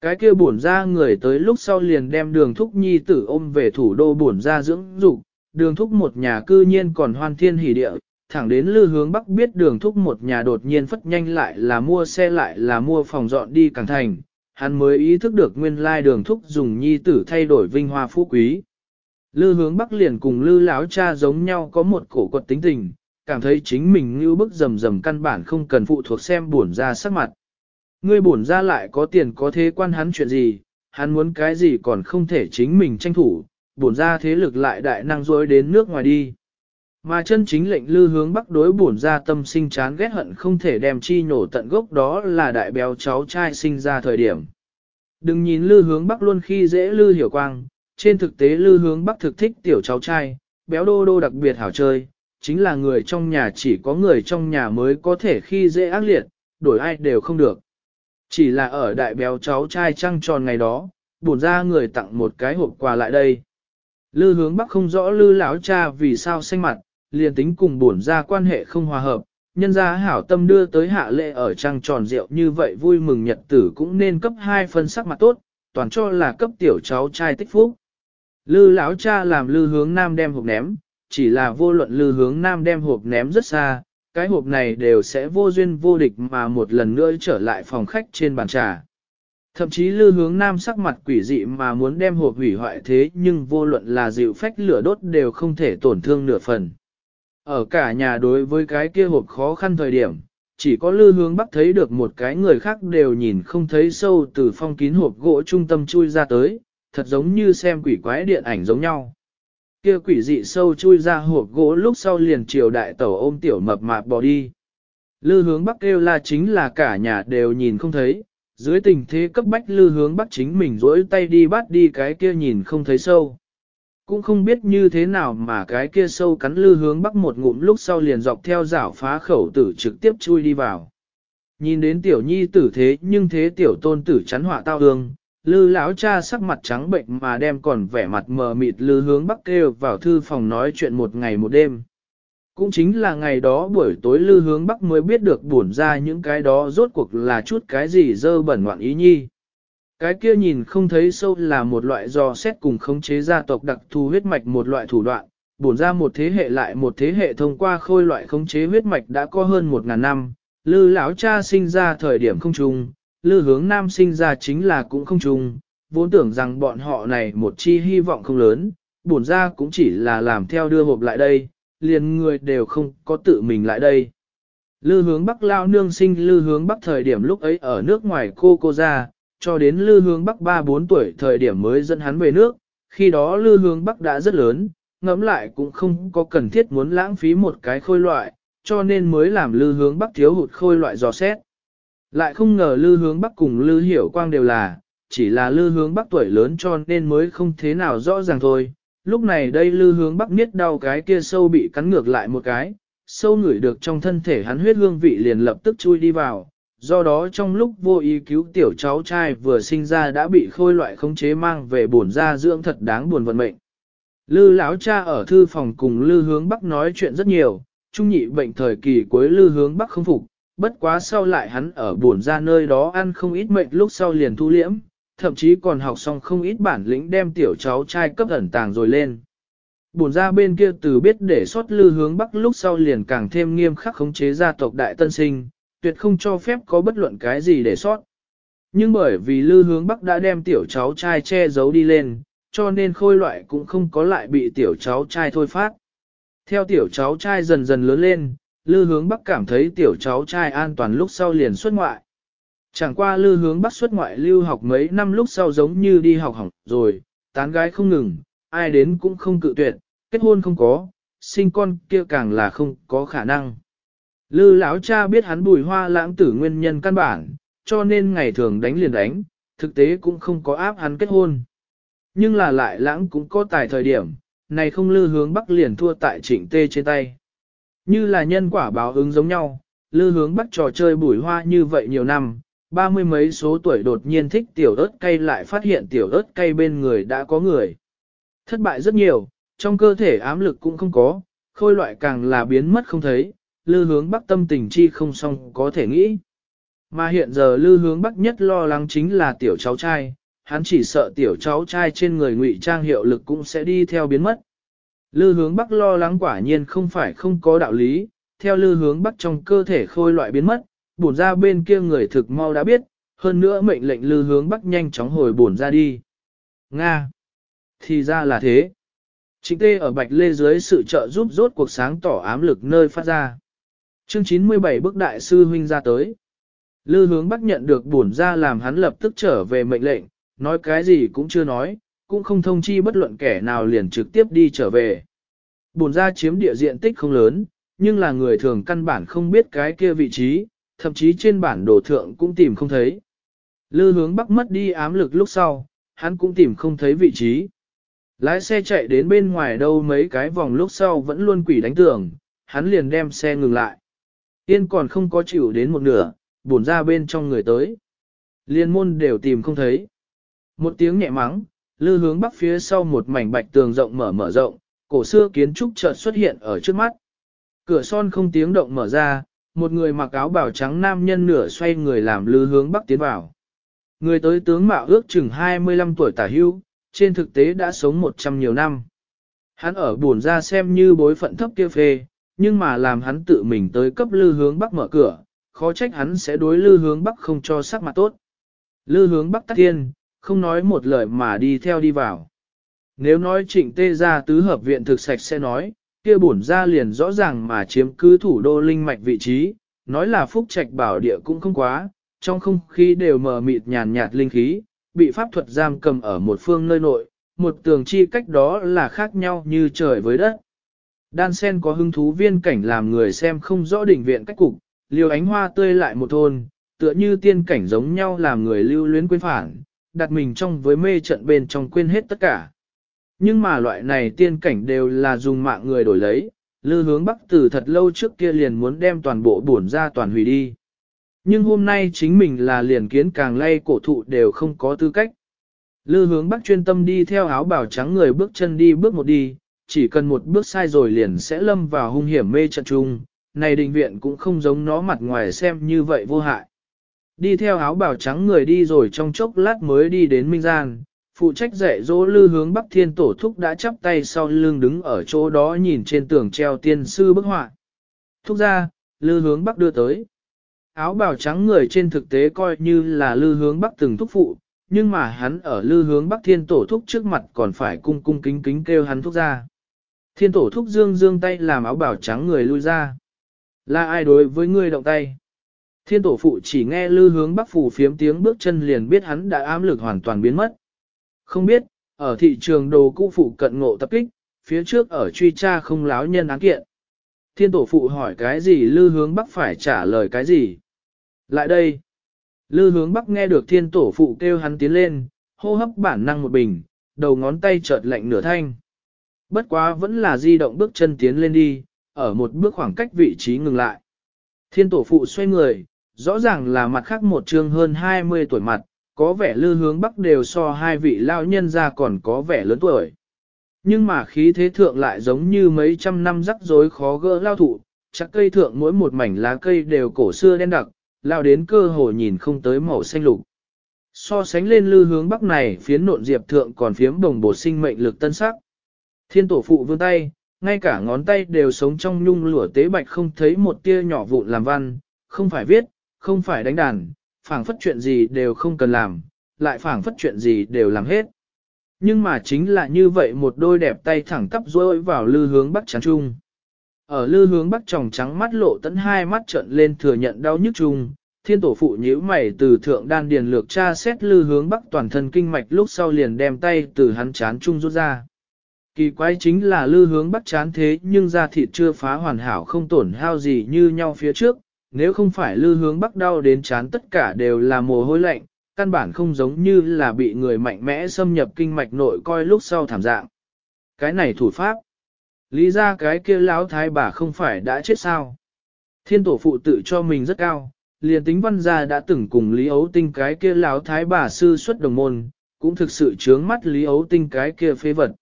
Cái kia buồn ra người tới lúc sau liền đem đường thúc nhi tử ôm về thủ đô buồn ra dưỡng dục đường thúc một nhà cư nhiên còn hoan thiên hỷ địa, thẳng đến lư hướng bắc biết đường thúc một nhà đột nhiên phất nhanh lại là mua xe lại là mua phòng dọn đi càng thành, hắn mới ý thức được nguyên lai đường thúc dùng nhi tử thay đổi vinh hoa phú quý. Lư hướng bắc liền cùng lư lão cha giống nhau có một cổ quật tính tình, cảm thấy chính mình như bức rầm rầm căn bản không cần phụ thuộc xem buồn ra sắc mặt. Ngươi buồn ra lại có tiền có thế quan hắn chuyện gì, hắn muốn cái gì còn không thể chính mình tranh thủ, buồn ra thế lực lại đại năng dối đến nước ngoài đi. Mà chân chính lệnh lư hướng bắc đối bổn ra tâm sinh chán ghét hận không thể đem chi nhổ tận gốc đó là đại béo cháu trai sinh ra thời điểm. Đừng nhìn lư hướng bắc luôn khi dễ lư hiểu quang, trên thực tế lư hướng bắc thực thích tiểu cháu trai, béo đô đô đặc biệt hảo chơi, chính là người trong nhà chỉ có người trong nhà mới có thể khi dễ ác liệt, đổi ai đều không được. Chỉ là ở đại béo cháu trai trăng tròn ngày đó, bổn ra người tặng một cái hộp quà lại đây. Lư hướng bắc không rõ lư lão cha vì sao xanh mặt, liền tính cùng bổn ra quan hệ không hòa hợp, nhân gia hảo tâm đưa tới hạ lệ ở trăng tròn rượu như vậy vui mừng nhật tử cũng nên cấp hai phân sắc mặt tốt, toàn cho là cấp tiểu cháu trai tích phúc. Lư lão cha làm lư hướng nam đem hộp ném, chỉ là vô luận lư hướng nam đem hộp ném rất xa, cái hộp này đều sẽ vô duyên vô địch mà một lần nữa trở lại phòng khách trên bàn trà. Thậm chí lư hướng nam sắc mặt quỷ dị mà muốn đem hộp hủy hoại thế nhưng vô luận là dịu phách lửa đốt đều không thể tổn thương nửa phần. Ở cả nhà đối với cái kia hộp khó khăn thời điểm, chỉ có lư hướng bắc thấy được một cái người khác đều nhìn không thấy sâu từ phong kín hộp gỗ trung tâm chui ra tới, thật giống như xem quỷ quái điện ảnh giống nhau. Kia quỷ dị sâu chui ra hộp gỗ lúc sau liền triều đại tẩu ôm tiểu mập mạp bỏ đi. Lư hướng bắc kêu là chính là cả nhà đều nhìn không thấy, dưới tình thế cấp bách lư hướng bắc chính mình rỗi tay đi bắt đi cái kia nhìn không thấy sâu. Cũng không biết như thế nào mà cái kia sâu cắn lư hướng bắc một ngụm lúc sau liền dọc theo rảo phá khẩu tử trực tiếp chui đi vào. Nhìn đến tiểu nhi tử thế nhưng thế tiểu tôn tử chắn họa tao hương, lư lão cha sắc mặt trắng bệnh mà đem còn vẻ mặt mờ mịt lư hướng bắc kêu vào thư phòng nói chuyện một ngày một đêm. Cũng chính là ngày đó buổi tối lư hướng bắc mới biết được buồn ra những cái đó rốt cuộc là chút cái gì dơ bẩn ngoạn ý nhi. Cái kia nhìn không thấy sâu là một loại do xét cùng khống chế gia tộc đặc thù huyết mạch một loại thủ đoạn, bổn ra một thế hệ lại một thế hệ thông qua khôi loại khống chế huyết mạch đã có hơn một ngàn năm, lư lão cha sinh ra thời điểm không trùng, lư hướng nam sinh ra chính là cũng không trùng, vốn tưởng rằng bọn họ này một chi hy vọng không lớn, bổn ra cũng chỉ là làm theo đưa hộp lại đây, liền người đều không có tự mình lại đây. Lư hướng bắc lao nương sinh lư hướng bắc thời điểm lúc ấy ở nước ngoài cô cô ra, cho đến lư hướng bắc 3-4 tuổi thời điểm mới dẫn hắn về nước, khi đó lư hướng bắc đã rất lớn, ngẫm lại cũng không có cần thiết muốn lãng phí một cái khôi loại, cho nên mới làm lư hướng bắc thiếu hụt khôi loại dò xét. Lại không ngờ lư hướng bắc cùng lư hiểu quang đều là, chỉ là lư hướng bắc tuổi lớn cho nên mới không thế nào rõ ràng thôi. Lúc này đây lư hướng bắc miết đau cái kia sâu bị cắn ngược lại một cái, sâu ngửi được trong thân thể hắn huyết hương vị liền lập tức chui đi vào, do đó trong lúc vô ý cứu tiểu cháu trai vừa sinh ra đã bị khôi loại khống chế mang về bổn ra dưỡng thật đáng buồn vận mệnh. Lư lão cha ở thư phòng cùng Lư hướng Bắc nói chuyện rất nhiều, trung nhị bệnh thời kỳ cuối Lư hướng Bắc không phục, bất quá sau lại hắn ở bổn ra nơi đó ăn không ít mệnh lúc sau liền thu liễm, thậm chí còn học xong không ít bản lĩnh đem tiểu cháu trai cấp ẩn tàng rồi lên. Bổn ra bên kia từ biết để sót Lư hướng Bắc lúc sau liền càng thêm nghiêm khắc khống chế gia tộc đại tân sinh, tuyệt không cho phép có bất luận cái gì để sót. Nhưng bởi vì lư hướng bắc đã đem tiểu cháu trai che giấu đi lên, cho nên khôi loại cũng không có lại bị tiểu cháu trai thôi phát. Theo tiểu cháu trai dần dần lớn lên, lư hướng bắc cảm thấy tiểu cháu trai an toàn lúc sau liền xuất ngoại. Chẳng qua lư hướng bắc xuất ngoại lưu học mấy năm lúc sau giống như đi học hỏng rồi, tán gái không ngừng, ai đến cũng không cự tuyệt, kết hôn không có, sinh con kia càng là không có khả năng. Lư lão cha biết hắn bùi hoa lãng tử nguyên nhân căn bản, cho nên ngày thường đánh liền đánh, thực tế cũng không có áp hắn kết hôn. Nhưng là lại lãng cũng có tài thời điểm, này không lư hướng bắc liền thua tại trịnh tê trên tay. Như là nhân quả báo ứng giống nhau, lư hướng bắc trò chơi bùi hoa như vậy nhiều năm, ba mươi mấy số tuổi đột nhiên thích tiểu ớt cay lại phát hiện tiểu ớt cay bên người đã có người. Thất bại rất nhiều, trong cơ thể ám lực cũng không có, khôi loại càng là biến mất không thấy, lư hướng bắc tâm tình chi không xong có thể nghĩ. Mà hiện giờ lư hướng bắc nhất lo lắng chính là tiểu cháu trai, hắn chỉ sợ tiểu cháu trai trên người ngụy trang hiệu lực cũng sẽ đi theo biến mất. Lư hướng bắc lo lắng quả nhiên không phải không có đạo lý, theo lư hướng bắc trong cơ thể khôi loại biến mất, bổn ra bên kia người thực mau đã biết, hơn nữa mệnh lệnh lư hướng bắc nhanh chóng hồi bổn ra đi. Nga! Thì ra là thế. Chính tê ở bạch lê dưới sự trợ giúp rốt cuộc sáng tỏ ám lực nơi phát ra. Chương 97 bức đại sư huynh ra tới. Lư hướng bắc nhận được bổn ra làm hắn lập tức trở về mệnh lệnh, nói cái gì cũng chưa nói, cũng không thông chi bất luận kẻ nào liền trực tiếp đi trở về. Bổn ra chiếm địa diện tích không lớn, nhưng là người thường căn bản không biết cái kia vị trí, thậm chí trên bản đồ thượng cũng tìm không thấy. Lư hướng bắc mất đi ám lực lúc sau, hắn cũng tìm không thấy vị trí. Lái xe chạy đến bên ngoài đâu mấy cái vòng lúc sau vẫn luôn quỷ đánh tường, hắn liền đem xe ngừng lại. Yên còn không có chịu đến một nửa, bổn ra bên trong người tới. Liên môn đều tìm không thấy. Một tiếng nhẹ mắng, lư hướng bắc phía sau một mảnh bạch tường rộng mở mở rộng, cổ xưa kiến trúc chợt xuất hiện ở trước mắt. Cửa son không tiếng động mở ra, một người mặc áo bảo trắng nam nhân nửa xoay người làm lư hướng bắc tiến vào. Người tới tướng mạo ước chừng 25 tuổi tả hưu, trên thực tế đã sống 100 nhiều năm. Hắn ở buồn ra xem như bối phận thấp kia phê, nhưng mà làm hắn tự mình tới cấp lư hướng bắc mở cửa, khó trách hắn sẽ đối lư hướng bắc không cho sắc mặt tốt. Lư hướng bắc tắt thiên, không nói một lời mà đi theo đi vào. Nếu nói trịnh tê ra tứ hợp viện thực sạch sẽ nói, kia bổn ra liền rõ ràng mà chiếm cứ thủ đô linh mạch vị trí, nói là phúc trạch bảo địa cũng không quá, trong không khí đều mờ mịt nhàn nhạt linh khí, bị pháp thuật giam cầm ở một phương nơi nội, một tường chi cách đó là khác nhau như trời với đất. Đan sen có hứng thú viên cảnh làm người xem không rõ đỉnh viện cách cục, liều ánh hoa tươi lại một thôn, tựa như tiên cảnh giống nhau làm người lưu luyến quên phản, đặt mình trong với mê trận bên trong quên hết tất cả. Nhưng mà loại này tiên cảnh đều là dùng mạng người đổi lấy, lư hướng bắc từ thật lâu trước kia liền muốn đem toàn bộ bổn ra toàn hủy đi. Nhưng hôm nay chính mình là liền kiến càng lay cổ thụ đều không có tư cách. Lư hướng bắc chuyên tâm đi theo áo bảo trắng người bước chân đi bước một đi, chỉ cần một bước sai rồi liền sẽ lâm vào hung hiểm mê trận trung, này đình viện cũng không giống nó mặt ngoài xem như vậy vô hại. Đi theo áo bào trắng người đi rồi trong chốc lát mới đi đến Minh Gian, phụ trách dạy dỗ lư hướng Bắc Thiên Tổ Thúc đã chắp tay sau lưng đứng ở chỗ đó nhìn trên tường treo tiên sư bức họa. Thúc ra, lư hướng Bắc đưa tới. Áo bào trắng người trên thực tế coi như là lư hướng Bắc từng thúc phụ, nhưng mà hắn ở lư hướng Bắc Thiên Tổ Thúc trước mặt còn phải cung cung kính kính kêu hắn thúc ra. Thiên Tổ Thúc dương dương tay làm áo bảo trắng người lui ra. Là ai đối với ngươi động tay? Thiên tổ phụ chỉ nghe lư hướng bắc phủ phiếm tiếng bước chân liền biết hắn đã ám lực hoàn toàn biến mất. Không biết, ở thị trường đồ cũ phụ cận ngộ tập kích, phía trước ở truy tra không láo nhân án kiện. Thiên tổ phụ hỏi cái gì lư hướng bắc phải trả lời cái gì. Lại đây. Lư hướng bắc nghe được thiên tổ phụ kêu hắn tiến lên, hô hấp bản năng một bình, đầu ngón tay chợt lạnh nửa thanh. Bất quá vẫn là di động bước chân tiến lên đi, ở một bước khoảng cách vị trí ngừng lại. Thiên tổ phụ xoay người, rõ ràng là mặt khác một trương hơn 20 tuổi mặt, có vẻ lư hướng bắc đều so hai vị lao nhân ra còn có vẻ lớn tuổi. Nhưng mà khí thế thượng lại giống như mấy trăm năm rắc rối khó gỡ lao thụ, chắc cây thượng mỗi một mảnh lá cây đều cổ xưa đen đặc, lao đến cơ hồ nhìn không tới màu xanh lục. So sánh lên lư hướng bắc này phiến nộn diệp thượng còn phiếm đồng bộ sinh mệnh lực tân sắc. Thiên tổ phụ vươn tay, ngay cả ngón tay đều sống trong nhung lửa tế bạch không thấy một tia nhỏ vụn làm văn, không phải viết, không phải đánh đàn, phảng phất chuyện gì đều không cần làm, lại phảng phất chuyện gì đều làm hết. Nhưng mà chính là như vậy một đôi đẹp tay thẳng tắp rối vào lư hướng bắc trắng trung. Ở lư hướng bắc tròng trắng mắt lộ tấn hai mắt trợn lên thừa nhận đau nhức trung, thiên tổ phụ nhíu mày từ thượng đan điền lược tra xét lư hướng bắc toàn thân kinh mạch lúc sau liền đem tay từ hắn chán trung rút ra. Kỳ quái chính là lư hướng bắc chán thế nhưng da thịt chưa phá hoàn hảo không tổn hao gì như nhau phía trước, nếu không phải lư hướng bắc đau đến chán tất cả đều là mồ hôi lạnh, căn bản không giống như là bị người mạnh mẽ xâm nhập kinh mạch nội coi lúc sau thảm dạng. Cái này thủ pháp. Lý ra cái kia lão thái bà không phải đã chết sao. Thiên tổ phụ tự cho mình rất cao, liền tính văn gia đã từng cùng Lý Ấu Tinh cái kia lão thái bà sư xuất đồng môn, cũng thực sự chướng mắt Lý Ấu Tinh cái kia phế vật.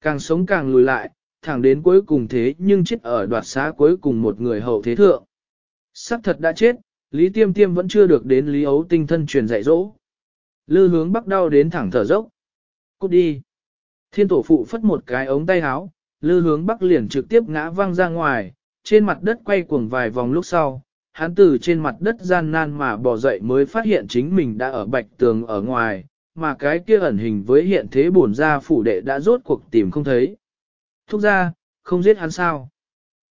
Càng sống càng lùi lại, thẳng đến cuối cùng thế nhưng chết ở đoạt xá cuối cùng một người hậu thế thượng. Sắc thật đã chết, Lý Tiêm Tiêm vẫn chưa được đến Lý Ấu Tinh thân truyền dạy dỗ. Lư hướng bắc đau đến thẳng thở dốc. Cút đi. Thiên tổ phụ phất một cái ống tay áo, lư hướng bắc liền trực tiếp ngã văng ra ngoài, trên mặt đất quay cuồng vài vòng lúc sau. Hắn từ trên mặt đất gian nan mà bò dậy mới phát hiện chính mình đã ở bạch tường ở ngoài, mà cái kia ẩn hình với hiện thế bổn ra phủ đệ đã rốt cuộc tìm không thấy. Thúc ra, không giết hắn sao?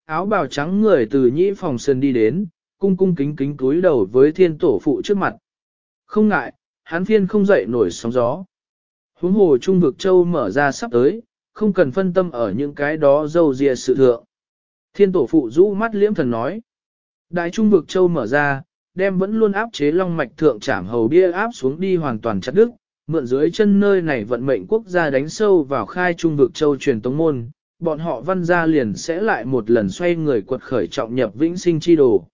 Áo bào trắng người từ nhĩ phòng sơn đi đến, cung cung kính kính túi đầu với thiên tổ phụ trước mặt. Không ngại, hắn phiên không dậy nổi sóng gió. Huống hồ trung vực châu mở ra sắp tới, không cần phân tâm ở những cái đó dâu dịa sự thượng. Thiên tổ phụ rũ mắt liễm thần nói. Đại trung vực châu mở ra, đem vẫn luôn áp chế long mạch thượng trảm hầu bia áp xuống đi hoàn toàn chặt đứt, mượn dưới chân nơi này vận mệnh quốc gia đánh sâu vào khai trung vực châu truyền tống môn, bọn họ văn gia liền sẽ lại một lần xoay người quật khởi trọng nhập vĩnh sinh chi đồ.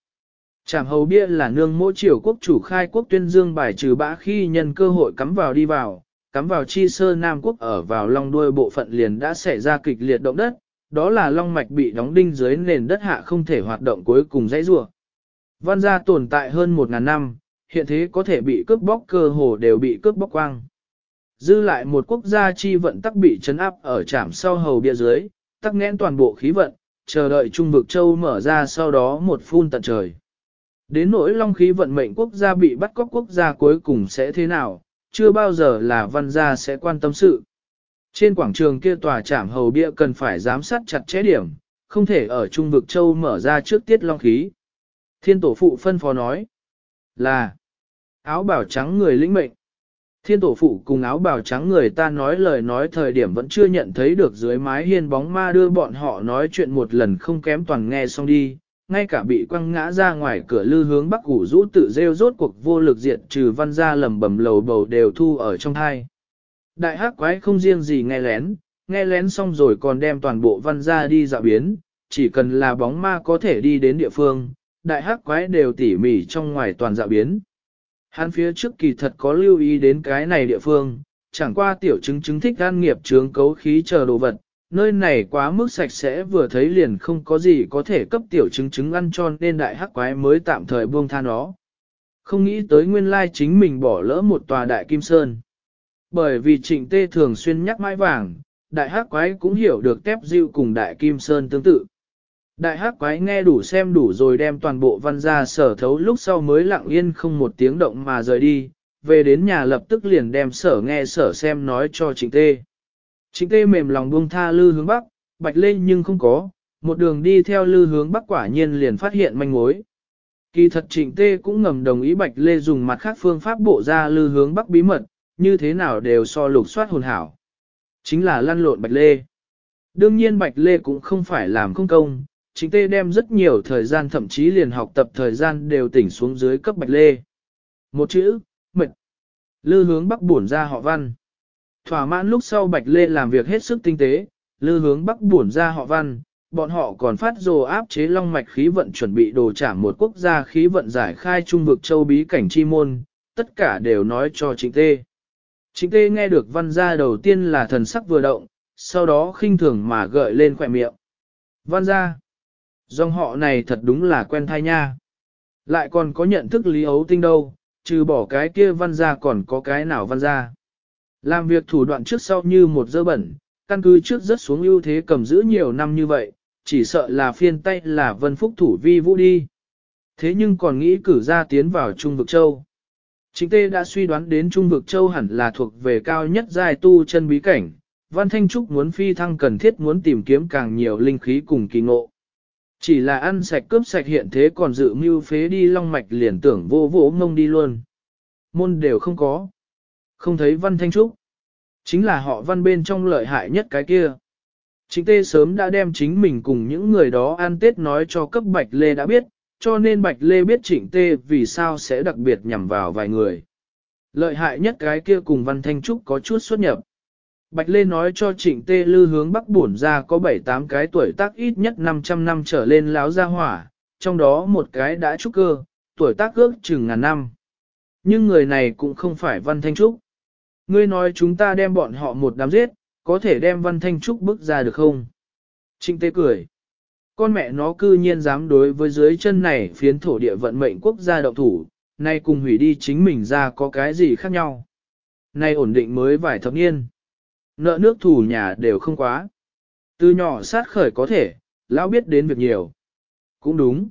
Trảm hầu bia là nương mỗi triều quốc chủ khai quốc tuyên dương bài trừ bã khi nhân cơ hội cắm vào đi vào, cắm vào chi sơ Nam quốc ở vào long đuôi bộ phận liền đã xảy ra kịch liệt động đất, đó là long mạch bị đóng đinh dưới nền đất hạ không thể hoạt động cuối cùng dãy rủa. Văn gia tồn tại hơn 1.000 năm, hiện thế có thể bị cướp bóc cơ hồ đều bị cướp bóc quang. Dư lại một quốc gia chi vận tắc bị chấn áp ở trạm sau hầu bia dưới, tắc nghẽn toàn bộ khí vận, chờ đợi trung vực châu mở ra sau đó một phun tận trời. Đến nỗi long khí vận mệnh quốc gia bị bắt cóc quốc gia cuối cùng sẽ thế nào, chưa bao giờ là văn gia sẽ quan tâm sự. Trên quảng trường kia tòa trảm hầu bia cần phải giám sát chặt chẽ điểm, không thể ở trung vực châu mở ra trước tiết long khí. Thiên tổ phụ phân phó nói là áo bào trắng người lĩnh mệnh. Thiên tổ phụ cùng áo bào trắng người ta nói lời nói thời điểm vẫn chưa nhận thấy được dưới mái hiên bóng ma đưa bọn họ nói chuyện một lần không kém toàn nghe xong đi, ngay cả bị quăng ngã ra ngoài cửa lư hướng bắc củ rũ tự rêu rốt cuộc vô lực diệt trừ văn gia lầm bầm lầu bầu đều thu ở trong thai. Đại hắc quái không riêng gì nghe lén, nghe lén xong rồi còn đem toàn bộ văn gia đi dạo biến, chỉ cần là bóng ma có thể đi đến địa phương, đại hắc quái đều tỉ mỉ trong ngoài toàn dạo biến. Hắn phía trước kỳ thật có lưu ý đến cái này địa phương, chẳng qua tiểu chứng chứng thích gan nghiệp trướng cấu khí chờ đồ vật, nơi này quá mức sạch sẽ vừa thấy liền không có gì có thể cấp tiểu chứng chứng ăn cho nên đại hắc quái mới tạm thời buông tha nó. Không nghĩ tới nguyên lai chính mình bỏ lỡ một tòa đại kim sơn. Bởi vì trịnh tê thường xuyên nhắc mãi vàng, đại hắc quái cũng hiểu được tép diệu cùng đại kim sơn tương tự. Đại hắc quái nghe đủ xem đủ rồi đem toàn bộ văn ra sở thấu lúc sau mới lặng yên không một tiếng động mà rời đi, về đến nhà lập tức liền đem sở nghe sở xem nói cho trịnh tê. Trịnh tê mềm lòng buông tha lư hướng bắc, bạch lên nhưng không có, một đường đi theo lư hướng bắc quả nhiên liền phát hiện manh mối. Kỳ thật trịnh tê cũng ngầm đồng ý bạch lê dùng mặt khác phương pháp bộ ra lư hướng bắc bí mật, như thế nào đều so lục soát hồn hảo. Chính là lăn lộn bạch lê. Đương nhiên bạch lê cũng không phải làm không công, chính tê đem rất nhiều thời gian thậm chí liền học tập thời gian đều tỉnh xuống dưới cấp bạch lê. Một chữ, mệt. Lư hướng bắc buồn ra họ văn. Thỏa mãn lúc sau bạch lê làm việc hết sức tinh tế, lư hướng bắc buồn ra họ văn, bọn họ còn phát dồ áp chế long mạch khí vận chuẩn bị đồ trả một quốc gia khí vận giải khai trung vực châu bí cảnh chi môn, tất cả đều nói cho chính tê. Chính tê nghe được văn gia đầu tiên là thần sắc vừa động, sau đó khinh thường mà gợi lên khỏe miệng. Văn gia. Dòng họ này thật đúng là quen thai nha. Lại còn có nhận thức lý ấu tinh đâu, trừ bỏ cái kia văn gia còn có cái nào văn gia. Làm việc thủ đoạn trước sau như một dơ bẩn, căn cứ trước rất xuống ưu thế cầm giữ nhiều năm như vậy, chỉ sợ là phiên tay là vân phúc thủ vi vũ đi. Thế nhưng còn nghĩ cử ra tiến vào Trung vực châu. Chính tê đã suy đoán đến Trung vực châu hẳn là thuộc về cao nhất giai tu chân bí cảnh, Văn Thanh Trúc muốn phi thăng cần thiết muốn tìm kiếm càng nhiều linh khí cùng kỳ ngộ. Chỉ là ăn sạch cướp sạch hiện thế còn dự mưu phế đi long mạch liền tưởng vô vỗ ngông đi luôn. Môn đều không có. Không thấy văn thanh trúc. Chính là họ văn bên trong lợi hại nhất cái kia. Chính tê sớm đã đem chính mình cùng những người đó ăn tết nói cho cấp Bạch Lê đã biết, cho nên Bạch Lê biết trịnh tê vì sao sẽ đặc biệt nhằm vào vài người. Lợi hại nhất cái kia cùng Văn Thanh Trúc có chút xuất nhập. Bạch Lê nói cho trịnh tê lư hướng bắc bổn ra có 7-8 cái tuổi tác ít nhất 500 năm trở lên láo ra hỏa, trong đó một cái đã trúc cơ, tuổi tác ước chừng ngàn năm. Nhưng người này cũng không phải Văn Thanh Trúc. Ngươi nói chúng ta đem bọn họ một đám giết, có thể đem Văn Thanh Trúc bước ra được không? Trịnh Tê cười. Con mẹ nó cư nhiên dám đối với dưới chân này phiến thổ địa vận mệnh quốc gia động thủ, nay cùng hủy đi chính mình ra có cái gì khác nhau. Nay ổn định mới vài thập niên. Nợ nước thủ nhà đều không quá. Từ nhỏ sát khởi có thể, lão biết đến việc nhiều. Cũng đúng.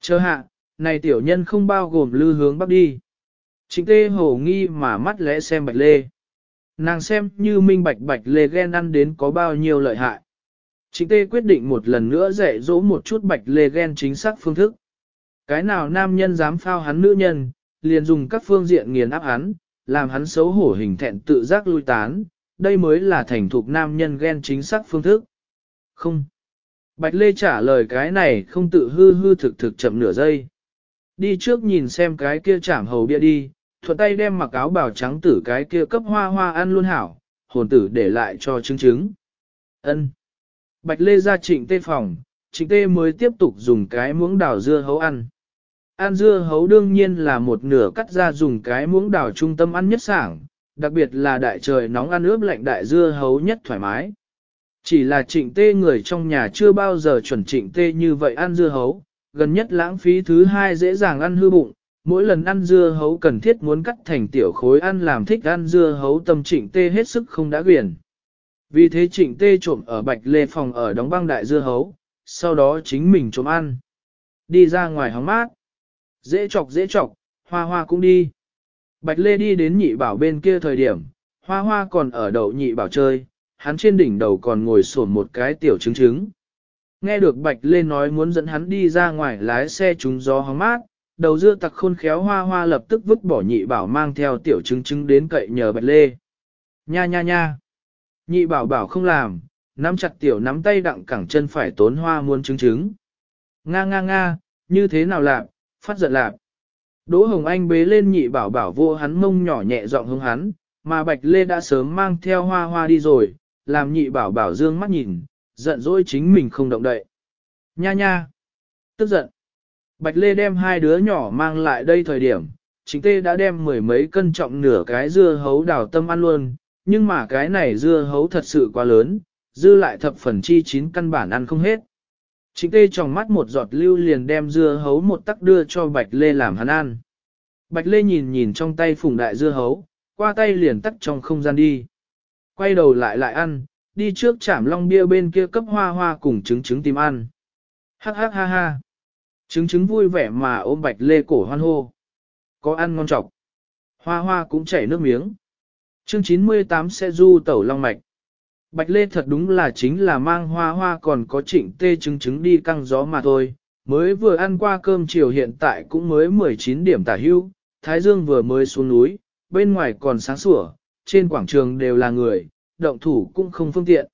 Chờ hạ, này tiểu nhân không bao gồm lư hướng bắc đi. Chính tê hổ nghi mà mắt lẽ xem bạch lê. Nàng xem như minh bạch bạch lê ghen ăn đến có bao nhiêu lợi hại. Chính tê quyết định một lần nữa dạy dỗ một chút bạch lê ghen chính xác phương thức. Cái nào nam nhân dám phao hắn nữ nhân, liền dùng các phương diện nghiền áp hắn, làm hắn xấu hổ hình thẹn tự giác lui tán, đây mới là thành thục nam nhân ghen chính xác phương thức. Không. Bạch Lê trả lời cái này không tự hư hư thực thực chậm nửa giây. Đi trước nhìn xem cái kia chảm hầu bia đi, thuận tay đem mặc áo bào trắng tử cái kia cấp hoa hoa ăn luôn hảo, hồn tử để lại cho chứng chứng. Ân. Bạch Lê ra trịnh tê phòng, trịnh tê mới tiếp tục dùng cái muỗng đào dưa hấu ăn. Ăn dưa hấu đương nhiên là một nửa cắt ra dùng cái muỗng đào trung tâm ăn nhất sảng, đặc biệt là đại trời nóng ăn ướp lạnh đại dưa hấu nhất thoải mái. Chỉ là trịnh tê người trong nhà chưa bao giờ chuẩn trịnh tê như vậy ăn dưa hấu, gần nhất lãng phí thứ hai dễ dàng ăn hư bụng, mỗi lần ăn dưa hấu cần thiết muốn cắt thành tiểu khối ăn làm thích ăn dưa hấu tâm trịnh tê hết sức không đã quyển. Vì thế trịnh tê trộm ở bạch lê phòng ở đóng băng đại dưa hấu, sau đó chính mình trộm ăn. Đi ra ngoài hóng mát. Dễ chọc dễ chọc, hoa hoa cũng đi. Bạch lê đi đến nhị bảo bên kia thời điểm, hoa hoa còn ở đậu nhị bảo chơi, hắn trên đỉnh đầu còn ngồi sổn một cái tiểu trứng trứng. Nghe được Bạch Lê nói muốn dẫn hắn đi ra ngoài lái xe trúng gió hóng mát, đầu dưa tặc khôn khéo hoa hoa lập tức vứt bỏ nhị bảo mang theo tiểu trứng trứng đến cậy nhờ Bạch Lê. Nha nha nha. Nhị bảo bảo không làm, nắm chặt tiểu nắm tay đặng cẳng chân phải tốn hoa muôn trứng trứng. Nga nga nga, như thế nào lạp, phát giận lạp. Đỗ Hồng Anh bế lên nhị bảo bảo vô hắn mông nhỏ nhẹ giọng hướng hắn, mà Bạch Lê đã sớm mang theo hoa hoa đi rồi, làm nhị bảo bảo dương mắt nhìn, giận dỗi chính mình không động đậy. Nha nha! Tức giận! Bạch Lê đem hai đứa nhỏ mang lại đây thời điểm, chính tê đã đem mười mấy cân trọng nửa cái dưa hấu đào tâm ăn luôn, nhưng mà cái này dưa hấu thật sự quá lớn, dư lại thập phần chi chín căn bản ăn không hết. Chính tê trong mắt một giọt lưu liền đem dưa hấu một tắc đưa cho Bạch Lê làm hắn ăn. Bạch Lê nhìn nhìn trong tay phùng đại dưa hấu, qua tay liền tắt trong không gian đi. Quay đầu lại lại ăn, đi trước chạm long bia bên kia cấp hoa hoa cùng trứng trứng tìm ăn. Hắc hắc ha ha. Trứng trứng vui vẻ mà ôm bạch lê cổ hoan hô. Có ăn ngon trọc. Hoa hoa cũng chảy nước miếng. Chương 98 sẽ du tẩu long mạch. Bạch lê thật đúng là chính là mang hoa hoa còn có trịnh tê trứng trứng đi căng gió mà thôi. Mới vừa ăn qua cơm chiều hiện tại cũng mới 19 điểm tả hưu, Thái Dương vừa mới xuống núi, bên ngoài còn sáng sủa, trên quảng trường đều là người, động thủ cũng không phương tiện.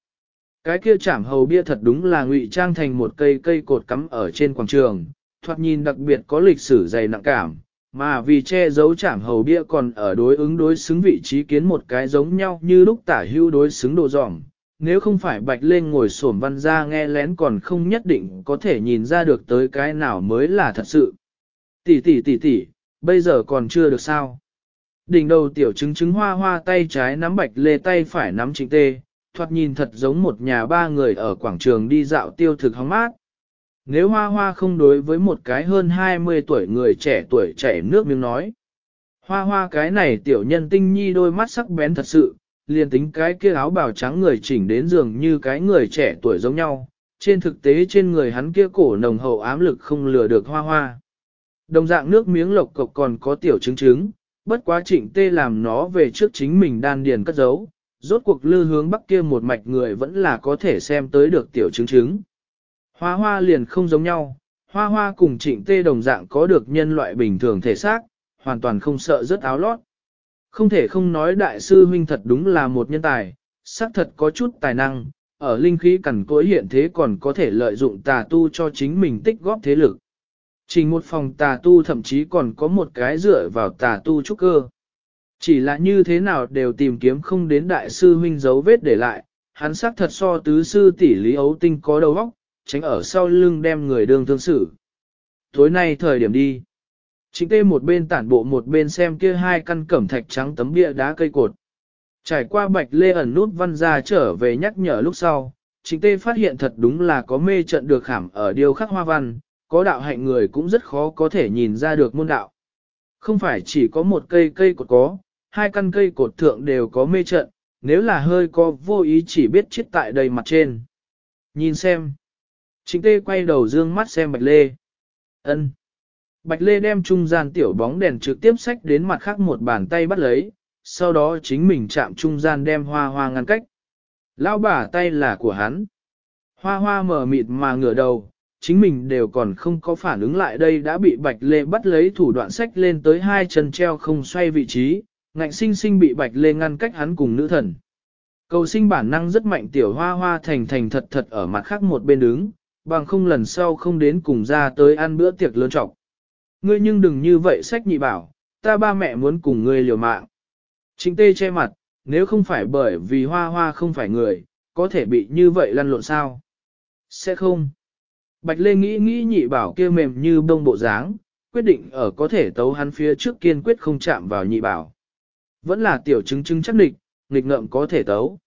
Cái kia chảm hầu bia thật đúng là ngụy trang thành một cây cây cột cắm ở trên quảng trường, thoạt nhìn đặc biệt có lịch sử dày nặng cảm, mà vì che giấu chảm hầu bia còn ở đối ứng đối xứng vị trí kiến một cái giống nhau như lúc tả hưu đối xứng đồ dòng, nếu không phải bạch lên ngồi xổm văn ra nghe lén còn không nhất định có thể nhìn ra được tới cái nào mới là thật sự. Tỷ tỷ tỷ tỷ, bây giờ còn chưa được sao. Đỉnh đầu tiểu chứng chứng hoa hoa tay trái nắm bạch lê tay phải nắm trịnh tê, thoạt nhìn thật giống một nhà ba người ở quảng trường đi dạo tiêu thực hóng mát. Nếu hoa hoa không đối với một cái hơn 20 tuổi người trẻ tuổi chảy nước miếng nói. Hoa hoa cái này tiểu nhân tinh nhi đôi mắt sắc bén thật sự, liền tính cái kia áo bào trắng người chỉnh đến giường như cái người trẻ tuổi giống nhau. Trên thực tế trên người hắn kia cổ nồng hậu ám lực không lừa được hoa hoa. Đồng dạng nước miếng lộc cộc còn có tiểu chứng chứng. bất quá trịnh tê làm nó về trước chính mình đan điền cất giấu, rốt cuộc lư hướng bắc kia một mạch người vẫn là có thể xem tới được tiểu chứng chứng. Hoa hoa liền không giống nhau, hoa hoa cùng trịnh tê đồng dạng có được nhân loại bình thường thể xác, hoàn toàn không sợ rớt áo lót. Không thể không nói đại sư huynh thật đúng là một nhân tài, xác thật có chút tài năng, ở linh khí cẩn cối hiện thế còn có thể lợi dụng tà tu cho chính mình tích góp thế lực. Chỉ một phòng tà tu thậm chí còn có một cái dựa vào tà tu trúc cơ. Chỉ là như thế nào đều tìm kiếm không đến đại sư huynh dấu vết để lại, hắn xác thật so tứ sư tỷ lý ấu tinh có đầu óc, tránh ở sau lưng đem người đương thương xử. Tối nay thời điểm đi. Chính tê một bên tản bộ một bên xem kia hai căn cẩm thạch trắng tấm bia đá cây cột. Trải qua bạch lê ẩn nút văn ra trở về nhắc nhở lúc sau, chính tê phát hiện thật đúng là có mê trận được khảm ở điều khắc hoa văn, có đạo hạnh người cũng rất khó có thể nhìn ra được môn đạo. Không phải chỉ có một cây cây cột có, hai căn cây cột thượng đều có mê trận, nếu là hơi có vô ý chỉ biết chết tại đầy mặt trên. Nhìn xem. Chính tê quay đầu dương mắt xem bạch lê. ân Bạch lê đem trung gian tiểu bóng đèn trực tiếp sách đến mặt khác một bàn tay bắt lấy, sau đó chính mình chạm trung gian đem hoa hoa ngăn cách. Lão bà tay là của hắn. Hoa hoa mở mịt mà ngửa đầu, chính mình đều còn không có phản ứng lại đây đã bị bạch lê bắt lấy thủ đoạn sách lên tới hai chân treo không xoay vị trí, ngạnh sinh sinh bị bạch lê ngăn cách hắn cùng nữ thần. Cầu sinh bản năng rất mạnh tiểu hoa hoa thành thành thật thật ở mặt khác một bên đứng, bằng không lần sau không đến cùng ra tới ăn bữa tiệc lớn trọng. Ngươi nhưng đừng như vậy sách nhị bảo, ta ba mẹ muốn cùng ngươi liều mạng. Chính tê che mặt, nếu không phải bởi vì hoa hoa không phải người, có thể bị như vậy lăn lộn sao? Sẽ không. Bạch Lê nghĩ nghĩ nhị bảo kia mềm như bông bộ dáng, quyết định ở có thể tấu hắn phía trước kiên quyết không chạm vào nhị bảo. Vẫn là tiểu chứng chứng chắc địch, nghịch ngợm có thể tấu.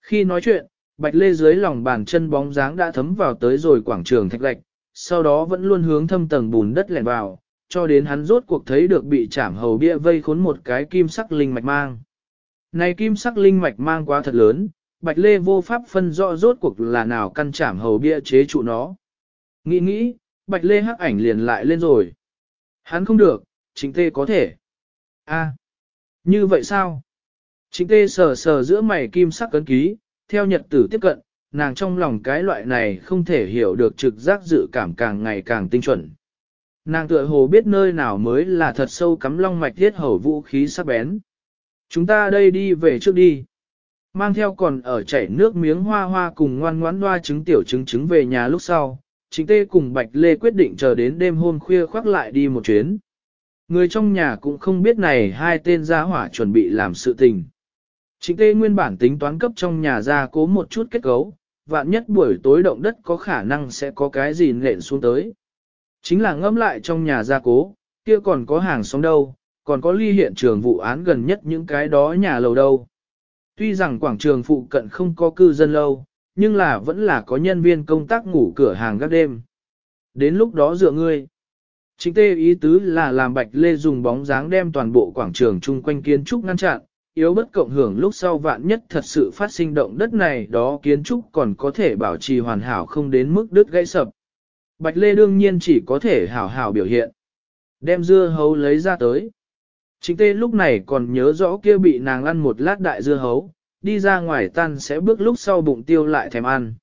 Khi nói chuyện, Bạch Lê dưới lòng bàn chân bóng dáng đã thấm vào tới rồi quảng trường thạch lạch, sau đó vẫn luôn hướng thâm tầng bùn đất lẻn vào, cho đến hắn rốt cuộc thấy được bị chạm hầu bia vây khốn một cái kim sắc linh mạch mang. Này kim sắc linh mạch mang quá thật lớn, Bạch Lê vô pháp phân rõ rốt cuộc là nào căn chạm hầu bia chế trụ nó. Nghĩ nghĩ, Bạch Lê hắc ảnh liền lại lên rồi. Hắn không được, chính tê có thể. a như vậy sao? Chính tê sờ sờ giữa mày kim sắc cấn ký, theo nhật tử tiếp cận, nàng trong lòng cái loại này không thể hiểu được trực giác dự cảm càng ngày càng tinh chuẩn. Nàng tựa hồ biết nơi nào mới là thật sâu cắm long mạch thiết hầu vũ khí sắc bén. Chúng ta đây đi về trước đi. Mang theo còn ở chảy nước miếng hoa hoa cùng ngoan ngoãn hoa trứng tiểu trứng trứng về nhà lúc sau, chính tê cùng Bạch Lê quyết định chờ đến đêm hôm khuya khoác lại đi một chuyến. Người trong nhà cũng không biết này hai tên gia hỏa chuẩn bị làm sự tình. Chính tê nguyên bản tính toán cấp trong nhà ra cố một chút kết cấu, vạn nhất buổi tối động đất có khả năng sẽ có cái gì nện xuống tới. Chính là ngâm lại trong nhà gia cố, kia còn có hàng xóm đâu, còn có ly hiện trường vụ án gần nhất những cái đó nhà lầu đâu. Tuy rằng quảng trường phụ cận không có cư dân lâu, nhưng là vẫn là có nhân viên công tác ngủ cửa hàng gác đêm. Đến lúc đó dựa ngươi. Chính tê ý tứ là làm bạch lê dùng bóng dáng đem toàn bộ quảng trường chung quanh kiến trúc ngăn chặn, yếu bất cộng hưởng lúc sau vạn nhất thật sự phát sinh động đất này đó kiến trúc còn có thể bảo trì hoàn hảo không đến mức đứt gãy sập. Bạch lê đương nhiên chỉ có thể hảo hảo biểu hiện. Đem dưa hấu lấy ra tới. Chính tê lúc này còn nhớ rõ kia bị nàng ăn một lát đại dưa hấu, đi ra ngoài tan sẽ bước lúc sau bụng tiêu lại thèm ăn.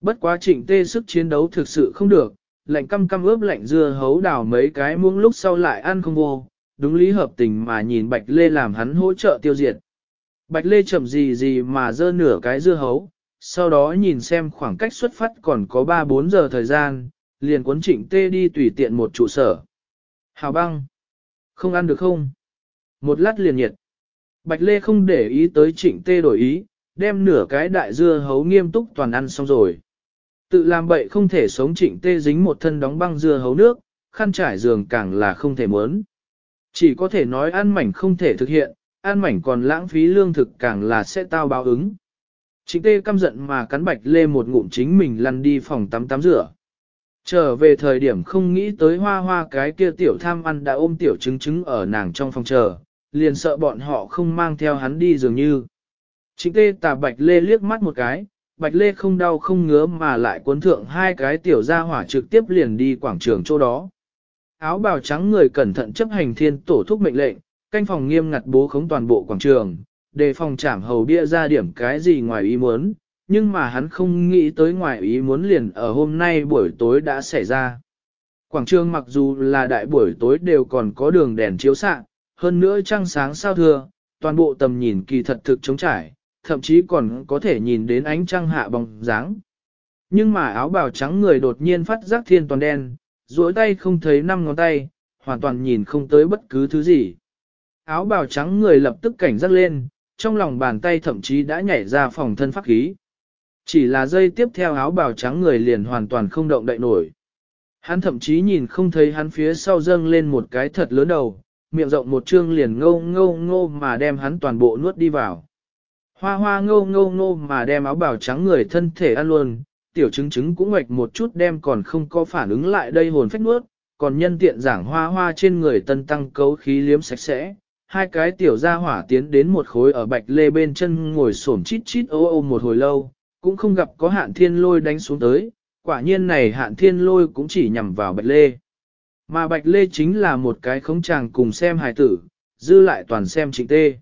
Bất quá trịnh tê sức chiến đấu thực sự không được, lạnh căm căm ướp lạnh dưa hấu đào mấy cái muỗng lúc sau lại ăn không vô, đúng lý hợp tình mà nhìn Bạch Lê làm hắn hỗ trợ tiêu diệt. Bạch Lê chậm gì gì mà dơ nửa cái dưa hấu, sau đó nhìn xem khoảng cách xuất phát còn có 3-4 giờ thời gian, liền cuốn trịnh tê đi tùy tiện một trụ sở. Hào băng! Không ăn được không? Một lát liền nhiệt. Bạch Lê không để ý tới trịnh tê đổi ý, đem nửa cái đại dưa hấu nghiêm túc toàn ăn xong rồi. Tự làm bậy không thể sống trịnh tê dính một thân đóng băng dưa hấu nước, khăn trải giường càng là không thể muốn. Chỉ có thể nói ăn mảnh không thể thực hiện, ăn mảnh còn lãng phí lương thực càng là sẽ tao báo ứng. Trịnh tê căm giận mà cắn bạch lê một ngụm chính mình lăn đi phòng tắm tắm rửa. Trở về thời điểm không nghĩ tới hoa hoa cái kia tiểu tham ăn đã ôm tiểu trứng trứng ở nàng trong phòng chờ, liền sợ bọn họ không mang theo hắn đi dường như. chính tê tà bạch lê liếc mắt một cái, bạch lê không đau không ngứa mà lại cuốn thượng hai cái tiểu gia hỏa trực tiếp liền đi quảng trường chỗ đó. Áo bào trắng người cẩn thận chấp hành thiên tổ thúc mệnh lệnh, canh phòng nghiêm ngặt bố khống toàn bộ quảng trường, đề phòng trảm hầu bia ra điểm cái gì ngoài ý muốn, nhưng mà hắn không nghĩ tới ngoài ý muốn liền ở hôm nay buổi tối đã xảy ra. Quảng trường mặc dù là đại buổi tối đều còn có đường đèn chiếu xạ, hơn nữa trăng sáng sao thưa, toàn bộ tầm nhìn kỳ thật thực trống trải, thậm chí còn có thể nhìn đến ánh trăng hạ bóng dáng. Nhưng mà áo bào trắng người đột nhiên phát giác thiên toàn đen, duỗi tay không thấy năm ngón tay, hoàn toàn nhìn không tới bất cứ thứ gì. Áo bào trắng người lập tức cảnh giác lên, trong lòng bàn tay thậm chí đã nhảy ra phòng thân pháp khí. Chỉ là dây tiếp theo áo bào trắng người liền hoàn toàn không động đậy nổi. Hắn thậm chí nhìn không thấy hắn phía sau dâng lên một cái thật lớn đầu, miệng rộng một trương liền ngâu ngâu ngô mà đem hắn toàn bộ nuốt đi vào. Hoa hoa ngâu ngâu ngô mà đem áo bào trắng người thân thể ăn luôn, tiểu chứng chứng cũng ngoạch một chút đem còn không có phản ứng lại đây hồn phách nuốt, còn nhân tiện giảng hoa hoa trên người tân tăng cấu khí liếm sạch sẽ. Hai cái tiểu gia hỏa tiến đến một khối ở bạch lê bên chân ngồi xổm chít chít ô ô một hồi lâu, cũng không gặp có hạn thiên lôi đánh xuống tới, quả nhiên này hạn thiên lôi cũng chỉ nhằm vào bạch lê. Mà bạch lê chính là một cái khống chàng cùng xem hài tử, dư lại toàn xem trịnh tê.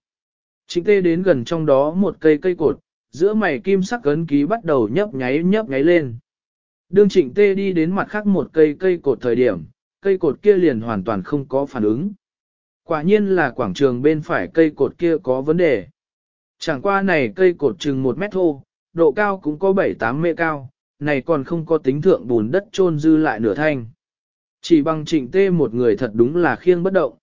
Trịnh tê đến gần trong đó một cây cây cột, giữa mày kim sắc cấn ký bắt đầu nhấp nháy nhấp nháy lên. Đương trịnh tê đi đến mặt khác một cây cây cột thời điểm, cây cột kia liền hoàn toàn không có phản ứng. Quả nhiên là quảng trường bên phải cây cột kia có vấn đề. Chẳng qua này cây cột chừng một mét thô, độ cao cũng có 7-8 mê cao, này còn không có tính thượng bùn đất trôn dư lại nửa thanh. Chỉ bằng trịnh tê một người thật đúng là khiêng bất động.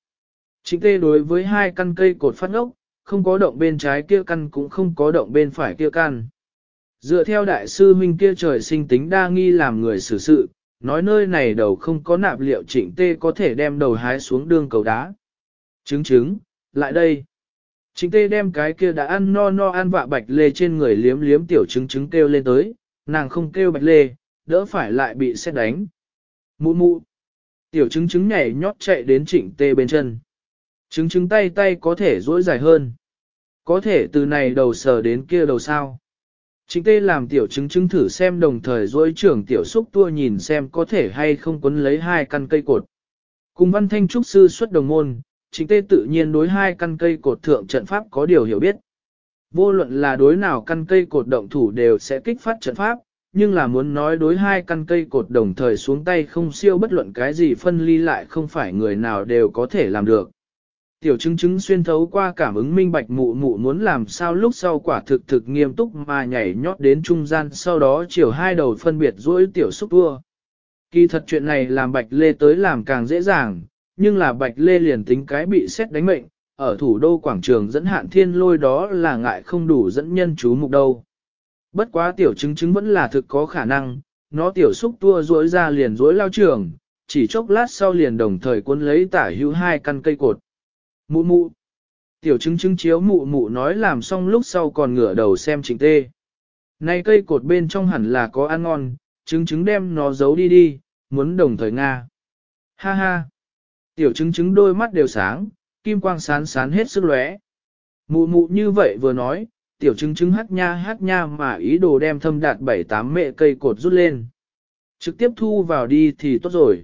Trịnh tê đối với hai căn cây cột phát ngốc, không có động bên trái kia căn cũng không có động bên phải kia căn. Dựa theo đại sư huynh kia trời sinh tính đa nghi làm người xử sự, nói nơi này đầu không có nạp liệu trịnh tê có thể đem đầu hái xuống đường cầu đá. Chứng chứng, lại đây. Trịnh tê đem cái kia đã ăn no no ăn vạ bạch lê trên người liếm liếm tiểu chứng chứng kêu lên tới, nàng không kêu bạch lê, đỡ phải lại bị xét đánh. Mụ mụ. Tiểu chứng chứng nhảy nhót chạy đến trịnh tê bên chân. Chứng chứng tay tay có thể dỗi dài hơn. Có thể từ này đầu sờ đến kia đầu sao. Trịnh tê làm tiểu chứng chứng thử xem đồng thời dỗi trưởng tiểu xúc tua nhìn xem có thể hay không quấn lấy hai căn cây cột. Cùng văn thanh trúc sư xuất đồng môn, chính tê tự nhiên đối hai căn cây cột thượng trận pháp có điều hiểu biết. Vô luận là đối nào căn cây cột động thủ đều sẽ kích phát trận pháp, nhưng là muốn nói đối hai căn cây cột đồng thời xuống tay không siêu bất luận cái gì phân ly lại không phải người nào đều có thể làm được. Tiểu chứng chứng xuyên thấu qua cảm ứng minh bạch mụ mụ muốn làm sao lúc sau quả thực thực nghiêm túc mà nhảy nhót đến trung gian sau đó chiều hai đầu phân biệt duỗi tiểu xúc vua Kỳ thật chuyện này làm bạch lê tới làm càng dễ dàng, nhưng là bạch lê liền tính cái bị xét đánh mệnh, ở thủ đô quảng trường dẫn hạn thiên lôi đó là ngại không đủ dẫn nhân chú mục đâu. Bất quá tiểu chứng chứng vẫn là thực có khả năng, nó tiểu xúc tua rối ra liền rối lao trường, chỉ chốc lát sau liền đồng thời cuốn lấy tả hữu hai căn cây cột. Mụ mụ. Tiểu chứng chứng chiếu mụ mụ nói làm xong lúc sau còn ngửa đầu xem trình tê. Nay cây cột bên trong hẳn là có ăn ngon, chứng chứng đem nó giấu đi đi, muốn đồng thời Nga. Ha ha. Tiểu chứng chứng đôi mắt đều sáng, kim quang sán sán hết sức lóe. Mụ mụ như vậy vừa nói, tiểu chứng chứng hát nha hát nha mà ý đồ đem thâm đạt bảy tám mẹ cây cột rút lên. Trực tiếp thu vào đi thì tốt rồi.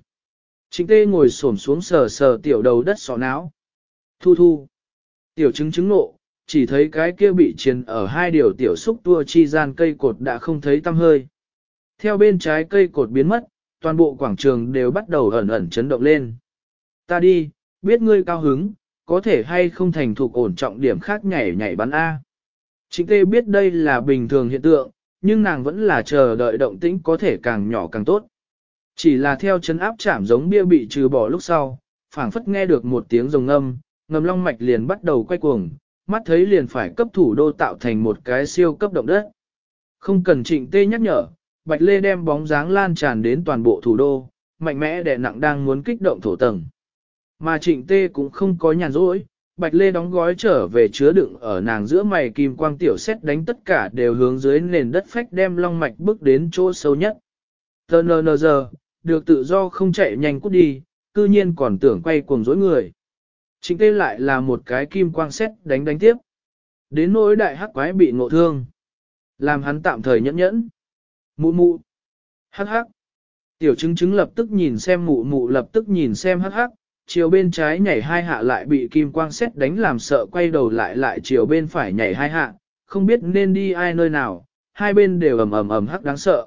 Trịnh tê ngồi xổm xuống sờ sờ tiểu đầu đất sọ não. Thu thu. Tiểu chứng chứng nộ, chỉ thấy cái kia bị chiến ở hai điều tiểu xúc tua chi gian cây cột đã không thấy tăm hơi. Theo bên trái cây cột biến mất, toàn bộ quảng trường đều bắt đầu ẩn ẩn chấn động lên. Ta đi, biết ngươi cao hứng, có thể hay không thành thục ổn trọng điểm khác nhảy nhảy bắn A. Trịnh tê biết đây là bình thường hiện tượng, nhưng nàng vẫn là chờ đợi động tĩnh có thể càng nhỏ càng tốt. Chỉ là theo chấn áp chạm giống bia bị trừ bỏ lúc sau, phảng phất nghe được một tiếng rồng âm, ngầm long mạch liền bắt đầu quay cuồng, mắt thấy liền phải cấp thủ đô tạo thành một cái siêu cấp động đất. Không cần trịnh tê nhắc nhở, Bạch Lê đem bóng dáng lan tràn đến toàn bộ thủ đô, mạnh mẽ đè nặng đang muốn kích động thổ tầng. Mà trịnh tê cũng không có nhàn rỗi, Bạch Lê đóng gói trở về chứa đựng ở nàng giữa mày kim quang tiểu xét đánh tất cả đều hướng dưới nền đất phách đem long mạch bước đến chỗ sâu nhất. Tờ nờ nờ giờ, được tự do không chạy nhanh cút đi, cư nhiên còn tưởng quay cuồng dối người. Trịnh tê lại là một cái kim quang xét đánh đánh tiếp. Đến nỗi đại hắc quái bị ngộ thương. Làm hắn tạm thời nhẫn nhẫn. Mụ mụ. Hắc hắc. Tiểu chứng chứng lập tức nhìn xem mụ mụ lập tức nhìn xem hắc hắc, chiều bên trái nhảy hai hạ lại bị kim quang xét đánh làm sợ quay đầu lại lại chiều bên phải nhảy hai hạ, không biết nên đi ai nơi nào, hai bên đều ầm ầm ầm hắc đáng sợ.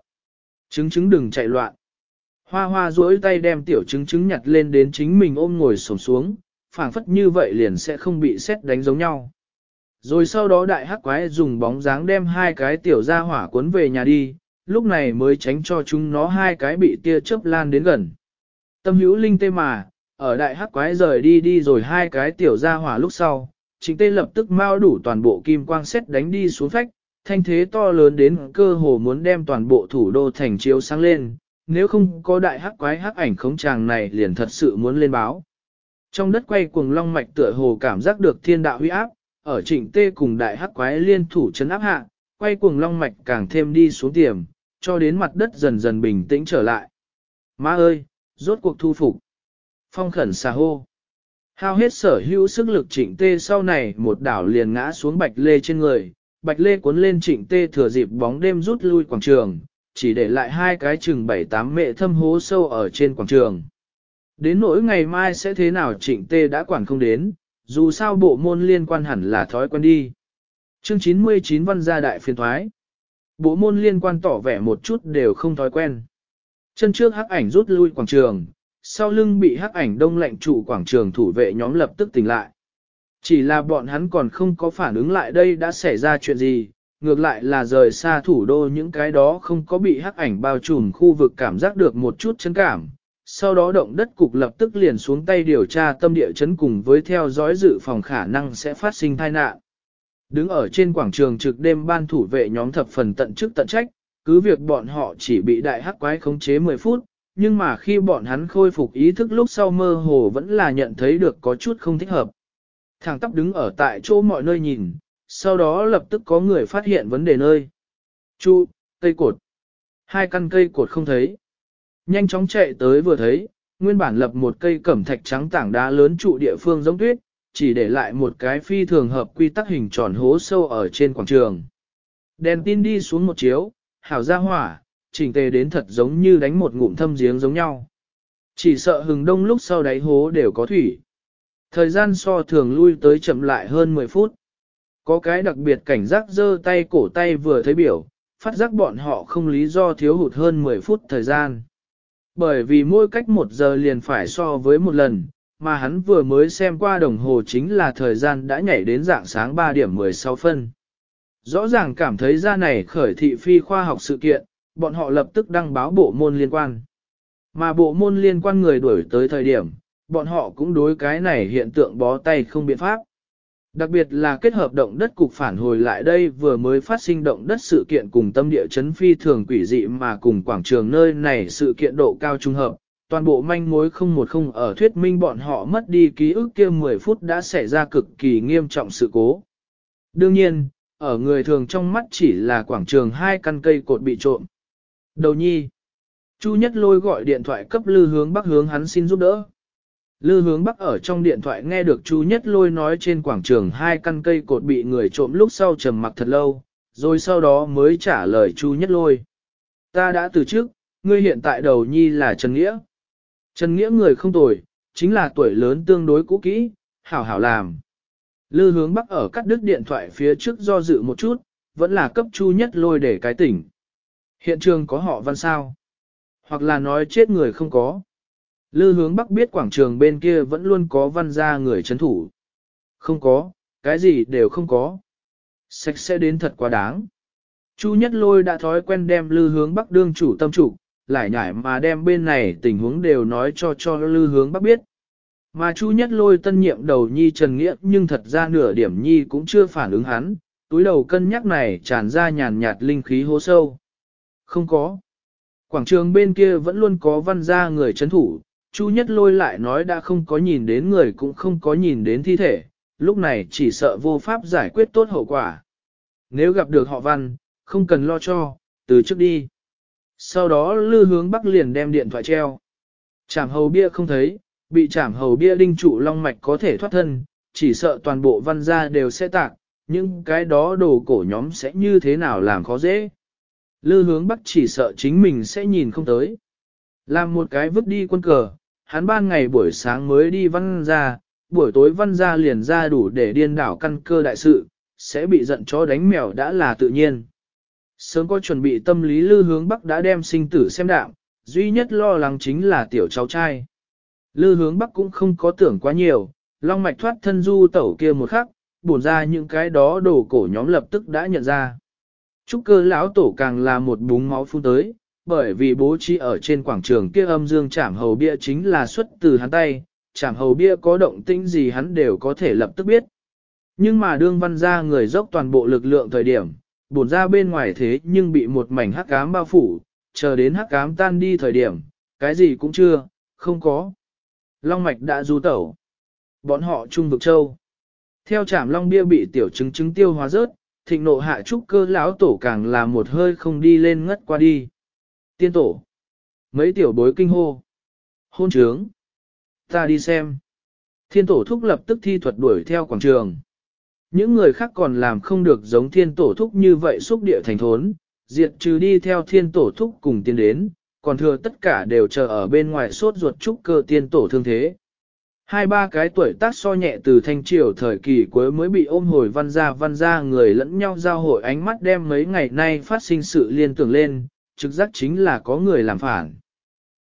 Trứng trứng đừng chạy loạn. Hoa hoa duỗi tay đem tiểu trứng trứng nhặt lên đến chính mình ôm ngồi sổm xuống, phảng phất như vậy liền sẽ không bị xét đánh giống nhau. Rồi sau đó đại hắc quái dùng bóng dáng đem hai cái tiểu ra hỏa cuốn về nhà đi, lúc này mới tránh cho chúng nó hai cái bị tia chớp lan đến gần. Tâm hữu linh tê mà, ở đại hắc quái rời đi đi rồi hai cái tiểu ra hỏa lúc sau, chính tê lập tức mau đủ toàn bộ kim quang xét đánh đi xuống phách, thanh thế to lớn đến cơ hồ muốn đem toàn bộ thủ đô thành chiếu sáng lên, nếu không có đại hắc quái hắc ảnh khống tràng này liền thật sự muốn lên báo. Trong đất quay cuồng long mạch tựa hồ cảm giác được thiên đạo huy áp, ở trịnh tê cùng đại hắc quái liên thủ chấn áp hạ, quay cuồng long mạch càng thêm đi xuống tiềm, cho đến mặt đất dần dần bình tĩnh trở lại. Má ơi, rốt cuộc thu phục. Phong khẩn xà hô. Hao hết sở hữu sức lực trịnh tê sau này một đảo liền ngã xuống bạch lê trên người, bạch lê cuốn lên trịnh tê thừa dịp bóng đêm rút lui quảng trường, chỉ để lại hai cái chừng bảy tám mệ thâm hố sâu ở trên quảng trường. Đến nỗi ngày mai sẽ thế nào trịnh tê đã quản không đến, dù sao bộ môn liên quan hẳn là thói quen đi. Chương 99 văn gia đại phiên thoái. Bộ môn liên quan tỏ vẻ một chút đều không thói quen. Chân trước hắc ảnh rút lui quảng trường, sau lưng bị hắc ảnh đông lạnh trụ quảng trường thủ vệ nhóm lập tức tỉnh lại. Chỉ là bọn hắn còn không có phản ứng lại đây đã xảy ra chuyện gì, ngược lại là rời xa thủ đô những cái đó không có bị hắc ảnh bao trùm khu vực cảm giác được một chút chấn cảm. Sau đó động đất cục lập tức liền xuống tay điều tra tâm địa chấn cùng với theo dõi dự phòng khả năng sẽ phát sinh tai nạn. Đứng ở trên quảng trường trực đêm ban thủ vệ nhóm thập phần tận chức tận trách, cứ việc bọn họ chỉ bị đại hắc quái khống chế 10 phút, nhưng mà khi bọn hắn khôi phục ý thức lúc sau mơ hồ vẫn là nhận thấy được có chút không thích hợp. Thằng tóc đứng ở tại chỗ mọi nơi nhìn, sau đó lập tức có người phát hiện vấn đề nơi. Chu, cây cột. Hai căn cây cột không thấy. Nhanh chóng chạy tới vừa thấy, nguyên bản lập một cây cẩm thạch trắng tảng đá lớn trụ địa phương giống tuyết, chỉ để lại một cái phi thường hợp quy tắc hình tròn hố sâu ở trên quảng trường. Đèn tin đi xuống một chiếu, hảo ra hỏa, chỉnh tề đến thật giống như đánh một ngụm thâm giếng giống nhau. Chỉ sợ hừng đông lúc sau đáy hố đều có thủy. Thời gian so thường lui tới chậm lại hơn 10 phút. Có cái đặc biệt cảnh giác giơ tay cổ tay vừa thấy biểu, phát giác bọn họ không lý do thiếu hụt hơn 10 phút thời gian. Bởi vì mỗi cách một giờ liền phải so với một lần, mà hắn vừa mới xem qua đồng hồ chính là thời gian đã nhảy đến dạng sáng 3 điểm 16 phân. Rõ ràng cảm thấy ra này khởi thị phi khoa học sự kiện, bọn họ lập tức đăng báo bộ môn liên quan. Mà bộ môn liên quan người đuổi tới thời điểm, bọn họ cũng đối cái này hiện tượng bó tay không biện pháp. Đặc biệt là kết hợp động đất cục phản hồi lại đây vừa mới phát sinh động đất sự kiện cùng tâm địa chấn phi thường quỷ dị mà cùng quảng trường nơi này sự kiện độ cao trung hợp, toàn bộ manh mối không một không ở thuyết minh bọn họ mất đi ký ức kia 10 phút đã xảy ra cực kỳ nghiêm trọng sự cố. Đương nhiên, ở người thường trong mắt chỉ là quảng trường hai căn cây cột bị trộm. Đầu nhi, Chu Nhất Lôi gọi điện thoại cấp lư hướng bắc hướng hắn xin giúp đỡ. Lư hướng bắc ở trong điện thoại nghe được Chu Nhất Lôi nói trên quảng trường hai căn cây cột bị người trộm lúc sau trầm mặc thật lâu, rồi sau đó mới trả lời Chu Nhất Lôi. Ta đã từ trước, ngươi hiện tại đầu nhi là Trần Nghĩa. Trần Nghĩa người không tuổi chính là tuổi lớn tương đối cũ kỹ, hảo hảo làm. Lư hướng bắc ở cắt đứt điện thoại phía trước do dự một chút, vẫn là cấp Chu Nhất Lôi để cái tỉnh. Hiện trường có họ văn sao? Hoặc là nói chết người không có. Lư hướng bắc biết quảng trường bên kia vẫn luôn có văn gia người chấn thủ. Không có, cái gì đều không có. Sạch sẽ đến thật quá đáng. Chu nhất lôi đã thói quen đem lư hướng bắc đương chủ tâm chủ, lại nhải mà đem bên này tình huống đều nói cho cho lư hướng bắc biết. Mà chu nhất lôi tân nhiệm đầu nhi trần nghĩa nhưng thật ra nửa điểm nhi cũng chưa phản ứng hắn, túi đầu cân nhắc này tràn ra nhàn nhạt linh khí hố sâu. Không có. Quảng trường bên kia vẫn luôn có văn gia người chấn thủ, Chu Nhất Lôi lại nói đã không có nhìn đến người cũng không có nhìn đến thi thể, lúc này chỉ sợ vô pháp giải quyết tốt hậu quả. Nếu gặp được họ văn, không cần lo cho, từ trước đi. Sau đó lư hướng bắc liền đem điện thoại treo. Chảm hầu bia không thấy, bị chảm hầu bia đinh trụ long mạch có thể thoát thân, chỉ sợ toàn bộ văn gia đều sẽ tạc, nhưng cái đó đồ cổ nhóm sẽ như thế nào làm khó dễ. Lư hướng bắc chỉ sợ chính mình sẽ nhìn không tới. Làm một cái vứt đi quân cờ, hắn ban ngày buổi sáng mới đi văn ra, buổi tối văn ra liền ra đủ để điên đảo căn cơ đại sự, sẽ bị giận chó đánh mèo đã là tự nhiên. Sớm có chuẩn bị tâm lý lư hướng bắc đã đem sinh tử xem đạm, duy nhất lo lắng chính là tiểu cháu trai. Lư hướng bắc cũng không có tưởng quá nhiều, long mạch thoát thân du tẩu kia một khắc, bổn ra những cái đó đồ cổ nhóm lập tức đã nhận ra. Trúc cơ lão tổ càng là một búng máu phun tới, bởi vì bố trí ở trên quảng trường kia âm dương chảm hầu bia chính là xuất từ hắn tay, chảm hầu bia có động tĩnh gì hắn đều có thể lập tức biết. Nhưng mà đương văn ra người dốc toàn bộ lực lượng thời điểm, bổn ra bên ngoài thế nhưng bị một mảnh hắc cám bao phủ, chờ đến hắc cám tan đi thời điểm, cái gì cũng chưa, không có. Long mạch đã du tẩu. Bọn họ chung vực châu. Theo trảm long bia bị tiểu chứng chứng tiêu hóa rớt, thịnh nộ hạ trúc cơ lão tổ càng là một hơi không đi lên ngất qua đi. Tiên tổ. Mấy tiểu bối kinh hô. Hôn trướng. Ta đi xem. Thiên tổ thúc lập tức thi thuật đuổi theo quảng trường. Những người khác còn làm không được giống thiên tổ thúc như vậy xúc địa thành thốn, diệt trừ đi theo thiên tổ thúc cùng tiên đến, còn thừa tất cả đều chờ ở bên ngoài sốt ruột trúc cơ tiên tổ thương thế. Hai ba cái tuổi tác so nhẹ từ thanh triều thời kỳ cuối mới bị ôm hồi văn ra văn ra người lẫn nhau giao hội ánh mắt đem mấy ngày nay phát sinh sự liên tưởng lên, trực giác chính là có người làm phản.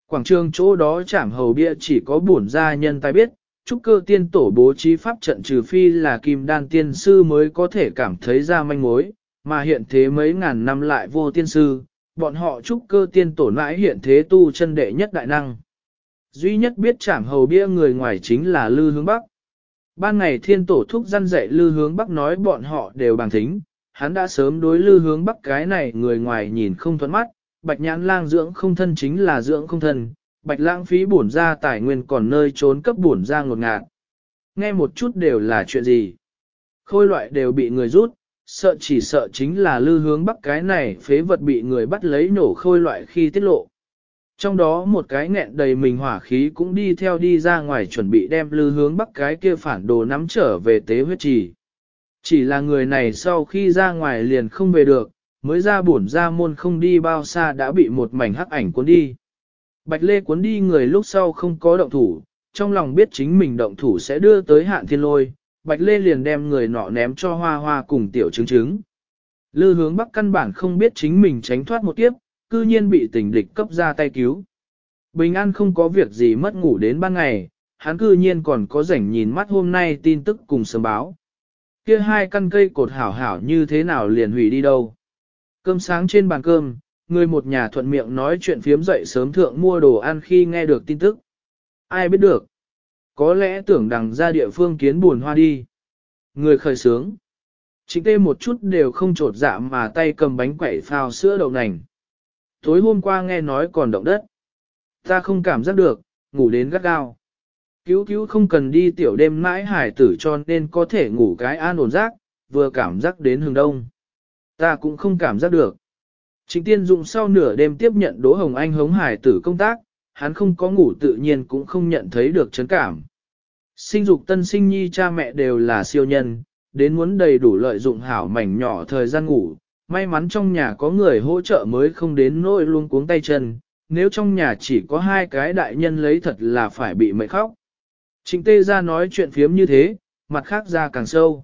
Quảng trường chỗ đó chảm hầu bia chỉ có bổn gia nhân tài biết, trúc cơ tiên tổ bố trí pháp trận trừ phi là kim đan tiên sư mới có thể cảm thấy ra manh mối, mà hiện thế mấy ngàn năm lại vô tiên sư, bọn họ trúc cơ tiên tổ mãi hiện thế tu chân đệ nhất đại năng. Duy nhất biết chảm hầu bia người ngoài chính là Lư Hướng Bắc. Ban ngày thiên tổ thúc dân dạy Lư Hướng Bắc nói bọn họ đều bằng thính, hắn đã sớm đối Lư Hướng Bắc cái này người ngoài nhìn không thuận mắt, bạch nhãn lang dưỡng không thân chính là dưỡng không thân, bạch lãng phí bổn ra tài nguyên còn nơi trốn cấp bổn ra ngột ngạt. Nghe một chút đều là chuyện gì? Khôi loại đều bị người rút, sợ chỉ sợ chính là lư hướng bắc cái này phế vật bị người bắt lấy nổ khôi loại khi tiết lộ. Trong đó một cái nghẹn đầy mình hỏa khí cũng đi theo đi ra ngoài chuẩn bị đem lư hướng bắc cái kia phản đồ nắm trở về tế huyết trì. Chỉ là người này sau khi ra ngoài liền không về được, mới ra bổn ra môn không đi bao xa đã bị một mảnh hắc ảnh cuốn đi. Bạch Lê cuốn đi người lúc sau không có động thủ, trong lòng biết chính mình động thủ sẽ đưa tới hạn thiên lôi, Bạch Lê liền đem người nọ ném cho hoa hoa cùng tiểu chứng chứng. Lư hướng bắc căn bản không biết chính mình tránh thoát một kiếp, cư nhiên bị tình địch cấp ra tay cứu. Bình an không có việc gì mất ngủ đến ban ngày, hắn cư nhiên còn có rảnh nhìn mắt hôm nay tin tức cùng sớm báo. Kia hai căn cây cột hảo hảo như thế nào liền hủy đi đâu. Cơm sáng trên bàn cơm, người một nhà thuận miệng nói chuyện phiếm dậy sớm thượng mua đồ ăn khi nghe được tin tức. Ai biết được. Có lẽ tưởng đằng ra địa phương kiến buồn hoa đi. Người khởi sướng. Chính tê một chút đều không trột dạ mà tay cầm bánh quẩy phao sữa đậu nành. Tối hôm qua nghe nói còn động đất. Ta không cảm giác được, ngủ đến gắt gao. Cứu cứu không cần đi tiểu đêm mãi hải tử cho nên có thể ngủ cái an ổn giác, vừa cảm giác đến hừng đông. Ta cũng không cảm giác được. Trịnh Tiên Dụng sau nửa đêm tiếp nhận Đỗ Hồng Anh hống hải tử công tác, hắn không có ngủ tự nhiên cũng không nhận thấy được chấn cảm. Sinh dục tân sinh nhi cha mẹ đều là siêu nhân, đến muốn đầy đủ lợi dụng hảo mảnh nhỏ thời gian ngủ, may mắn trong nhà có người hỗ trợ mới không đến nỗi luôn cuống tay chân, nếu trong nhà chỉ có hai cái đại nhân lấy thật là phải bị mệt khóc. Trịnh Tê ra nói chuyện phiếm như thế, mặt khác ra càng sâu.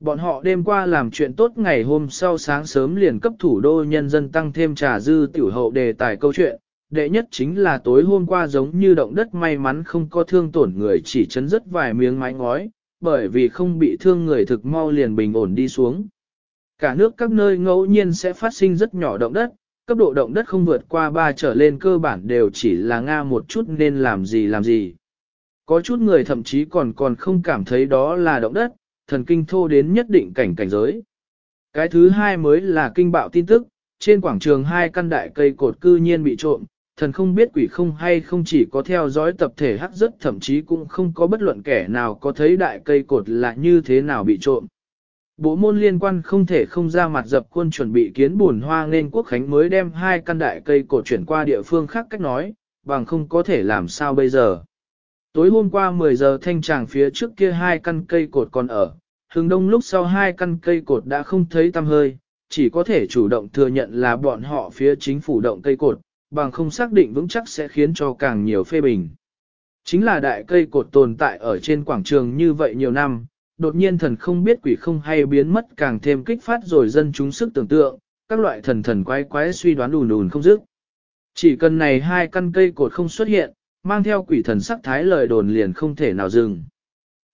Bọn họ đêm qua làm chuyện tốt ngày hôm sau sáng sớm liền cấp thủ đô nhân dân tăng thêm trà dư tiểu hậu đề tài câu chuyện. Đệ nhất chính là tối hôm qua giống như động đất may mắn không có thương tổn người chỉ chấn rất vài miếng mái ngói, bởi vì không bị thương người thực mau liền bình ổn đi xuống. Cả nước các nơi ngẫu nhiên sẽ phát sinh rất nhỏ động đất, cấp độ động đất không vượt qua 3 trở lên cơ bản đều chỉ là Nga một chút nên làm gì làm gì. Có chút người thậm chí còn còn không cảm thấy đó là động đất, thần kinh thô đến nhất định cảnh cảnh giới. Cái thứ hai mới là kinh bạo tin tức, trên quảng trường hai căn đại cây cột cư nhiên bị trộm, thần không biết quỷ không hay không chỉ có theo dõi tập thể hắc rất thậm chí cũng không có bất luận kẻ nào có thấy đại cây cột là như thế nào bị trộm. Bộ môn liên quan không thể không ra mặt dập quân chuẩn bị kiến buồn hoa nên quốc khánh mới đem hai căn đại cây cột chuyển qua địa phương khác cách nói, bằng không có thể làm sao bây giờ. Tối hôm qua 10 giờ thanh tràng phía trước kia hai căn cây cột còn ở, hướng đông lúc sau hai căn cây cột đã không thấy tăm hơi, chỉ có thể chủ động thừa nhận là bọn họ phía chính phủ động cây cột, bằng không xác định vững chắc sẽ khiến cho càng nhiều phê bình. Chính là đại cây cột tồn tại ở trên quảng trường như vậy nhiều năm, đột nhiên thần không biết quỷ không hay biến mất càng thêm kích phát rồi dân chúng sức tưởng tượng, các loại thần thần quái quái suy đoán đùn đùn không dứt. Chỉ cần này hai căn cây cột không xuất hiện, mang theo quỷ thần sắc thái lời đồn liền không thể nào dừng.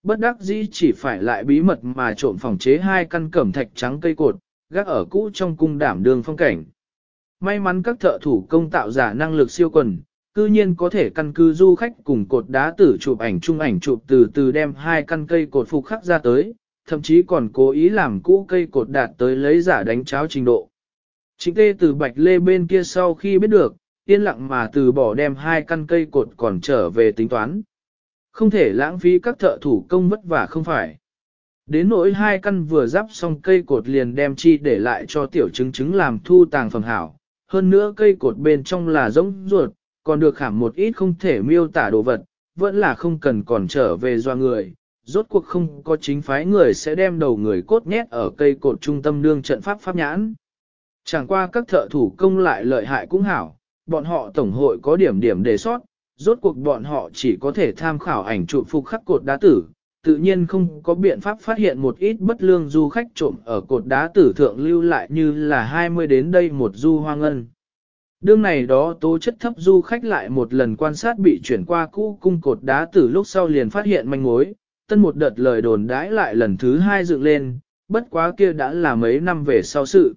Bất đắc dĩ chỉ phải lại bí mật mà trộm phòng chế hai căn cẩm thạch trắng cây cột, gác ở cũ trong cung đảm đường phong cảnh. May mắn các thợ thủ công tạo giả năng lực siêu quần, cư nhiên có thể căn cứ du khách cùng cột đá tử chụp ảnh chung ảnh chụp từ từ đem hai căn cây cột phục khắc ra tới, thậm chí còn cố ý làm cũ cây cột đạt tới lấy giả đánh cháo trình độ. Chính tê từ bạch lê bên kia sau khi biết được, yên lặng mà từ bỏ đem hai căn cây cột còn trở về tính toán. Không thể lãng phí các thợ thủ công vất vả không phải. Đến nỗi hai căn vừa giáp xong cây cột liền đem chi để lại cho tiểu chứng chứng làm thu tàng phẩm hảo. Hơn nữa cây cột bên trong là giống ruột, còn được khảm một ít không thể miêu tả đồ vật, vẫn là không cần còn trở về doa người. Rốt cuộc không có chính phái người sẽ đem đầu người cốt nhét ở cây cột trung tâm đương trận pháp pháp nhãn. Chẳng qua các thợ thủ công lại lợi hại cũng hảo, bọn họ tổng hội có điểm điểm đề sót, rốt cuộc bọn họ chỉ có thể tham khảo ảnh chụp phục khắc cột đá tử, tự nhiên không có biện pháp phát hiện một ít bất lương du khách trộm ở cột đá tử thượng lưu lại như là 20 đến đây một du hoang ngân. Đương này đó tố chất thấp du khách lại một lần quan sát bị chuyển qua cũ cung cột đá từ lúc sau liền phát hiện manh mối, tân một đợt lời đồn đãi lại lần thứ hai dựng lên, bất quá kia đã là mấy năm về sau sự.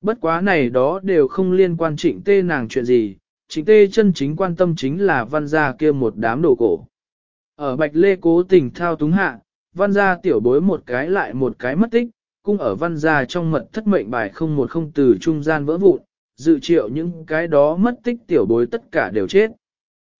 Bất quá này đó đều không liên quan trịnh tê nàng chuyện gì, trịnh tê chân chính quan tâm chính là văn gia kia một đám đồ cổ. Ở Bạch Lê cố tình thao túng hạ, văn gia tiểu bối một cái lại một cái mất tích, cung ở văn gia trong mật thất mệnh bài không một không từ trung gian vỡ vụn, dự triệu những cái đó mất tích tiểu bối tất cả đều chết.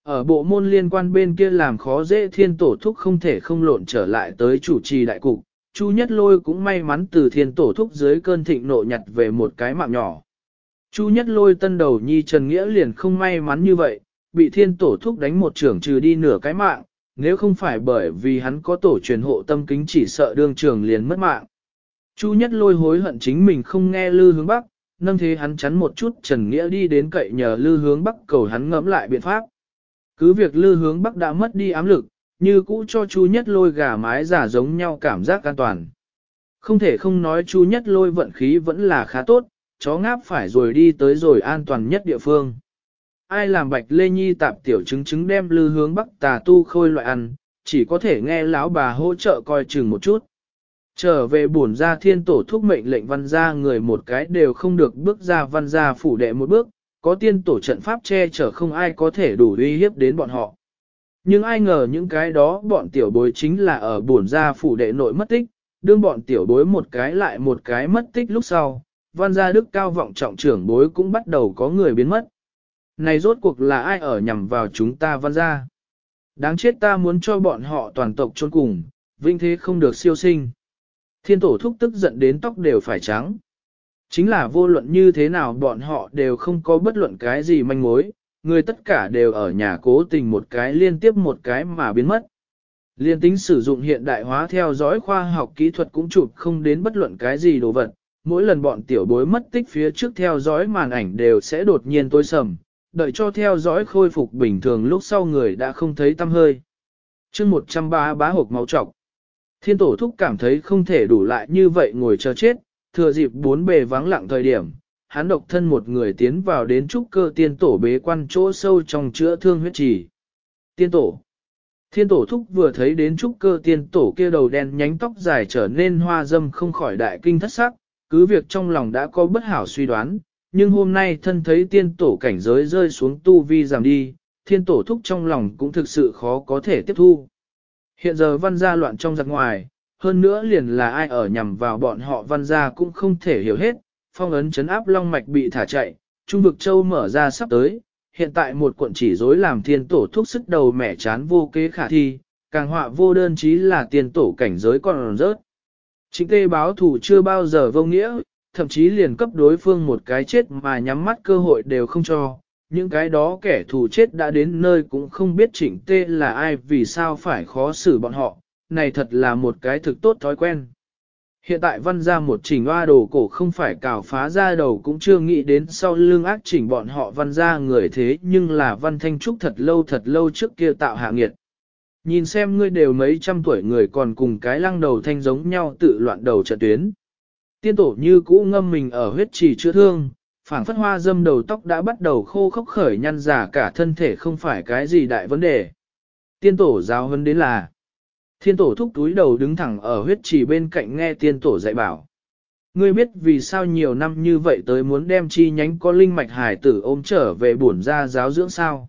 Ở bộ môn liên quan bên kia làm khó dễ thiên tổ thúc không thể không lộn trở lại tới chủ trì đại cục, Chu Nhất Lôi cũng may mắn từ thiên tổ thúc dưới cơn thịnh nộ nhặt về một cái mạng nhỏ. Chu Nhất Lôi tân đầu nhi Trần Nghĩa liền không may mắn như vậy, bị thiên tổ thúc đánh một trưởng trừ đi nửa cái mạng, nếu không phải bởi vì hắn có tổ truyền hộ tâm kính chỉ sợ đương trường liền mất mạng. Chu Nhất Lôi hối hận chính mình không nghe lư hướng bắc, nâng thế hắn chắn một chút Trần Nghĩa đi đến cậy nhờ lư hướng bắc cầu hắn ngẫm lại biện pháp. Cứ việc lư hướng bắc đã mất đi ám lực, như cũ cho Chu Nhất Lôi gà mái giả giống nhau cảm giác an toàn. Không thể không nói Chu Nhất Lôi vận khí vẫn là khá tốt, chó ngáp phải rồi đi tới rồi an toàn nhất địa phương. Ai làm Bạch Lê Nhi tạp tiểu chứng chứng đem lư hướng bắc tà tu khôi loại ăn, chỉ có thể nghe lão bà hỗ trợ coi chừng một chút. Trở về bổn ra thiên tổ thúc mệnh lệnh văn gia người một cái đều không được bước ra văn gia phủ đệ một bước, có tiên tổ trận pháp che chở không ai có thể đủ uy hiếp đến bọn họ. Nhưng ai ngờ những cái đó bọn tiểu bối chính là ở bổn gia phủ đệ nội mất tích, đương bọn tiểu bối một cái lại một cái mất tích lúc sau, văn gia đức cao vọng trọng trưởng bối cũng bắt đầu có người biến mất. Này rốt cuộc là ai ở nhằm vào chúng ta văn gia? Đáng chết ta muốn cho bọn họ toàn tộc chôn cùng, vinh thế không được siêu sinh. Thiên tổ thúc tức giận đến tóc đều phải trắng. Chính là vô luận như thế nào bọn họ đều không có bất luận cái gì manh mối, người tất cả đều ở nhà cố tình một cái liên tiếp một cái mà biến mất. Liên tính sử dụng hiện đại hóa theo dõi khoa học kỹ thuật cũng chụp không đến bất luận cái gì đồ vật, mỗi lần bọn tiểu bối mất tích phía trước theo dõi màn ảnh đều sẽ đột nhiên tối sầm, đợi cho theo dõi khôi phục bình thường lúc sau người đã không thấy tâm hơi. chương 103 bá hộp máu trọc. Thiên tổ thúc cảm thấy không thể đủ lại như vậy ngồi chờ chết, thừa dịp bốn bề vắng lặng thời điểm, hắn độc thân một người tiến vào đến trúc cơ tiên tổ bế quan chỗ sâu trong chữa thương huyết trì. Tiên tổ. Thiên tổ thúc vừa thấy đến trúc cơ tiên tổ kia đầu đen nhánh tóc dài trở nên hoa dâm không khỏi đại kinh thất sắc, cứ việc trong lòng đã có bất hảo suy đoán, nhưng hôm nay thân thấy tiên tổ cảnh giới rơi xuống tu vi giảm đi, thiên tổ thúc trong lòng cũng thực sự khó có thể tiếp thu. Hiện giờ văn gia loạn trong giặc ngoài, hơn nữa liền là ai ở nhằm vào bọn họ văn gia cũng không thể hiểu hết, phong ấn chấn áp long mạch bị thả chạy, trung vực châu mở ra sắp tới, hiện tại một cuộn chỉ rối làm thiên tổ thuốc sức đầu mẻ chán vô kế khả thi, càng họa vô đơn chí là tiền tổ cảnh giới còn rớt. Chính tê báo thủ chưa bao giờ vô nghĩa, thậm chí liền cấp đối phương một cái chết mà nhắm mắt cơ hội đều không cho. Những cái đó kẻ thù chết đã đến nơi cũng không biết chỉnh tê là ai vì sao phải khó xử bọn họ, này thật là một cái thực tốt thói quen. Hiện tại văn ra một chỉnh hoa đồ cổ không phải cào phá ra đầu cũng chưa nghĩ đến sau lưng ác chỉnh bọn họ văn ra người thế nhưng là văn thanh trúc thật lâu thật lâu trước kia tạo hạ nghiệt. Nhìn xem ngươi đều mấy trăm tuổi người còn cùng cái lăng đầu thanh giống nhau tự loạn đầu trận tuyến. Tiên tổ như cũ ngâm mình ở huyết trì chữa thương, phảng phất hoa dâm đầu tóc đã bắt đầu khô khốc khởi nhăn giả cả thân thể không phải cái gì đại vấn đề. Tiên tổ giáo hơn đến là Thiên tổ thúc túi đầu đứng thẳng ở huyết trì bên cạnh nghe tiên tổ dạy bảo. Ngươi biết vì sao nhiều năm như vậy tới muốn đem chi nhánh có linh mạch hải tử ôm trở về bổn ra giáo dưỡng sao.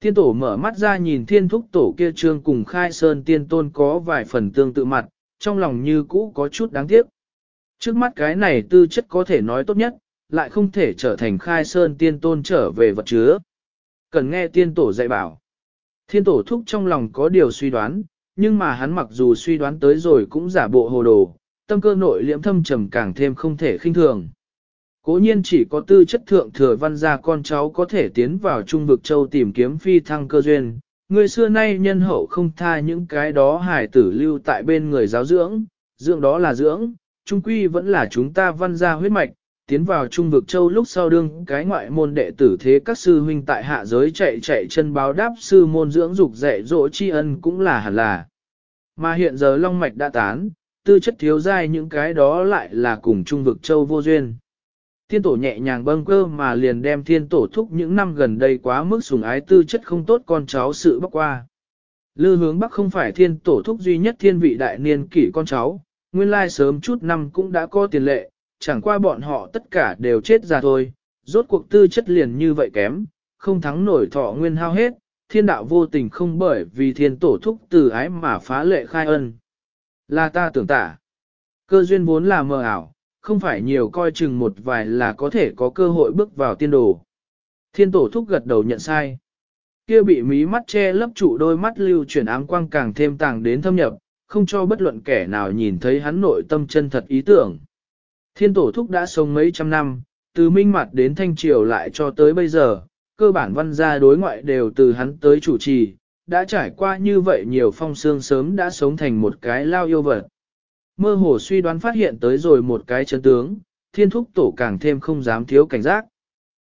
Tiên tổ mở mắt ra nhìn thiên thúc tổ kia trương cùng khai sơn tiên tôn có vài phần tương tự mặt, trong lòng như cũ có chút đáng tiếc. Trước mắt cái này tư chất có thể nói tốt nhất, lại không thể trở thành khai sơn tiên tôn trở về vật chứa. Cần nghe tiên tổ dạy bảo. Thiên tổ thúc trong lòng có điều suy đoán, nhưng mà hắn mặc dù suy đoán tới rồi cũng giả bộ hồ đồ, tâm cơ nội liễm thâm trầm càng thêm không thể khinh thường. Cố nhiên chỉ có tư chất thượng thừa văn gia con cháu có thể tiến vào trung vực châu tìm kiếm phi thăng cơ duyên, người xưa nay nhân hậu không tha những cái đó hải tử lưu tại bên người giáo dưỡng, dưỡng đó là dưỡng, trung quy vẫn là chúng ta văn gia huyết mạch, tiến vào trung vực châu lúc sau đương cái ngoại môn đệ tử thế các sư huynh tại hạ giới chạy chạy chân báo đáp sư môn dưỡng dục dạy dỗ tri ân cũng là hẳn là. Mà hiện giờ long mạch đã tán, tư chất thiếu dai những cái đó lại là cùng trung vực châu vô duyên. Thiên tổ nhẹ nhàng bâng cơ mà liền đem thiên tổ thúc những năm gần đây quá mức sùng ái tư chất không tốt con cháu sự bắc qua. Lư hướng bắc không phải thiên tổ thúc duy nhất thiên vị đại niên kỷ con cháu, nguyên lai sớm chút năm cũng đã có tiền lệ, chẳng qua bọn họ tất cả đều chết ra thôi, rốt cuộc tư chất liền như vậy kém, không thắng nổi thọ nguyên hao hết, thiên đạo vô tình không bởi vì thiên tổ thúc từ ái mà phá lệ khai ân. Là ta tưởng tả, cơ duyên vốn là mờ ảo, không phải nhiều coi chừng một vài là có thể có cơ hội bước vào tiên đồ. Thiên tổ thúc gật đầu nhận sai. Kia bị mí mắt che lấp trụ đôi mắt lưu chuyển áng quang càng thêm tàng đến thâm nhập, không cho bất luận kẻ nào nhìn thấy hắn nội tâm chân thật ý tưởng. Thiên tổ thúc đã sống mấy trăm năm, từ minh mặt đến thanh triều lại cho tới bây giờ, cơ bản văn gia đối ngoại đều từ hắn tới chủ trì, đã trải qua như vậy nhiều phong sương sớm đã sống thành một cái lao yêu vật. Mơ hồ suy đoán phát hiện tới rồi một cái chân tướng, thiên thúc tổ càng thêm không dám thiếu cảnh giác.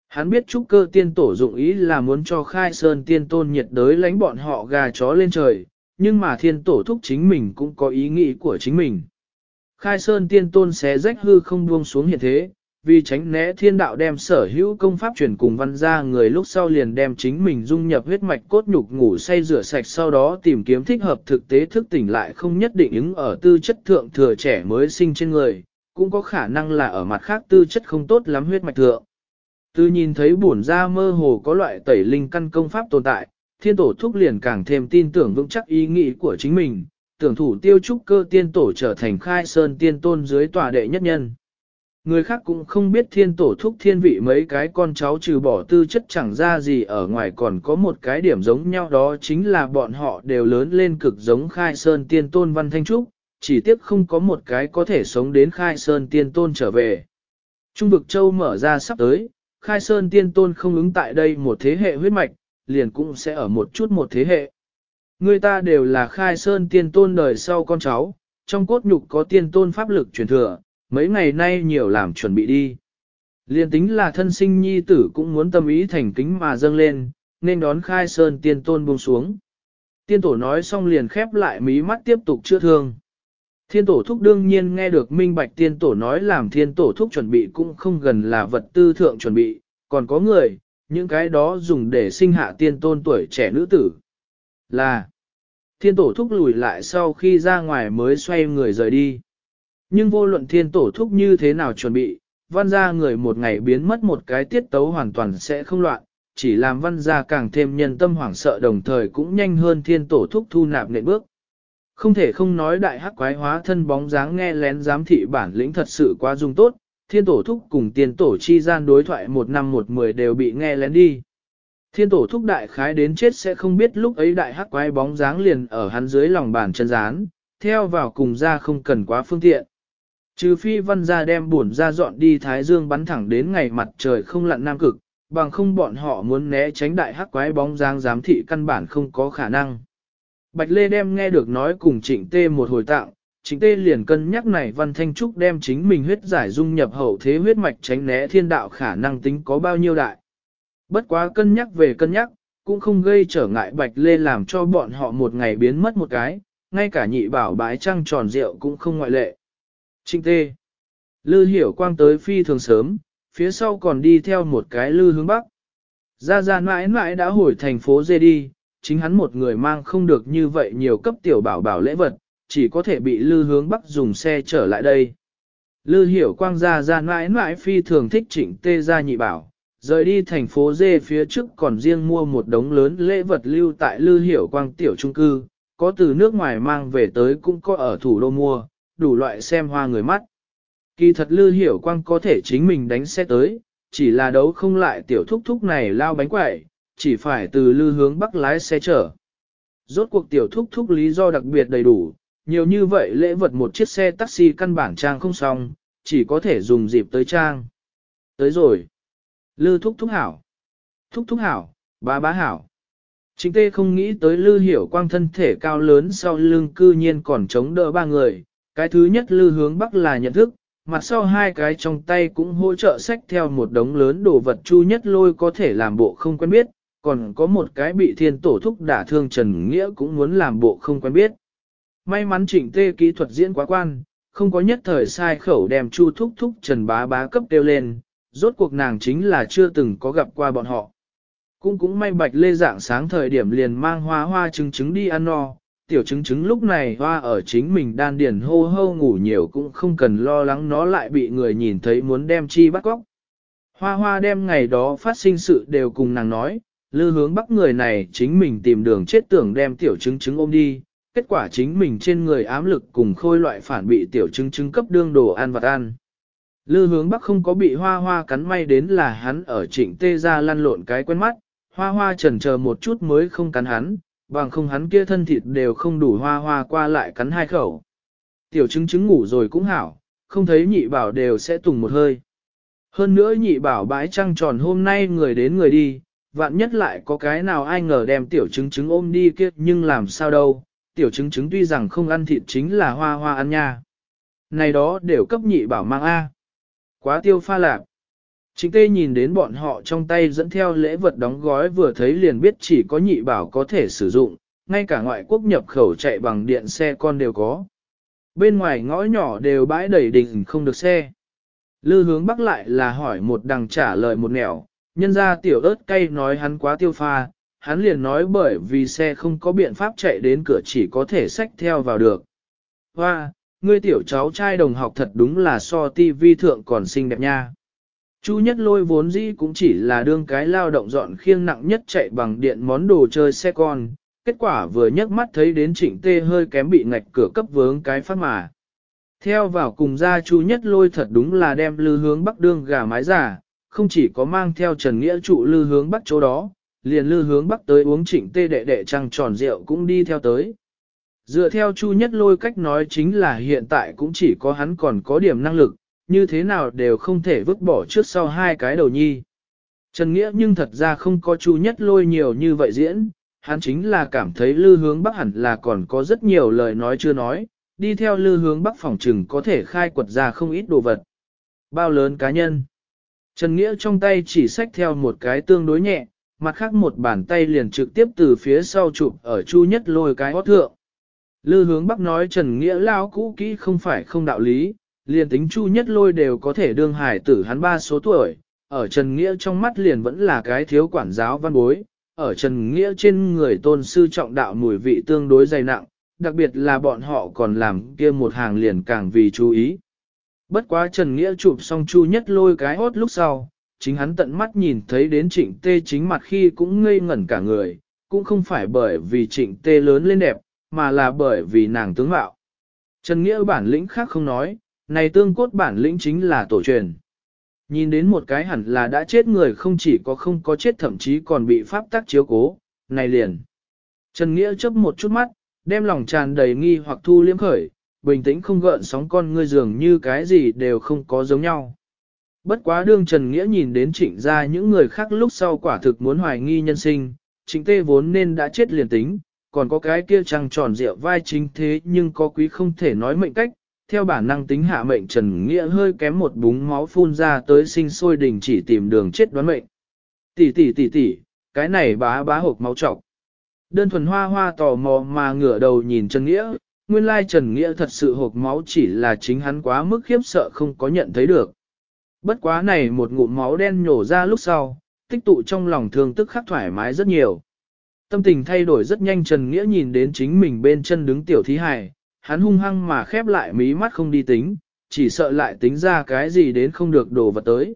Hắn biết trúc cơ tiên tổ dụng ý là muốn cho khai sơn tiên tôn nhiệt đới lánh bọn họ gà chó lên trời, nhưng mà thiên tổ thúc chính mình cũng có ý nghĩ của chính mình. Khai sơn tiên tôn xé rách hư không buông xuống hiện thế, vì tránh né thiên đạo đem sở hữu công pháp chuyển cùng văn ra người lúc sau liền đem chính mình dung nhập huyết mạch cốt nhục ngủ say rửa sạch sau đó tìm kiếm thích hợp thực tế thức tỉnh lại không nhất định ứng ở tư chất thượng thừa trẻ mới sinh trên người, cũng có khả năng là ở mặt khác tư chất không tốt lắm huyết mạch thượng. Từ nhìn thấy bổn ra mơ hồ có loại tẩy linh căn công pháp tồn tại, thiên tổ thúc liền càng thêm tin tưởng vững chắc ý nghĩ của chính mình, tưởng thủ tiêu trúc cơ tiên tổ trở thành khai sơn tiên tôn dưới tòa đệ nhất nhân. Người khác cũng không biết thiên tổ thúc thiên vị mấy cái con cháu trừ bỏ tư chất chẳng ra gì ở ngoài còn có một cái điểm giống nhau đó chính là bọn họ đều lớn lên cực giống khai sơn tiên tôn văn thanh trúc, chỉ tiếc không có một cái có thể sống đến khai sơn tiên tôn trở về. Trung vực châu mở ra sắp tới, khai sơn tiên tôn không ứng tại đây một thế hệ huyết mạch, liền cũng sẽ ở một chút một thế hệ. Người ta đều là khai sơn tiên tôn đời sau con cháu, trong cốt nhục có tiên tôn pháp lực truyền thừa, mấy ngày nay nhiều làm chuẩn bị đi. Liên tính là thân sinh nhi tử cũng muốn tâm ý thành kính mà dâng lên, nên đón khai sơn tiên tôn buông xuống. Tiên tổ nói xong liền khép lại mí mắt tiếp tục chữa thương. Thiên tổ thúc đương nhiên nghe được minh bạch tiên tổ nói làm thiên tổ thúc chuẩn bị cũng không gần là vật tư thượng chuẩn bị, còn có người, những cái đó dùng để sinh hạ tiên tôn tuổi trẻ nữ tử. Là, thiên tổ thúc lùi lại sau khi ra ngoài mới xoay người rời đi. Nhưng vô luận thiên tổ thúc như thế nào chuẩn bị, văn gia người một ngày biến mất một cái tiết tấu hoàn toàn sẽ không loạn, chỉ làm văn gia càng thêm nhân tâm hoảng sợ đồng thời cũng nhanh hơn thiên tổ thúc thu nạp nệm bước. Không thể không nói đại hắc quái hóa thân bóng dáng nghe lén giám thị bản lĩnh thật sự quá dung tốt, thiên tổ thúc cùng tiên tổ chi gian đối thoại một năm một mười đều bị nghe lén đi. Thiên tổ thúc đại khái đến chết sẽ không biết lúc ấy đại hắc quái bóng dáng liền ở hắn dưới lòng bàn chân rán, theo vào cùng ra không cần quá phương tiện. Trừ phi văn gia đem buồn ra dọn đi Thái Dương bắn thẳng đến ngày mặt trời không lặn nam cực, bằng không bọn họ muốn né tránh đại hắc quái bóng dáng giám thị căn bản không có khả năng. Bạch Lê đem nghe được nói cùng trịnh tê một hồi tặng, trịnh tê liền cân nhắc này văn thanh trúc đem chính mình huyết giải dung nhập hậu thế huyết mạch tránh né thiên đạo khả năng tính có bao nhiêu đại. Bất quá cân nhắc về cân nhắc, cũng không gây trở ngại Bạch Lê làm cho bọn họ một ngày biến mất một cái, ngay cả nhị bảo bái trăng tròn rượu cũng không ngoại lệ. Trịnh tê. Lư hiểu quang tới phi thường sớm, phía sau còn đi theo một cái lư hướng bắc. gia gia mãi mãi đã hồi thành phố dê đi, chính hắn một người mang không được như vậy nhiều cấp tiểu bảo bảo lễ vật, chỉ có thể bị lư hướng bắc dùng xe trở lại đây. Lư hiểu quang gia gia mãi mãi phi thường thích trịnh tê ra nhị bảo, rời đi thành phố dê phía trước còn riêng mua một đống lớn lễ vật lưu tại lư hiểu quang tiểu trung cư, có từ nước ngoài mang về tới cũng có ở thủ đô mua, đủ loại xem hoa người mắt. Kỳ thật Lư Hiểu Quang có thể chính mình đánh xe tới, chỉ là đấu không lại tiểu thúc thúc này lao bánh quẩy, chỉ phải từ Lư hướng bắc lái xe chở. Rốt cuộc tiểu thúc thúc lý do đặc biệt đầy đủ, nhiều như vậy lễ vật một chiếc xe taxi căn bản trang không xong, chỉ có thể dùng dịp tới trang. Tới rồi. Lư thúc thúc hảo. Thúc thúc hảo, bá bá hảo. Chính tê không nghĩ tới lư hiểu quang thân thể cao lớn sau lưng cư nhiên còn chống đỡ ba người. Cái thứ nhất lư hướng bắc là nhận thức, mặt sau hai cái trong tay cũng hỗ trợ sách theo một đống lớn đồ vật chu nhất lôi có thể làm bộ không quen biết, còn có một cái bị thiên tổ thúc đả thương Trần Nghĩa cũng muốn làm bộ không quen biết. May mắn trịnh tê kỹ thuật diễn quá quan, không có nhất thời sai khẩu đem chu thúc thúc Trần bá bá cấp tiêu lên, rốt cuộc nàng chính là chưa từng có gặp qua bọn họ. Cũng cũng may bạch lê dạng sáng thời điểm liền mang hoa hoa trứng trứng đi ăn no, tiểu trứng trứng lúc này hoa ở chính mình đan điển hô hô ngủ nhiều cũng không cần lo lắng nó lại bị người nhìn thấy muốn đem chi bắt góc. Hoa hoa đem ngày đó phát sinh sự đều cùng nàng nói, lư hướng bắc người này chính mình tìm đường chết tưởng đem tiểu trứng trứng ôm đi, kết quả chính mình trên người ám lực cùng khôi loại phản bị tiểu trứng trứng cấp đương đồ ăn vật ăn. Lư hướng bắc không có bị hoa hoa cắn may đến là hắn ở trịnh tê ra lăn lộn cái quen mắt, hoa hoa trần chờ một chút mới không cắn hắn, bằng không hắn kia thân thịt đều không đủ hoa hoa qua lại cắn hai khẩu. Tiểu chứng chứng ngủ rồi cũng hảo, không thấy nhị bảo đều sẽ tùng một hơi. Hơn nữa nhị bảo bãi trăng tròn hôm nay người đến người đi, vạn nhất lại có cái nào ai ngờ đem tiểu chứng chứng ôm đi kia nhưng làm sao đâu, tiểu chứng chứng tuy rằng không ăn thịt chính là hoa hoa ăn nha. Này đó đều cấp nhị bảo mang A. Quá tiêu pha lạc. Chính tê nhìn đến bọn họ trong tay dẫn theo lễ vật đóng gói vừa thấy liền biết chỉ có nhị bảo có thể sử dụng, ngay cả ngoại quốc nhập khẩu chạy bằng điện xe con đều có. Bên ngoài ngõ nhỏ đều bãi đầy đình không được xe. Lư hướng bắc lại là hỏi một đằng trả lời một nẻo, nhân ra tiểu ớt cay nói hắn quá tiêu pha, hắn liền nói bởi vì xe không có biện pháp chạy đến cửa chỉ có thể xách theo vào được. Hoa, ngươi tiểu cháu trai đồng học thật đúng là so ti vi thượng còn xinh đẹp nha. Chu nhất lôi vốn dĩ cũng chỉ là đương cái lao động dọn khiêng nặng nhất chạy bằng điện món đồ chơi xe con, kết quả vừa nhấc mắt thấy đến trịnh tê hơi kém bị ngạch cửa cấp vướng cái phát mà. Theo vào cùng ra chu nhất lôi thật đúng là đem lư hướng bắc đương gà mái giả, không chỉ có mang theo trần nghĩa trụ lư hướng bắc chỗ đó, liền lư hướng bắc tới uống trịnh tê đệ đệ trăng tròn rượu cũng đi theo tới. Dựa theo chu nhất lôi cách nói chính là hiện tại cũng chỉ có hắn còn có điểm năng lực, như thế nào đều không thể vứt bỏ trước sau hai cái đầu nhi. Trần Nghĩa nhưng thật ra không có chu nhất lôi nhiều như vậy diễn, hắn chính là cảm thấy lư hướng bắc hẳn là còn có rất nhiều lời nói chưa nói, đi theo lư hướng bắc phòng trừng có thể khai quật ra không ít đồ vật. Bao lớn cá nhân. Trần Nghĩa trong tay chỉ xách theo một cái tương đối nhẹ, mặt khác một bàn tay liền trực tiếp từ phía sau chụp ở chu nhất lôi cái hót thượng. Lư hướng bắc nói Trần Nghĩa lao cũ kỹ không phải không đạo lý, liền tính chu nhất lôi đều có thể đương hải tử hắn ba số tuổi, ở Trần Nghĩa trong mắt liền vẫn là cái thiếu quản giáo văn bối, ở Trần Nghĩa trên người tôn sư trọng đạo mùi vị tương đối dày nặng, đặc biệt là bọn họ còn làm kia một hàng liền càng vì chú ý. Bất quá Trần Nghĩa chụp xong chu nhất lôi cái hốt lúc sau, chính hắn tận mắt nhìn thấy đến trịnh tê chính mặt khi cũng ngây ngẩn cả người, cũng không phải bởi vì trịnh tê lớn lên đẹp, mà là bởi vì nàng tướng mạo. Trần Nghĩa bản lĩnh khác không nói, này tương cốt bản lĩnh chính là tổ truyền. Nhìn đến một cái hẳn là đã chết người không chỉ có không có chết thậm chí còn bị pháp tắc chiếu cố, này liền. Trần Nghĩa chấp một chút mắt, đem lòng tràn đầy nghi hoặc thu liếm khởi, bình tĩnh không gợn sóng con ngươi dường như cái gì đều không có giống nhau. Bất quá đương Trần Nghĩa nhìn đến trịnh ra những người khác lúc sau quả thực muốn hoài nghi nhân sinh, trịnh tê vốn nên đã chết liền tính, còn có cái kia trăng tròn rượu vai chính thế nhưng có quý không thể nói mệnh cách, theo bản năng tính hạ mệnh Trần Nghĩa hơi kém một búng máu phun ra tới sinh sôi đình chỉ tìm đường chết đoán mệnh. Tỷ tỷ tỷ tỷ, cái này bá bá hộp máu trọc. Đơn thuần hoa hoa tò mò mà ngửa đầu nhìn Trần Nghĩa, nguyên lai Trần Nghĩa thật sự hộp máu chỉ là chính hắn quá mức khiếp sợ không có nhận thấy được. Bất quá này một ngụm máu đen nhổ ra lúc sau, tích tụ trong lòng thương tức khắc thoải mái rất nhiều. Tâm tình thay đổi rất nhanh Trần Nghĩa nhìn đến chính mình bên chân đứng tiểu thí hài, hắn hung hăng mà khép lại mí mắt không đi tính, chỉ sợ lại tính ra cái gì đến không được đổ vật tới.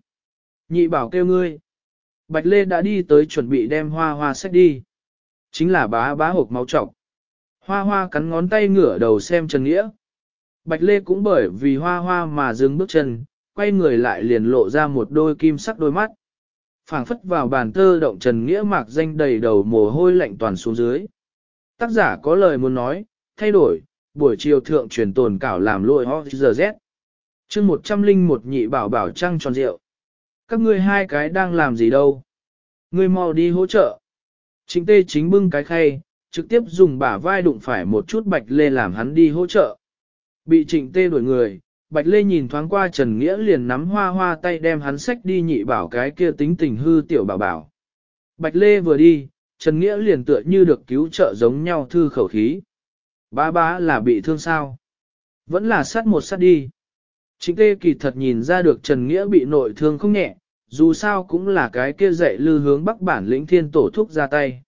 Nhị bảo kêu ngươi. Bạch Lê đã đi tới chuẩn bị đem hoa hoa sách đi. Chính là bá bá hộp máu trọc. Hoa hoa cắn ngón tay ngửa đầu xem Trần Nghĩa. Bạch Lê cũng bởi vì hoa hoa mà dừng bước chân, quay người lại liền lộ ra một đôi kim sắc đôi mắt phảng phất vào bàn tơ động Trần Nghĩa mạc danh đầy đầu mồ hôi lạnh toàn xuống dưới. Tác giả có lời muốn nói, thay đổi, buổi chiều thượng truyền tồn cảo làm lội ho giờ z. chương một trăm linh một nhị bảo bảo trăng tròn rượu. Các ngươi hai cái đang làm gì đâu? Ngươi mau đi hỗ trợ. Chính tê chính bưng cái khay, trực tiếp dùng bả vai đụng phải một chút bạch lê làm hắn đi hỗ trợ. Bị trịnh tê đuổi người, bạch lê nhìn thoáng qua Trần Nghĩa liền nắm hoa hoa tay đem hắn xách đi nhị bảo cái kia tính tình hư tiểu bảo bảo. Bạch lê vừa đi, Trần Nghĩa liền tựa như được cứu trợ giống nhau thư khẩu khí. Ba bá là bị thương sao? Vẫn là sát một sát đi. Chính tê kỳ thật nhìn ra được Trần Nghĩa bị nội thương không nhẹ, dù sao cũng là cái kia dạy lư hướng bắc bản lĩnh thiên tổ thúc ra tay.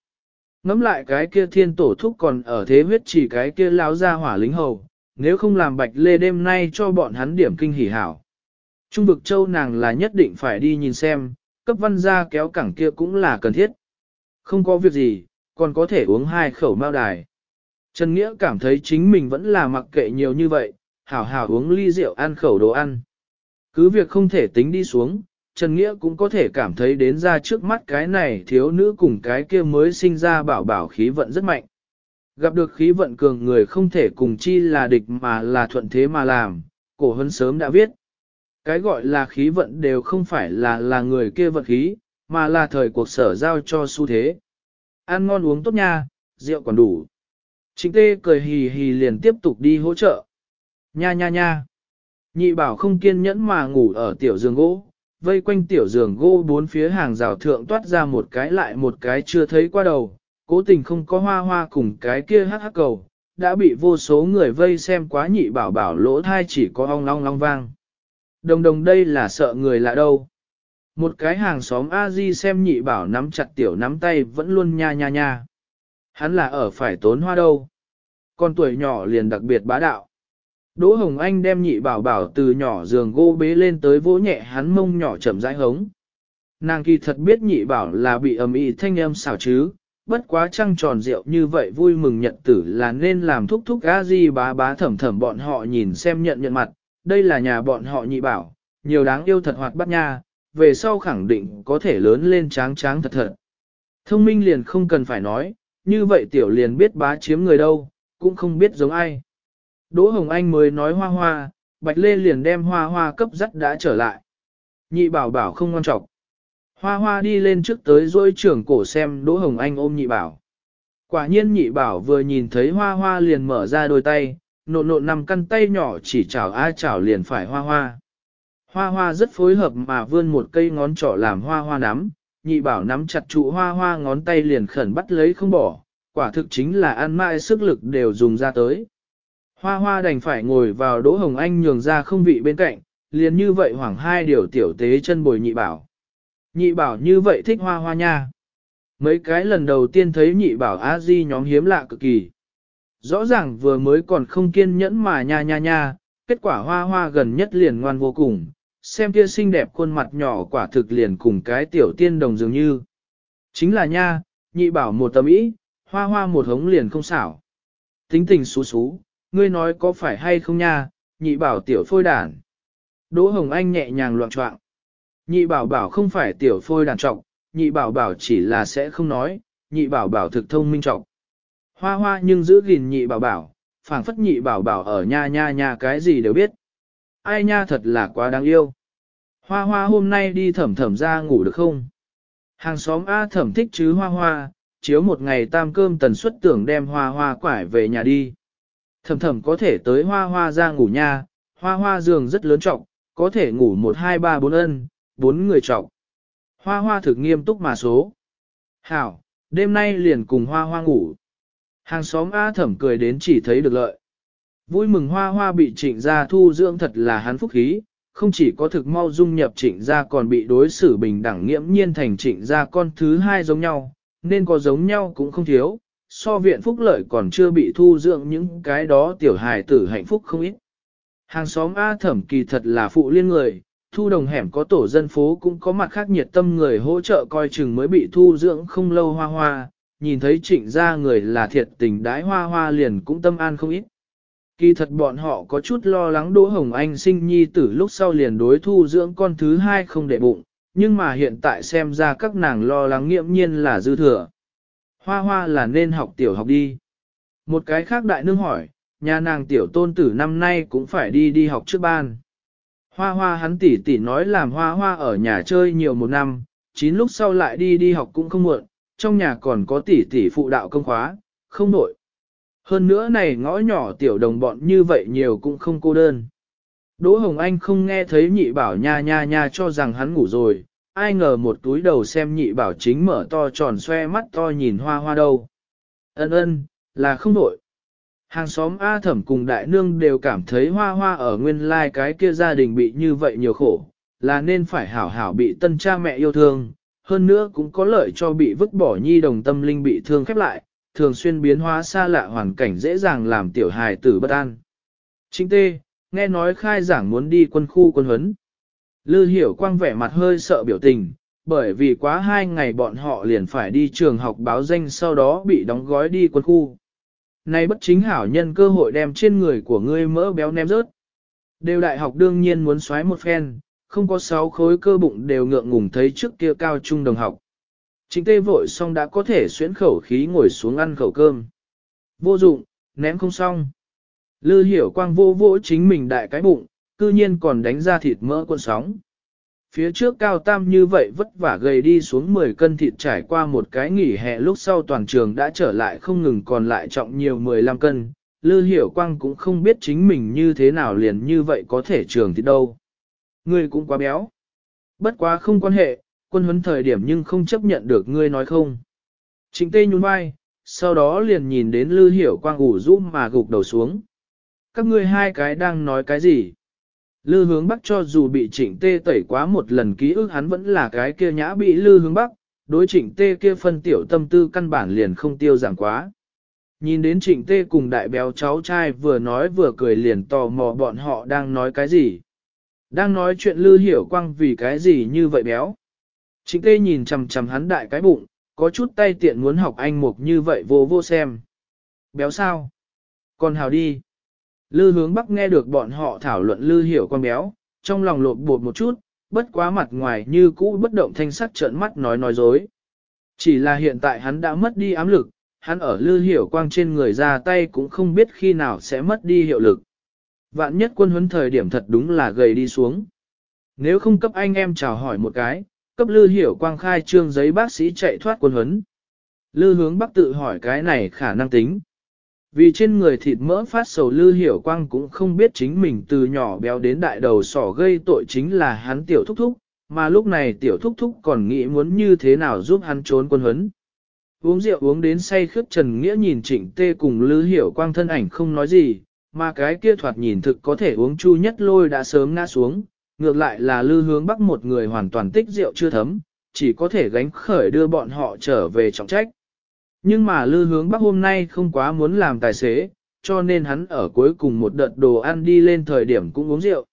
Ngắm lại cái kia thiên tổ thúc còn ở thế huyết chỉ cái kia lão ra hỏa lính hầu, nếu không làm bạch lê đêm nay cho bọn hắn điểm kinh hỉ hảo. Trung vực châu nàng là nhất định phải đi nhìn xem, cấp văn gia kéo cẳng kia cũng là cần thiết. Không có việc gì, còn có thể uống hai khẩu mao đài. Trần Nghĩa cảm thấy chính mình vẫn là mặc kệ nhiều như vậy, hảo hảo uống ly rượu ăn khẩu đồ ăn. Cứ việc không thể tính đi xuống, Trần Nghĩa cũng có thể cảm thấy đến ra trước mắt cái này thiếu nữ cùng cái kia mới sinh ra bảo bảo khí vận rất mạnh. Gặp được khí vận cường người không thể cùng chi là địch mà là thuận thế mà làm, cổ hấn sớm đã viết. Cái gọi là khí vận đều không phải là là người kia vận khí, mà là thời cuộc sở giao cho xu thế. Ăn ngon uống tốt nha, rượu còn đủ. Trịnh tê cười hì hì liền tiếp tục đi hỗ trợ. Nha nha nha. Nhị bảo không kiên nhẫn mà ngủ ở tiểu giường gỗ, vây quanh tiểu giường gỗ bốn phía hàng rào thượng toát ra một cái lại một cái chưa thấy qua đầu, cố tình không có hoa hoa cùng cái kia hát hát cầu, đã bị vô số người vây xem quá nhị bảo bảo lỗ thai chỉ có ong long long vang. Đồng đồng đây là sợ người lạ đâu. Một cái hàng xóm A-di xem nhị bảo nắm chặt tiểu nắm tay vẫn luôn nha nha nha. Hắn là ở phải tốn hoa đâu. Con tuổi nhỏ liền đặc biệt bá đạo. Đỗ Hồng Anh đem nhị bảo bảo từ nhỏ giường gỗ bế lên tới vỗ nhẹ hắn mông nhỏ chậm rãi hống. Nàng kỳ thật biết nhị bảo là bị ầm ĩ thanh âm xảo chứ, bất quá trăng tròn rượu như vậy vui mừng nhận tử là nên làm thúc thúc a di bá bá thẩm thẩm bọn họ nhìn xem nhận nhận mặt, đây là nhà bọn họ nhị bảo, nhiều đáng yêu thật hoạt bát nha, về sau khẳng định có thể lớn lên tráng tráng thật thật. Thông minh liền không cần phải nói, như vậy tiểu liền biết bá chiếm người đâu, cũng không biết giống ai. Đỗ Hồng Anh mới nói hoa hoa, Bạch Lê liền đem hoa hoa cấp dắt đã trở lại. Nhị bảo bảo không ngon trọng. Hoa hoa đi lên trước tới dôi trưởng cổ xem Đỗ Hồng Anh ôm nhị bảo. Quả nhiên nhị bảo vừa nhìn thấy hoa hoa liền mở ra đôi tay, nộn nộn nằm căn tay nhỏ chỉ chảo ai chảo liền phải hoa hoa. Hoa hoa rất phối hợp mà vươn một cây ngón trỏ làm hoa hoa nắm, nhị bảo nắm chặt trụ hoa hoa ngón tay liền khẩn bắt lấy không bỏ, quả thực chính là ăn mãi sức lực đều dùng ra tới. Hoa hoa đành phải ngồi vào Đỗ Hồng Anh nhường ra không vị bên cạnh, liền như vậy hoảng hai điều tiểu tế chân bồi nhị bảo. Nhị bảo như vậy thích hoa hoa nha. Mấy cái lần đầu tiên thấy nhị bảo a di nhóm hiếm lạ cực kỳ. Rõ ràng vừa mới còn không kiên nhẫn mà nha nha nha, kết quả hoa hoa gần nhất liền ngoan vô cùng, xem kia xinh đẹp khuôn mặt nhỏ quả thực liền cùng cái tiểu tiên đồng dường như. Chính là nha, nhị bảo một tầm ý, hoa hoa một hống liền không xảo. Tính tình xú xú, ngươi nói có phải hay không nha, nhị bảo tiểu phôi đản. Đỗ Hồng Anh nhẹ nhàng loạn trọng. Nhị bảo bảo không phải tiểu phôi đàn trọng, nhị bảo bảo chỉ là sẽ không nói, nhị bảo bảo thực thông minh trọng. Hoa hoa nhưng giữ gìn nhị bảo bảo, phảng phất nhị bảo bảo ở nha nha nha cái gì đều biết. Ai nha thật là quá đáng yêu. Hoa hoa hôm nay đi thẩm thẩm ra ngủ được không? Hàng xóm A thẩm thích chứ hoa hoa, chiếu một ngày tam cơm tần suất tưởng đem hoa hoa quải về nhà đi. Thẩm thẩm có thể tới hoa hoa ra ngủ nha, hoa hoa giường rất lớn trọng, có thể ngủ một hai ba bốn ân, bốn người trọng. Hoa hoa thực nghiêm túc mà số. Hảo, đêm nay liền cùng hoa hoa ngủ. Hàng xóm A thẩm cười đến chỉ thấy được lợi. Vui mừng hoa hoa bị trịnh gia thu dưỡng thật là hắn phúc khí, không chỉ có thực mau dung nhập trịnh gia còn bị đối xử bình đẳng nghiễm nhiên thành trịnh gia con thứ hai giống nhau, nên có giống nhau cũng không thiếu, so viện phúc lợi còn chưa bị thu dưỡng những cái đó tiểu hài tử hạnh phúc không ít. Hàng xóm A thẩm kỳ thật là phụ liên người, thu đồng hẻm có tổ dân phố cũng có mặt khác nhiệt tâm người hỗ trợ coi chừng mới bị thu dưỡng không lâu hoa hoa, nhìn thấy trịnh gia người là thiệt tình đái hoa hoa liền cũng tâm an không ít. Kỳ thật bọn họ có chút lo lắng Đỗ Hồng Anh sinh nhi tử lúc sau liền đối thu dưỡng con thứ hai không để bụng, nhưng mà hiện tại xem ra các nàng lo lắng nghiệm nhiên là dư thừa. Hoa hoa là nên học tiểu học đi. Một cái khác đại nương hỏi, nhà nàng tiểu tôn tử năm nay cũng phải đi đi học trước ban. Hoa hoa hắn tỷ tỷ nói làm hoa hoa ở nhà chơi nhiều một năm, chín lúc sau lại đi đi học cũng không muộn, trong nhà còn có tỷ tỷ phụ đạo công khóa, không nổi. Hơn nữa này ngõ nhỏ tiểu đồng bọn như vậy nhiều cũng không cô đơn. Đỗ Hồng Anh không nghe thấy nhị bảo nha nha nha cho rằng hắn ngủ rồi, ai ngờ một túi đầu xem nhị bảo chính mở to tròn xoe mắt to nhìn hoa hoa đâu. Ân ân, là không nổi. Hàng xóm A thẩm cùng đại nương đều cảm thấy hoa hoa ở nguyên lai like cái kia gia đình bị như vậy nhiều khổ, là nên phải hảo hảo bị tân cha mẹ yêu thương, hơn nữa cũng có lợi cho bị vứt bỏ nhi đồng tâm linh bị thương khép lại, thường xuyên biến hóa xa lạ hoàn cảnh dễ dàng làm tiểu hài tử bất an. Chính tê, nghe nói khai giảng muốn đi quân khu quân huấn. Lư hiểu quang vẻ mặt hơi sợ biểu tình, bởi vì quá hai ngày bọn họ liền phải đi trường học báo danh sau đó bị đóng gói đi quân khu. Nay bất chính hảo nhân cơ hội đem trên người của ngươi mỡ béo ném rớt. Đều đại học đương nhiên muốn xoáy một phen, không có sáu khối cơ bụng đều ngượng ngùng thấy trước kia cao trung đồng học. Chính tê vội xong đã có thể xuyến khẩu khí ngồi xuống ăn khẩu cơm. Vô dụng, ném không xong. Lư hiểu quang vô vỗ chính mình đại cái bụng, cư nhiên còn đánh ra thịt mỡ cuộn sóng. Phía trước cao tam như vậy vất vả gầy đi xuống 10 cân thịt trải qua một cái nghỉ hè lúc sau toàn trường đã trở lại không ngừng còn lại trọng nhiều 15 cân. Lư hiểu quang cũng không biết chính mình như thế nào liền như vậy có thể trường thì đâu. Ngươi cũng quá béo. Bất quá không quan hệ, quân huấn thời điểm nhưng không chấp nhận được ngươi nói không. Trịnh tê nhún vai, sau đó liền nhìn đến lư hiểu quang ủ rũ mà gục đầu xuống. Các ngươi hai cái đang nói cái gì? Lư hướng bắc cho dù bị trịnh tê tẩy quá một lần ký ức hắn vẫn là cái kia nhã bị lư hướng bắc, đối trịnh tê kia phân tiểu tâm tư căn bản liền không tiêu giảm quá. Nhìn đến trịnh tê cùng đại béo cháu trai vừa nói vừa cười liền tò mò bọn họ đang nói cái gì. Đang nói chuyện lư hiểu quang vì cái gì như vậy béo. Trịnh tê nhìn chằm chằm hắn đại cái bụng, có chút tay tiện muốn học anh mục như vậy vô vô xem. Béo sao? Còn hào đi. Lư hướng bắc nghe được bọn họ thảo luận lư hiểu con béo, trong lòng lột bột một chút, bất quá mặt ngoài như cũ bất động thanh sắc trợn mắt nói nói dối. Chỉ là hiện tại hắn đã mất đi ám lực, hắn ở lư hiểu quang trên người ra tay cũng không biết khi nào sẽ mất đi hiệu lực. Vạn nhất quân huấn thời điểm thật đúng là gầy đi xuống. Nếu không cấp anh em chào hỏi một cái, cấp lư hiểu quang khai trương giấy bác sĩ chạy thoát quân huấn. Lư hướng bắc tự hỏi cái này khả năng tính. Vì trên người thịt mỡ phát sầu lư hiểu quang cũng không biết chính mình từ nhỏ béo đến đại đầu sỏ gây tội chính là hắn tiểu thúc thúc, mà lúc này tiểu thúc thúc còn nghĩ muốn như thế nào giúp hắn trốn quân huấn. Uống rượu uống đến say khướt Trần Nghĩa nhìn trịnh tê cùng lư hiểu quang thân ảnh không nói gì, mà cái kia thoạt nhìn thực có thể uống chu nhất lôi đã sớm ngã xuống, ngược lại là lư hướng bắc một người hoàn toàn tích rượu chưa thấm, chỉ có thể gánh khởi đưa bọn họ trở về trọng trách. Nhưng mà lư hướng bắc hôm nay không quá muốn làm tài xế, cho nên hắn ở cuối cùng một đợt đồ ăn đi lên thời điểm cũng uống rượu.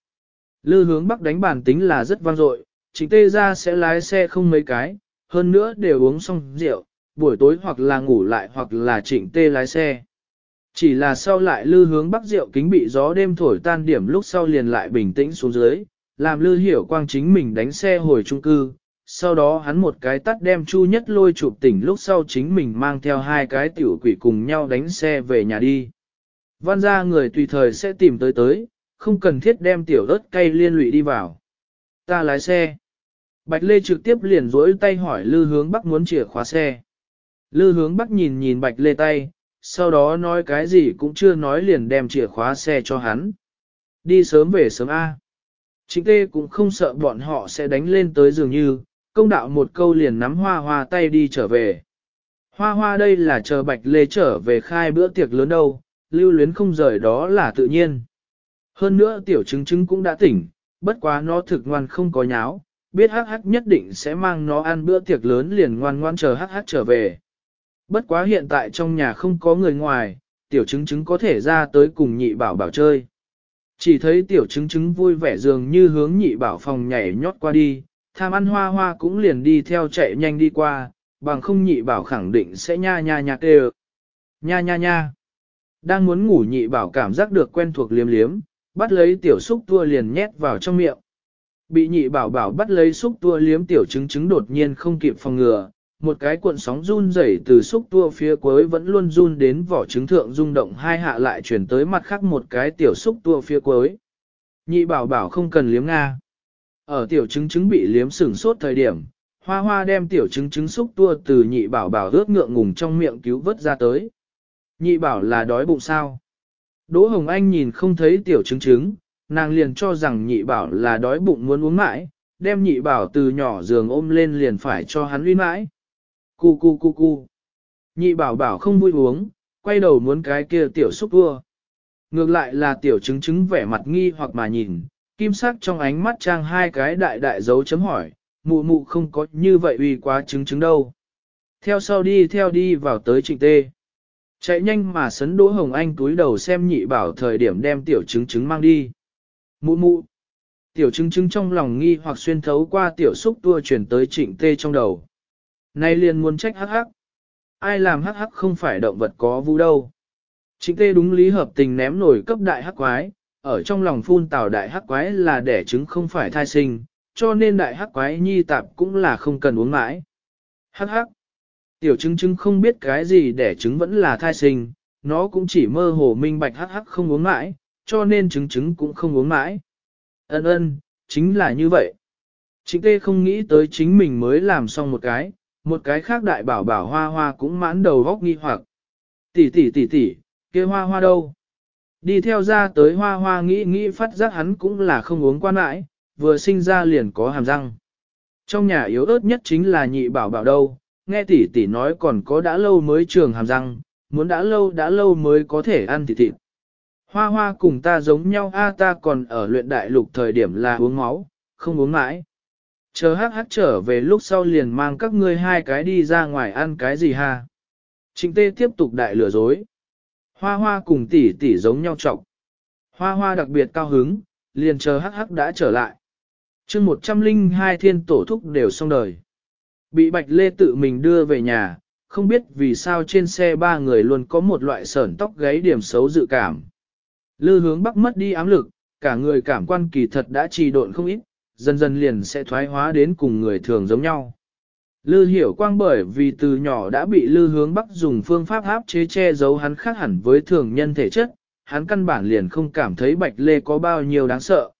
Lư hướng bắc đánh bản tính là rất vang dội, chính tê ra sẽ lái xe không mấy cái, hơn nữa đều uống xong rượu, buổi tối hoặc là ngủ lại hoặc là chỉnh tê lái xe. Chỉ là sau lại lư hướng bắc rượu kính bị gió đêm thổi tan điểm lúc sau liền lại bình tĩnh xuống dưới, làm lư hiểu quang chính mình đánh xe hồi trung cư, sau đó hắn một cái tắt đem chu nhất lôi chụp tỉnh lúc sau chính mình mang theo hai cái tiểu quỷ cùng nhau đánh xe về nhà đi. Văn ra người tùy thời sẽ tìm tới tới, không cần thiết đem tiểu ớt cây liên lụy đi vào. Ta lái xe. Bạch Lê trực tiếp liền rỗi tay hỏi Lư hướng Bắc muốn chìa khóa xe. Lư hướng Bắc nhìn nhìn Bạch Lê tay, sau đó nói cái gì cũng chưa nói liền đem chìa khóa xe cho hắn. Đi sớm về sớm A. Chính tê cũng không sợ bọn họ sẽ đánh lên tới dường như, công đạo một câu liền nắm hoa hoa tay đi trở về. Hoa hoa đây là chờ bạch lê trở về khai bữa tiệc lớn đâu, lưu luyến không rời đó là tự nhiên. Hơn nữa tiểu chứng chứng cũng đã tỉnh, bất quá nó thực ngoan không có nháo, biết hắc hắc nhất định sẽ mang nó ăn bữa tiệc lớn liền ngoan ngoan chờ hắc hắc trở về. Bất quá hiện tại trong nhà không có người ngoài, tiểu chứng chứng có thể ra tới cùng nhị bảo bảo chơi. Chỉ thấy tiểu chứng chứng vui vẻ dường như hướng nhị bảo phòng nhảy nhót qua đi, tham ăn hoa hoa cũng liền đi theo chạy nhanh đi qua, bằng không nhị bảo khẳng định sẽ nha nha nha kê Nha nha nha. Đang muốn ngủ nhị bảo cảm giác được quen thuộc liếm liếm, bắt lấy tiểu xúc tua liền nhét vào trong miệng. Bị nhị bảo bảo bắt lấy xúc tua liếm tiểu trứng trứng đột nhiên không kịp phòng ngừa, một cái cuộn sóng run rẩy từ xúc tua phía cuối vẫn luôn run đến vỏ trứng thượng rung động hai hạ lại chuyển tới mặt khác một cái tiểu xúc tua phía cuối. Nhị bảo bảo không cần liếm Nga. Ở tiểu trứng trứng bị liếm sửng sốt thời điểm, hoa hoa đem tiểu trứng trứng xúc tua từ nhị bảo bảo ướt ngượng ngùng trong miệng cứu vớt ra tới. Nhị bảo là đói bụng sao? Đỗ Hồng Anh nhìn không thấy tiểu trứng trứng, nàng liền cho rằng nhị bảo là đói bụng muốn uống mãi, đem nhị bảo từ nhỏ giường ôm lên liền phải cho hắn uy mãi. Cu cu cu cu. Nhị bảo bảo không vui uống, quay đầu muốn cái kia tiểu xúc tua. Ngược lại là tiểu trứng trứng vẻ mặt nghi hoặc mà nhìn, kim sắc trong ánh mắt trang hai cái đại đại dấu chấm hỏi, mụ mụ không có như vậy uy quá trứng trứng đâu. Theo sau đi theo đi vào tới trịnh tê. Chạy nhanh mà sấn Đỗ Hồng Anh túi đầu xem nhị bảo thời điểm đem tiểu trứng trứng mang đi. Mụ mụ. Tiểu trứng trứng trong lòng nghi hoặc xuyên thấu qua tiểu xúc tua chuyển tới trịnh tê trong đầu. Nay liền muốn trách hắc hắc. Ai làm hắc hắc không phải động vật có vũ đâu. Trịnh tê đúng lý hợp tình ném nổi cấp đại hắc quái, ở trong lòng phun tào đại hắc quái là đẻ trứng không phải thai sinh, cho nên đại hắc quái nhi tạp cũng là không cần uống mãi. Hắc hắc. Tiểu trứng trứng không biết cái gì đẻ trứng vẫn là thai sinh, nó cũng chỉ mơ hồ minh bạch hắc hắc không uống mãi, cho nên trứng trứng cũng không uống mãi. Ân ân, chính là như vậy. chính tê không nghĩ tới chính mình mới làm xong một cái, một cái khác đại bảo bảo hoa hoa cũng mãn đầu góc nghi hoặc. Tỷ tỷ tỷ tỷ, kia hoa hoa đâu? Đi theo ra tới hoa hoa nghĩ nghĩ phát giác hắn cũng là không uống quan mãi, vừa sinh ra liền có hàm răng. Trong nhà yếu ớt nhất chính là nhị bảo bảo đâu, nghe tỷ tỷ nói còn có đã lâu mới trường hàm răng, muốn đã lâu đã lâu mới có thể ăn thịt thịt. Hoa hoa cùng ta giống nhau a ta còn ở luyện đại lục thời điểm là uống máu, không uống mãi. Chờ hắc hắc trở về lúc sau liền mang các ngươi hai cái đi ra ngoài ăn cái gì ha. Trịnh tê tiếp tục đại lừa dối. Hoa hoa cùng tỷ tỷ giống nhau trọng. Hoa hoa đặc biệt cao hứng, liền chờ hắc hắc đã trở lại. chương 102 thiên tổ thúc đều xong đời. Bị Bạch Lê tự mình đưa về nhà, không biết vì sao trên xe ba người luôn có một loại sởn tóc gáy điểm xấu dự cảm. Lư hướng bắc mất đi ám lực, cả người cảm quan kỳ thật đã trì độn không ít, dần dần liền sẽ thoái hóa đến cùng người thường giống nhau. Lư hiểu quang bởi vì từ nhỏ đã bị lư hướng bắc dùng phương pháp áp chế che giấu hắn khác hẳn với thường nhân thể chất, hắn căn bản liền không cảm thấy bạch lê có bao nhiêu đáng sợ.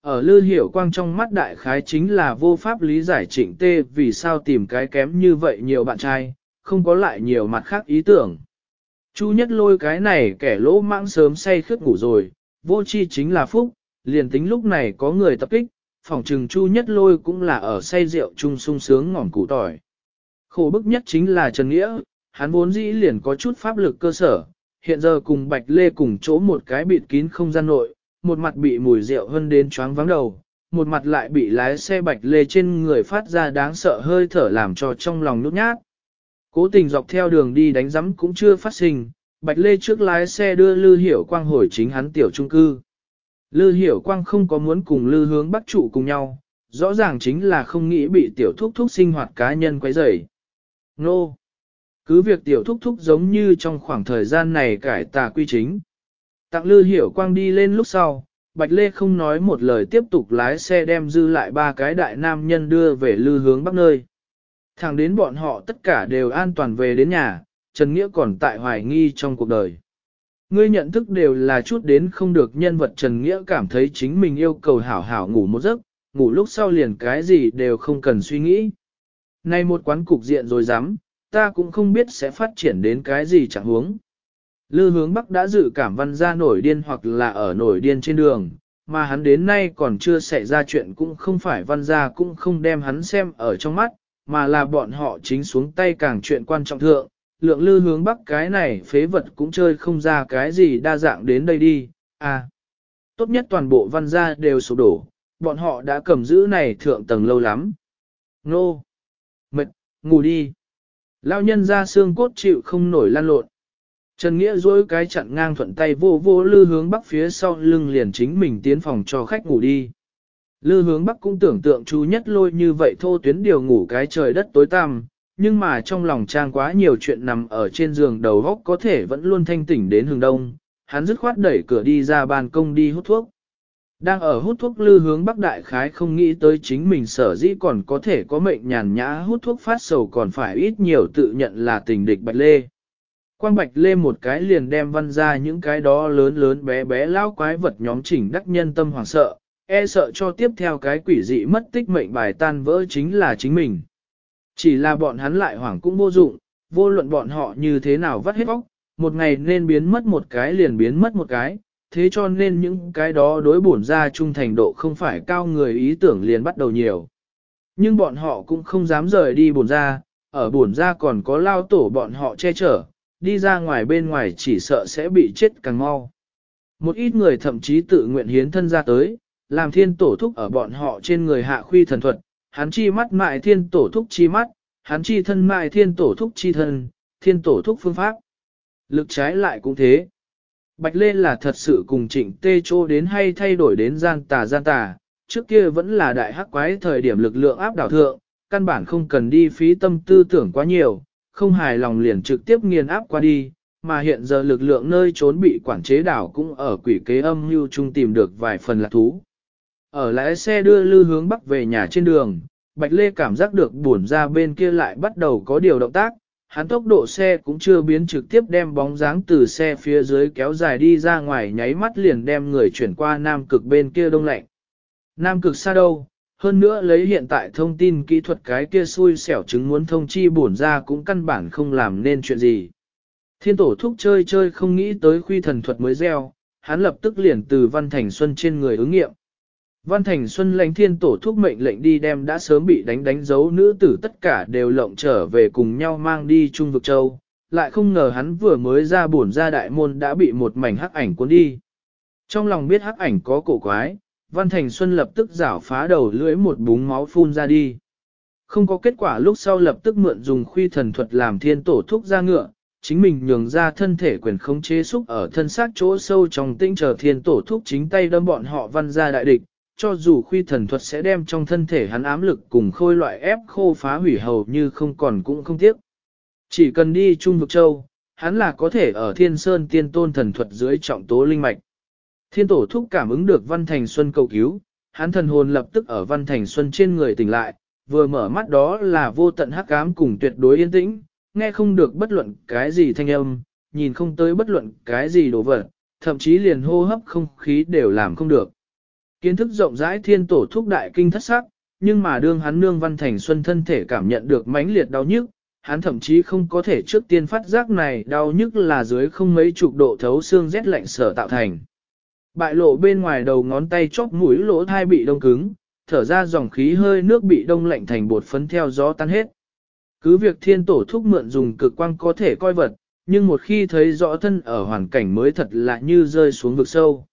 Ở lư hiểu quang trong mắt đại khái chính là vô pháp lý giải trịnh tê vì sao tìm cái kém như vậy nhiều bạn trai, không có lại nhiều mặt khác ý tưởng. Chu nhất lôi cái này kẻ lỗ mãng sớm say khướt ngủ rồi, vô chi chính là phúc, liền tính lúc này có người tập kích, phòng trừng chu nhất lôi cũng là ở say rượu chung sung sướng ngỏm củ tỏi. Khổ bức nhất chính là Trần Nghĩa, hắn vốn dĩ liền có chút pháp lực cơ sở, hiện giờ cùng Bạch Lê cùng chỗ một cái bịt kín không gian nội, một mặt bị mùi rượu hơn đến choáng vắng đầu, một mặt lại bị lái xe Bạch Lê trên người phát ra đáng sợ hơi thở làm cho trong lòng nút nhát. Cố tình dọc theo đường đi đánh rắm cũng chưa phát sinh, Bạch Lê trước lái xe đưa Lư Hiểu Quang hồi chính hắn tiểu trung cư. Lư Hiểu Quang không có muốn cùng Lư hướng bắt trụ cùng nhau, rõ ràng chính là không nghĩ bị tiểu thúc thúc sinh hoạt cá nhân quấy rầy. Nô! Cứ việc tiểu thúc thúc giống như trong khoảng thời gian này cải tà quy chính. Tặng Lư Hiểu Quang đi lên lúc sau, Bạch Lê không nói một lời tiếp tục lái xe đem dư lại ba cái đại nam nhân đưa về Lư hướng bắc nơi. Thẳng đến bọn họ tất cả đều an toàn về đến nhà, Trần Nghĩa còn tại hoài nghi trong cuộc đời. Ngươi nhận thức đều là chút đến không được nhân vật Trần Nghĩa cảm thấy chính mình yêu cầu hảo hảo ngủ một giấc, ngủ lúc sau liền cái gì đều không cần suy nghĩ. Nay một quán cục diện rồi dám, ta cũng không biết sẽ phát triển đến cái gì chẳng huống. Lư hướng Bắc đã dự cảm văn ra nổi điên hoặc là ở nổi điên trên đường, mà hắn đến nay còn chưa xảy ra chuyện cũng không phải văn gia cũng không đem hắn xem ở trong mắt, mà là bọn họ chính xuống tay càng chuyện quan trọng thượng, lượng lư hướng bắc cái này phế vật cũng chơi không ra cái gì đa dạng đến đây đi, à. Tốt nhất toàn bộ văn gia đều sụp đổ, bọn họ đã cầm giữ này thượng tầng lâu lắm. Nô! Mệt, ngủ đi. Lao nhân ra xương cốt chịu không nổi lan lộn. Trần Nghĩa dối cái chặn ngang thuận tay vô vô lư hướng bắc phía sau lưng liền chính mình tiến phòng cho khách ngủ đi. Lư hướng bắc cũng tưởng tượng chú nhất lôi như vậy thô tuyến điều ngủ cái trời đất tối tăm, nhưng mà trong lòng trang quá nhiều chuyện nằm ở trên giường đầu góc có thể vẫn luôn thanh tỉnh đến hướng đông, hắn dứt khoát đẩy cửa đi ra ban công đi hút thuốc. Đang ở hút thuốc lư hướng Bắc Đại Khái không nghĩ tới chính mình sở dĩ còn có thể có mệnh nhàn nhã hút thuốc phát sầu còn phải ít nhiều tự nhận là tình địch Bạch Lê. Quang Bạch Lê một cái liền đem văn ra những cái đó lớn lớn bé bé lao quái vật nhóm chỉnh đắc nhân tâm hoàng sợ, e sợ cho tiếp theo cái quỷ dị mất tích mệnh bài tan vỡ chính là chính mình. Chỉ là bọn hắn lại hoảng cũng vô dụng, vô luận bọn họ như thế nào vắt hết óc, một ngày nên biến mất một cái liền biến mất một cái, thế cho nên những cái đó đối bổn ra trung thành độ không phải cao người ý tưởng liền bắt đầu nhiều. Nhưng bọn họ cũng không dám rời đi bổn ra, ở bổn ra còn có lao tổ bọn họ che chở, đi ra ngoài bên ngoài chỉ sợ sẽ bị chết càng mau. Một ít người thậm chí tự nguyện hiến thân ra tới, làm thiên tổ thúc ở bọn họ trên người hạ khuy thần thuật, hắn chi mắt mại thiên tổ thúc chi mắt, hắn chi thân mại thiên tổ thúc chi thân, thiên tổ thúc phương pháp. Lực trái lại cũng thế. Bạch Lê là thật sự cùng trịnh tê chô đến hay thay đổi đến gian tà gian tà, trước kia vẫn là đại hắc quái thời điểm lực lượng áp đảo thượng, căn bản không cần đi phí tâm tư tưởng quá nhiều, không hài lòng liền trực tiếp nghiền áp qua đi, mà hiện giờ lực lượng nơi trốn bị quản chế đảo cũng ở quỷ kế âm mưu chung tìm được vài phần lạc thú. Ở lái xe đưa lư hướng bắc về nhà trên đường, Bạch Lê cảm giác được buồn ra bên kia lại bắt đầu có điều động tác, hắn tốc độ xe cũng chưa biến trực tiếp đem bóng dáng từ xe phía dưới kéo dài đi ra ngoài nháy mắt liền đem người chuyển qua nam cực bên kia đông lạnh. Nam cực xa đâu, hơn nữa lấy hiện tại thông tin kỹ thuật cái kia xui xẻo chứng muốn thông chi bổn ra cũng căn bản không làm nên chuyện gì. Thiên tổ thúc chơi chơi không nghĩ tới khuy thần thuật mới gieo, hắn lập tức liền từ Văn Thành Xuân trên người ứng nghiệm. Văn Thành Xuân lãnh thiên tổ thúc mệnh lệnh đi đem đã sớm bị đánh đánh dấu nữ tử tất cả đều lộng trở về cùng nhau mang đi Trung vực châu, lại không ngờ hắn vừa mới ra bổn ra đại môn đã bị một mảnh hắc ảnh cuốn đi. Trong lòng biết hắc ảnh có cổ quái, Văn Thành Xuân lập tức rảo phá đầu lưỡi một búng máu phun ra đi. Không có kết quả lúc sau lập tức mượn dùng khuy thần thuật làm thiên tổ thúc ra ngựa, chính mình nhường ra thân thể quyền khống chế xúc ở thân xác chỗ sâu trong tinh chờ thiên tổ thúc chính tay đâm bọn họ văn ra đại địch, cho dù khuy thần thuật sẽ đem trong thân thể hắn ám lực cùng khôi loại ép khô phá hủy hầu như không còn cũng không tiếc. Chỉ cần đi Trung Vực Châu, hắn là có thể ở Thiên Sơn tiên tôn thần thuật dưới trọng tố linh mạch. Thiên tổ thúc cảm ứng được Văn Thành Xuân cầu cứu, hắn thần hồn lập tức ở Văn Thành Xuân trên người tỉnh lại, vừa mở mắt đó là vô tận hắc ám cùng tuyệt đối yên tĩnh, nghe không được bất luận cái gì thanh âm, nhìn không tới bất luận cái gì đồ vật, thậm chí liền hô hấp không khí đều làm không được. Kiến thức rộng rãi thiên tổ thúc đại kinh thất sắc, nhưng mà đương hắn nương văn thành xuân thân thể cảm nhận được mãnh liệt đau nhức, hắn thậm chí không có thể trước tiên phát giác này đau nhức là dưới không mấy chục độ thấu xương rét lạnh sở tạo thành. Bại lộ bên ngoài đầu ngón tay chóp mũi lỗ thai bị đông cứng, thở ra dòng khí hơi nước bị đông lạnh thành bột phấn theo gió tan hết. Cứ việc thiên tổ thúc mượn dùng cực quang có thể coi vật, nhưng một khi thấy rõ thân ở hoàn cảnh mới thật là như rơi xuống vực sâu.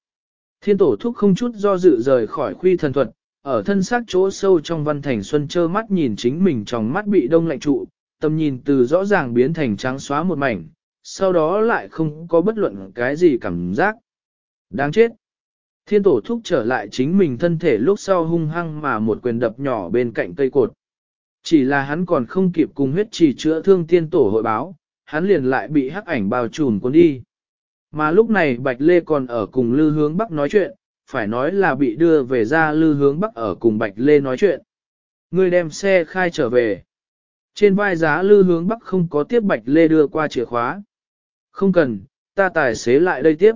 Thiên tổ thúc không chút do dự rời khỏi khuy thần thuật, ở thân xác chỗ sâu trong văn thành xuân trơ mắt nhìn chính mình trong mắt bị đông lạnh trụ, tầm nhìn từ rõ ràng biến thành trắng xóa một mảnh, sau đó lại không có bất luận cái gì cảm giác. Đáng chết! Thiên tổ thúc trở lại chính mình thân thể lúc sau hung hăng mà một quyền đập nhỏ bên cạnh cây cột. Chỉ là hắn còn không kịp cùng huyết trì chữa thương tiên tổ hội báo, hắn liền lại bị hắc ảnh bao trùm cuốn đi. Mà lúc này Bạch Lê còn ở cùng Lư Hướng Bắc nói chuyện, phải nói là bị đưa về ra Lư Hướng Bắc ở cùng Bạch Lê nói chuyện. Người đem xe khai trở về. Trên vai giá Lư Hướng Bắc không có tiếp Bạch Lê đưa qua chìa khóa. Không cần, ta tài xế lại đây tiếp.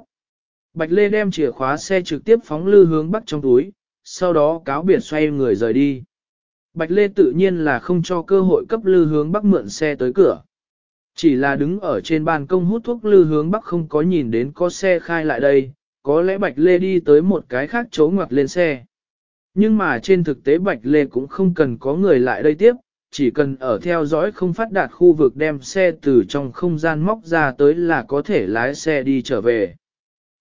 Bạch Lê đem chìa khóa xe trực tiếp phóng Lư Hướng Bắc trong túi, sau đó cáo biệt xoay người rời đi. Bạch Lê tự nhiên là không cho cơ hội cấp Lư Hướng Bắc mượn xe tới cửa. Chỉ là đứng ở trên ban công hút thuốc lư hướng bắc không có nhìn đến có xe khai lại đây, có lẽ Bạch Lê đi tới một cái khác chỗ ngoặt lên xe. Nhưng mà trên thực tế Bạch Lê cũng không cần có người lại đây tiếp, chỉ cần ở theo dõi không phát đạt khu vực đem xe từ trong không gian móc ra tới là có thể lái xe đi trở về.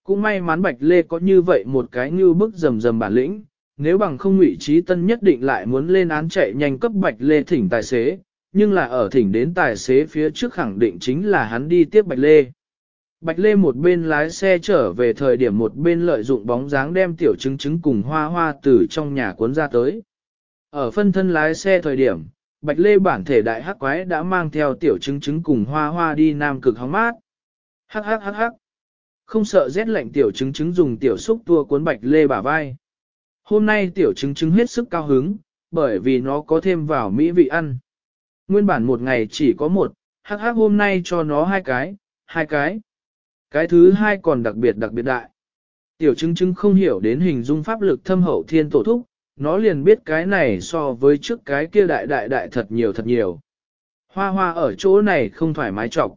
Cũng may mắn Bạch Lê có như vậy một cái như bức rầm rầm bản lĩnh, nếu bằng không ngụy trí tân nhất định lại muốn lên án chạy nhanh cấp Bạch Lê thỉnh tài xế, nhưng là ở thỉnh đến tài xế phía trước khẳng định chính là hắn đi tiếp Bạch Lê. Bạch Lê một bên lái xe trở về thời điểm một bên lợi dụng bóng dáng đem tiểu chứng chứng cùng hoa hoa từ trong nhà cuốn ra tới. Ở phân thân lái xe thời điểm, bạch lê bản thể đại hắc quái đã mang theo tiểu chứng chứng cùng hoa hoa đi nam cực hóng mát. Hắc hắc hắc hắc. Không sợ rét lạnh tiểu chứng chứng dùng tiểu xúc tua cuốn bạch lê bả vai. Hôm nay tiểu chứng chứng hết sức cao hứng, bởi vì nó có thêm vào mỹ vị ăn. Nguyên bản một ngày chỉ có một, hắc hắc hôm nay cho nó hai cái, hai cái. Cái thứ hai còn đặc biệt đặc biệt đại. Tiểu chứng chứng không hiểu đến hình dung pháp lực thâm hậu thiên tổ thúc, nó liền biết cái này so với trước cái kia đại đại đại thật nhiều thật nhiều. Hoa hoa ở chỗ này không thoải mái trọc.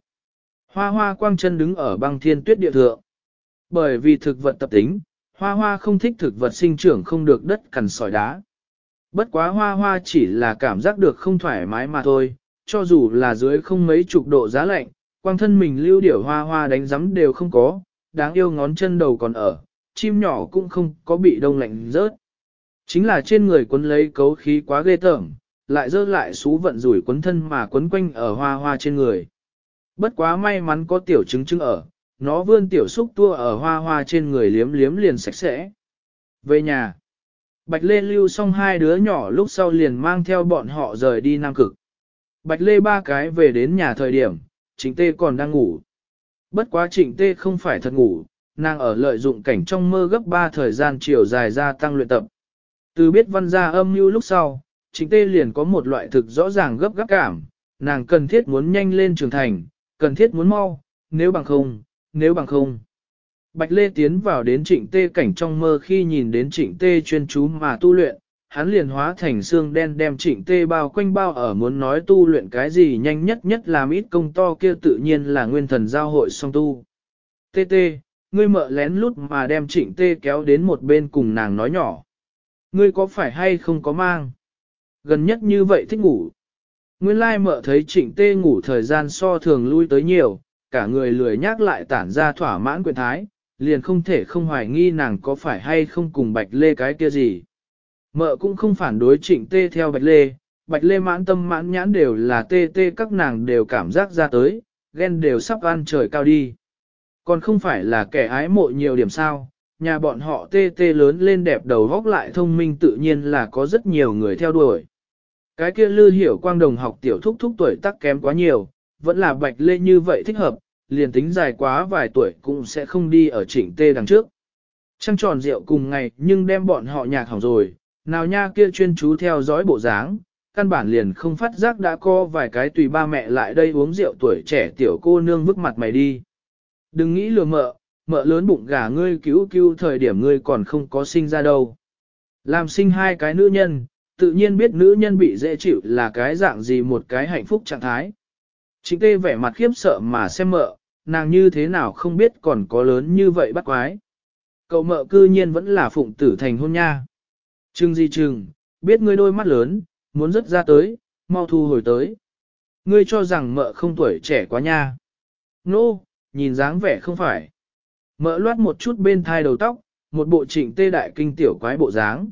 Hoa hoa quang chân đứng ở băng thiên tuyết địa thượng. Bởi vì thực vật tập tính, hoa hoa không thích thực vật sinh trưởng không được đất cằn sỏi đá. Bất quá hoa hoa chỉ là cảm giác được không thoải mái mà thôi, cho dù là dưới không mấy chục độ giá lạnh, quang thân mình lưu điểu hoa hoa đánh giấm đều không có, đáng yêu ngón chân đầu còn ở, chim nhỏ cũng không có bị đông lạnh rớt. Chính là trên người quấn lấy cấu khí quá ghê tởm, lại rớt lại xú vận rủi quấn thân mà quấn quanh ở hoa hoa trên người. Bất quá may mắn có tiểu trứng trứng ở, nó vươn tiểu xúc tua ở hoa hoa trên người liếm liếm liền sạch sẽ. Về nhà, Bạch Lê lưu xong hai đứa nhỏ lúc sau liền mang theo bọn họ rời đi Nam Cực. Bạch Lê ba cái về đến nhà thời điểm, Trịnh Tê còn đang ngủ. Bất quá Trịnh Tê không phải thật ngủ, nàng ở lợi dụng cảnh trong mơ gấp ba thời gian chiều dài ra tăng luyện tập. Từ biết văn gia âm mưu lúc sau, Trịnh Tê liền có một loại thực rõ ràng gấp gáp cảm, nàng cần thiết muốn nhanh lên trưởng thành, cần thiết muốn mau, nếu bằng không, nếu bằng không. Bạch Lê tiến vào đến trịnh tê cảnh trong mơ khi nhìn đến trịnh tê chuyên chú mà tu luyện, hắn liền hóa thành xương đen đem trịnh tê bao quanh bao ở muốn nói tu luyện cái gì nhanh nhất nhất làm ít công to kia tự nhiên là nguyên thần giao hội song tu. Tê tê, ngươi mợ lén lút mà đem trịnh tê kéo đến một bên cùng nàng nói nhỏ. Ngươi có phải hay không có mang? Gần nhất như vậy thích ngủ. Nguyên lai mợ thấy trịnh tê ngủ thời gian so thường lui tới nhiều, cả người lười nhác lại tản ra thỏa mãn quyền thái, liền không thể không hoài nghi nàng có phải hay không cùng bạch lê cái kia gì. Mợ cũng không phản đối trịnh tê theo bạch lê, bạch lê mãn tâm mãn nhãn đều là tê tê các nàng đều cảm giác ra tới, ghen đều sắp ăn trời cao đi. Còn không phải là kẻ ái mộ nhiều điểm sao, nhà bọn họ tê tê lớn lên đẹp đầu góc lại thông minh tự nhiên là có rất nhiều người theo đuổi. Cái kia lư hiểu quang đồng học tiểu thúc thúc tuổi tác kém quá nhiều, vẫn là bạch lê như vậy thích hợp, liền tính dài quá vài tuổi cũng sẽ không đi ở chỉnh tê đằng trước. Trăng tròn rượu cùng ngày nhưng đem bọn họ nhạc hỏng rồi, nào nha kia chuyên chú theo dõi bộ dáng, căn bản liền không phát giác đã co vài cái tùy ba mẹ lại đây uống rượu tuổi trẻ tiểu cô nương vứt mặt mày đi. Đừng nghĩ lừa mợ, mợ lớn bụng gà ngươi cứu cứu thời điểm ngươi còn không có sinh ra đâu. Làm sinh hai cái nữ nhân, tự nhiên biết nữ nhân bị dễ chịu là cái dạng gì một cái hạnh phúc trạng thái. Trịnh tê vẻ mặt khiếp sợ mà xem mợ, nàng như thế nào không biết còn có lớn như vậy bắt quái. Cậu mợ cư nhiên vẫn là phụng tử thành hôn nha. Trừng gì trừng, biết ngươi đôi mắt lớn, muốn rất ra tới, mau thu hồi tới. Ngươi cho rằng mợ không tuổi trẻ quá nha. Nô, no, nhìn dáng vẻ không phải. Mợ loát một chút bên thai đầu tóc, một bộ trịnh tê đại kinh tiểu quái bộ dáng.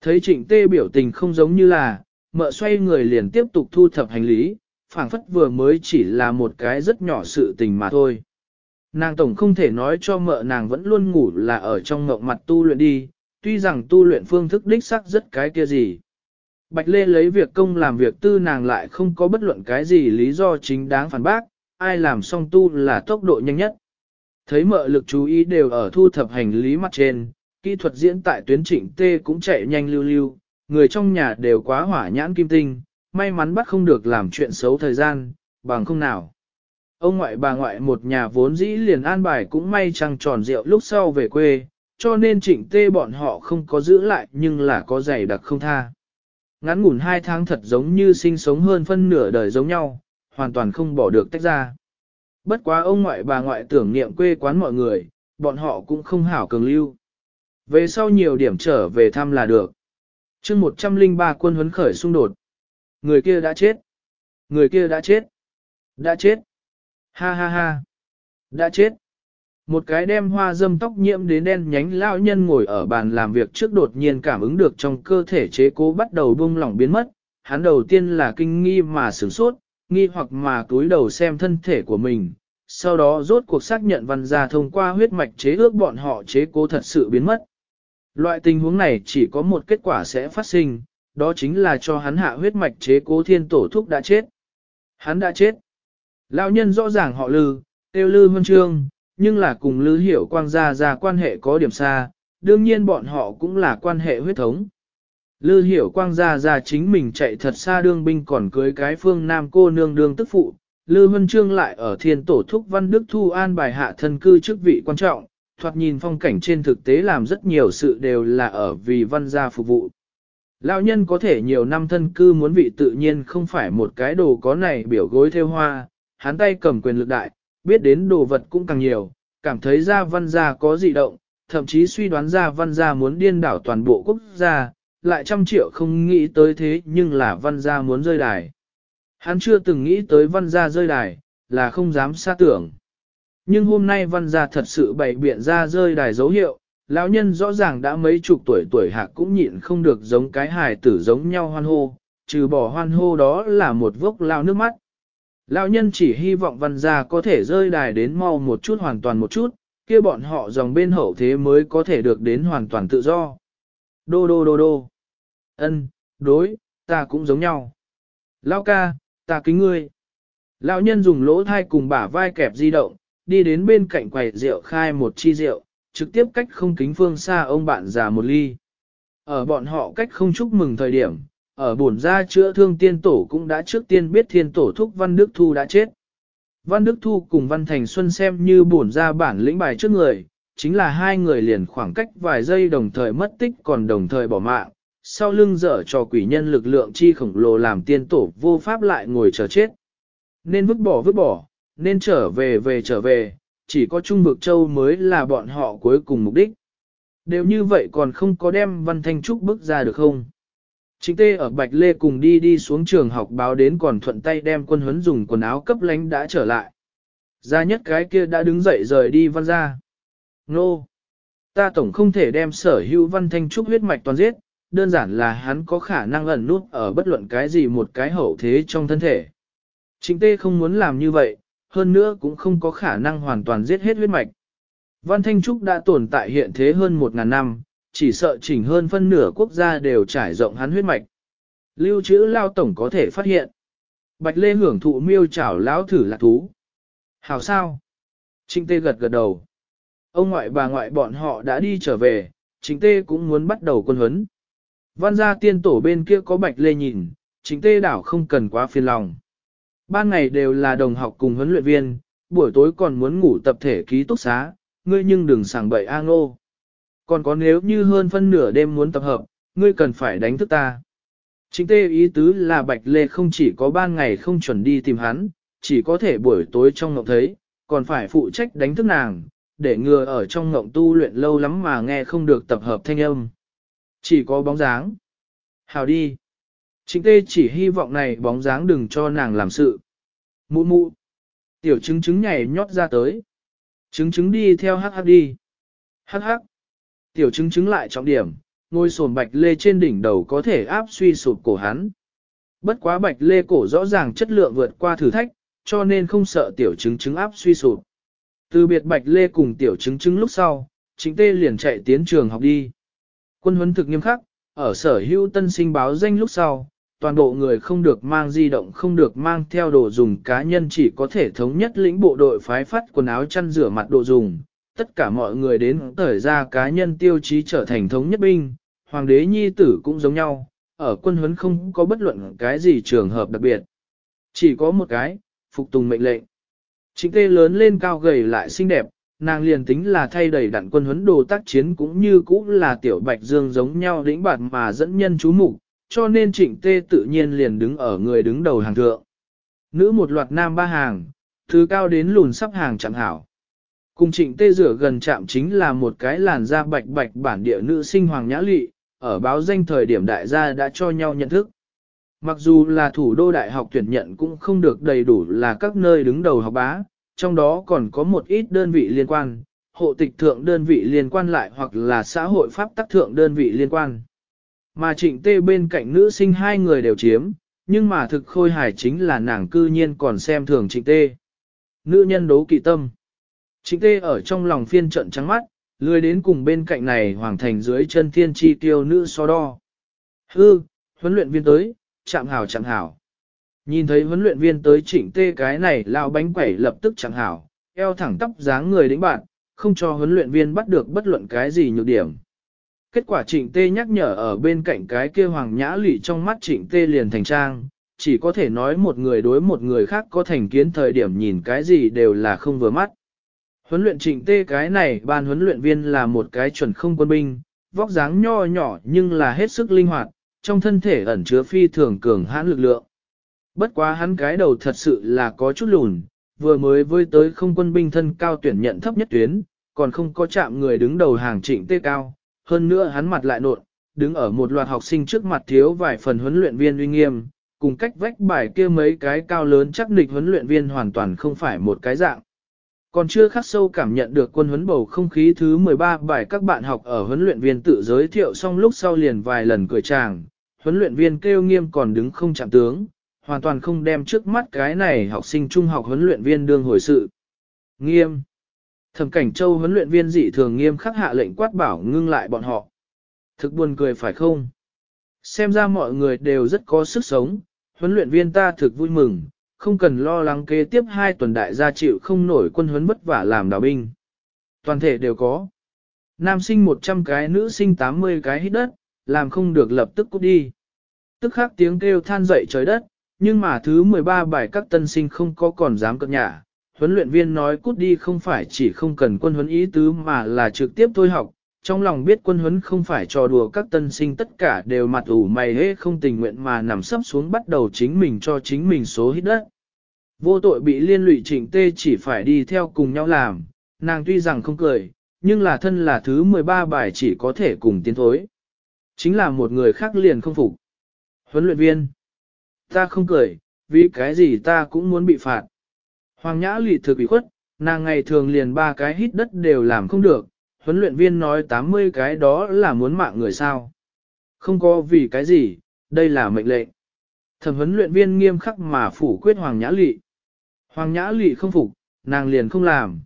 Thấy trịnh tê biểu tình không giống như là, mợ xoay người liền tiếp tục thu thập hành lý, phảng phất vừa mới chỉ là một cái rất nhỏ sự tình mà thôi. Nàng tổng không thể nói cho mợ nàng vẫn luôn ngủ là ở trong ngộng mặt tu luyện đi, tuy rằng tu luyện phương thức đích sắc rất cái kia gì. Bạch Lê lấy việc công làm việc tư nàng lại không có bất luận cái gì lý do chính đáng phản bác, ai làm xong tu là tốc độ nhanh nhất. Thấy mợ lực chú ý đều ở thu thập hành lý mặt trên, kỹ thuật diễn tại tuyến trịnh tê cũng chạy nhanh lưu lưu, người trong nhà đều quá hỏa nhãn kim tinh, may mắn bắt không được làm chuyện xấu thời gian, bằng không nào. Ông ngoại bà ngoại một nhà vốn dĩ liền an bài cũng may trăng tròn rượu lúc sau về quê, cho nên trịnh tê bọn họ không có giữ lại nhưng là có giày đặc không tha. Ngắn ngủn hai tháng thật giống như sinh sống hơn phân nửa đời giống nhau, hoàn toàn không bỏ được tách ra. Bất quá ông ngoại bà ngoại tưởng niệm quê quán mọi người, bọn họ cũng không hảo cường lưu. Về sau nhiều điểm trở về thăm là được. chương 103 quân huấn khởi xung đột. Người kia đã chết. Người kia đã chết. Đã chết. Ha ha ha. Đã chết. Một cái đem hoa dâm tóc nhiễm đến đen nhánh lão nhân ngồi ở bàn làm việc trước đột nhiên cảm ứng được trong cơ thể chế cố bắt đầu bung lỏng biến mất. Hắn đầu tiên là kinh nghi mà sửng sốt, nghi hoặc mà túi đầu xem thân thể của mình. Sau đó rốt cuộc xác nhận văn gia thông qua huyết mạch chế ước bọn họ chế cố thật sự biến mất. Loại tình huống này chỉ có một kết quả sẽ phát sinh, đó chính là cho hắn hạ huyết mạch chế cố thiên tổ thúc đã chết. Hắn đã chết. Lão nhân rõ ràng họ lư, tiêu lư huân trương, nhưng là cùng lư hiểu quang gia gia quan hệ có điểm xa, đương nhiên bọn họ cũng là quan hệ huyết thống. Lư hiểu quang gia gia chính mình chạy thật xa đương binh còn cưới cái phương nam cô nương đương tức phụ, Lư Huân Trương lại ở thiên tổ thúc văn đức thu an bài hạ thân cư chức vị quan trọng, thoạt nhìn phong cảnh trên thực tế làm rất nhiều sự đều là ở vì văn gia phục vụ. Lão nhân có thể nhiều năm thân cư muốn vị tự nhiên không phải một cái đồ có này biểu gối theo hoa, hắn tay cầm quyền lực đại, biết đến đồ vật cũng càng nhiều, cảm thấy ra văn gia có dị động, thậm chí suy đoán ra văn gia muốn điên đảo toàn bộ quốc gia, lại trăm triệu không nghĩ tới thế nhưng là văn gia muốn rơi đài. Hắn chưa từng nghĩ tới văn gia rơi đài, là không dám xa tưởng. Nhưng hôm nay văn gia thật sự bày biện ra rơi đài dấu hiệu, lão nhân rõ ràng đã mấy chục tuổi tuổi hạc cũng nhịn không được giống cái hài tử giống nhau hoan hô, trừ bỏ hoan hô đó là một vốc lao nước mắt. Lão nhân chỉ hy vọng văn gia có thể rơi đài đến mau một chút hoàn toàn một chút, kia bọn họ dòng bên hậu thế mới có thể được đến hoàn toàn tự do. Đô đô đô đô. Ân, đối, ta cũng giống nhau. Lão ca, ta kính ngươi. Lão nhân dùng lỗ thai cùng bả vai kẹp di động, đi đến bên cạnh quầy rượu khai một chi rượu, trực tiếp cách không kính phương xa ông bạn già một ly. Ở bọn họ cách không chúc mừng thời điểm, ở bổn gia chữa thương tiên tổ cũng đã trước tiên biết thiên tổ thúc Văn Đức Thu đã chết. Văn Đức Thu cùng Văn Thành Xuân xem như bổn gia bản lĩnh bài trước người, chính là hai người liền khoảng cách vài giây đồng thời mất tích còn đồng thời bỏ mạng, sau lưng dở cho quỷ nhân lực lượng chi khổng lồ làm tiên tổ vô pháp lại ngồi chờ chết. Nên vứt bỏ vứt bỏ, nên trở về về trở về, chỉ có Trung Vực Châu mới là bọn họ cuối cùng mục đích. Đều như vậy còn không có đem Văn Thanh Trúc bước ra được không? Chính tê ở Bạch Lê cùng đi đi xuống trường học báo đến còn thuận tay đem quân huấn dùng quần áo cấp lánh đã trở lại. gia nhất cái kia đã đứng dậy rời đi văn ra. Nô! Ta tổng không thể đem sở hữu văn thanh trúc huyết mạch toàn giết, đơn giản là hắn có khả năng ẩn nút ở bất luận cái gì một cái hậu thế trong thân thể. Chính tê không muốn làm như vậy, hơn nữa cũng không có khả năng hoàn toàn giết hết huyết mạch. Văn Thanh Trúc đã tồn tại hiện thế hơn một ngàn năm, chỉ sợ chỉnh hơn phân nửa quốc gia đều trải rộng hắn huyết mạch. Lưu trữ lao tổng có thể phát hiện. Bạch Lê hưởng thụ miêu chảo lão thử lạc thú. Hảo sao? Trinh Tê gật gật đầu. Ông ngoại bà ngoại bọn họ đã đi trở về, Trinh Tê cũng muốn bắt đầu quân huấn. Văn gia tiên tổ bên kia có Bạch Lê nhìn, Trinh Tê đảo không cần quá phiền lòng. Ban ngày đều là đồng học cùng huấn luyện viên, buổi tối còn muốn ngủ tập thể ký túc xá, ngươi nhưng đừng sảng bậy a ngô. Còn có nếu như hơn phân nửa đêm muốn tập hợp, ngươi cần phải đánh thức ta. Chính tê ý tứ là Bạch Lê không chỉ có ban ngày không chuẩn đi tìm hắn, chỉ có thể buổi tối trong ngộng thấy, còn phải phụ trách đánh thức nàng, để ngừa ở trong ngộng tu luyện lâu lắm mà nghe không được tập hợp thanh âm. Chỉ có bóng dáng. Hào đi. Chính tê chỉ hy vọng này bóng dáng đừng cho nàng làm sự. Mụ mụ. Tiểu trứng trứng nhảy nhót ra tới. Trứng trứng đi theo hắc hắc đi. Hắc hắc. Tiểu trứng trứng lại trọng điểm, ngôi sồn bạch lê trên đỉnh đầu có thể áp suy sụp cổ hắn. Bất quá bạch lê cổ rõ ràng chất lượng vượt qua thử thách, cho nên không sợ tiểu trứng trứng áp suy sụp. Từ biệt bạch lê cùng tiểu trứng trứng lúc sau, chính tê liền chạy tiến trường học đi. Quân huấn thực nghiêm khắc, ở sở hữu tân sinh báo danh lúc sau, toàn bộ người không được mang di động không được mang theo đồ dùng cá nhân chỉ có thể thống nhất lĩnh bộ đội phái phát quần áo chăn rửa mặt đồ dùng. Tất cả mọi người đến thời ra cá nhân tiêu chí trở thành thống nhất binh, hoàng đế nhi tử cũng giống nhau, ở quân huấn không có bất luận cái gì trường hợp đặc biệt. Chỉ có một cái, phục tùng mệnh lệnh. Chính tê lớn lên cao gầy lại xinh đẹp, nàng liền tính là thay đầy đặn quân huấn đồ tác chiến cũng như cũ là tiểu bạch dương giống nhau đĩnh bạt mà dẫn nhân chú mục cho nên trịnh tê tự nhiên liền đứng ở người đứng đầu hàng thượng. Nữ một loạt nam ba hàng, thứ cao đến lùn sắp hàng chẳng hảo. Cùng trịnh tê rửa gần chạm chính là một cái làn da bạch bạch bản địa nữ sinh hoàng nhã lị, ở báo danh thời điểm đại gia đã cho nhau nhận thức. Mặc dù là thủ đô đại học tuyển nhận cũng không được đầy đủ là các nơi đứng đầu học bá, trong đó còn có một ít đơn vị liên quan, hộ tịch thượng đơn vị liên quan lại hoặc là xã hội pháp tắc thượng đơn vị liên quan. Mà trịnh tê bên cạnh nữ sinh hai người đều chiếm, nhưng mà thực khôi hài chính là nàng cư nhiên còn xem thường trịnh tê. Nữ nhân đố kỵ tâm. Trịnh tê ở trong lòng phiên trận trắng mắt, lười đến cùng bên cạnh này hoàng thành dưới chân thiên chi tiêu nữ so đo. Hư, Huấn luyện viên tới, chạm hảo chạm hảo. Nhìn thấy huấn luyện viên tới chỉnh tê cái này lao bánh quẩy lập tức chẳng hảo, eo thẳng tắp dáng người đánh bạn, không cho huấn luyện viên bắt được bất luận cái gì nhược điểm. Kết quả trịnh tê nhắc nhở ở bên cạnh cái kia hoàng nhã lụy trong mắt trịnh tê liền thành trang, chỉ có thể nói một người đối một người khác có thành kiến thời điểm nhìn cái gì đều là không vừa mắt. Huấn luyện trịnh tê cái này ban huấn luyện viên là một cái chuẩn không quân binh, vóc dáng nho nhỏ nhưng là hết sức linh hoạt, trong thân thể ẩn chứa phi thường cường hãn lực lượng. Bất quá hắn cái đầu thật sự là có chút lùn, vừa mới với tới không quân binh thân cao tuyển nhận thấp nhất tuyến, còn không có chạm người đứng đầu hàng trịnh tê cao, hơn nữa hắn mặt lại nộn, đứng ở một loạt học sinh trước mặt thiếu vài phần huấn luyện viên uy nghiêm, cùng cách vách bài kia mấy cái cao lớn chắc nịch huấn luyện viên hoàn toàn không phải một cái dạng. Còn chưa khắc sâu cảm nhận được quân huấn bầu không khí thứ 13 bài các bạn học ở huấn luyện viên tự giới thiệu xong lúc sau liền vài lần cười chàng, huấn luyện viên kêu nghiêm còn đứng không chạm tướng, hoàn toàn không đem trước mắt cái này học sinh trung học huấn luyện viên đương hồi sự. Nghiêm. Thẩm cảnh châu huấn luyện viên dị thường nghiêm khắc hạ lệnh quát bảo ngưng lại bọn họ. Thực buồn cười phải không? Xem ra mọi người đều rất có sức sống, huấn luyện viên ta thực vui mừng, không cần lo lắng kế tiếp hai tuần đại gia chịu không nổi quân huấn vất vả làm đào binh. Toàn thể đều có. Nam sinh 100 cái, nữ sinh 80 cái hít đất, làm không được lập tức cút đi. Tức khắc tiếng kêu than dậy trời đất, nhưng mà thứ 13 bài các tân sinh không có còn dám cập nhà. Huấn luyện viên nói cút đi không phải chỉ không cần quân huấn ý tứ mà là trực tiếp thôi học, trong lòng biết quân huấn không phải trò đùa các tân sinh tất cả đều mặt ủ mày hế không tình nguyện mà nằm sấp xuống bắt đầu chính mình cho chính mình số hít đất. Vô tội bị liên lụy trịnh tê chỉ phải đi theo cùng nhau làm, nàng tuy rằng không cười, nhưng là thân là thứ 13 bài chỉ có thể cùng tiến thối. Chính là một người khác liền không phục. Huấn luyện viên. Ta không cười, vì cái gì ta cũng muốn bị phạt. Hoàng nhã lị thực bị khuất, nàng ngày thường liền ba cái hít đất đều làm không được, huấn luyện viên nói 80 cái đó là muốn mạng người sao. Không có vì cái gì, đây là mệnh lệnh. Thẩm huấn luyện viên nghiêm khắc mà phủ quyết Hoàng Nhã Lị. Hoàng Nhã Lị không phục, nàng liền không làm.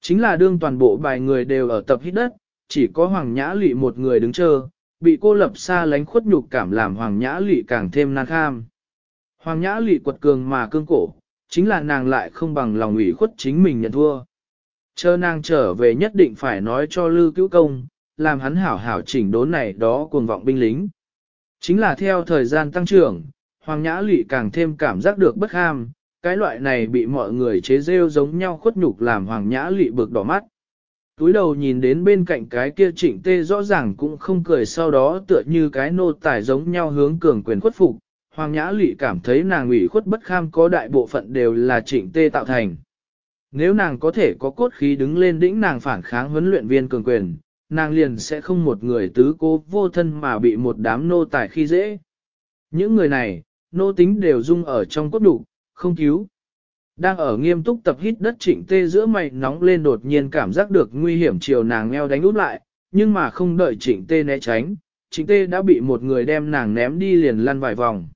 Chính là đương toàn bộ bài người đều ở tập hít đất, chỉ có Hoàng Nhã Lị một người đứng chờ, bị cô lập xa lánh khuất nhục cảm làm Hoàng Nhã Lị càng thêm nan kham. Hoàng Nhã Lị quật cường mà cương cổ, chính là nàng lại không bằng lòng ủy khuất chính mình nhận thua. Chờ nàng trở về nhất định phải nói cho Lư Cứu Công, làm hắn hảo hảo chỉnh đốn này đó cuồng vọng binh lính. Chính là theo thời gian tăng trưởng, Hoàng Nhã Lụy càng thêm cảm giác được bất ham, cái loại này bị mọi người chế rêu giống nhau khuất nhục làm Hoàng Nhã Lụy bực đỏ mắt. Túi đầu nhìn đến bên cạnh cái kia trịnh tê rõ ràng cũng không cười sau đó tựa như cái nô tài giống nhau hướng cường quyền khuất phục. Hoàng Nhã Lụy cảm thấy nàng ủy khuất bất kham có đại bộ phận đều là trịnh tê tạo thành. Nếu nàng có thể có cốt khí đứng lên đỉnh nàng phản kháng huấn luyện viên cường quyền, nàng liền sẽ không một người tứ cố vô thân mà bị một đám nô tài khi dễ. Những người này, nô tính đều dung ở trong cốt đủ, không cứu. Đang ở nghiêm túc tập hít đất trịnh tê giữa mày nóng lên đột nhiên cảm giác được nguy hiểm chiều nàng eo đánh út lại, nhưng mà không đợi trịnh tê né tránh, trịnh tê đã bị một người đem nàng ném đi liền lăn vài vòng.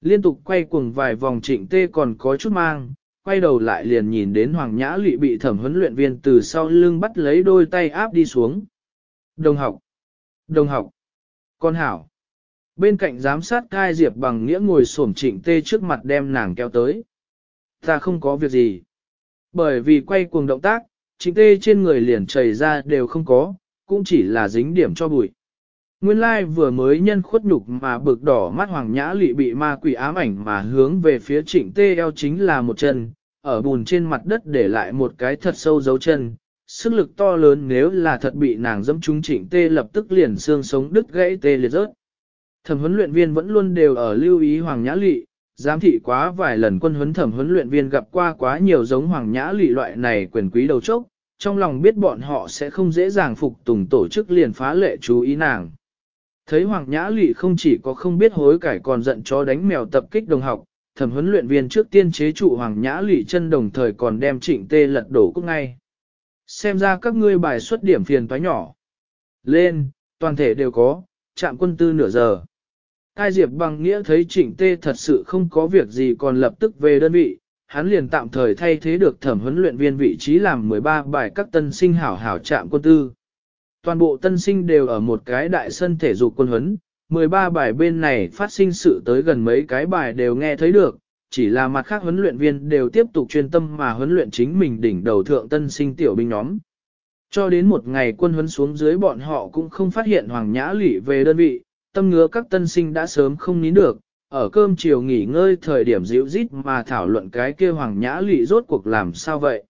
Liên tục quay cuồng vài vòng trịnh tê còn có chút mang, quay đầu lại liền nhìn đến Hoàng Nhã Lụy bị thẩm huấn luyện viên từ sau lưng bắt lấy đôi tay áp đi xuống. Đồng học! Đồng học! Con hảo! Bên cạnh giám sát cai Diệp bằng nghĩa ngồi xổm trịnh tê trước mặt đem nàng kéo tới. Ta không có việc gì. Bởi vì quay cuồng động tác, trịnh tê trên người liền chảy ra đều không có, cũng chỉ là dính điểm cho bụi. Nguyên lai vừa mới nhân khuất nhục mà bực đỏ mắt hoàng nhã lị bị ma quỷ ám ảnh mà hướng về phía trịnh tê eo chính là một chân, ở bùn trên mặt đất để lại một cái thật sâu dấu chân. Sức lực to lớn nếu là thật bị nàng dẫm trúng trịnh tê lập tức liền xương sống đứt gãy tê liệt rớt. Thẩm huấn luyện viên vẫn luôn đều ở lưu ý hoàng nhã lị, giám thị quá vài lần quân huấn thẩm huấn luyện viên gặp qua quá nhiều giống hoàng nhã lị loại này quyền quý đầu chốc, trong lòng biết bọn họ sẽ không dễ dàng phục tùng tổ chức liền phá lệ chú ý nàng. Thấy Hoàng Nhã Lị không chỉ có không biết hối cải còn giận chó đánh mèo tập kích đồng học, thẩm huấn luyện viên trước tiên chế trụ Hoàng Nhã Lị chân đồng thời còn đem trịnh tê lật đổ cúc ngay. Xem ra các ngươi bài xuất điểm phiền toái nhỏ. Lên, toàn thể đều có, chạm quân tư nửa giờ. Cai Diệp bằng nghĩa thấy trịnh tê thật sự không có việc gì còn lập tức về đơn vị, hắn liền tạm thời thay thế được thẩm huấn luyện viên vị trí làm 13 bài các tân sinh hảo hảo chạm quân tư. Toàn bộ tân sinh đều ở một cái đại sân thể dục quân huấn, 13 bài bên này phát sinh sự tới gần mấy cái bài đều nghe thấy được, chỉ là mặt khác huấn luyện viên đều tiếp tục chuyên tâm mà huấn luyện chính mình đỉnh đầu thượng tân sinh tiểu binh nhóm. Cho đến một ngày quân huấn xuống dưới bọn họ cũng không phát hiện Hoàng Nhã Lỷ về đơn vị, tâm ngứa các tân sinh đã sớm không nín được, ở cơm chiều nghỉ ngơi thời điểm dịu rít mà thảo luận cái kia Hoàng Nhã Lỷ rốt cuộc làm sao vậy.